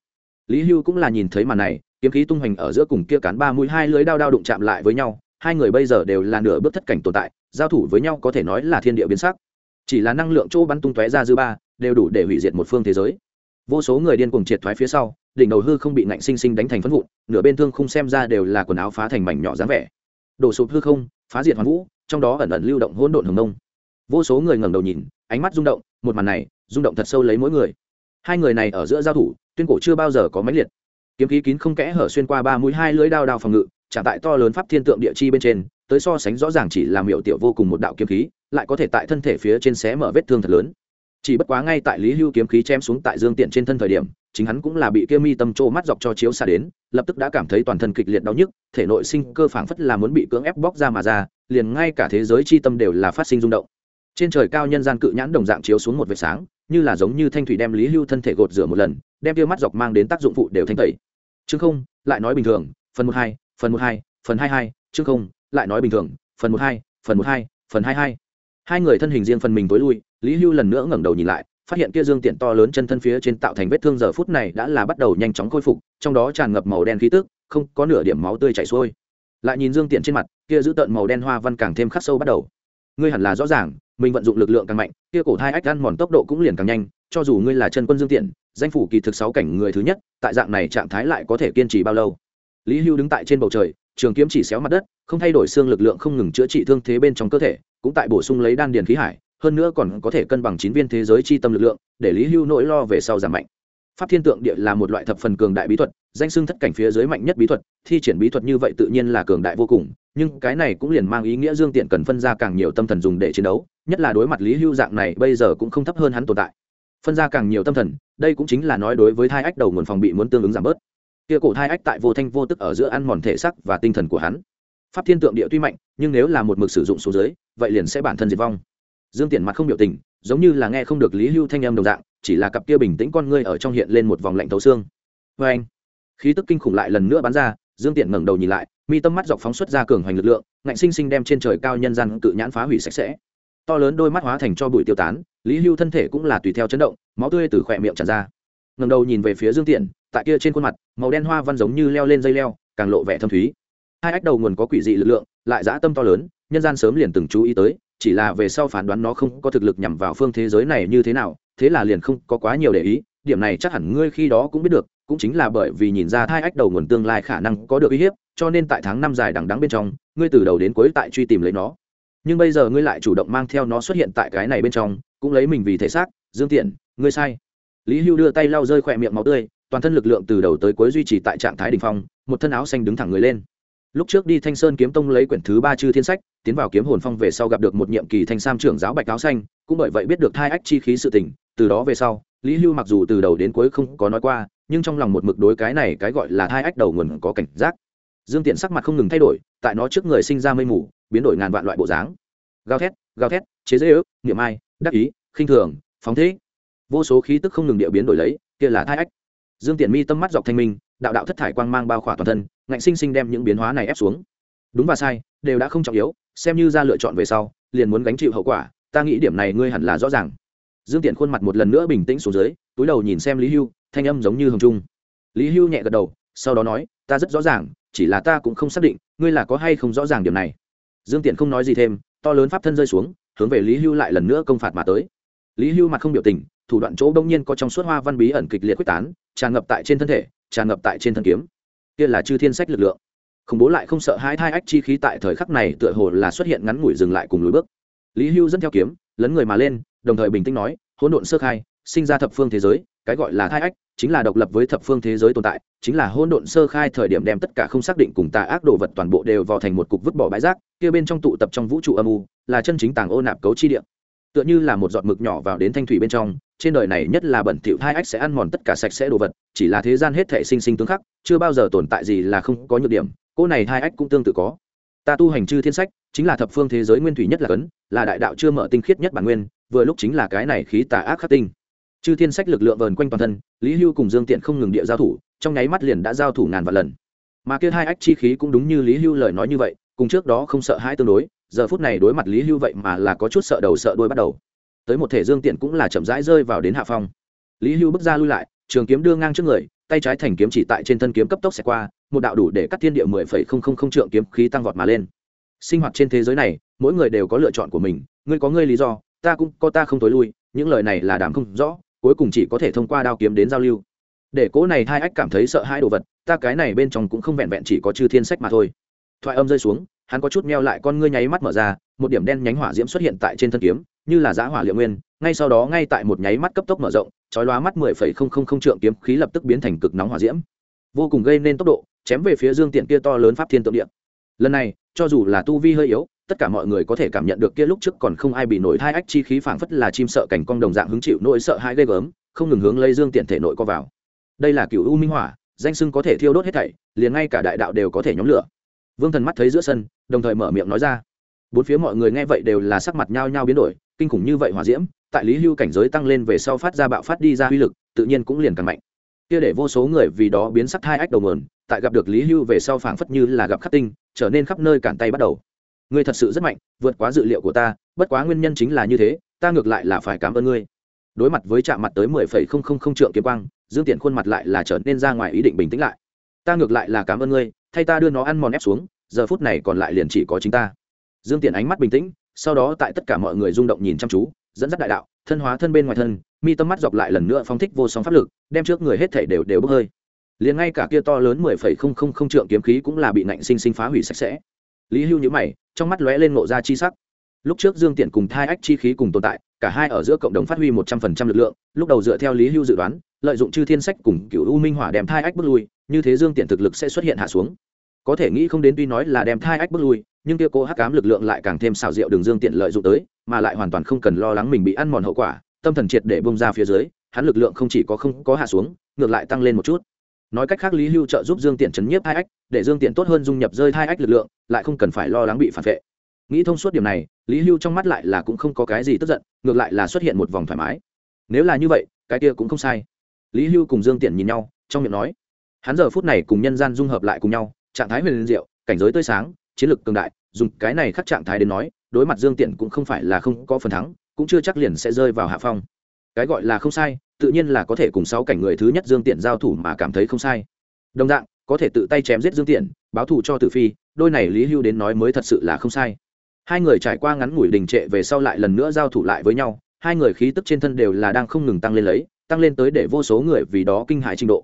Speaker 1: Lý hưu cũng là nhìn thấy màn này, kiếm khí tung hoành ở giữa cùng kia cán ba mũi hai lưới đao đao đụng chạm lại với nhau, hai người bây giờ đều là nửa bước thất cảnh tồn tại, giao thủ với nhau có thể nói là thiên địa biến sắc. Chỉ là năng lượng chỗ bắn tung tóe ra dư ba, đều đủ để hủy diệt một phương thế giới. Vô số người điên cuồng triệt thoái phía sau đỉnh đầu hư không bị nạnh sinh sinh đánh thành phân vụn, nửa bên thương không xem ra đều là quần áo phá thành mảnh nhỏ dáng vẻ. Đổ sụp hư không, phá diệt hoàn vũ, trong đó ẩn ẩn lưu động hỗn độn hồng nông vô số người ngẩng đầu nhìn, ánh mắt rung động, một màn này, rung động thật sâu lấy mỗi người. Hai người này ở giữa giao thủ, tuyên cổ chưa bao giờ có máy liệt. Kiếm khí kín không kẽ hở xuyên qua ba mũi hai lưỡi đao đao phòng ngự trả tại to lớn pháp thiên tượng địa chi bên trên, tới so sánh rõ ràng chỉ là miểu tiểu vô cùng một đạo kiếm khí, lại có thể tại thân thể phía trên xé mở vết thương thật lớn. Chỉ bất quá ngay tại lý hưu kiếm khí chém xuống tại dương tiện trên thân thời điểm chính hắn cũng là bị kia mi tâm trô mắt dọc cho chiếu xa đến, lập tức đã cảm thấy toàn thân kịch liệt đau nhức, thể nội sinh cơ phảng phất là muốn bị cưỡng ép bóc ra mà ra, liền ngay cả thế giới chi tâm đều là phát sinh rung động. Trên trời cao nhân gian cự nhãn đồng dạng chiếu xuống một vệt sáng, như là giống như thanh thủy đem lý hưu thân thể gột rửa một lần, đem kia mắt dọc mang đến tác dụng phụ đều thanh tẩy. Chứ không, lại nói bình thường, phần một hai, phần một hai, phần hai hai chứ không, lại nói bình thường, phần một hai, phần một hai, phần hai hai. Hai người thân hình riêng phần mình tối lui, lý hưu lần nữa ngẩng đầu nhìn lại phát hiện kia dương tiện to lớn chân thân phía trên tạo thành vết thương giờ phút này đã là bắt đầu nhanh chóng khôi phục, trong đó tràn ngập màu đen khí tức, không có nửa điểm máu tươi chảy xuôi. Lại nhìn dương tiện trên mặt, kia giữ tợn màu đen hoa văn càng thêm khắc sâu bắt đầu. Ngươi hẳn là rõ ràng, mình vận dụng lực lượng càng mạnh, kia cổ thai ách ăn mòn tốc độ cũng liền càng nhanh, cho dù ngươi là chân quân dương tiện, danh phủ kỳ thực sáu cảnh người thứ nhất, tại dạng này trạng thái lại có thể kiên trì bao lâu? Lý hưu đứng tại trên bầu trời, trường kiếm chỉ xéo mặt đất, không thay đổi xương lực lượng không ngừng chữa trị thương thế bên trong cơ thể, cũng tại bổ sung lấy đan điền khí hải hơn nữa còn có thể cân bằng chín viên thế giới chi tâm lực lượng, để lý hưu nỗi lo về sau giảm mạnh. Pháp thiên tượng địa là một loại thập phần cường đại bí thuật, danh xưng thất cảnh phía dưới mạnh nhất bí thuật, thi triển bí thuật như vậy tự nhiên là cường đại vô cùng, nhưng cái này cũng liền mang ý nghĩa dương tiện cần phân ra càng nhiều tâm thần dùng để chiến đấu, nhất là đối mặt lý hưu dạng này, bây giờ cũng không thấp hơn hắn tồn tại. Phân ra càng nhiều tâm thần, đây cũng chính là nói đối với thai ách đầu nguồn phòng bị muốn tương ứng giảm bớt. Kia cổ thai ách tại vô thanh vô tức ở giữa ăn mòn thể sắc và tinh thần của hắn. Pháp thiên tượng địa tuy mạnh, nhưng nếu là một mực sử dụng số dưới, vậy liền sẽ bản thân diệt vong dương tiện mặt không biểu tình, giống như là nghe không được lý hưu thanh âm đồng dạng, chỉ là cặp kia bình tĩnh con ngươi ở trong hiện lên một vòng lạnh thấu xương. Vê anh, khí tức kinh khủng lại lần nữa bắn ra, dương tiện ngẩng đầu nhìn lại, mi tâm mắt dọc phóng xuất ra cường hoành lực lượng, ngạnh sinh sinh đem trên trời cao nhân gian tự nhãn phá hủy sạch sẽ. To lớn đôi mắt hóa thành cho bụi tiêu tán, lý hưu thân thể cũng là tùy theo chấn động, máu tươi từ khỏe miệng tràn ra. Ngẩng đầu nhìn về phía dương tiện tại kia trên khuôn mặt, màu đen hoa văn giống như leo lên dây leo, càng lộ vẻ thâm thúy. Hai ách đầu nguồn có quỷ dị lực lượng, lại dã tâm to lớn, nhân gian sớm liền từng chú ý tới chỉ là về sau phán đoán nó không có thực lực nhằm vào phương thế giới này như thế nào, thế là liền không có quá nhiều để ý, điểm này chắc hẳn ngươi khi đó cũng biết được, cũng chính là bởi vì nhìn ra thai ách đầu nguồn tương lai khả năng có được uy hiếp, cho nên tại tháng năm dài đằng đắng bên trong, ngươi từ đầu đến cuối tại truy tìm lấy nó. Nhưng bây giờ ngươi lại chủ động mang theo nó xuất hiện tại cái này bên trong, cũng lấy mình vì thể xác, dương tiện, ngươi sai. Lý hưu đưa tay lau rơi khỏe miệng máu tươi, toàn thân lực lượng từ đầu tới cuối duy trì tại trạng thái đ ỉ n h phong, một thân áo xanh đứng thẳng người lên lúc trước đi thanh sơn kiếm tông lấy quyển thứ ba chư thiên sách, tiến vào kiếm hồn phong về sau gặp được một nhiệm kỳ thanh sam trưởng giáo bạch áo xanh, cũng bởi vậy biết được thai ách chi khí sự tình, từ đó về sau, lý hưu mặc dù từ đầu đến cuối không có nói qua, nhưng trong lòng một mực đối cái này cái gọi là thai ách đầu nguồn có cảnh giác. Dương tiện sắc mặt không ngừng thay đổi, tại nó trước người sinh ra mây mù, biến đổi ngàn vạn loại bộ dáng. Gào thét gào thét, chế dễ ước niệm ai, đắc ý, khinh thường, phóng thế vô số khí tức không ngừng địa biến đổi lấy, kia là thai ách. Dương tiện mi tâm mắt dọc thanh minh, đạo đạo thất thải quang mang bao khỏa toàn thân ngạnh sinh sinh đem những biến hóa này ép xuống. Đúng và sai, đều đã không trọng yếu, xem như ra lựa chọn về sau, liền muốn gánh chịu hậu quả, ta nghĩ điểm này ngươi hẳn là rõ ràng. Dương tiện khuôn mặt một lần nữa bình tĩnh xuống dưới, túi đầu nhìn xem lý hưu, thanh âm giống như hồng trung. Lý hưu nhẹ gật đầu, sau đó nói, ta rất rõ ràng, chỉ là ta cũng không xác định, ngươi là có hay không rõ ràng điểm này. Dương tiện không nói gì thêm, to lớn pháp thân rơi xuống, hướng về lý hưu lại lần nữa công phạt mà tới. Lý hưu mặt không biểu tình, thủ đoạn chỗ đông nhiên có trong suốt hoa văn bí ẩn kịch liệt quyết tán, tràn ngập tại trên thân thể, tràn ngập tại trên thân kiếm kia là chư thiên sách lực lượng. Khủng bố lại không sợ hai thai ách chi khí tại thời khắc này tựa hồ là xuất hiện ngắn ngủi dừng lại cùng lối bước. Lý hưu dẫn theo kiếm, lấn người mà lên, đồng thời bình tĩnh nói, hỗn độn sơ khai, sinh ra thập phương thế giới, cái gọi là thai ách, chính là độc lập với thập phương thế giới tồn tại, chính là hỗn độn sơ khai thời điểm đem tất cả không xác định cùng tà ác đồ vật toàn bộ đều vào thành một cục vứt bỏ bãi rác, kia bên trong tụ tập trong vũ trụ âm u, là chân chính tàng ô nạp cấu chi địa. Tựa như là một giọt mực nhỏ vào đến thanh thủy bên trong trên đời này nhất là bẩn thỉu hai ách sẽ ăn mòn tất cả sạch sẽ đồ vật, chỉ là thế gian hết thể sinh sinh tương khắc, chưa bao giờ tồn tại gì là không có nhược điểm cô này hai ách cũng tương tự có. Ta tu hành chư thiên sách, chính là thập phương thế giới nguyên thủy nhất là cấn, là đại đạo chưa mở tinh khiết nhất bản nguyên, vừa lúc chính là cái này khí tà ác khắc tinh. Chư thiên sách lực lượng vờn quanh toàn thân, lý hưu cùng dương tiện không ngừng địa giao thủ, trong nháy mắt liền đã giao thủ ngàn vạn lần. Mà kia hai ách chi khí cũng đúng như lý hưu lời nói như vậy, cùng trước đó không sợ hãi tương đối, giờ phút này đối mặt lý hưu vậy mà là có chút sợ đầu sợ đuôi bắt đầu tới một thể dương tiện cũng là chậm rãi rơi vào đến hạ phong. Lý hưu bước ra lui lại, trường kiếm đưa ngang trước người, tay trái thành kiếm chỉ tại trên thân kiếm cấp tốc xẹt qua, một đạo đủ để cắt thiên địa mười phẩy không không không trượng kiếm khí tăng vọt mà lên. Sinh hoạt trên thế giới này, mỗi người đều có lựa chọn của mình, ngươi có ngươi lý do, ta cũng có ta không tối lui, những lời này là đảm không rõ, cuối cùng chỉ có thể thông qua đao kiếm đến giao lưu. Để cố này hai ách cảm thấy sợ hai đồ vật, ta cái này bên trong cũng không vẹn vẹn chỉ có chư thiên sách mà thôi. Thoại âm rơi xuống, hắn có chút meo lại con ngươi nháy mắt mở ra, một điểm đen nhánh hỏa diễm xuất hiện tại trên thân kiếm như là giã hỏa liệu nguyên, ngay sau đó ngay tại một nháy mắt cấp tốc mở rộng, chói lóa mắt mười phẩy không không không trượng kiếm khí lập tức biến thành cực nóng hỏa diễm. Vô cùng gây nên tốc độ, chém về phía dương tiện kia to lớn pháp thiên tượng điện lần này, cho dù là tu vi hơi yếu, tất cả mọi người có thể cảm nhận được kia lúc trước còn không ai bị nổi hai ách chi khí phảng phất là chim sợ cảnh cong đồng dạng hứng chịu nỗi sợ hãi ghê gớm, không ngừng hướng lấy dương tiện thể nội co vào. Đây là cựu u minh hỏa, danh sưng có thể thiêu đốt hết thảy, liền ngay cả đại đạo đều có thể nhóm lửa. Vương thần mắt thấy giữa sân, đồng thời mở miệng nói ra. Bốn phía mọi người nghe vậy đều là sắc mặt nhao nhao biến đổi kinh khủng như vậy hỏa diễm, tại lý hưu cảnh giới tăng lên về sau phát ra bạo phát đi ra uy lực, tự nhiên cũng liền càng mạnh. Kia để vô số người vì đó biến sắc hai ách đầu mườn tại gặp được lý hưu về sau phảng phất như là gặp khắc tinh, trở nên khắp nơi cản tay bắt đầu. Ngươi thật sự rất mạnh, vượt quá dự liệu của ta, bất quá nguyên nhân chính là như thế, ta ngược lại là phải cảm ơn ngươi. Đối mặt với chạm mặt tới mười phẩy không không không trượng kiếm quang, dương tiện khuôn mặt lại là trở nên ra ngoài ý định bình tĩnh lại. Ta ngược lại là cảm ơn ngươi, thay ta đưa nó ăn mòn ép xuống, giờ phút này còn lại liền chỉ có chính ta. Dương tiện ánh mắt bình tĩnh sau đó tại tất cả mọi người rung động nhìn chăm chú, dẫn dắt đại đạo, thân hóa thân bên ngoài thân, mi tâm mắt dọc lại lần nữa phóng thích vô song pháp lực, đem trước người hết thể đều đều bốc hơi. Liền ngay cả kia to lớn mười phẩy không không không trượng kiếm khí cũng là bị nạnh sinh sinh phá hủy sạch sẽ. Lý hưu nhữ mày, trong mắt lóe lên ngộ ra chi sắc. Lúc trước dương tiện cùng thai ách chi khí cùng tồn tại, cả hai ở giữa cộng đồng phát huy một trăm phần trăm lực lượng, lúc đầu dựa theo lý hưu dự đoán, lợi dụng chư thiên sách cùng cựu u minh hỏa đem thai ách bước lui, như thế dương tiện thực lực sẽ xuất hiện hạ xuống có thể nghĩ không đến tuy nói là đem thai ách bước lui, nhưng kia cô hắc cám lực lượng lại càng thêm xào rượu đường dương tiện lợi dụng tới, mà lại hoàn toàn không cần lo lắng mình bị ăn mòn hậu quả, tâm thần triệt để bông ra phía dưới, hắn lực lượng không chỉ có không có hạ xuống, ngược lại tăng lên một chút. Nói cách khác lý hưu trợ giúp dương tiện chấn nhiếp hai ách, để dương tiện tốt hơn dung nhập rơi hai ách lực lượng, lại không cần phải lo lắng bị phản vệ. Nghĩ thông suốt điểm này, lý hưu trong mắt lại là cũng không có cái gì tức giận, ngược lại là xuất hiện một vòng thoải mái. Nếu là như vậy, cái kia cũng không sai. Lý hưu cùng dương tiện nhìn nhau, trong miệng nói, hắn giờ phút này cùng nhân gian dung hợp lại cùng nhau trạng thái huyền diệu, cảnh giới tươi sáng, chiến lược cường đại, dùng cái này khắc trạng thái đến nói, đối mặt dương tiện cũng không phải là không có phần thắng, cũng chưa chắc liền sẽ rơi vào hạ phong. Cái gọi là không sai, tự nhiên là có thể cùng sáu cảnh người thứ nhất dương tiện giao thủ mà cảm thấy không sai. Đồng dạng, có thể tự tay chém giết dương tiện, báo thù cho tử phi, đôi này lý hưu đến nói mới thật sự là không sai. Hai người trải qua ngắn ngủi đình trệ về sau lại lần nữa giao thủ lại với nhau, hai người khí tức trên thân đều là đang không ngừng tăng lên lấy, tăng lên tới để vô số người vì đó kinh hại trình độ.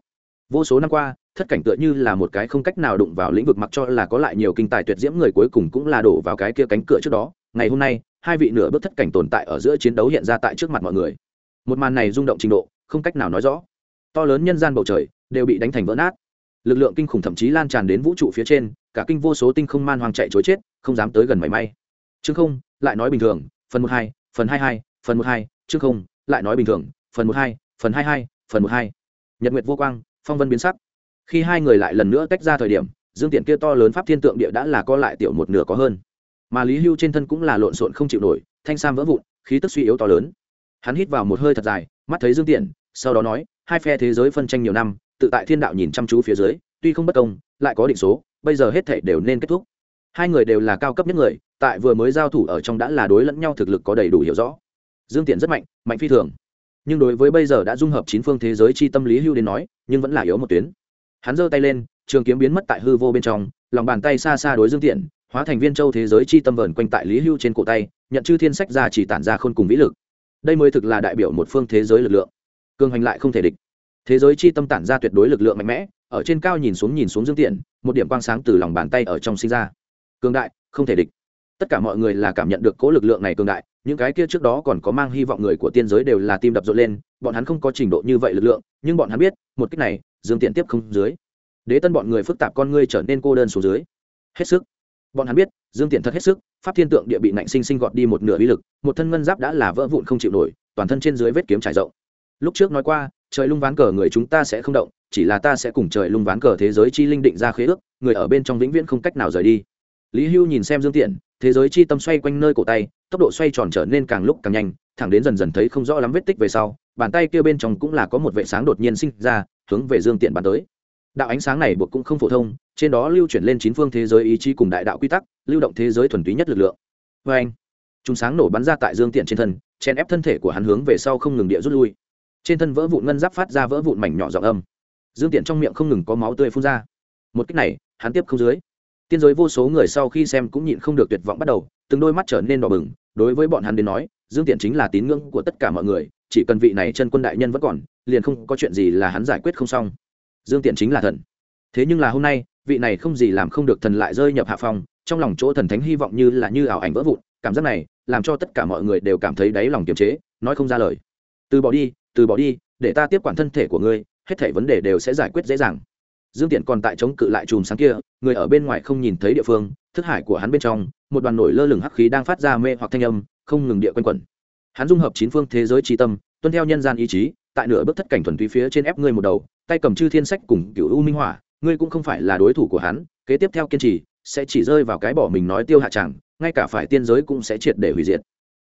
Speaker 1: Vô số năm qua thất cảnh tựa như là một cái không cách nào đụng vào lĩnh vực mặc cho là có lại nhiều kinh tài tuyệt diễm người cuối cùng cũng là đổ vào cái kia cánh cửa trước đó. Ngày hôm nay, hai vị nửa bước thất cảnh tồn tại ở giữa chiến đấu hiện ra tại trước mặt mọi người. Một màn này rung động trình độ, không cách nào nói rõ. To lớn nhân gian bầu trời, đều bị đánh thành vỡ nát. Lực lượng kinh khủng thậm chí lan tràn đến vũ trụ phía trên, cả kinh vô số tinh không man hoang chạy chối chết, không dám tới gần mảy may. Chương không, lại nói bình thường, phần một hai, phần hai hai, phần một hai, chương không, lại nói bình thường, phần một hai, phần hai hai, phần một hai. Nhật nguyệt vô quang, phong vân biến sắc khi hai người lại lần nữa tách ra thời điểm, dương tiện kia to lớn pháp thiên tượng địa đã là co lại tiểu một nửa có hơn. Mà lý hưu trên thân cũng là lộn xộn không chịu nổi, thanh sam vỡ vụn, khí tức suy yếu to lớn. Hắn hít vào một hơi thật dài, mắt thấy dương tiện, sau đó nói, hai phe thế giới phân tranh nhiều năm, tự tại thiên đạo nhìn chăm chú phía dưới, tuy không bất công, lại có định số, bây giờ hết thể đều nên kết thúc. Hai người đều là cao cấp nhất người, tại vừa mới giao thủ ở trong đã là đối lẫn nhau thực lực có đầy đủ hiểu rõ. Dương tiện rất mạnh mạnh phi thường. Nhưng đối với bây giờ đã dung hợp chín phương thế giới chi tâm lý hưu đến nói, nhưng vẫn là yếu một tuyến hắn giơ tay lên, trường kiếm biến mất tại hư vô bên trong, lòng bàn tay xa xa đối dương tiện, hóa thành viên châu thế giới chi tâm vờn quanh tại lý hưu trên cổ tay, nhận chư thiên sách ra chỉ tản ra khôn cùng vĩ lực. Đây mới thực là đại biểu một phương thế giới lực lượng. Cường hành lại không thể địch. Thế giới chi tâm tản ra tuyệt đối lực lượng mạnh mẽ, ở trên cao nhìn xuống nhìn xuống dương tiện, một điểm quang sáng từ lòng bàn tay ở trong sinh ra. Cường đại, không thể địch. Tất cả mọi người là cảm nhận được cố lực lượng này cường đại những cái kia trước đó còn có mang hy vọng người của tiên giới đều là tim đập rộn lên, bọn hắn không có trình độ như vậy lực lượng, nhưng bọn hắn biết, một cách này, dương tiện tiếp không dưới. Đế tân bọn người phức tạp con ngươi trở nên cô đơn xuống dưới. Hết sức. Bọn hắn biết, dương tiện thật hết sức, pháp thiên tượng địa bị nạnh sinh sinh gọt đi một nửa uy lực, một thân ngân giáp đã là vỡ vụn không chịu nổi, toàn thân trên dưới vết kiếm trải rộng. Lúc trước nói qua, trời lung ván cờ người chúng ta sẽ không động, chỉ là ta sẽ cùng trời lung ván cờ thế giới chi linh định ra khế ước, người ở bên trong vĩnh viễn không cách nào rời đi. Lý hưu nhìn xem dương tiện thế giới chi tâm xoay quanh nơi cổ tay, tốc độ xoay tròn trở nên càng lúc càng nhanh, thẳng đến dần dần thấy không rõ lắm vết tích về sau, bàn tay kia bên trong cũng là có một vệ sáng đột nhiên sinh ra, hướng về dương tiện bàn tới. Đạo ánh sáng này buộc cũng không phổ thông, trên đó lưu chuyển lên chín phương thế giới ý chí cùng đại đạo quy tắc, lưu động thế giới thuần túy nhất lực lượng. Vê anh, chúng sáng nổ bắn ra tại dương tiện trên thân, chèn ép thân thể của hắn hướng về sau không ngừng địa rút lui. Trên thân vỡ vụn ngân giáp phát ra vỡ vụn mảnh nhỏ giọng âm. Dương tiện trong miệng không ngừng có máu tươi phun ra. Một cách này, hắn tiếp không dưới tiên giới vô số người sau khi xem cũng nhịn không được tuyệt vọng bắt đầu, từng đôi mắt trở nên đỏ bừng, đối với bọn hắn đến nói, dương tiện chính là tín ngưỡng của tất cả mọi người, chỉ cần vị này chân quân đại nhân vẫn còn, liền không có chuyện gì là hắn giải quyết không xong. Dương tiện chính là thần. Thế nhưng là hôm nay, vị này không gì làm không được thần lại rơi nhập hạ phòng trong lòng chỗ thần thánh hy vọng như là như ảo ảnh vỡ vụn, cảm giác này, làm cho tất cả mọi người đều cảm thấy đáy lòng kiềm chế, nói không ra lời. Từ bỏ đi, từ bỏ đi, để ta tiếp quản thân thể của ngươi, hết thể vấn đề đều sẽ giải quyết dễ dàng dương tiện còn tại chống cự lại chùm sáng kia, người ở bên ngoài không nhìn thấy địa phương, thức hải của hắn bên trong, một đoàn nổi lơ lửng hắc khí đang phát ra mê hoặc thanh âm, không ngừng địa quanh quẩn. Hắn dung hợp chín phương thế giới trí tâm, tuân theo nhân gian ý chí, tại nửa bước thất cảnh thuần túy phía trên ép ngươi một đầu, tay cầm chư thiên sách cùng cựu u minh hỏa, ngươi cũng không phải là đối thủ của hắn, kế tiếp theo kiên trì, sẽ chỉ rơi vào cái bỏ mình nói tiêu hạ tràng ngay cả phải tiên giới cũng sẽ triệt để hủy diệt.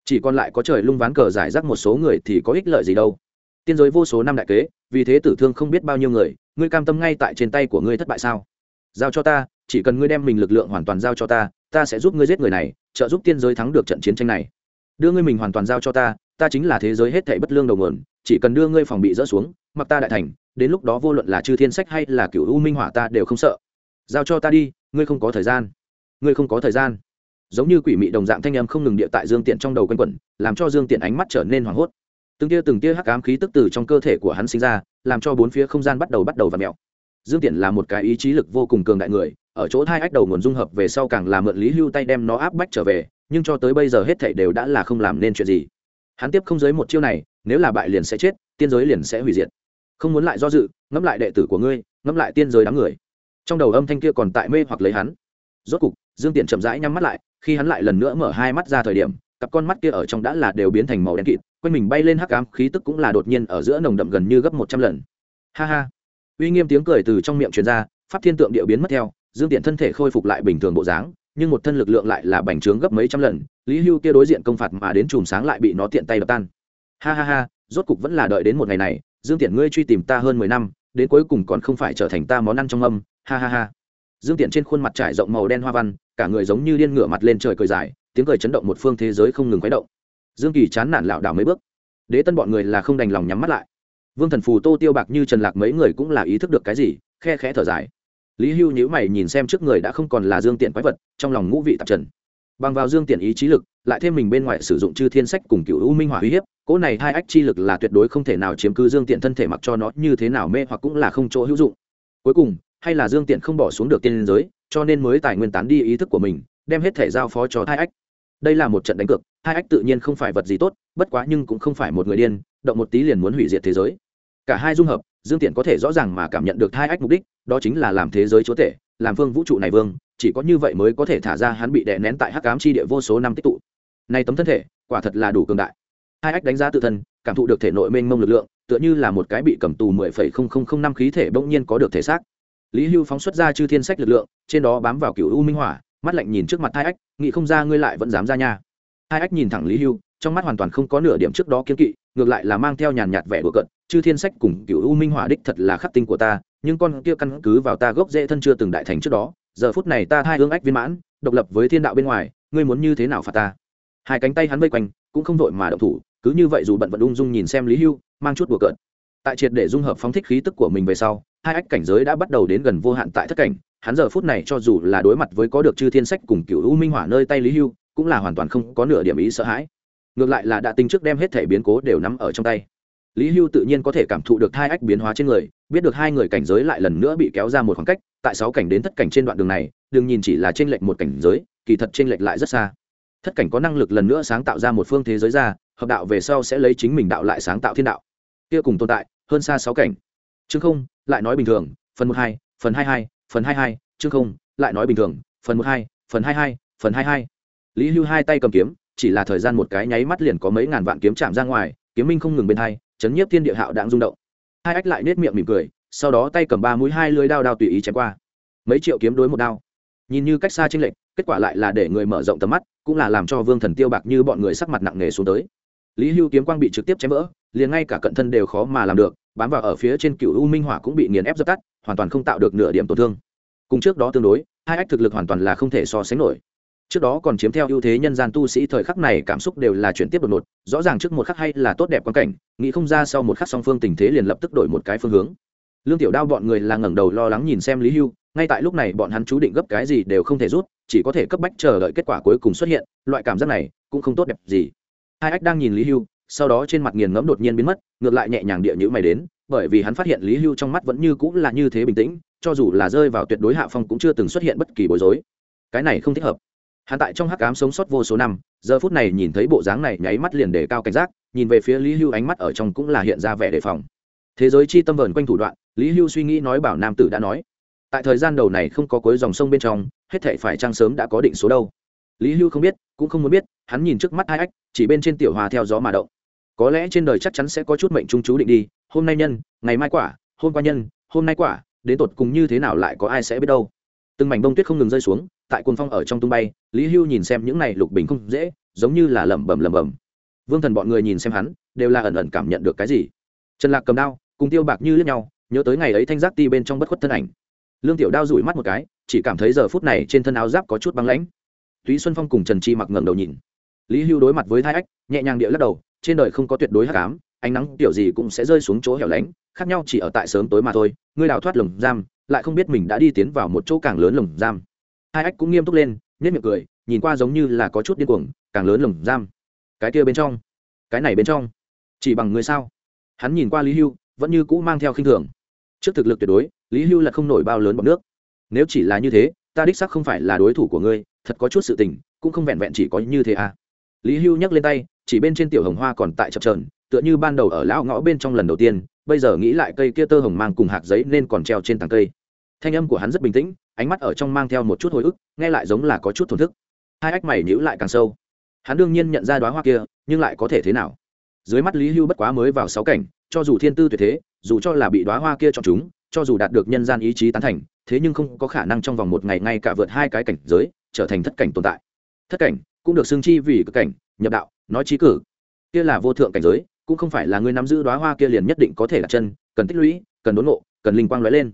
Speaker 1: Chỉ còn lại có trời lung ván cờ giải rác một số người thì có ích lợi gì đâu. Tiên giới vô số năm đại kế vì thế tử thương không biết bao nhiêu người, ngươi cam tâm ngay tại trên tay của ngươi thất bại sao? Giao cho ta, chỉ cần ngươi đem mình lực lượng hoàn toàn giao cho ta ta sẽ giúp ngươi giết người này, trợ giúp tiên giới thắng được trận chiến tranh này. Đưa ngươi mình hoàn toàn giao cho ta ta chính là thế giới hết thảy bất lương đầu nguồn, chỉ cần đưa ngươi phòng bị rỡ xuống, mặc ta đại thành, đến lúc đó vô luận là chư thiên sách hay là cựu u minh hỏa ta đều không sợ. Giao cho ta đi, ngươi không có thời gian. Ngươi không có thời gian. Giống như quỷ mị đồng dạng thanh âm không ngừng địa tại dương tiện trong đầu quanh quẩn, làm cho dương tiện ánh mắt trở nên hoảng hốt từng tia từng tia hắc ám khí tức từ trong cơ thể của hắn sinh ra, làm cho bốn phía không gian bắt đầu bắt đầu và mẹo dương tiện là một cái ý chí lực vô cùng cường đại người, ở chỗ hai ách đầu nguồn dung hợp về sau càng làm mượn lý hưu tay đem nó áp bách trở về, nhưng cho tới bây giờ hết thảy đều đã là không làm nên chuyện gì. Hắn tiếp không giới một chiêu này, nếu là bại liền sẽ chết, tiên giới liền sẽ hủy diệt. Không muốn lại do dự, ngẫm lại đệ tử của ngươi, ngẫm lại tiên giới đám người. Trong đầu âm thanh kia còn tại mê hoặc lấy hắn. Rốt cục, dương tiện chậm rãi nhắm mắt lại, khi hắn lại lần nữa mở hai mắt ra thời điểm, cặp con mắt kia ở trong đã là đều biến thành màu đen kịt quanh mình bay lên hắc ám, khí tức cũng là đột nhiên ở giữa nồng đậm gần như gấp một trăm lần. Ha ha. Uy nghiêm tiếng cười từ trong miệng truyền ra, pháp thiên tượng địa biến mất theo, dương tiện thân thể khôi phục lại bình thường bộ dáng, nhưng một thân lực lượng lại là bành trướng gấp mấy trăm lần, lý hưu kia đối diện công phạt mà đến chùm sáng lại bị nó tiện tay đập tan. Ha ha ha, rốt cục vẫn là đợi đến một ngày này, dương tiện ngươi truy tìm ta hơn mười năm, đến cuối cùng còn không phải trở thành ta món ăn trong âm, ha ha ha. Dương tiện trên khuôn mặt trải rộng màu đen hoa văn, cả người giống như điên ngửa mặt lên trời cười dài, tiếng cười chấn động một phương thế giới không ngừng khuấy động dương kỳ chán nản lảo đảo mấy bước. Đế tân bọn người là không đành lòng nhắm mắt lại. Vương thần phù tô tiêu bạc như trần lạc mấy người cũng là ý thức được cái gì, khe khẽ thở dài. Lý hưu nhữ mày nhìn xem trước người đã không còn là dương tiện quái vật, trong lòng ngũ vị tạp trần. Bằng vào dương tiện ý trí lực, lại thêm mình bên ngoài sử dụng chư thiên sách cùng cựu u minh hỏa uy hiếp, cỗ này hai ách chi lực là tuyệt đối không thể nào chiếm cứ dương tiện thân thể mặc cho nó như thế nào mê hoặc cũng là không chỗ hữu dụng. Cuối cùng, hay là dương tiện không bỏ xuống được tiên giới, cho nên mới tài nguyên tán đi ý thức của mình, đem hết thể giao phó cho hai ách. Đây là một trận đánh cược hai ách tự nhiên không phải vật gì tốt, bất quá nhưng cũng không phải một người điên, động một tí liền muốn hủy diệt thế giới. Cả hai dung hợp, dương tiện có thể rõ ràng mà cảm nhận được hai ách mục đích, đó chính là làm thế giới chúa tể, làm phương vũ trụ này vương, chỉ có như vậy mới có thể thả ra hắn bị đè nén tại hắc ám chi địa vô số năm tích tụ. Nay tấm thân thể, quả thật là đủ cường đại. Hai ách đánh giá tự thân, cảm thụ được thể nội mênh mông lực lượng, tựa như là một cái bị cầm tù mười phẩy không không không năm khí thể bỗng nhiên có được thể xác. Lý hưu phóng xuất ra chư thiên sách lực lượng, trên đó bám vào cựu u minh hỏa, mắt lạnh nhìn trước mặt hai ách, nghĩ không ra ngươi lại vẫn dám ra nha hai ách nhìn thẳng lý hưu, trong mắt hoàn toàn không có nửa điểm trước đó kiên kỵ, ngược lại là mang theo nhàn nhạt vẻ đùa cận chư thiên sách cùng cựu u minh hỏa đích thật là khắc tinh của ta, nhưng con kia căn cứ vào ta gốc dễ thân chưa từng đại thành trước đó, giờ phút này ta hai hương ách viên mãn, độc lập với thiên đạo bên ngoài, ngươi muốn như thế nào phạt ta? Hai cánh tay hắn vây quanh, cũng không vội mà động thủ, cứ như vậy dù bận vận ung dung nhìn xem lý hưu, mang chút đùa cợt. Tại triệt để dung hợp phóng thích khí tức của mình về sau, hai ách cảnh giới đã bắt đầu đến gần vô hạn tại thất cảnh, hắn giờ phút này cho dù là đối mặt với có được chư thiên sách cùng cựu u minh hỏa nơi tay lý hưu cũng là hoàn toàn không có nửa điểm ý sợ hãi. Ngược lại là đã tính trước đem hết thể biến cố đều nắm ở trong tay. Lý hưu tự nhiên có thể cảm thụ được hai ách biến hóa trên người, biết được hai người cảnh giới lại lần nữa bị kéo ra một khoảng cách, tại sáu cảnh đến thất cảnh trên đoạn đường này, đừng nhìn chỉ là t r ê n lệch một cảnh giới, kỳ thật t r ê n lệch lại rất xa. Thất cảnh có năng lực lần nữa sáng tạo ra một phương thế giới ra, hợp đạo về sau sẽ lấy chính mình đạo lại sáng tạo thiên đạo. Kia cùng tồn tại, hơn xa sáu cảnh. Chương không, lại nói bình thường, phần một hai, phần hai hai, phần hai hai, chương không, lại nói bình thường, phần một hai, phần hai hai, phần hai hai lý hưu hai tay cầm kiếm, chỉ là thời gian một cái nháy mắt liền có mấy ngàn vạn kiếm chạm ra ngoài, kiếm minh không ngừng bên hai, chấn nhiếp thiên địa hạo đang rung động. Hai ách lại nết miệng mỉm cười, sau đó tay cầm ba mũi hai lưới đao đao tùy ý chém qua. Mấy triệu kiếm đối một đao. Nhìn như cách xa chênh lệch, kết quả lại là để người mở rộng tầm mắt, cũng là làm cho vương thần tiêu bạc như bọn người sắc mặt nặng nề xuống tới. Lý hưu kiếm quang bị trực tiếp chém vỡ, liền ngay cả cận thân đều khó mà làm được, bám vào ở phía trên cựu u minh hỏa cũng bị nghiền ép dập tắt, hoàn toàn không tạo được nửa điểm tổn thương. Cùng trước đó tương đối, hai ách thực lực hoàn toàn là không thể so sánh nổi trước đó còn chiếm theo ưu thế nhân gian tu sĩ, thời khắc này cảm xúc đều là chuyển tiếp đột ngột, rõ ràng trước một khắc hay là tốt đẹp quan cảnh, nghĩ không ra sau một khắc song phương tình thế liền lập tức đổi một cái phương hướng. Lương tiểu đao bọn người là ngẩng đầu lo lắng nhìn xem lý hưu, ngay tại lúc này bọn hắn chú định gấp cái gì đều không thể rút, chỉ có thể cấp bách chờ đợi kết quả cuối cùng xuất hiện, loại cảm giác này cũng không tốt đẹp gì. Hai ách đang nhìn lý hưu, sau đó trên mặt nghiền ngẫm đột nhiên biến mất, ngược lại nhẹ nhàng địa nhữ mày đến, bởi vì hắn phát hiện lý hưu trong mắt vẫn như cũng là như thế bình tĩnh, cho dù là rơi vào tuyệt đối hạ phong cũng chưa từng xuất hiện bất kỳ bối rối. Cái này không thích hợp hắn tại trong hắc ám sống sót vô số năm, giờ phút này nhìn thấy bộ dáng này nháy mắt liền đề cao cảnh giác, nhìn về phía lý hưu ánh mắt ở trong cũng là hiện ra vẻ đề phòng. Thế giới chi tâm vờn quanh thủ đoạn, lý hưu suy nghĩ nói bảo nam tử đã nói, tại thời gian đầu này không có cuối dòng sông bên trong, hết thệ phải trăng sớm đã có định số đâu? Lý hưu không biết, cũng không muốn biết, hắn nhìn trước mắt hai ách, chỉ bên trên tiểu hòa theo gió mà động. Có lẽ trên đời chắc chắn sẽ có chút mệnh trung chú định đi, hôm nay nhân, ngày mai quả, hôm qua nhân, hôm nay quả, đến tột cùng như thế nào lại có ai sẽ biết đâu? Từng mảnh bông tuyết không ngừng rơi xuống, tại cuồng phong ở trong tung bay, lý hưu nhìn xem những này lục bình không dễ, giống như là lẩm bẩm lẩm bẩm. Vương thần bọn người nhìn xem hắn, đều là ẩn ẩn cảm nhận được cái gì. Trần lạc cầm đao, cùng tiêu bạc như lướt nhau, nhớ tới ngày ấy thanh giác ti bên trong bất khuất thân ảnh. Lương tiểu đao rủi mắt một cái, chỉ cảm thấy giờ phút này trên thân áo giáp có chút băng lãnh. Túy xuân phong cùng trần chi mặc ngẩng đầu nhìn. Lý hưu đối mặt với thai ách, nhẹ nhàng địa lắc đầu, trên đời không có tuyệt đối hắc ám, ánh nắng tiểu gì cũng sẽ rơi xuống chỗ hẻo lánh, khác nhau chỉ ở tại sớm tối mà thôi, ngươi đào thoát lồng giam lại không biết mình đã đi tiến vào một chỗ càng lớn lồng giam. Hai ách cũng nghiêm túc lên nhất miệng cười, nhìn qua giống như là có chút điên cuồng, càng lớn lồng giam. Cái kia bên trong, cái này bên trong, chỉ bằng người sao? Hắn nhìn qua lý hưu, vẫn như cũ mang theo khinh thường. Trước thực lực tuyệt đối, lý hưu là không nổi bao lớn bọn nước. Nếu chỉ là như thế, ta đích sắc không phải là đối thủ của ngươi, thật có chút sự tình, cũng không vẹn vẹn chỉ có như thế à. Lý hưu nhắc lên tay, chỉ bên trên tiểu hồng hoa còn tại chập trờn tựa như ban đầu ở lão ngõ bên trong lần đầu tiên bây giờ nghĩ lại cây kia tơ hồng mang cùng hạt giấy nên còn treo trên tàng cây. Thanh âm của hắn rất bình tĩnh, ánh mắt ở trong mang theo một chút hồi ức, nghe lại giống là có chút thổn thức. Hai ách mày nhữ lại càng sâu. Hắn đương nhiên nhận ra đoá hoa kia, nhưng lại có thể thế nào? Dưới mắt lý hưu bất quá mới vào sáu cảnh, cho dù thiên tư tuyệt thế, dù cho là bị đoá hoa kia chọn chúng, cho dù đạt được nhân gian ý chí tán thành, thế nhưng không có khả năng trong vòng một ngày ngay cả vượt hai cái cảnh giới, trở thành thất cảnh tồn tại. Thất cảnh, cũng được xưng chi vì cực cảnh, nhập đạo, nói trí cử. Kia là vô thượng cảnh giới cũng không phải là người nắm giữ đoá hoa kia liền nhất định có thể đặt chân, cần tích lũy, cần đốn ngộ, cần linh quang lóe lên.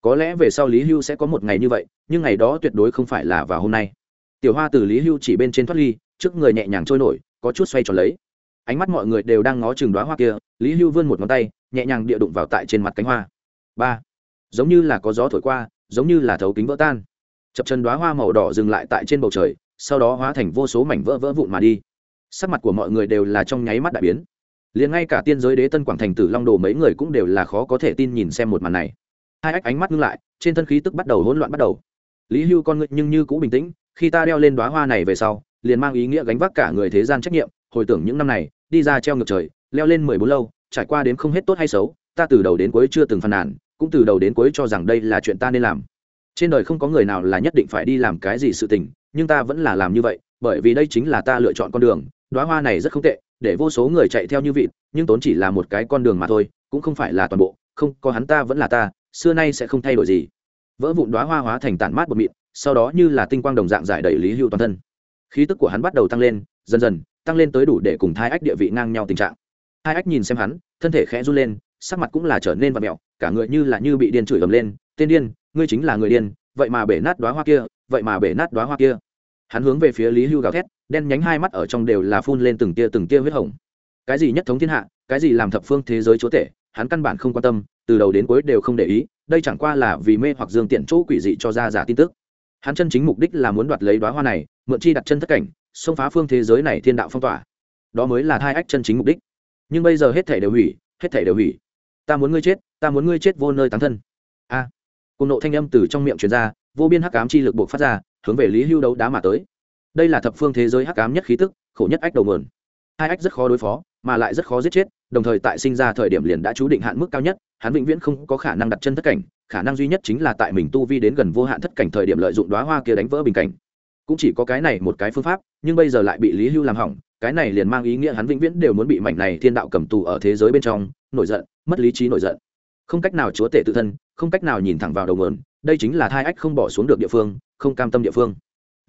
Speaker 1: Có lẽ về sau lý hưu sẽ có một ngày như vậy, nhưng ngày đó tuyệt đối không phải là vào hôm nay. Tiểu hoa từ lý hưu chỉ bên trên thoát ly, trước người nhẹ nhàng trôi nổi, có chút xoay tròn lấy. Ánh mắt mọi người đều đang ngó chừng đoá hoa kia, lý hưu vươn một ngón tay, nhẹ nhàng địa đụng vào tại trên mặt cánh hoa. Ba. Giống như là có gió thổi qua, giống như là thấu kính vỡ tan. Chập chân đoá hoa màu đỏ dừng lại tại trên bầu trời, sau đó hóa thành vô số mảnh vỡ vỡ vụn mà đi. Sắc mặt của mọi người đều là trong nháy mắt đại biến liền ngay cả tiên giới đế tân quảng thành tử long đồ mấy người cũng đều là khó có thể tin nhìn xem một màn này. Hai ách ánh mắt ngưng lại, trên thân khí tức bắt đầu hỗn loạn bắt đầu. Lý hưu con ngự nhưng như cũ bình tĩnh, khi ta đeo lên đoá hoa này về sau, liền mang ý nghĩa gánh vác cả người thế gian trách nhiệm, hồi tưởng những năm này, đi ra treo ngược trời, leo lên mười bốn lâu, trải qua đến không hết tốt hay xấu, ta từ đầu đến cuối chưa từng phàn nàn, cũng từ đầu đến cuối cho rằng đây là chuyện ta nên làm. Trên đời không có người nào là nhất định phải đi làm cái gì sự tình, nhưng ta vẫn là làm như vậy, bởi vì đây chính là ta lựa chọn con đường đoá hoa này rất không tệ để vô số người chạy theo như vịt, nhưng tốn chỉ là một cái con đường mà thôi, cũng không phải là toàn bộ, không, có hắn ta vẫn là ta, xưa nay sẽ không thay đổi gì. Vỡ vụn đoá hoa hóa thành tản mát bột mịn, sau đó như là tinh quang đồng dạng giải đầy lý hưu toàn thân. Khí tức của hắn bắt đầu tăng lên, dần dần, tăng lên tới đủ để cùng thai ách địa vị ngang nhau tình trạng. Hai ách nhìn xem hắn, thân thể khẽ run lên, sắc mặt cũng là trở nên vặt mẹo, cả người như là như bị điên chửi ầm lên, tên điên, ngươi chính là người điên, vậy mà bể nát đoá hoa kia, vậy mà bể nát đoá hoa kia. Hắn hướng về phía lý hưu gào thét đen nhánh hai mắt ở trong đều là phun lên từng tia từng tia huyết hồng. Cái gì nhất thống thiên hạ cái gì làm thập phương thế giới chúa tể hắn căn bản không quan tâm từ đầu đến cuối đều không để ý đây chẳng qua là vì mê hoặc dương tiện chỗ quỷ dị cho ra giả tin tức. Hắn chân chính mục đích là muốn đoạt lấy đoá hoa này mượn chi đặt chân thất cảnh xông phá phương thế giới này thiên đạo phong tỏa. Đó mới là thai ách chân chính mục đích. Nhưng bây giờ hết thể đều hủy hết thể đều hủy. Ta muốn ngươi chết ta muốn ngươi chết vô nơi tán thân. A. À, cùng nộ thanh âm từ trong miệng truyền ra vô biên hắc ám chi lực buộc phát ra hướng về lý hưu đấu đá mà tới đây là thập phương thế giới hắc ám nhất khí tức, khổ nhất ách đầu mườn hai ách rất khó đối phó, mà lại rất khó giết chết, đồng thời tại sinh ra thời điểm liền đã chú định hạn mức cao nhất, hắn vĩnh viễn không có khả năng đặt chân thất cảnh, khả năng duy nhất chính là tại mình tu vi đến gần vô hạn thất cảnh thời điểm lợi dụng đoá hoa kia đánh vỡ bình cảnh. Cũng chỉ có cái này một cái phương pháp, nhưng bây giờ lại bị lý hưu làm hỏng, cái này liền mang ý nghĩa hắn vĩnh viễn đều muốn bị mảnh này thiên đạo cầm tù ở thế giới bên trong, nổi giận, mất lý trí nổi giận. Không cách nào chúa tể tự thân, không cách nào nhìn thẳng vào đầu mườn đây chính là thai ách không bỏ xuống được địa phương, không cam tâm địa phương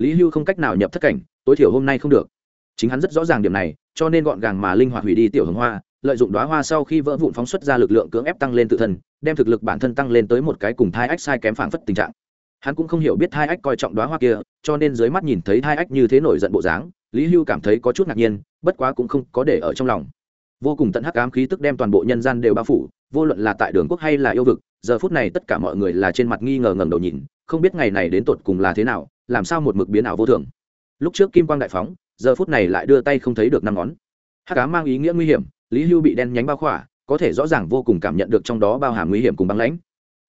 Speaker 1: lý hưu không cách nào nhập thất cảnh, tối thiểu hôm nay không được. Chính hắn rất rõ ràng điểm này, cho nên gọn gàng mà linh hoạt hủy đi tiểu hồng hoa, lợi dụng đoá hoa sau khi vỡ vụn phóng xuất ra lực lượng cưỡng ép tăng lên tự thân, đem thực lực bản thân tăng lên tới một cái cùng thai ách sai kém phảng phất tình trạng. Hắn cũng không hiểu biết thai ách coi trọng đoá hoa kia, cho nên dưới mắt nhìn thấy thai ách như thế nổi giận bộ dáng, lý hưu cảm thấy có chút ngạc nhiên, bất quá cũng không có để ở trong lòng. Vô cùng tận hắc ám khí tức đem toàn bộ nhân gian đều bao phủ, vô luận là tại đường quốc hay là yêu vực, giờ phút này tất cả mọi người là trên mặt nghi ngờ ngẩng đầu nhìn, không biết ngày này đến tột cùng là thế nào làm sao một mực biến ảo vô thường. Lúc trước kim quang đại phóng, giờ phút này lại đưa tay không thấy được năm ngón. Hát cá mang ý nghĩa nguy hiểm, lý hưu bị đen nhánh bao khỏa, có thể rõ ràng vô cùng cảm nhận được trong đó bao hàm nguy hiểm cùng băng lãnh.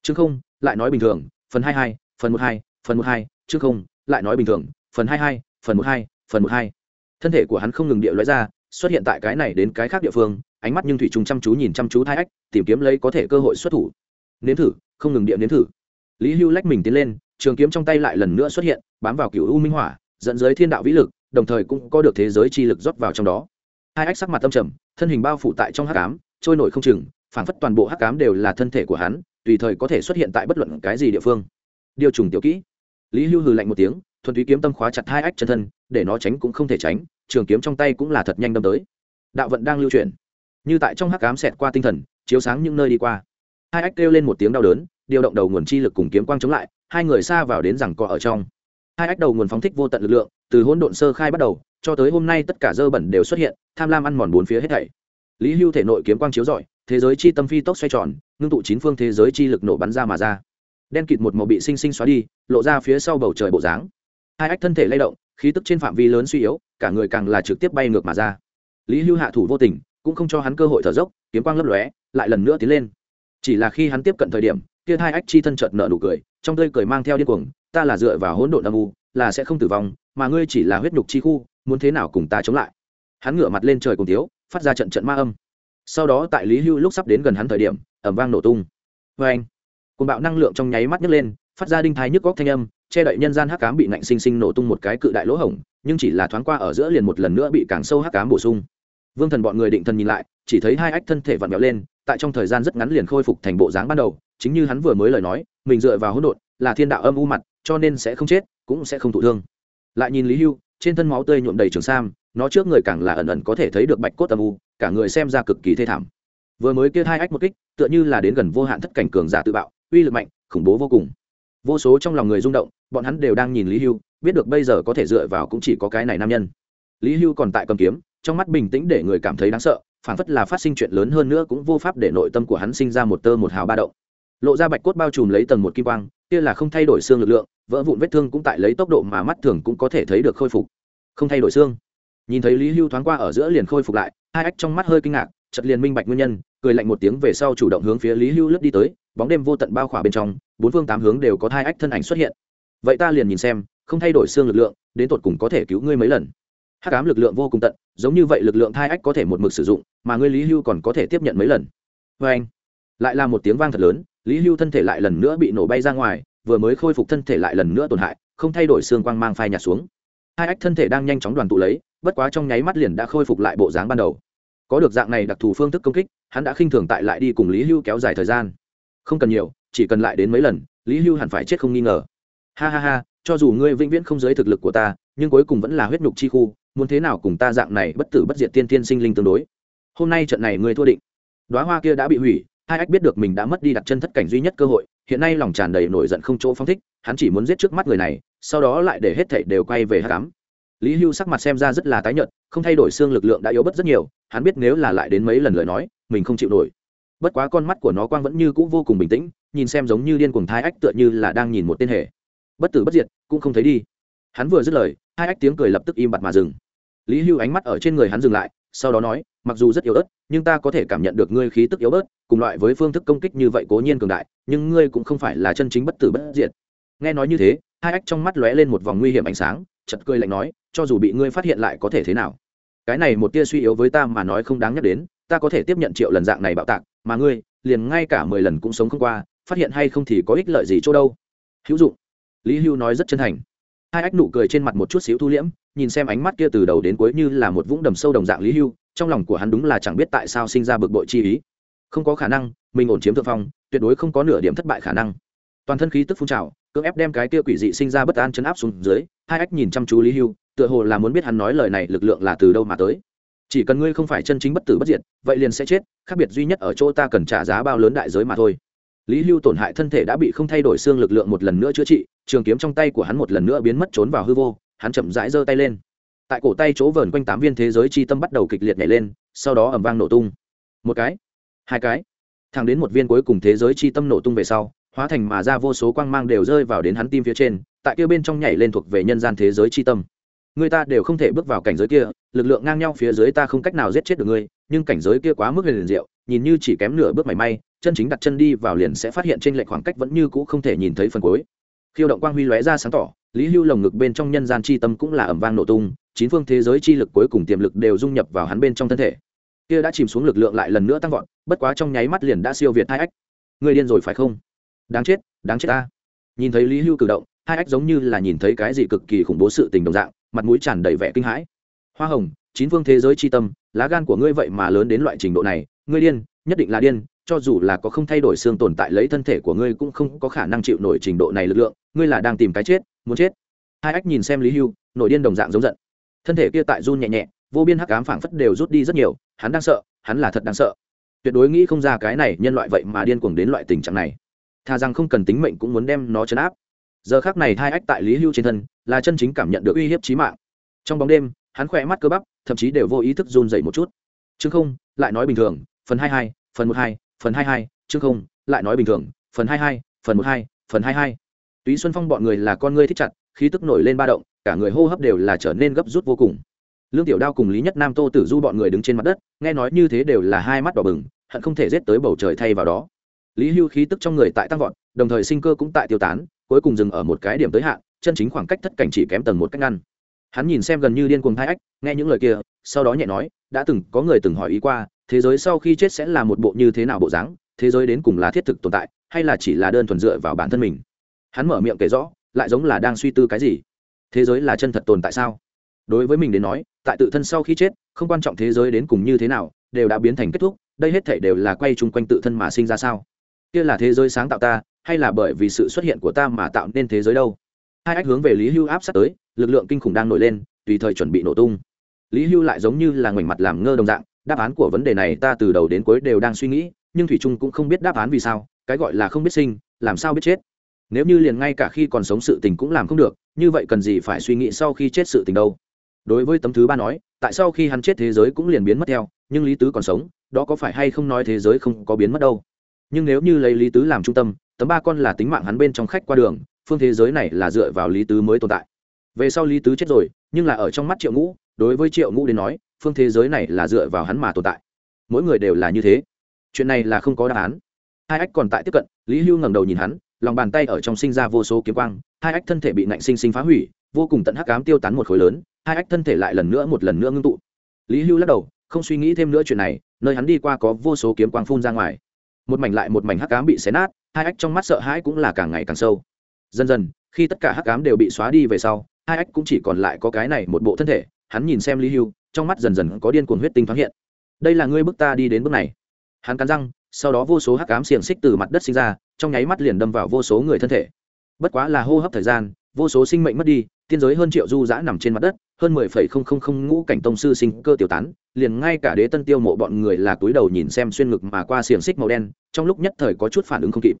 Speaker 1: Chứ không, lại nói bình thường, phần hai hai, phần một hai, phần một hai chứ không, lại nói bình thường, phần hai hai, phần một hai, phần một hai. Thân thể của hắn không ngừng địa loại ra, xuất hiện tại cái này đến cái khác địa phương, ánh mắt nhưng thủy trùng chăm chú nhìn chăm chú thai ách, tìm kiếm lấy có thể cơ hội xuất thủ. Nếm thử, không ngừng địa nếm thử. Lý hưu lách mình tiến lên trường kiếm trong tay lại lần nữa xuất hiện bám vào cựu u minh hỏa dẫn giới thiên đạo vĩ lực đồng thời cũng có được thế giới chi lực rót vào trong đó. Hai ách sắc mặt tâm trầm thân hình bao phủ tại trong hắc cám, trôi nổi không chừng phảng phất toàn bộ hắc cám đều là thân thể của hắn tùy thời có thể xuất hiện tại bất luận cái gì địa phương. Điều trùng tiểu kỹ. Lý hưu hừ lạnh một tiếng thuần túy kiếm tâm khóa chặt hai ách chân thân để nó tránh cũng không thể tránh trường kiếm trong tay cũng là thật nhanh đâm tới. Đạo vận đang lưu chuyển. Như tại trong hắc cám xẹt qua tinh thần chiếu sáng những nơi đi qua. Hai ách kêu lên một tiếng đau đớn điều động đầu nguồn chi lực cùng kiếm quang chống lại hai người xa vào đến rằng co ở trong. Hai ách đầu nguồn phóng thích vô tận lực lượng, từ hỗn độn sơ khai bắt đầu, cho tới hôm nay tất cả dơ bẩn đều xuất hiện, tham lam ăn mòn bốn phía hết thảy. Lý hưu thể nội kiếm quang chiếu rọi, thế giới chi tâm phi tốc xoay tròn, ngưng tụ chín phương thế giới chi lực nổ bắn ra mà ra. Đen kịt một màu bị sinh sinh xóa đi, lộ ra phía sau bầu trời bộ dáng. Hai ách thân thể lay động, khí tức trên phạm vi lớn suy yếu, cả người càng là trực tiếp bay ngược mà ra. Lý hưu hạ thủ vô tình, cũng không cho hắn cơ hội thở dốc, kiếm quang lấp lóe, lại lần nữa tiến lên. Chỉ là khi hắn tiếp cận thời điểm kia hai ách chi thân chợt nở nụ cười, trong tươi cười mang theo điên cuồng, ta là dựa vào hỗn độn âm u, là sẽ không tử vong, mà ngươi chỉ là huyết nhục chi khu, muốn thế nào cùng ta chống lại? Hắn ngửa mặt lên trời cùng tiếu, phát ra trận trận ma âm. Sau đó tại lý hưu lúc sắp đến gần hắn thời điểm ẩm vang nổ tung. Vê anh cùng bạo năng lượng trong nháy mắt nhấc lên, phát ra đinh thái nhức góc thanh âm, che đậy nhân gian hắc cám bị nạnh sinh sinh nổ tung một cái cự đại lỗ hổng, nhưng chỉ là thoáng qua ở giữa liền một lần nữa bị càng sâu hắc cám bổ sung vương thần bọn người định thần nhìn lại, chỉ thấy hai ách thân thể vặn vẹo lên, tại trong thời gian rất ngắn liền khôi phục thành bộ dáng ban đầu, chính như hắn vừa mới lời nói, mình dựa vào hỗn độn là thiên đạo âm u mặt, cho nên sẽ không chết, cũng sẽ không thụ thương. Lại nhìn lý hưu, trên thân máu tươi nhuộm đầy trường sam, nó trước người càng là ẩn ẩn có thể thấy được bạch cốt âm u, cả người xem ra cực kỳ thê thảm. Vừa mới kia hai ách một kích, tựa như là đến gần vô hạn thất cảnh cường giả tự bạo, uy lực mạnh, khủng bố vô cùng. Vô số trong lòng người rung động, bọn hắn đều đang nhìn lý hưu, biết được bây giờ có thể dựa vào cũng chỉ có cái này nam nhân. Lý hưu còn tại cầm kiếm trong mắt bình tĩnh để người cảm thấy đáng sợ phản phất là phát sinh chuyện lớn hơn nữa cũng vô pháp để nội tâm của hắn sinh ra một tơ một hào ba động. Lộ ra bạch cốt bao trùm lấy tầng một kim quang, kia là không thay đổi xương lực lượng, vỡ vụn vết thương cũng tại lấy tốc độ mà mắt thường cũng có thể thấy được khôi phục. Không thay đổi xương. Nhìn thấy lý hưu thoáng qua ở giữa liền khôi phục lại, hai ách trong mắt hơi kinh ngạc chật liền minh bạch nguyên nhân, cười lạnh một tiếng về sau chủ động hướng phía lý hưu lướt đi tới, bóng đêm vô tận bao khỏa bên trong, bốn phương tám hướng đều có hai ách thân ảnh xuất hiện. Vậy ta liền nhìn xem, không thay đổi xương lực lượng, đến tột cùng có thể cứu ngươi mấy lần? Hát cám lực lượng vô cùng tận, giống như vậy lực lượng thai ách có thể một mực sử dụng, mà ngươi lý hưu còn có thể tiếp nhận mấy lần. Vê anh, lại là một tiếng vang thật lớn, lý hưu thân thể lại lần nữa bị nổ bay ra ngoài, vừa mới khôi phục thân thể lại lần nữa tổn hại, không thay đổi xương quang mang phai nhạt xuống. Hai ách thân thể đang nhanh chóng đoàn tụ lấy, bất quá trong nháy mắt liền đã khôi phục lại bộ dáng ban đầu. Có được dạng này đặc thù phương thức công kích, hắn đã khinh thường tại lại đi cùng lý hưu kéo dài thời gian. Không cần nhiều, chỉ cần lại đến mấy lần, lý hưu hẳn phải chết không nghi ngờ. Ha ha ha, cho dù ngươi vĩnh viễn không giới thực lực của ta, nhưng cuối cùng vẫn là huyết nhục chi khu muốn thế nào cùng ta dạng này bất tử bất diệt tiên tiên sinh linh tương đối? Hôm nay trận này ngươi thua định. Đoá hoa kia đã bị hủy, hai ách biết được mình đã mất đi đặt chân thất cảnh duy nhất cơ hội, hiện nay lòng tràn đầy nổi giận không chỗ phong thích, hắn chỉ muốn giết trước mắt người này, sau đó lại để hết thảy đều quay về hát cám. Lý hưu sắc mặt xem ra rất là tái nhợt, không thay đổi xương lực lượng đã yếu bớt rất nhiều, hắn biết nếu là lại đến mấy lần lời nói, mình không chịu nổi. Bất quá con mắt của nó quang vẫn như cũ vô cùng bình tĩnh, nhìn xem giống như điên cuồng thai ách tựa như là đang nhìn một tên hề. Bất tử bất diệt, cũng không thấy đi. Hắn vừa dứt lời, hai ách tiếng cười lập tức im bặt mà dừng lý hưu ánh mắt ở trên người hắn dừng lại, sau đó nói, mặc dù rất yếu ớt, nhưng ta có thể cảm nhận được ngươi khí tức yếu bớt, cùng loại với phương thức công kích như vậy cố nhiên cường đại, nhưng ngươi cũng không phải là chân chính bất tử bất diệt. Nghe nói như thế, hai ách trong mắt lóe lên một vòng nguy hiểm ánh sáng chật cười lạnh nói, cho dù bị ngươi phát hiện lại có thể thế nào? Cái này một tia suy yếu với ta mà nói không đáng nhắc đến, ta có thể tiếp nhận triệu lần dạng này bạo tạc, mà ngươi, liền ngay cả mười lần cũng sống không qua, phát hiện hay không thì có ích lợi gì chỗ đâu? Hữu dụng. Lý hưu nói rất chân thành. Hai ách nụ cười trên mặt một chút xíu thu liễm nhìn xem ánh mắt kia từ đầu đến cuối như là một vũng đầm sâu đồng dạng lý hưu, trong lòng của hắn đúng là chẳng biết tại sao sinh ra bực bội chi ý. Không có khả năng, mình ổn chiếm thượng phong, tuyệt đối không có nửa điểm thất bại khả năng. Toàn thân khí tức phun trào, cưỡng ép đem cái kia quỷ dị sinh ra bất an chấn áp xuống dưới, hai ách nhìn chăm chú lý hưu, tựa hồ là muốn biết hắn nói lời này lực lượng là từ đâu mà tới. Chỉ cần ngươi không phải chân chính bất tử bất diệt, vậy liền sẽ chết, khác biệt duy nhất ở chỗ ta cần trả giá bao lớn đại giới mà thôi. Lý hưu tổn hại thân thể đã bị không thay đổi xương lực lượng một lần nữa chữa trị, trường kiếm trong tay của hắn một lần nữa biến mất trốn vào hư vô hắn chậm rãi giơ tay lên. Tại cổ tay chỗ vờn quanh tám viên thế giới chi tâm bắt đầu kịch liệt nhảy lên, sau đó ẩm vang nổ tung. Một cái, hai cái, thẳng đến một viên cuối cùng thế giới chi tâm nổ tung về sau, hóa thành mà ra vô số quang mang đều rơi vào đến hắn tim phía trên, tại kia bên trong nhảy lên thuộc về nhân gian thế giới chi tâm. Người ta đều không thể bước vào cảnh giới kia, lực lượng ngang nhau phía dưới ta không cách nào giết chết được ngươi, nhưng cảnh giới kia quá mức liền diệu, nhìn như chỉ kém nửa bước mảy may, chân chính đặt chân đi vào liền sẽ phát hiện trên lệch khoảng cách vẫn như cũ không thể nhìn thấy phần cuối. Khiêu động quang huy lóe ra sáng tỏ lý hưu lồng ngực bên trong nhân gian chi tâm cũng là ẩm vang nổ tung, chín phương thế giới chi lực cuối cùng tiềm lực đều dung nhập vào hắn bên trong thân thể. Kia đã chìm xuống lực lượng lại lần nữa tăng vọt, bất quá trong nháy mắt liền đã siêu việt hai ách. Người điên rồi phải không? Đáng chết đáng chết ta. Nhìn thấy lý hưu cử động, hai ách giống như là nhìn thấy cái gì cực kỳ khủng bố sự tình đồng dạng, mặt mũi tràn đầy vẻ kinh hãi. Hoa hồng, chín phương thế giới chi tâm, lá gan của ngươi vậy mà lớn đến loại trình độ này, ngươi điên, nhất định là điên cho dù là có không thay đổi xương tồn tại lấy thân thể của ngươi cũng không có khả năng chịu nổi trình độ này lực lượng, ngươi là đang tìm cái chết, muốn chết. Hai ách nhìn xem lý hưu nổi điên đồng dạng giống giận. Thân thể kia tại run nhẹ nhẹ, vô biên hắc ám phảng phất đều rút đi rất nhiều, hắn đang sợ, hắn là thật đang sợ. Tuyệt đối nghĩ không ra cái này nhân loại vậy mà điên cuồng đến loại tình trạng này. Thà rằng không cần tính mệnh cũng muốn đem nó chấn áp. Giờ khác này hai ách tại lý hưu trên thân, là chân chính cảm nhận được uy hiếp trí mạng. Trong bóng đêm, hắn khỏe mắt cơ bắp, thậm chí đều vô ý thức run dậy một chút. Chứ không, lại nói bình thường, phần hai hai, phần một hai phần hai hai, chương không, lại nói bình thường, phần hai hai, phần một hai, phần hai hai. Túy xuân phong bọn người là con ngươi thích chặt, khí tức nổi lên ba động, cả người hô hấp đều là trở nên gấp rút vô cùng. Lương tiểu đao cùng lý nhất nam tô tử du bọn người đứng trên mặt đất, nghe nói như thế đều là hai mắt đỏ bừng, hận không thể rết tới bầu trời thay vào đó. Lý hưu khí tức trong người tại tăng vọt, đồng thời sinh cơ cũng tại tiêu tán, cuối cùng dừng ở một cái điểm tới hạn chân chính khoảng cách thất cảnh chỉ kém tầng một cách ngăn. Hắn nhìn xem gần như điên cuồng thái ách, nghe những lời kia, sau đó nhẹ nói, đã từng có người từng hỏi ý qua thế giới sau khi chết sẽ là một bộ như thế nào bộ dáng, thế giới đến cùng là thiết thực tồn tại, hay là chỉ là đơn thuần dựa vào bản thân mình? Hắn mở miệng kể rõ, lại giống là đang suy tư cái gì? Thế giới là chân thật tồn tại sao? Đối với mình đến nói, tại tự thân sau khi chết, không quan trọng thế giới đến cùng như thế nào, đều đã biến thành kết thúc, đây hết thể đều là quay chung quanh tự thân mà sinh ra sao? Kia là thế giới sáng tạo ta, hay là bởi vì sự xuất hiện của ta mà tạo nên thế giới đâu? Hai ách hướng về lý hưu áp sát tới, lực lượng kinh khủng đang nổi lên, tùy thời chuẩn bị nổ tung. Lý hưu lại giống như là ngoảnh mặt làm ngơ đồng dạng đáp án của vấn đề này ta từ đầu đến cuối đều đang suy nghĩ, nhưng thủy trung cũng không biết đáp án vì sao, cái gọi là không biết sinh, làm sao biết chết. Nếu như liền ngay cả khi còn sống sự tình cũng làm không được, như vậy cần gì phải suy nghĩ sau khi chết sự tình đâu? Đối với tấm thứ ba nói, tại sao khi hắn chết thế giới cũng liền biến mất theo, nhưng lý tứ còn sống, đó có phải hay không nói thế giới không có biến mất đâu? Nhưng nếu như lấy lý tứ làm trung tâm, tấm ba con là tính mạng hắn bên trong khách qua đường, phương thế giới này là dựa vào lý tứ mới tồn tại. Về sau lý tứ chết rồi, nhưng là ở trong mắt triệu ngũ, đối với triệu ngũ đến nói phương thế giới này là dựa vào hắn mà tồn tại. Mỗi người đều là như thế. Chuyện này là không có đáp án. Hai ách còn tại tiếp cận, lý hưu ngẩng đầu nhìn hắn, lòng bàn tay ở trong sinh ra vô số kiếm quang, hai ách thân thể bị nạnh sinh sinh phá hủy, vô cùng tận hắc ám tiêu tán một khối lớn, hai ách thân thể lại lần nữa một lần nữa ngưng tụ. Lý hưu lắc đầu, không suy nghĩ thêm nữa chuyện này, nơi hắn đi qua có vô số kiếm quang phun ra ngoài. Một mảnh lại một mảnh hắc ám bị xé nát, hai ách trong mắt sợ hãi cũng là càng ngày càng sâu. Dần dần, khi tất cả hắc ám đều bị xóa đi về sau, hai ách cũng chỉ còn lại có cái này một bộ thân thể, hắn nhìn xem lý hưu trong mắt dần dần có điên cuồng huyết tinh thoáng hiện. Đây là ngươi bước ta đi đến bước này. Hắn cắn răng, sau đó vô số hắc ám xiềng xích từ mặt đất sinh ra, trong nháy mắt liền đâm vào vô số người thân thể. Bất quá là hô hấp thời gian, vô số sinh mệnh mất đi, tiên giới hơn triệu du dã nằm trên mặt đất, hơn mười phẩy không không không ngũ cảnh tông sư sinh cơ tiểu tán, liền ngay cả đế tân tiêu mộ bọn người là túi đầu nhìn xem xuyên ngực mà qua xiềng xích màu đen, trong lúc nhất thời có chút phản ứng không kịp.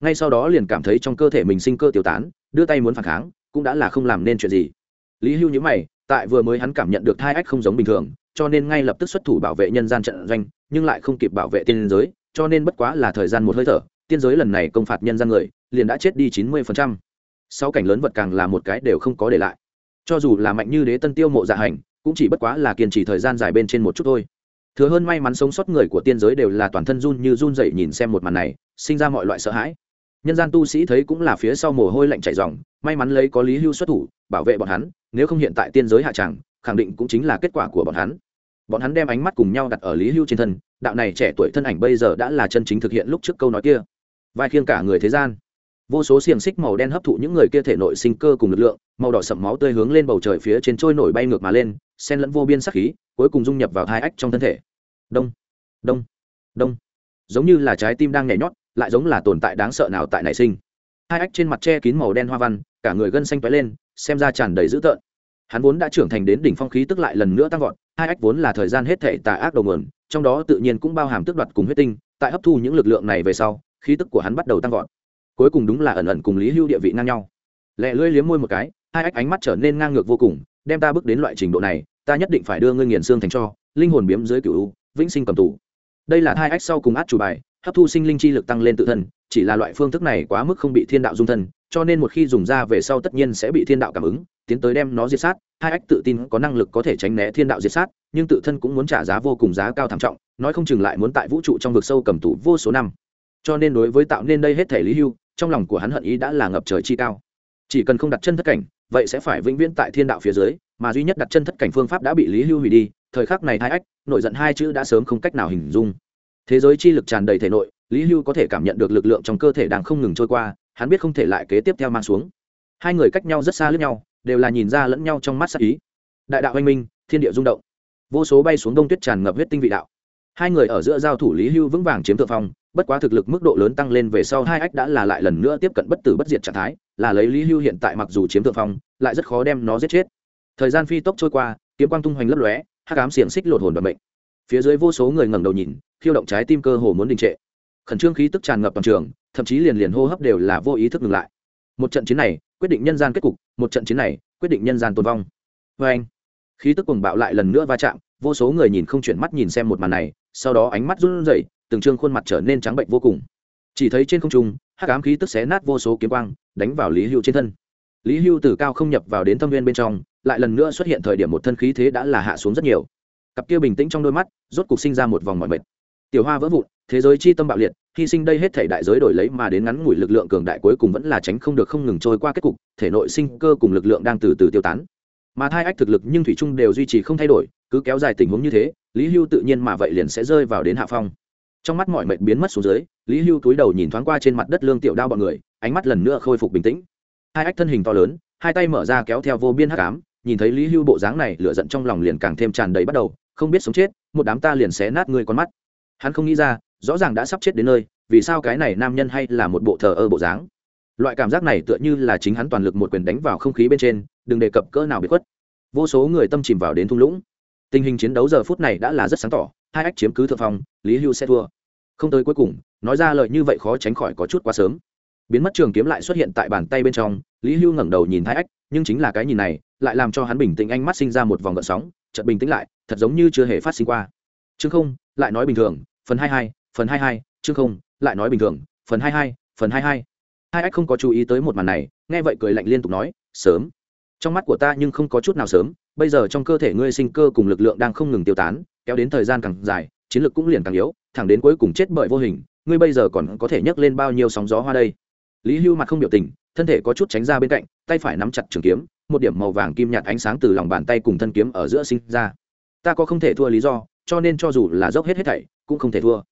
Speaker 1: Ngay sau đó liền cảm thấy trong cơ thể mình sinh cơ tiểu tán, đưa tay muốn phản kháng, cũng đã là không làm nên chuyện gì. Lý hưu nhữ mày tại vừa mới hắn cảm nhận được thai ách không giống bình thường, cho nên ngay lập tức xuất thủ bảo vệ nhân gian trận doanh, nhưng lại không kịp bảo vệ tiên giới, cho nên bất quá là thời gian một hơi thở, tiên giới lần này công phạt nhân gian người, liền đã chết đi chín mươi phần trăm. Sau cảnh lớn vật càng là một cái đều không có để lại. Cho dù là mạnh như đế tân tiêu mộ dạ hành, cũng chỉ bất quá là kiên trì thời gian dài bên trên một chút thôi. Thừa hơn may mắn sống sót người của tiên giới đều là toàn thân run như run dậy nhìn xem một màn này, sinh ra mọi loại sợ hãi nhân gian tu sĩ thấy cũng là phía sau mồ hôi lạnh chảy dòng may mắn lấy có lý hưu xuất thủ, bảo vệ bọn hắn, nếu không hiện tại tiên giới hạ tràng khẳng định cũng chính là kết quả của bọn hắn. Bọn hắn đem ánh mắt cùng nhau đặt ở lý hưu trên thân, đạo này trẻ tuổi thân ảnh bây giờ đã là chân chính thực hiện lúc trước câu nói kia. Vai khiêng cả người thế gian. Vô số xiềng xích màu đen hấp thụ những người kia thể nội sinh cơ cùng lực lượng, màu đỏ sậm máu tươi hướng lên bầu trời phía trên trôi nổi bay ngược mà lên sen lẫn vô biên sắc khí, cuối cùng dung nhập vào hai ách trong thân thể. Đông đông đông. Giống như là trái tim đang nhảy nhót lại giống là tồn tại đáng sợ nào tại nảy sinh. Hai ách trên mặt che kín màu đen hoa văn, cả người gân xanh toái lên, xem ra tràn đầy dữ tợn. Hắn vốn đã trưởng thành đến đỉnh phong khí tức lại lần nữa tăng vọt, hai ách vốn là thời gian hết thể tà ác đầu nguồn, trong đó tự nhiên cũng bao hàm tước đoạt cùng huyết tinh, tại hấp thu những lực lượng này về sau, khí tức của hắn bắt đầu tăng vọt. Cuối cùng đúng là ẩn ẩn cùng lý hưu địa vị ngang nhau. Lẹ lưỡi liếm môi một cái, hai ách ánh mắt trở nên ngang ngược vô cùng, đem ta bước đến loại trình độ này, ta nhất định phải đưa ngươi nghiền xương thành cho, linh hồn biếm dưới cựu vĩnh sinh cầm tù. Đây là hai ách sau cùng át chủ bài hấp thu sinh linh chi lực tăng lên tự thân, chỉ là loại phương thức này quá mức không bị thiên đạo dung thân, cho nên một khi dùng ra về sau tất nhiên sẽ bị thiên đạo cảm ứng, tiến tới đem nó diệt sát. Hai ách tự tin có năng lực có thể tránh né thiên đạo diệt sát, nhưng tự thân cũng muốn trả giá vô cùng giá cao thảm trọng, nói không chừng lại muốn tại vũ trụ trong vực sâu cầm tủ vô số năm. Cho nên đối với tạo nên đây hết thể lý hưu, trong lòng của hắn hận ý đã là ngập trời chi cao. Chỉ cần không đặt chân thất cảnh, vậy sẽ phải vĩnh viễn tại thiên đạo phía dưới, mà duy nhất đặt chân thất cảnh phương pháp đã bị lý hưu hủy đi, thời khắc này hai ách nổi giận hai chữ đã sớm không cách nào hình dung thế giới chi lực tràn đầy thể nội, lý hưu có thể cảm nhận được lực lượng trong cơ thể đang không ngừng trôi qua, hắn biết không thể lại kế tiếp theo mang xuống. Hai người cách nhau rất xa lẫn nhau, đều là nhìn ra lẫn nhau trong mắt sắc ý. Đại đạo anh minh, thiên địa rung động. Vô số bay xuống đông tuyết tràn ngập huyết tinh vị đạo. Hai người ở giữa giao thủ lý hưu vững vàng chiếm thượng phong, bất quá thực lực mức độ lớn tăng lên về sau hai ách đã là lại lần nữa tiếp cận bất tử bất diệt trạng thái, là lấy lý hưu hiện tại mặc dù chiếm thượng phong, lại rất khó đem nó giết chết. Thời gian phi tốc trôi qua, kiếm quang tung hoành lấp lóe hát cám xiềng xích lột hồn và mệnh phía dưới vô số người ngẩng đầu nhìn, khiêu động trái tim cơ hồ muốn đình trệ. Khẩn trương khí tức tràn ngập toàn trường, thậm chí liền liền hô hấp đều là vô ý thức ngừng lại. Một trận chiến này, quyết định nhân gian kết cục, một trận chiến này, quyết định nhân gian tồn vong. Vê anh, khí tức cùng bạo lại lần nữa va chạm, vô số người nhìn không chuyển mắt nhìn xem một màn này, sau đó ánh mắt run rẩy, từng trương khuôn mặt trở nên trắng bệnh vô cùng. Chỉ thấy trên không trung, hắc ám khí tức xé nát vô số kiếm quang, đánh vào lý hưu trên thân. Lý hưu từ cao không nhập vào đến thâm viên bên trong, lại lần nữa xuất hiện thời điểm một thân khí thế đã là hạ xuống rất nhiều cặp kia bình tĩnh trong đôi mắt, rốt cục sinh ra một vòng mọi mệt. Tiểu hoa vỡ vụn, thế giới chi tâm bạo liệt, hy sinh đây hết thể đại giới đổi lấy mà đến ngắn ngủi lực lượng cường đại cuối cùng vẫn là tránh không được không ngừng trôi qua kết cục, thể nội sinh cơ cùng lực lượng đang từ từ tiêu tán. Mà thai ách thực lực nhưng thủy trung đều duy trì không thay đổi, cứ kéo dài tình huống như thế, lý hưu tự nhiên mà vậy liền sẽ rơi vào đến hạ phong. Trong mắt mọi mệt biến mất xuống dưới, lý hưu túi đầu nhìn thoáng qua trên mặt đất lương tiểu đao bọn người, ánh mắt lần nữa khôi phục bình tĩnh. Hai ách thân hình to lớn, hai tay mở ra kéo theo vô biên hắc ám, nhìn thấy lý hưu bộ dáng này, lửa giận trong lòng liền càng thêm tràn đầy bắt đầu không biết sống chết, một đám ta liền xé nát người con mắt. Hắn không nghĩ ra, rõ ràng đã sắp chết đến nơi, vì sao cái này nam nhân hay là một bộ thờ ơ bộ dáng? Loại cảm giác này tựa như là chính hắn toàn lực một quyền đánh vào không khí bên trên, đừng đề cập cỡ nào bị khuất. Vô số người tâm chìm vào đến thung lũng. Tình hình chiến đấu giờ phút này đã là rất sáng tỏ, hai ách chiếm cứ thượng phong, lý hưu sẽ thua. Không tới cuối cùng, nói ra lời như vậy khó tránh khỏi có chút quá sớm. Biến mất trường kiếm lại xuất hiện tại bàn tay bên trong, lý hưu ngẩng đầu nhìn hai ách, nhưng chính là cái nhìn này, lại làm cho hắn bình tĩnh anh mắt sinh ra một vòng gợn sóng, chợt bình tĩnh lại thật giống như chưa hề phát sinh qua. Chương không, lại nói bình thường, phần hai hai, phần hai hai, chương không, lại nói bình thường, phần hai hai, phần hai hai. Hai ách không có chú ý tới một màn này, nghe vậy cười lạnh liên tục nói, sớm. Trong mắt của ta nhưng không có chút nào sớm, bây giờ trong cơ thể ngươi sinh cơ cùng lực lượng đang không ngừng tiêu tán, kéo đến thời gian càng dài, chiến lực cũng liền càng yếu, thẳng đến cuối cùng chết bởi vô hình, ngươi bây giờ còn có thể nhấc lên bao nhiêu sóng gió hoa đây? Lý hưu mặt không biểu tình, thân thể có chút tránh ra bên cạnh, tay phải nắm chặt trường kiếm, một điểm màu vàng kim nhạt ánh sáng từ lòng bàn tay cùng thân kiếm ở giữa sinh ra ta có không thể thua lý do, cho nên cho dù là dốc hết hết thảy, cũng không thể thua.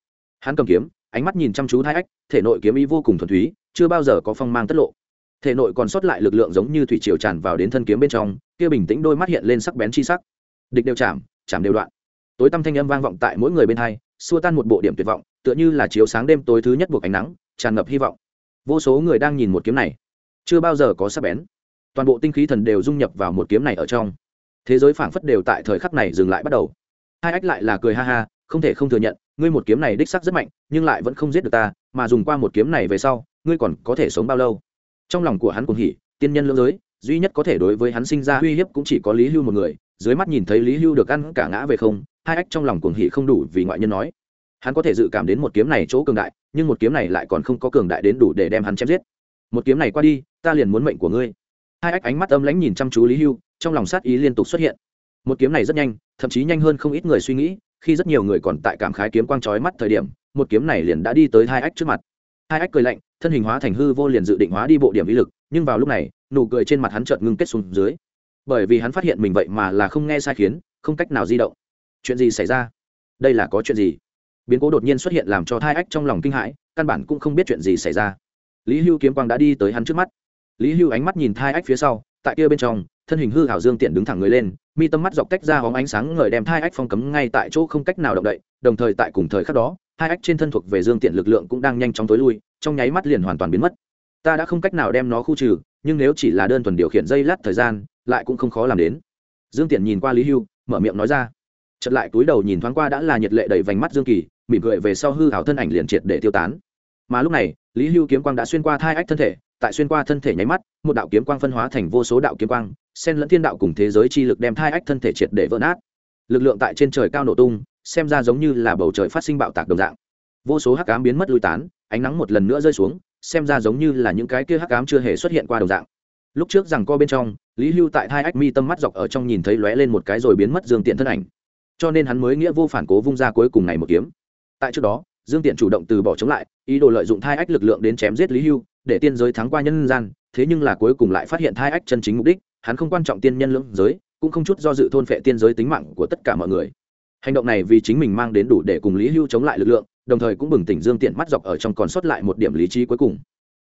Speaker 1: Hắn cầm kiếm, ánh mắt nhìn chăm chú thái ách, thể nội kiếm ý vô cùng thuần túy, chưa bao giờ có phong mang tất lộ. Thể nội còn sót lại lực lượng giống như thủy triều tràn vào đến thân kiếm bên trong, kia bình tĩnh đôi mắt hiện lên sắc bén chi sắc. Địch đều chạm chạm đều đoạn. Tối tăm thanh âm vang vọng tại mỗi người bên hai, xua tan một bộ điểm tuyệt vọng, tựa như là chiếu sáng đêm tối thứ nhất buộc ánh nắng, tràn ngập hy vọng. Vô số người đang nhìn một kiếm này, chưa bao giờ có sắc bén. Toàn bộ tinh khí thần đều dung nhập vào một kiếm này ở trong thế giới phảng phất đều tại thời khắc này dừng lại bắt đầu. Hai ách lại là cười ha ha, không thể không thừa nhận, ngươi một kiếm này đích sắc rất mạnh, nhưng lại vẫn không giết được ta, mà dùng qua một kiếm này về sau, ngươi còn có thể sống bao lâu? Trong lòng của hắn cũng hỉ, tiên nhân lưỡng giới, duy nhất có thể đối với hắn sinh ra uy hiếp cũng chỉ có lý hưu một người, dưới mắt nhìn thấy lý hưu được ăn cả ngã về không, hai ách trong lòng cuồng hỉ không đủ vì ngoại nhân nói. Hắn có thể dự cảm đến một kiếm này chỗ cường đại, nhưng một kiếm này lại còn không có cường đại đến đủ để đem hắn chém giết. Một kiếm này qua đi, ta liền muốn mệnh của ngươi. Hai ách ánh mắt âm lãnh nhìn chăm chú lý hưu trong lòng sát ý liên tục xuất hiện. Một kiếm này rất nhanh, thậm chí nhanh hơn không ít người suy nghĩ, khi rất nhiều người còn tại cảm khái kiếm quang trói mắt thời điểm, một kiếm này liền đã đi tới hai ách trước mặt. Hai ách cười lạnh, thân hình hóa thành hư vô liền dự định hóa đi bộ điểm ý lực, nhưng vào lúc này, nụ cười trên mặt hắn chợt ngưng kết xuống dưới. Bởi vì hắn phát hiện mình vậy mà là không nghe sai khiến, không cách nào di động. Chuyện gì xảy ra? Đây là có chuyện gì? Biến cố đột nhiên xuất hiện làm cho thai ách trong lòng kinh hãi, căn bản cũng không biết chuyện gì xảy ra. Lý hưu kiếm quang đã đi tới hắn trước mắt. Lý hưu ánh mắt nhìn thai ách phía sau, tại kia bên trong thân hình hư hảo dương tiện đứng thẳng người lên, mi tâm mắt dọc tách ra hóng ánh sáng ngời đem thai ách phong cấm ngay tại chỗ không cách nào động đậy, đồng thời tại cùng thời khắc đó, hai ách trên thân thuộc về dương tiện lực lượng cũng đang nhanh chóng tối lui, trong nháy mắt liền hoàn toàn biến mất. Ta đã không cách nào đem nó khu trừ, nhưng nếu chỉ là đơn thuần điều khiển dây lát thời gian, lại cũng không khó làm đến. Dương tiện nhìn qua lý hưu, mở miệng nói ra. Chật lại túi đầu nhìn thoáng qua đã là nhiệt lệ đầy vành mắt dương kỳ, mỉm cười về sau hư hảo thân ảnh liền triệt để tiêu tán. Mà lúc này, lý hưu kiếm quang đã xuyên qua thai ách thân thể, tại xuyên qua thân thể nháy mắt, một đạo kiếm quang phân hóa thành vô số đạo kiếm quang sen lẫn thiên đạo cùng thế giới chi lực đem thai ách thân thể triệt để vỡ nát. Lực lượng tại trên trời cao nổ tung, xem ra giống như là bầu trời phát sinh bạo tạc đồng dạng. Vô số hắc ám biến mất lui tán, ánh nắng một lần nữa rơi xuống, xem ra giống như là những cái kia hắc ám chưa hề xuất hiện qua đồng dạng. Lúc trước rằng co bên trong, lý hưu tại thai ách mi tâm mắt dọc ở trong nhìn thấy lóe lên một cái rồi biến mất dương tiện thân ảnh. Cho nên hắn mới nghĩa vô phản cố vung ra cuối cùng này một kiếm. Tại trước đó, dương tiện chủ động từ bỏ chống lại, ý đồ lợi dụng thai ách lực lượng đến chém giết lý hưu, để tiên giới thắng qua nhân gian, thế nhưng là cuối cùng lại phát hiện thai ách chân chính mục đích hắn không quan trọng tiên nhân lưỡng giới, cũng không chút do dự thôn phệ tiên giới tính mạng của tất cả mọi người. Hành động này vì chính mình mang đến đủ để cùng lý hưu chống lại lực lượng, đồng thời cũng bừng tỉnh dương tiện mắt dọc ở trong còn sót lại một điểm lý trí cuối cùng.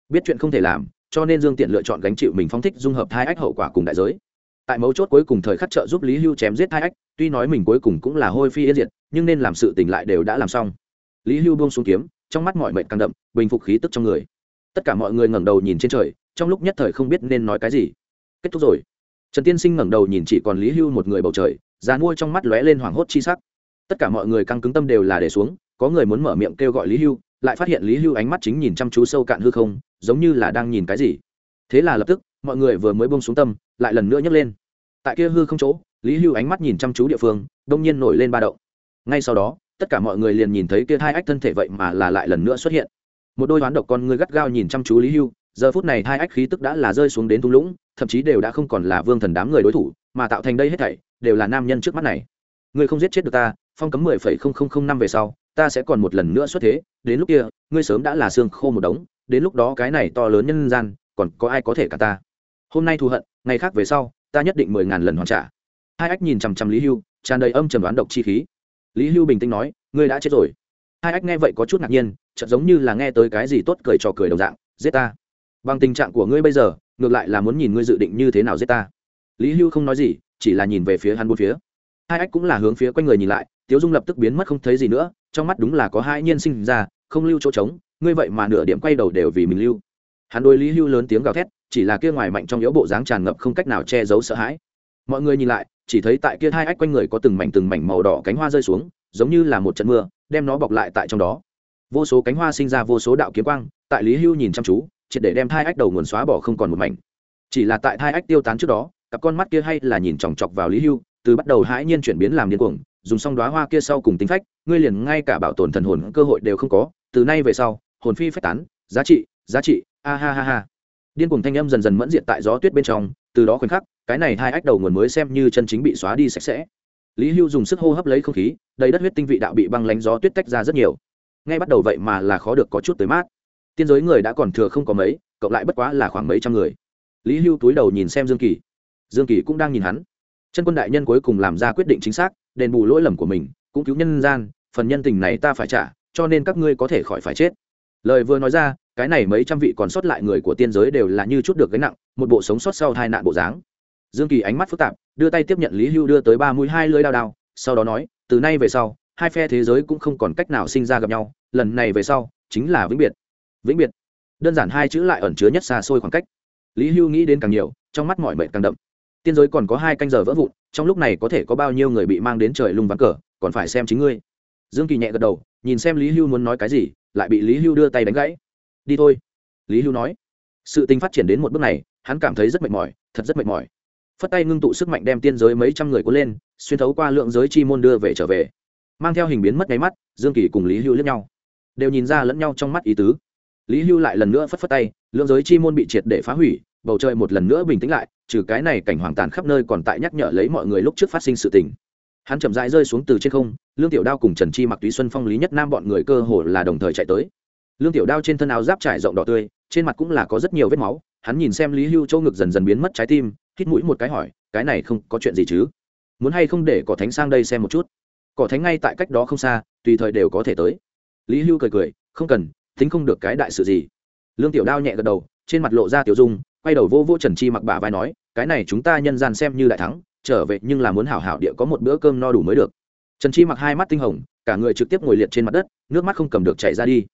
Speaker 1: Biết chuyện không thể làm, cho nên dương tiện lựa chọn gánh chịu mình phóng thích dung hợp hai ách hậu quả cùng đại giới. Tại mấu chốt cuối cùng thời khắc trợ giúp lý hưu chém giết hai ách, tuy nói mình cuối cùng cũng là hôi phi yên diệt, nhưng nên làm sự tình lại đều đã làm xong. Lý hưu buông xuống kiếm, trong mắt mọi mệnh càng đậm, bình phục khí tức trong người. Tất cả mọi người ngẩng đầu nhìn trên trời, trong lúc nhất thời không biết nên nói cái gì kết thúc rồi. Trần tiên sinh ngẩng đầu nhìn chỉ còn lý hưu một người bầu trời dàn mua trong mắt lóe lên hoảng hốt chi sắc. Tất cả mọi người căng cứng tâm đều là để xuống, có người muốn mở miệng kêu gọi lý hưu, lại phát hiện lý hưu ánh mắt chính nhìn chăm chú sâu cạn hư không, giống như là đang nhìn cái gì. Thế là lập tức, mọi người vừa mới bông xuống tâm, lại lần nữa nhấc lên. Tại kia hư không chỗ, lý hưu ánh mắt nhìn chăm chú địa phương, đông nhiên nổi lên ba đậu. ngay sau đó, tất cả mọi người liền nhìn thấy kia hai ách thân thể vậy mà là lại lần nữa xuất hiện. Một đôi hoán độc con ngươi gắt gao nhìn chăm chú lý hưu giờ phút này hai ách khí tức đã là rơi xuống đến thung lũng, thậm chí đều đã không còn là vương thần đám người đối thủ, mà tạo thành đây hết thảy, đều là nam nhân trước mắt này. Ngươi không giết chết được ta, phong cấm mười phẩy không không không năm về sau, ta sẽ còn một lần nữa xuất thế, đến lúc kia, ngươi sớm đã là xương khô một đống, đến lúc đó cái này to lớn nhân gian, còn có ai có thể cả ta? Hôm nay thù hận, ngày khác về sau, ta nhất định mười ngàn lần hoàn trả. Hai ách nhìn chằm chằm lý hưu, tràn đầy âm trầm đoán độc chi khí. Lý hưu bình tĩnh nói, ngươi đã chết rồi. Hai ách nghe vậy có chút ngạc nhiên, chợt giống như là nghe tới cái gì tốt cười trò cười đồng dạng, giết ta bằng tình trạng của ngươi bây giờ, ngược lại là muốn nhìn ngươi dự định như thế nào giết ta. Lý hưu không nói gì, chỉ là nhìn về phía hắn bốn phía. Hai ách cũng là hướng phía quanh người nhìn lại, tiếu dung lập tức biến mất không thấy gì nữa, trong mắt đúng là có hai nhiên sinh ra, không lưu chỗ trống, ngươi vậy mà nửa điểm quay đầu đều vì mình lưu. Hắn đôi lý hưu lớn tiếng gào thét, chỉ là kia ngoài mạnh trong yếu bộ dáng tràn ngập không cách nào che giấu sợ hãi. Mọi người nhìn lại, chỉ thấy tại kia hai ách quanh người có từng mảnh từng mảnh màu đỏ cánh hoa rơi xuống, giống như là một trận mưa, đem nó bọc lại tại trong đó. Vô số cánh hoa sinh ra vô số đạo kiếm quang, tại lý hưu nhìn chăm chú triệt để đem thai ách đầu nguồn xóa bỏ không còn một mảnh. Chỉ là tại thai ách tiêu tán trước đó, cặp con mắt kia hay là nhìn chòng chọc vào lý hưu, từ bắt đầu hãi nhiên chuyển biến làm điên cuồng, dùng xong đoá hoa kia sau cùng tính phách, ngươi liền ngay cả bảo tồn thần hồn cơ hội đều không có, từ nay về sau, hồn phi phách tán, giá trị giá trị, a ha ha ha. Điên cuồng thanh âm dần dần mẫn diện tại gió tuyết bên trong, từ đó khoảnh khắc, cái này hai ách đầu nguồn mới xem như chân chính bị xóa đi sạch sẽ. Lý hưu dùng sức hô hấp lấy không khí, đầy đất huyết tinh vị đạo bị băng lánh gió tuyết tách ra rất nhiều. Ngay bắt đầu vậy mà là khó được có chút tới mát tiên giới người đã còn thừa không có mấy, cộng lại bất quá là khoảng mấy trăm người. Lý hưu túi đầu nhìn xem dương kỳ. Dương kỳ cũng đang nhìn hắn. Chân quân đại nhân cuối cùng làm ra quyết định chính xác, đền bù lỗi lầm của mình, cũng cứu nhân gian, phần nhân tình này ta phải trả, cho nên các ngươi có thể khỏi phải chết. Lời vừa nói ra, cái này mấy trăm vị còn sót lại người của tiên giới đều là như chút được gánh nặng, một bộ sống sót sau hai nạn bộ dáng. Dương kỳ ánh mắt phức tạp, đưa tay tiếp nhận lý hưu đưa tới ba mũi hai lưới đao đao, sau đó nói, từ nay về sau, hai phe thế giới cũng không còn cách nào sinh ra gặp nhau, lần này về sau, chính là vĩnh biệt vĩnh biệt. Đơn giản hai chữ lại ẩn chứa nhất xa xôi khoảng cách. Lý hưu nghĩ đến càng nhiều, trong mắt mọi mệnh càng đậm. Tiên giới còn có hai canh giờ vỡ vụn, trong lúc này có thể có bao nhiêu người bị mang đến trời lung vắng cờ, còn phải xem chính ngươi. Dương kỳ nhẹ gật đầu, nhìn xem lý hưu muốn nói cái gì, lại bị lý hưu đưa tay đánh gãy. Đi thôi, lý hưu nói. Sự tình phát triển đến một bước này, hắn cảm thấy rất mệt mỏi, thật rất mệt mỏi. Phất tay ngưng tụ sức mạnh đem tiên giới mấy trăm người cuốn lên, xuyên thấu qua lượng giới chi môn đưa về trở về. Mang theo hình biến mất nháy mắt, dương kỳ cùng lý hưu lẫn nhau. Đều nhìn ra lẫn nhau trong mắt ý tứ lý hưu lại lần nữa phất phất tay Lương giới chi môn bị triệt để phá hủy, bầu trời một lần nữa bình tĩnh lại, trừ cái này cảnh hoàng tàn khắp nơi còn tại nhắc nhở lấy mọi người lúc trước phát sinh sự tình. Hắn chậm rãi rơi xuống từ trên không, lương tiểu đao cùng trần chi mặc túy xuân phong, lý nhất nam bọn người cơ hồ là đồng thời chạy tới. Lương tiểu đao trên thân áo giáp trải rộng đỏ tươi, trên mặt cũng là có rất nhiều vết máu, hắn nhìn xem lý hưu châu ngực dần dần biến mất trái tim, hít mũi một cái hỏi, cái này không có chuyện gì chứ? Muốn hay không để cỏ thánh sang đây xem một chút? Cỏ thánh ngay tại cách đó không xa, tùy thời đều có thể tới. Lý hưu cười cười, không cần tính không được cái đại sự gì. Lương tiểu đao nhẹ gật đầu, trên mặt lộ ra tiểu dung, quay đầu vô vô trần chi mặc bà vai nói, cái này chúng ta nhân gian xem như đại thắng, trở về nhưng là muốn hảo hảo địa có một bữa cơm no đủ mới được. Trần chi mặc hai mắt tinh hồng, cả người trực tiếp ngồi liệt trên mặt đất, nước mắt không cầm được chảy ra đi.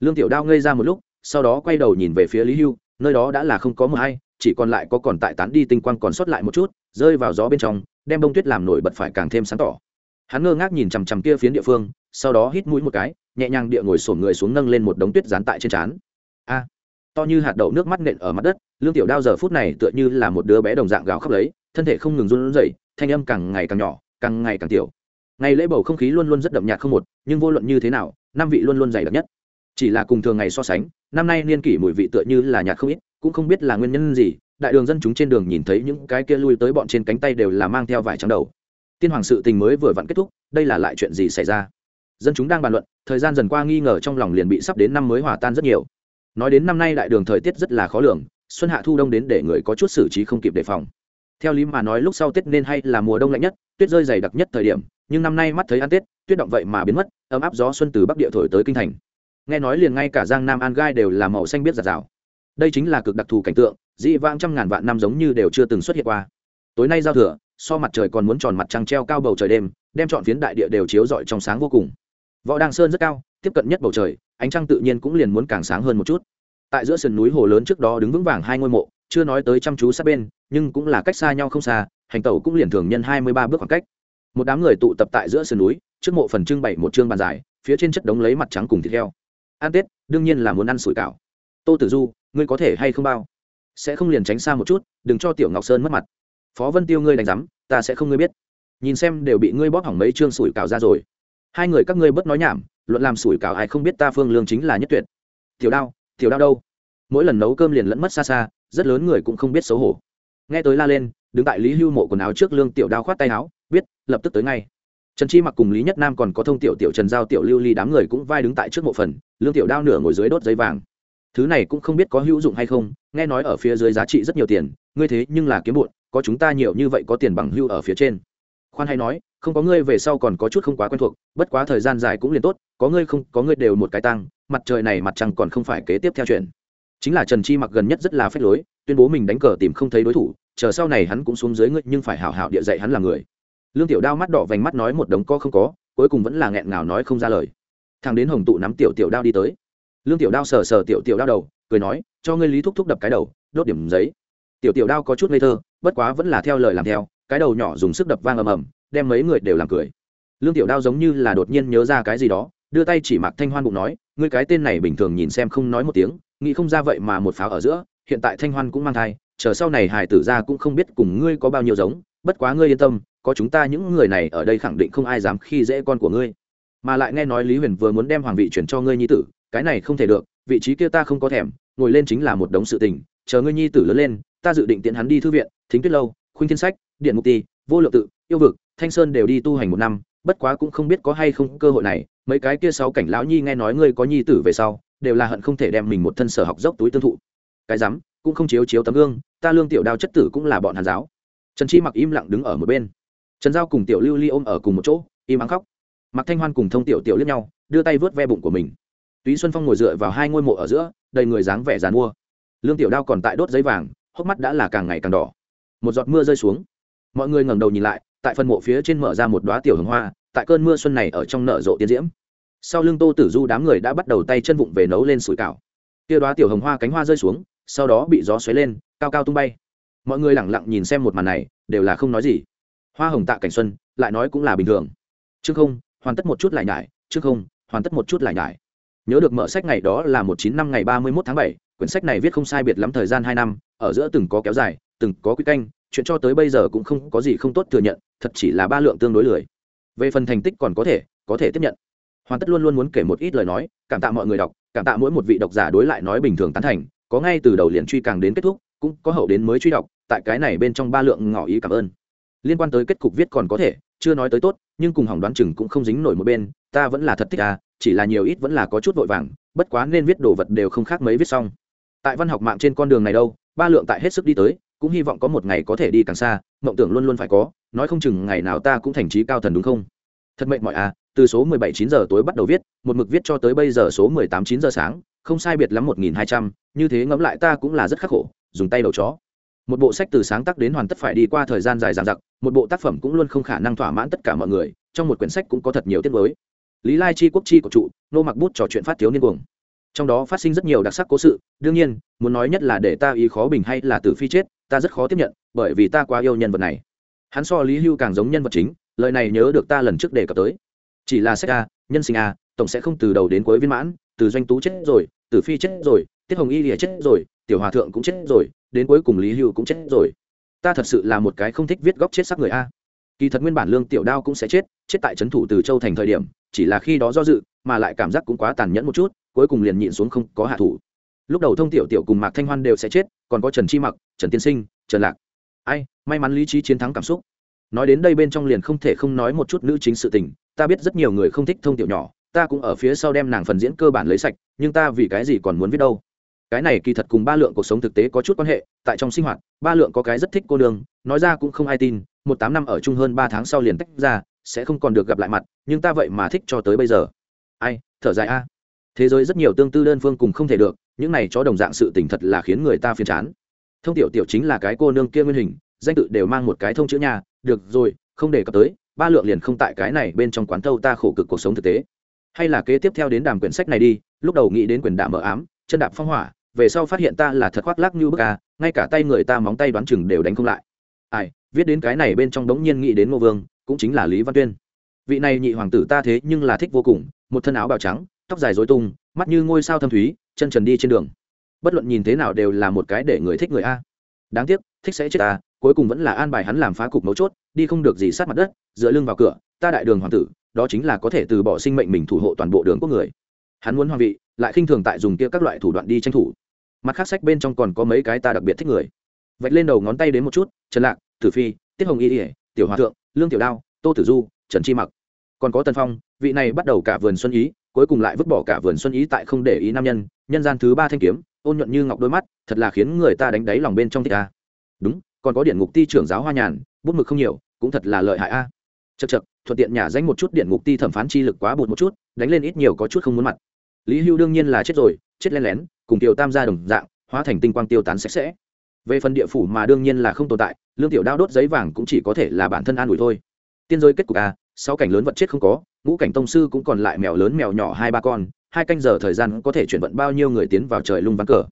Speaker 1: Lương tiểu đao ngây ra một lúc, sau đó quay đầu nhìn về phía lý hưu, nơi đó đã là không có mờ hay, chỉ còn lại có còn tại tán đi tinh quang còn sót lại một chút, rơi vào gió bên trong, đem bông tuyết làm nổi bật phải càng thêm sáng tỏ. Hắn ngơ ngác nhìn chằm chằm kia phiến địa phương, sau đó hít mũi một cái nhẹ nhàng địa ngồi sổn người xuống nâng lên một đống tuyết dán tại trên trán. A, to như hạt đậu nước mắt nện ở mặt đất, lương tiểu đao giờ phút này tựa như là một đứa bé đồng dạng gào khóc lấy, thân thể không ngừng run rẩy, thanh âm càng ngày càng nhỏ, càng ngày càng tiểu. Ngày lễ bầu không khí luôn luôn rất đậm nhạt không một, nhưng vô luận như thế nào, năm vị luôn luôn dày đặc nhất. Chỉ là cùng thường ngày so sánh, năm nay niên kỷ mùi vị tựa như là nhạt không ít, cũng không biết là nguyên nhân gì, đại đường dân chúng trên đường nhìn thấy những cái kia lui tới bọn trên cánh tay đều là mang theo vải trắng đầu. Tiên hoàng sự tình mới vừa vặn kết thúc, đây là lại chuyện gì xảy ra? Dân chúng đang bàn luận thời gian dần qua nghi ngờ trong lòng liền bị sắp đến năm mới hòa tan rất nhiều. Nói đến năm nay đại đường thời tiết rất là khó lường, xuân hạ thu đông đến để người có chút xử trí không kịp đề phòng. Theo lý mà nói lúc sau tết nên hay là mùa đông lạnh nhất, tuyết rơi dày đặc nhất thời điểm, nhưng năm nay mắt thấy ăn tết, tuyết động vậy mà biến mất, ấm áp gió xuân từ bắc địa thổi tới kinh thành. Nghe nói liền ngay cả giang nam an gai đều là màu xanh biết giạt rào. Đây chính là cực đặc thù cảnh tượng, dị vãng trăm ngàn vạn năm giống như đều chưa từng xuất hiện qua. Tối nay giao thừa, so mặt trời còn muốn tròn mặt trăng treo cao bầu trời đêm, đem chọn phiến đại địa đều chiếu rọi trong sáng vô cùng võ đăng sơn rất cao, tiếp cận nhất bầu trời, ánh trăng tự nhiên cũng liền muốn càng sáng hơn một chút. Tại giữa sườn núi hồ lớn trước đó đứng vững vàng hai ngôi mộ, chưa nói tới chăm chú sát bên, nhưng cũng là cách xa nhau không xa, hành tẩu cũng liền thường nhân hai mươi ba bước khoảng cách. Một đám người tụ tập tại giữa sườn núi, trước mộ phần trưng bày một chương bàn dài, phía trên chất đống lấy mặt trắng cùng thịt heo. Ăn tết, đương nhiên là muốn ăn sủi cảo. Tô tử du, ngươi có thể hay không bao? Sẽ không liền tránh xa một chút, đừng cho tiểu ngọc sơn mất mặt. Phó vân tiêu ngươi đánh giám, ta sẽ không ngươi biết. Nhìn xem đều bị ngươi bóp hỏng mấy chương sủi cảo ra rồi hai người các ngươi bớt nói nhảm, luận làm sủi cảo ai không biết ta phương lương chính là nhất tuyệt. Tiểu đao tiểu đao đâu? Mỗi lần nấu cơm liền lẫn mất xa xa, rất lớn người cũng không biết xấu hổ. Nghe tới la lên, đứng tại lý hưu mộ quần áo trước lương tiểu đao khoát tay áo, biết, lập tức tới ngay. Trần chi mặc cùng lý nhất nam còn có thông tiểu tiểu trần giao tiểu lưu ly đám người cũng vai đứng tại trước mộ phần, lương tiểu đao nửa ngồi dưới đốt giấy vàng. Thứ này cũng không biết có hữu dụng hay không, nghe nói ở phía dưới giá trị rất nhiều tiền, ngươi thế nhưng là kiếm bụn, có chúng ta nhiều như vậy có tiền bằng hưu ở phía trên. Khoan hay nói không có ngươi về sau còn có chút không quá quen thuộc, bất quá thời gian dài cũng liền tốt, có ngươi không, có ngươi đều một cái tăng mặt trời này mặt trăng còn không phải kế tiếp theo chuyện. Chính là trần chi mặc gần nhất rất là phép lối, tuyên bố mình đánh cờ tìm không thấy đối thủ, chờ sau này hắn cũng xuống dưới ngươi nhưng phải hảo hảo địa dạy hắn là người. Lương tiểu đao mắt đỏ vành mắt nói một đống co không có, cuối cùng vẫn là nghẹn ngào nói không ra lời. Thằng đến hồng tụ nắm tiểu tiểu đao đi tới. Lương tiểu đao sờ sờ tiểu tiểu đao đầu, cười nói, cho ngươi lý thúc thúc đập cái đầu, đốt điểm giấy. Tiểu tiểu đao có chút ngây thơ, bất quá vẫn là theo lời làm theo, cái đầu nhỏ dùng sức đập vang ầm ầm đem mấy người đều làm cười. Lương tiểu đao giống như là đột nhiên nhớ ra cái gì đó, đưa tay chỉ mặc thanh hoan bụng nói, ngươi cái tên này bình thường nhìn xem không nói một tiếng, nghĩ không ra vậy mà một pháo ở giữa, hiện tại thanh hoan cũng mang thai, chờ sau này Hải tử ra cũng không biết cùng ngươi có bao nhiêu giống, bất quá ngươi yên tâm, có chúng ta những người này ở đây khẳng định không ai dám khi dễ con của ngươi. Mà lại nghe nói lý huyền vừa muốn đem hoàng vị chuyển cho ngươi nhi tử, cái này không thể được, vị trí kia ta không có thèm, ngồi lên chính là một đống sự tình, chờ ngươi nhi tử lớn lên, ta dự định tiện hắn đi thư viện, thính tuyết lâu, khuynh thiên sách, điện mục ti, vô lượng tự, yêu vực thanh sơn đều đi tu hành một năm, bất quá cũng không biết có hay không cơ hội này, mấy cái kia sáu cảnh lão nhi nghe nói ngươi có nhi tử về sau, đều là hận không thể đem mình một thân sở học dốc túi tương thụ. Cái rắm, cũng không chiếu chiếu tấm gương, ta lương tiểu đao chất tử cũng là bọn hàn giáo. Trần chi mặc im lặng đứng ở một bên. Trần giao cùng tiểu lưu ly ôm ở cùng một chỗ, im ắng khóc. Mặc thanh hoan cùng thông tiểu tiểu liếc nhau, đưa tay vớt ve bụng của mình. Túy xuân phong ngồi dựa vào hai ngôi mộ ở giữa, đầy người dáng vẻ dàn mua. Lương tiểu đao còn tại đốt giấy vàng, hốc mắt đã là càng ngày càng đỏ. Một giọt mưa rơi xuống. Mọi người ngẩng đầu nhìn lại tại phần mộ phía trên mở ra một đoá tiểu hồng hoa, tại cơn mưa xuân này ở trong nở rộ tiến diễm. Sau lưng tô tử du đám người đã bắt đầu tay chân vụng về nấu lên sủi cảo. Kia đoá tiểu hồng hoa cánh hoa rơi xuống, sau đó bị gió xoáy lên, cao cao tung bay. Mọi người lẳng lặng nhìn xem một màn này, đều là không nói gì. Hoa hồng tạ cảnh xuân, lại nói cũng là bình thường. Chứ không, hoàn tất một chút lại nhải chứ không, hoàn tất một chút lại nhải. Nhớ được mở sách ngày đó là một chín năm ngày ba mươi một tháng bảy, quyển sách này viết không sai biệt lắm thời gian hai năm, ở giữa từng có kéo dài, từng có quy canh, chuyện cho tới bây giờ cũng không có gì không tốt thừa nhận thật chỉ là ba lượng tương đối lười. Về phần thành tích còn có thể có thể tiếp nhận. Hoàn tất luôn luôn muốn kể một ít lời nói, cảm tạ mọi người đọc, cảm tạ mỗi một vị độc giả đối lại nói bình thường tán thành, có ngay từ đầu liền truy càng đến kết thúc, cũng có hậu đến mới truy đọc, tại cái này bên trong ba lượng ngỏ ý cảm ơn. Liên quan tới kết cục viết còn có thể, chưa nói tới tốt, nhưng cùng hỏng đoán chừng cũng không dính nổi một bên, ta vẫn là thật thích à chỉ là nhiều ít vẫn là có chút vội vàng, bất quá nên viết đồ vật đều không khác mấy viết xong. Tại văn học mạng trên con đường này đâu, ba lượng tại hết sức đi tới, cũng hy vọng có một ngày có thể đi càng xa, mộng tưởng luôn luôn phải có nói không chừng ngày nào ta cũng thành trí cao thần đúng không? Thật mệnh mọi à từ số mười bảy chín giờ tối bắt đầu viết, một mực viết cho tới bây giờ số mười tám chín giờ sáng, không sai biệt lắm một nghìn hai trăm, như thế ngẫm lại ta cũng là rất khắc khổ, dùng tay đầu chó. Một bộ sách từ sáng tác đến hoàn tất phải đi qua thời gian dài dằng dặc, một bộ tác phẩm cũng luôn không khả năng thỏa mãn tất cả mọi người, trong một quyển sách cũng có thật nhiều tiết mới. Lý lai chi quốc chi của trụ, nô mặc bút trò chuyện phát thiếu niên cuồng. Trong đó phát sinh rất nhiều đặc sắc cố sự, đương nhiên, muốn nói nhất là để ta ý khó bình hay là tử phi chết, ta rất khó tiếp nhận, bởi vì ta quá yêu nhân vật này hắn so lý hưu càng giống nhân vật chính, lời này nhớ được ta lần trước đề cập tới. Chỉ là sách a, nhân sinh a, tổng sẽ không từ đầu đến cuối viên mãn, từ doanh tú chết rồi, từ phi chết rồi, tiết hồng y lìa chết rồi, tiểu hòa thượng cũng chết rồi, đến cuối cùng lý hưu cũng chết rồi. Ta thật sự là một cái không thích viết góc chết sắc người a. Kỳ thật nguyên bản lương tiểu đao cũng sẽ chết chết tại trấn thủ từ châu thành thời điểm, chỉ là khi đó do dự, mà lại cảm giác cũng quá tàn nhẫn một chút, cuối cùng liền nhịn xuống không có hạ thủ. Lúc đầu thông tiểu tiểu cùng mạc thanh hoan đều sẽ chết, còn có trần chi mặc, trần tiên sinh, trần lạc ai, may mắn lý trí chiến thắng cảm xúc. Nói đến đây bên trong liền không thể không nói một chút nữ chính sự tình, ta biết rất nhiều người không thích thông tiểu nhỏ, ta cũng ở phía sau đem nàng phần diễn cơ bản lấy sạch, nhưng ta vì cái gì còn muốn viết đâu? Cái này kỳ thật cùng ba lượng cuộc sống thực tế có chút quan hệ, tại trong sinh hoạt, ba lượng có cái rất thích cô đường nói ra cũng không ai tin, một tám năm ở chung hơn ba tháng sau liền tách ra, sẽ không còn được gặp lại mặt, nhưng ta vậy mà thích cho tới bây giờ. Ai, thở dài a. Thế giới rất nhiều tương tư đơn phương cùng không thể được, những này cho đồng dạng sự tình thật là khiến người ta phiền chán thông tiểu tiểu chính là cái cô nương kia nguyên hình, danh tự đều mang một cái thông chữ nhà được rồi, không đề cập tới, ba lượng liền không tại cái này bên trong quán thâu ta khổ cực cuộc sống thực tế. Hay là kế tiếp theo đến đàm quyển sách này đi, lúc đầu nghĩ đến quyền đạm mở ám, chân đạp phong hỏa, về sau phát hiện ta là thật khoác lác như bức ca ngay cả tay người ta móng tay đoán chừng đều đánh không lại. Ai, viết đến cái này bên trong đống nhiên nghĩ đến ngô vương, cũng chính là lý văn tuyên. Vị này nhị hoàng tử ta thế nhưng là thích vô cùng, một thân áo bào trắng, tóc dài dối tung, mắt như ngôi sao thâm thúy, chân trần đi trên đường bất luận nhìn thế nào đều là một cái để người thích người a. Đáng tiếc, thích sẽ chết ta, cuối cùng vẫn là an bài hắn làm phá cục mấu chốt, đi không được gì sát mặt đất, dựa lưng vào cửa, ta đại đường hoàng tử, đó chính là có thể từ bỏ sinh mệnh mình thủ hộ toàn bộ đường quốc người. Hắn muốn hoàng vị, lại khinh thường tại dùng kia các loại thủ đoạn đi tranh thủ. Mặt khác sách bên trong còn có mấy cái ta đặc biệt thích người. Vạch lên đầu ngón tay đến một chút, trần lạc, tử phi, tiết hồng y ỉa tiểu hòa thượng, lương tiểu đao, tô tử du, trần chi mặc. Còn có Tần phong, vị này bắt đầu cả vườn xuân ý, cuối cùng lại vứt bỏ cả vườn xuân ý tại không để ý nam nhân nhân gian thứ ba thanh kiếm ôn nhuận như ngọc đôi mắt, thật là khiến người ta đánh đáy lòng bên trong thích a. Đúng, còn có điện ngục ti trưởng giáo hoa nhàn, bút mực không nhiều, cũng thật là lợi hại a. Chật chật thuận tiện nhả danh một chút điện ngục ti thẩm phán chi lực quá bột một chút, đánh lên ít nhiều có chút không muốn mặt. Lý hưu đương nhiên là chết rồi, chết len lén, cùng tiểu tam gia đồng dạng, hóa thành tinh quang tiêu tán sạch sẽ. Về phần địa phủ mà đương nhiên là không tồn tại, lương tiểu đao đốt giấy vàng cũng chỉ có thể là bản thân an ủi thôi. Tiên giới kết cục a, sáu cảnh lớn vật chết không có, ngũ cảnh tông sư cũng còn lại mèo lớn mèo nhỏ hai ba con hai canh giờ thời gian có thể chuyển vận bao nhiêu người tiến vào trời lung ván cờ.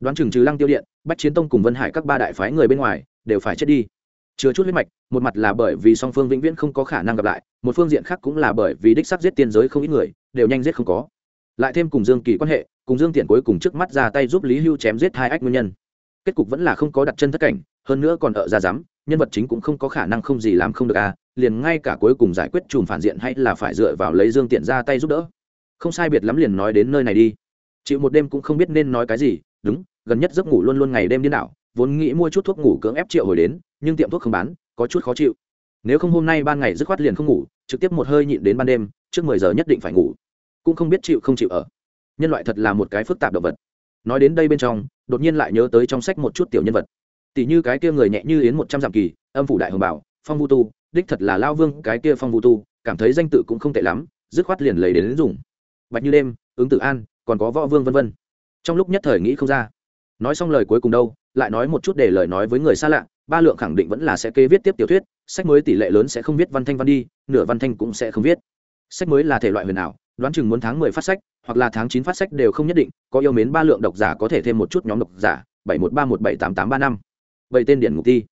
Speaker 1: Đoán chừng trừ lăng tiêu điện, bách chiến tông cùng vân hải các ba đại phái người bên ngoài, đều phải chết đi. Chưa chút huyết mạch, một mặt là bởi vì song phương vĩnh viễn không có khả năng gặp lại, một phương diện khác cũng là bởi vì đích sắc giết tiên giới không ít người, đều nhanh giết không có. Lại thêm cùng dương kỳ quan hệ, cùng dương tiện cuối cùng trước mắt ra tay giúp lý hưu chém giết hai ách nguyên nhân. Kết cục vẫn là không có đặt chân thất cảnh, hơn nữa còn ở ra dám, nhân vật chính cũng không có khả năng không gì làm không được à liền ngay cả cuối cùng giải quyết chùm phản diện hay là phải dựa vào lấy dương tiện ra tay giúp đỡ không sai biệt lắm liền nói đến nơi này đi. Chịu một đêm cũng không biết nên nói cái gì đúng gần nhất giấc ngủ luôn luôn ngày đêm điên đảo vốn nghĩ mua chút thuốc ngủ cưỡng ép triệu hồi đến nhưng tiệm thuốc không bán có chút khó chịu. Nếu không hôm nay ban ngày dứt khoát liền không ngủ trực tiếp một hơi nhịn đến ban đêm trước mười giờ nhất định phải ngủ. Cũng không biết chịu không chịu ở. Nhân loại thật là một cái phức tạp động vật. Nói đến đây bên trong đột nhiên lại nhớ tới trong sách một chút tiểu nhân vật. Tỷ như cái kia người nhẹ như yến một trăm dặm kỳ âm phủ đại hồng bảo phong vu tu đích thật là lao vương cái kia phong vu tu cảm thấy danh tự cũng không tệ lắm dứt khoát liền lấy đến, đến dùng bạch như đêm, ứng tử an, còn có võ vương vân vân. Trong lúc nhất thời nghĩ không ra. Nói xong lời cuối cùng đâu, lại nói một chút để lời nói với người xa lạ, ba lượng khẳng định vẫn là sẽ kê viết tiếp tiểu thuyết, sách mới tỷ lệ lớn sẽ không viết văn thanh văn đi, nửa văn thanh cũng sẽ không viết. Sách mới là thể loại huyền ảo, đoán chừng muốn tháng mười phát sách, hoặc là tháng chín phát sách đều không nhất định, có yêu mến ba lượng độc giả có thể thêm một chút nhóm độc giả, bảy một ba một bảy tám tám ba năm. Vậy tên điển ngục thi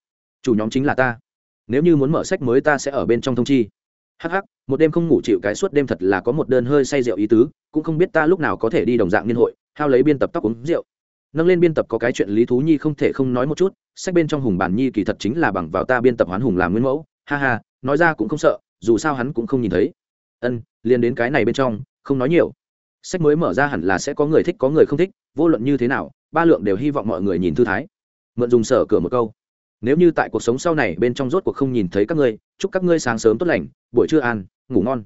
Speaker 1: chủ nhóm chính là ta. Nếu như muốn mở sách mới ta sẽ ở bên trong thông chi. Hắc Hắc, một đêm không ngủ chịu cái suốt đêm thật là có một đơn hơi say rượu ý tứ cũng không biết ta lúc nào có thể đi đồng dạng niên hội hao lấy biên tập tóc uống rượu. Nâng lên biên tập có cái chuyện lý thú nhi không thể không nói một chút sách bên trong hùng bản nhi kỳ thật chính là bằng vào ta biên tập hoán hùng làm nguyên mẫu ha ha nói ra cũng không sợ dù sao hắn cũng không nhìn thấy. Ân liền đến cái này bên trong không nói nhiều. Sách mới mở ra hẳn là sẽ có người thích có người không thích vô luận như thế nào ba lượng đều hy vọng mọi người nhìn thư thái. Mượn dùng sở cửa một câu nếu như tại cuộc sống sau này bên trong rốt cuộc không nhìn thấy các ngươi, chúc các ngươi sáng sớm tốt lành, buổi trưa an, ngủ ngon.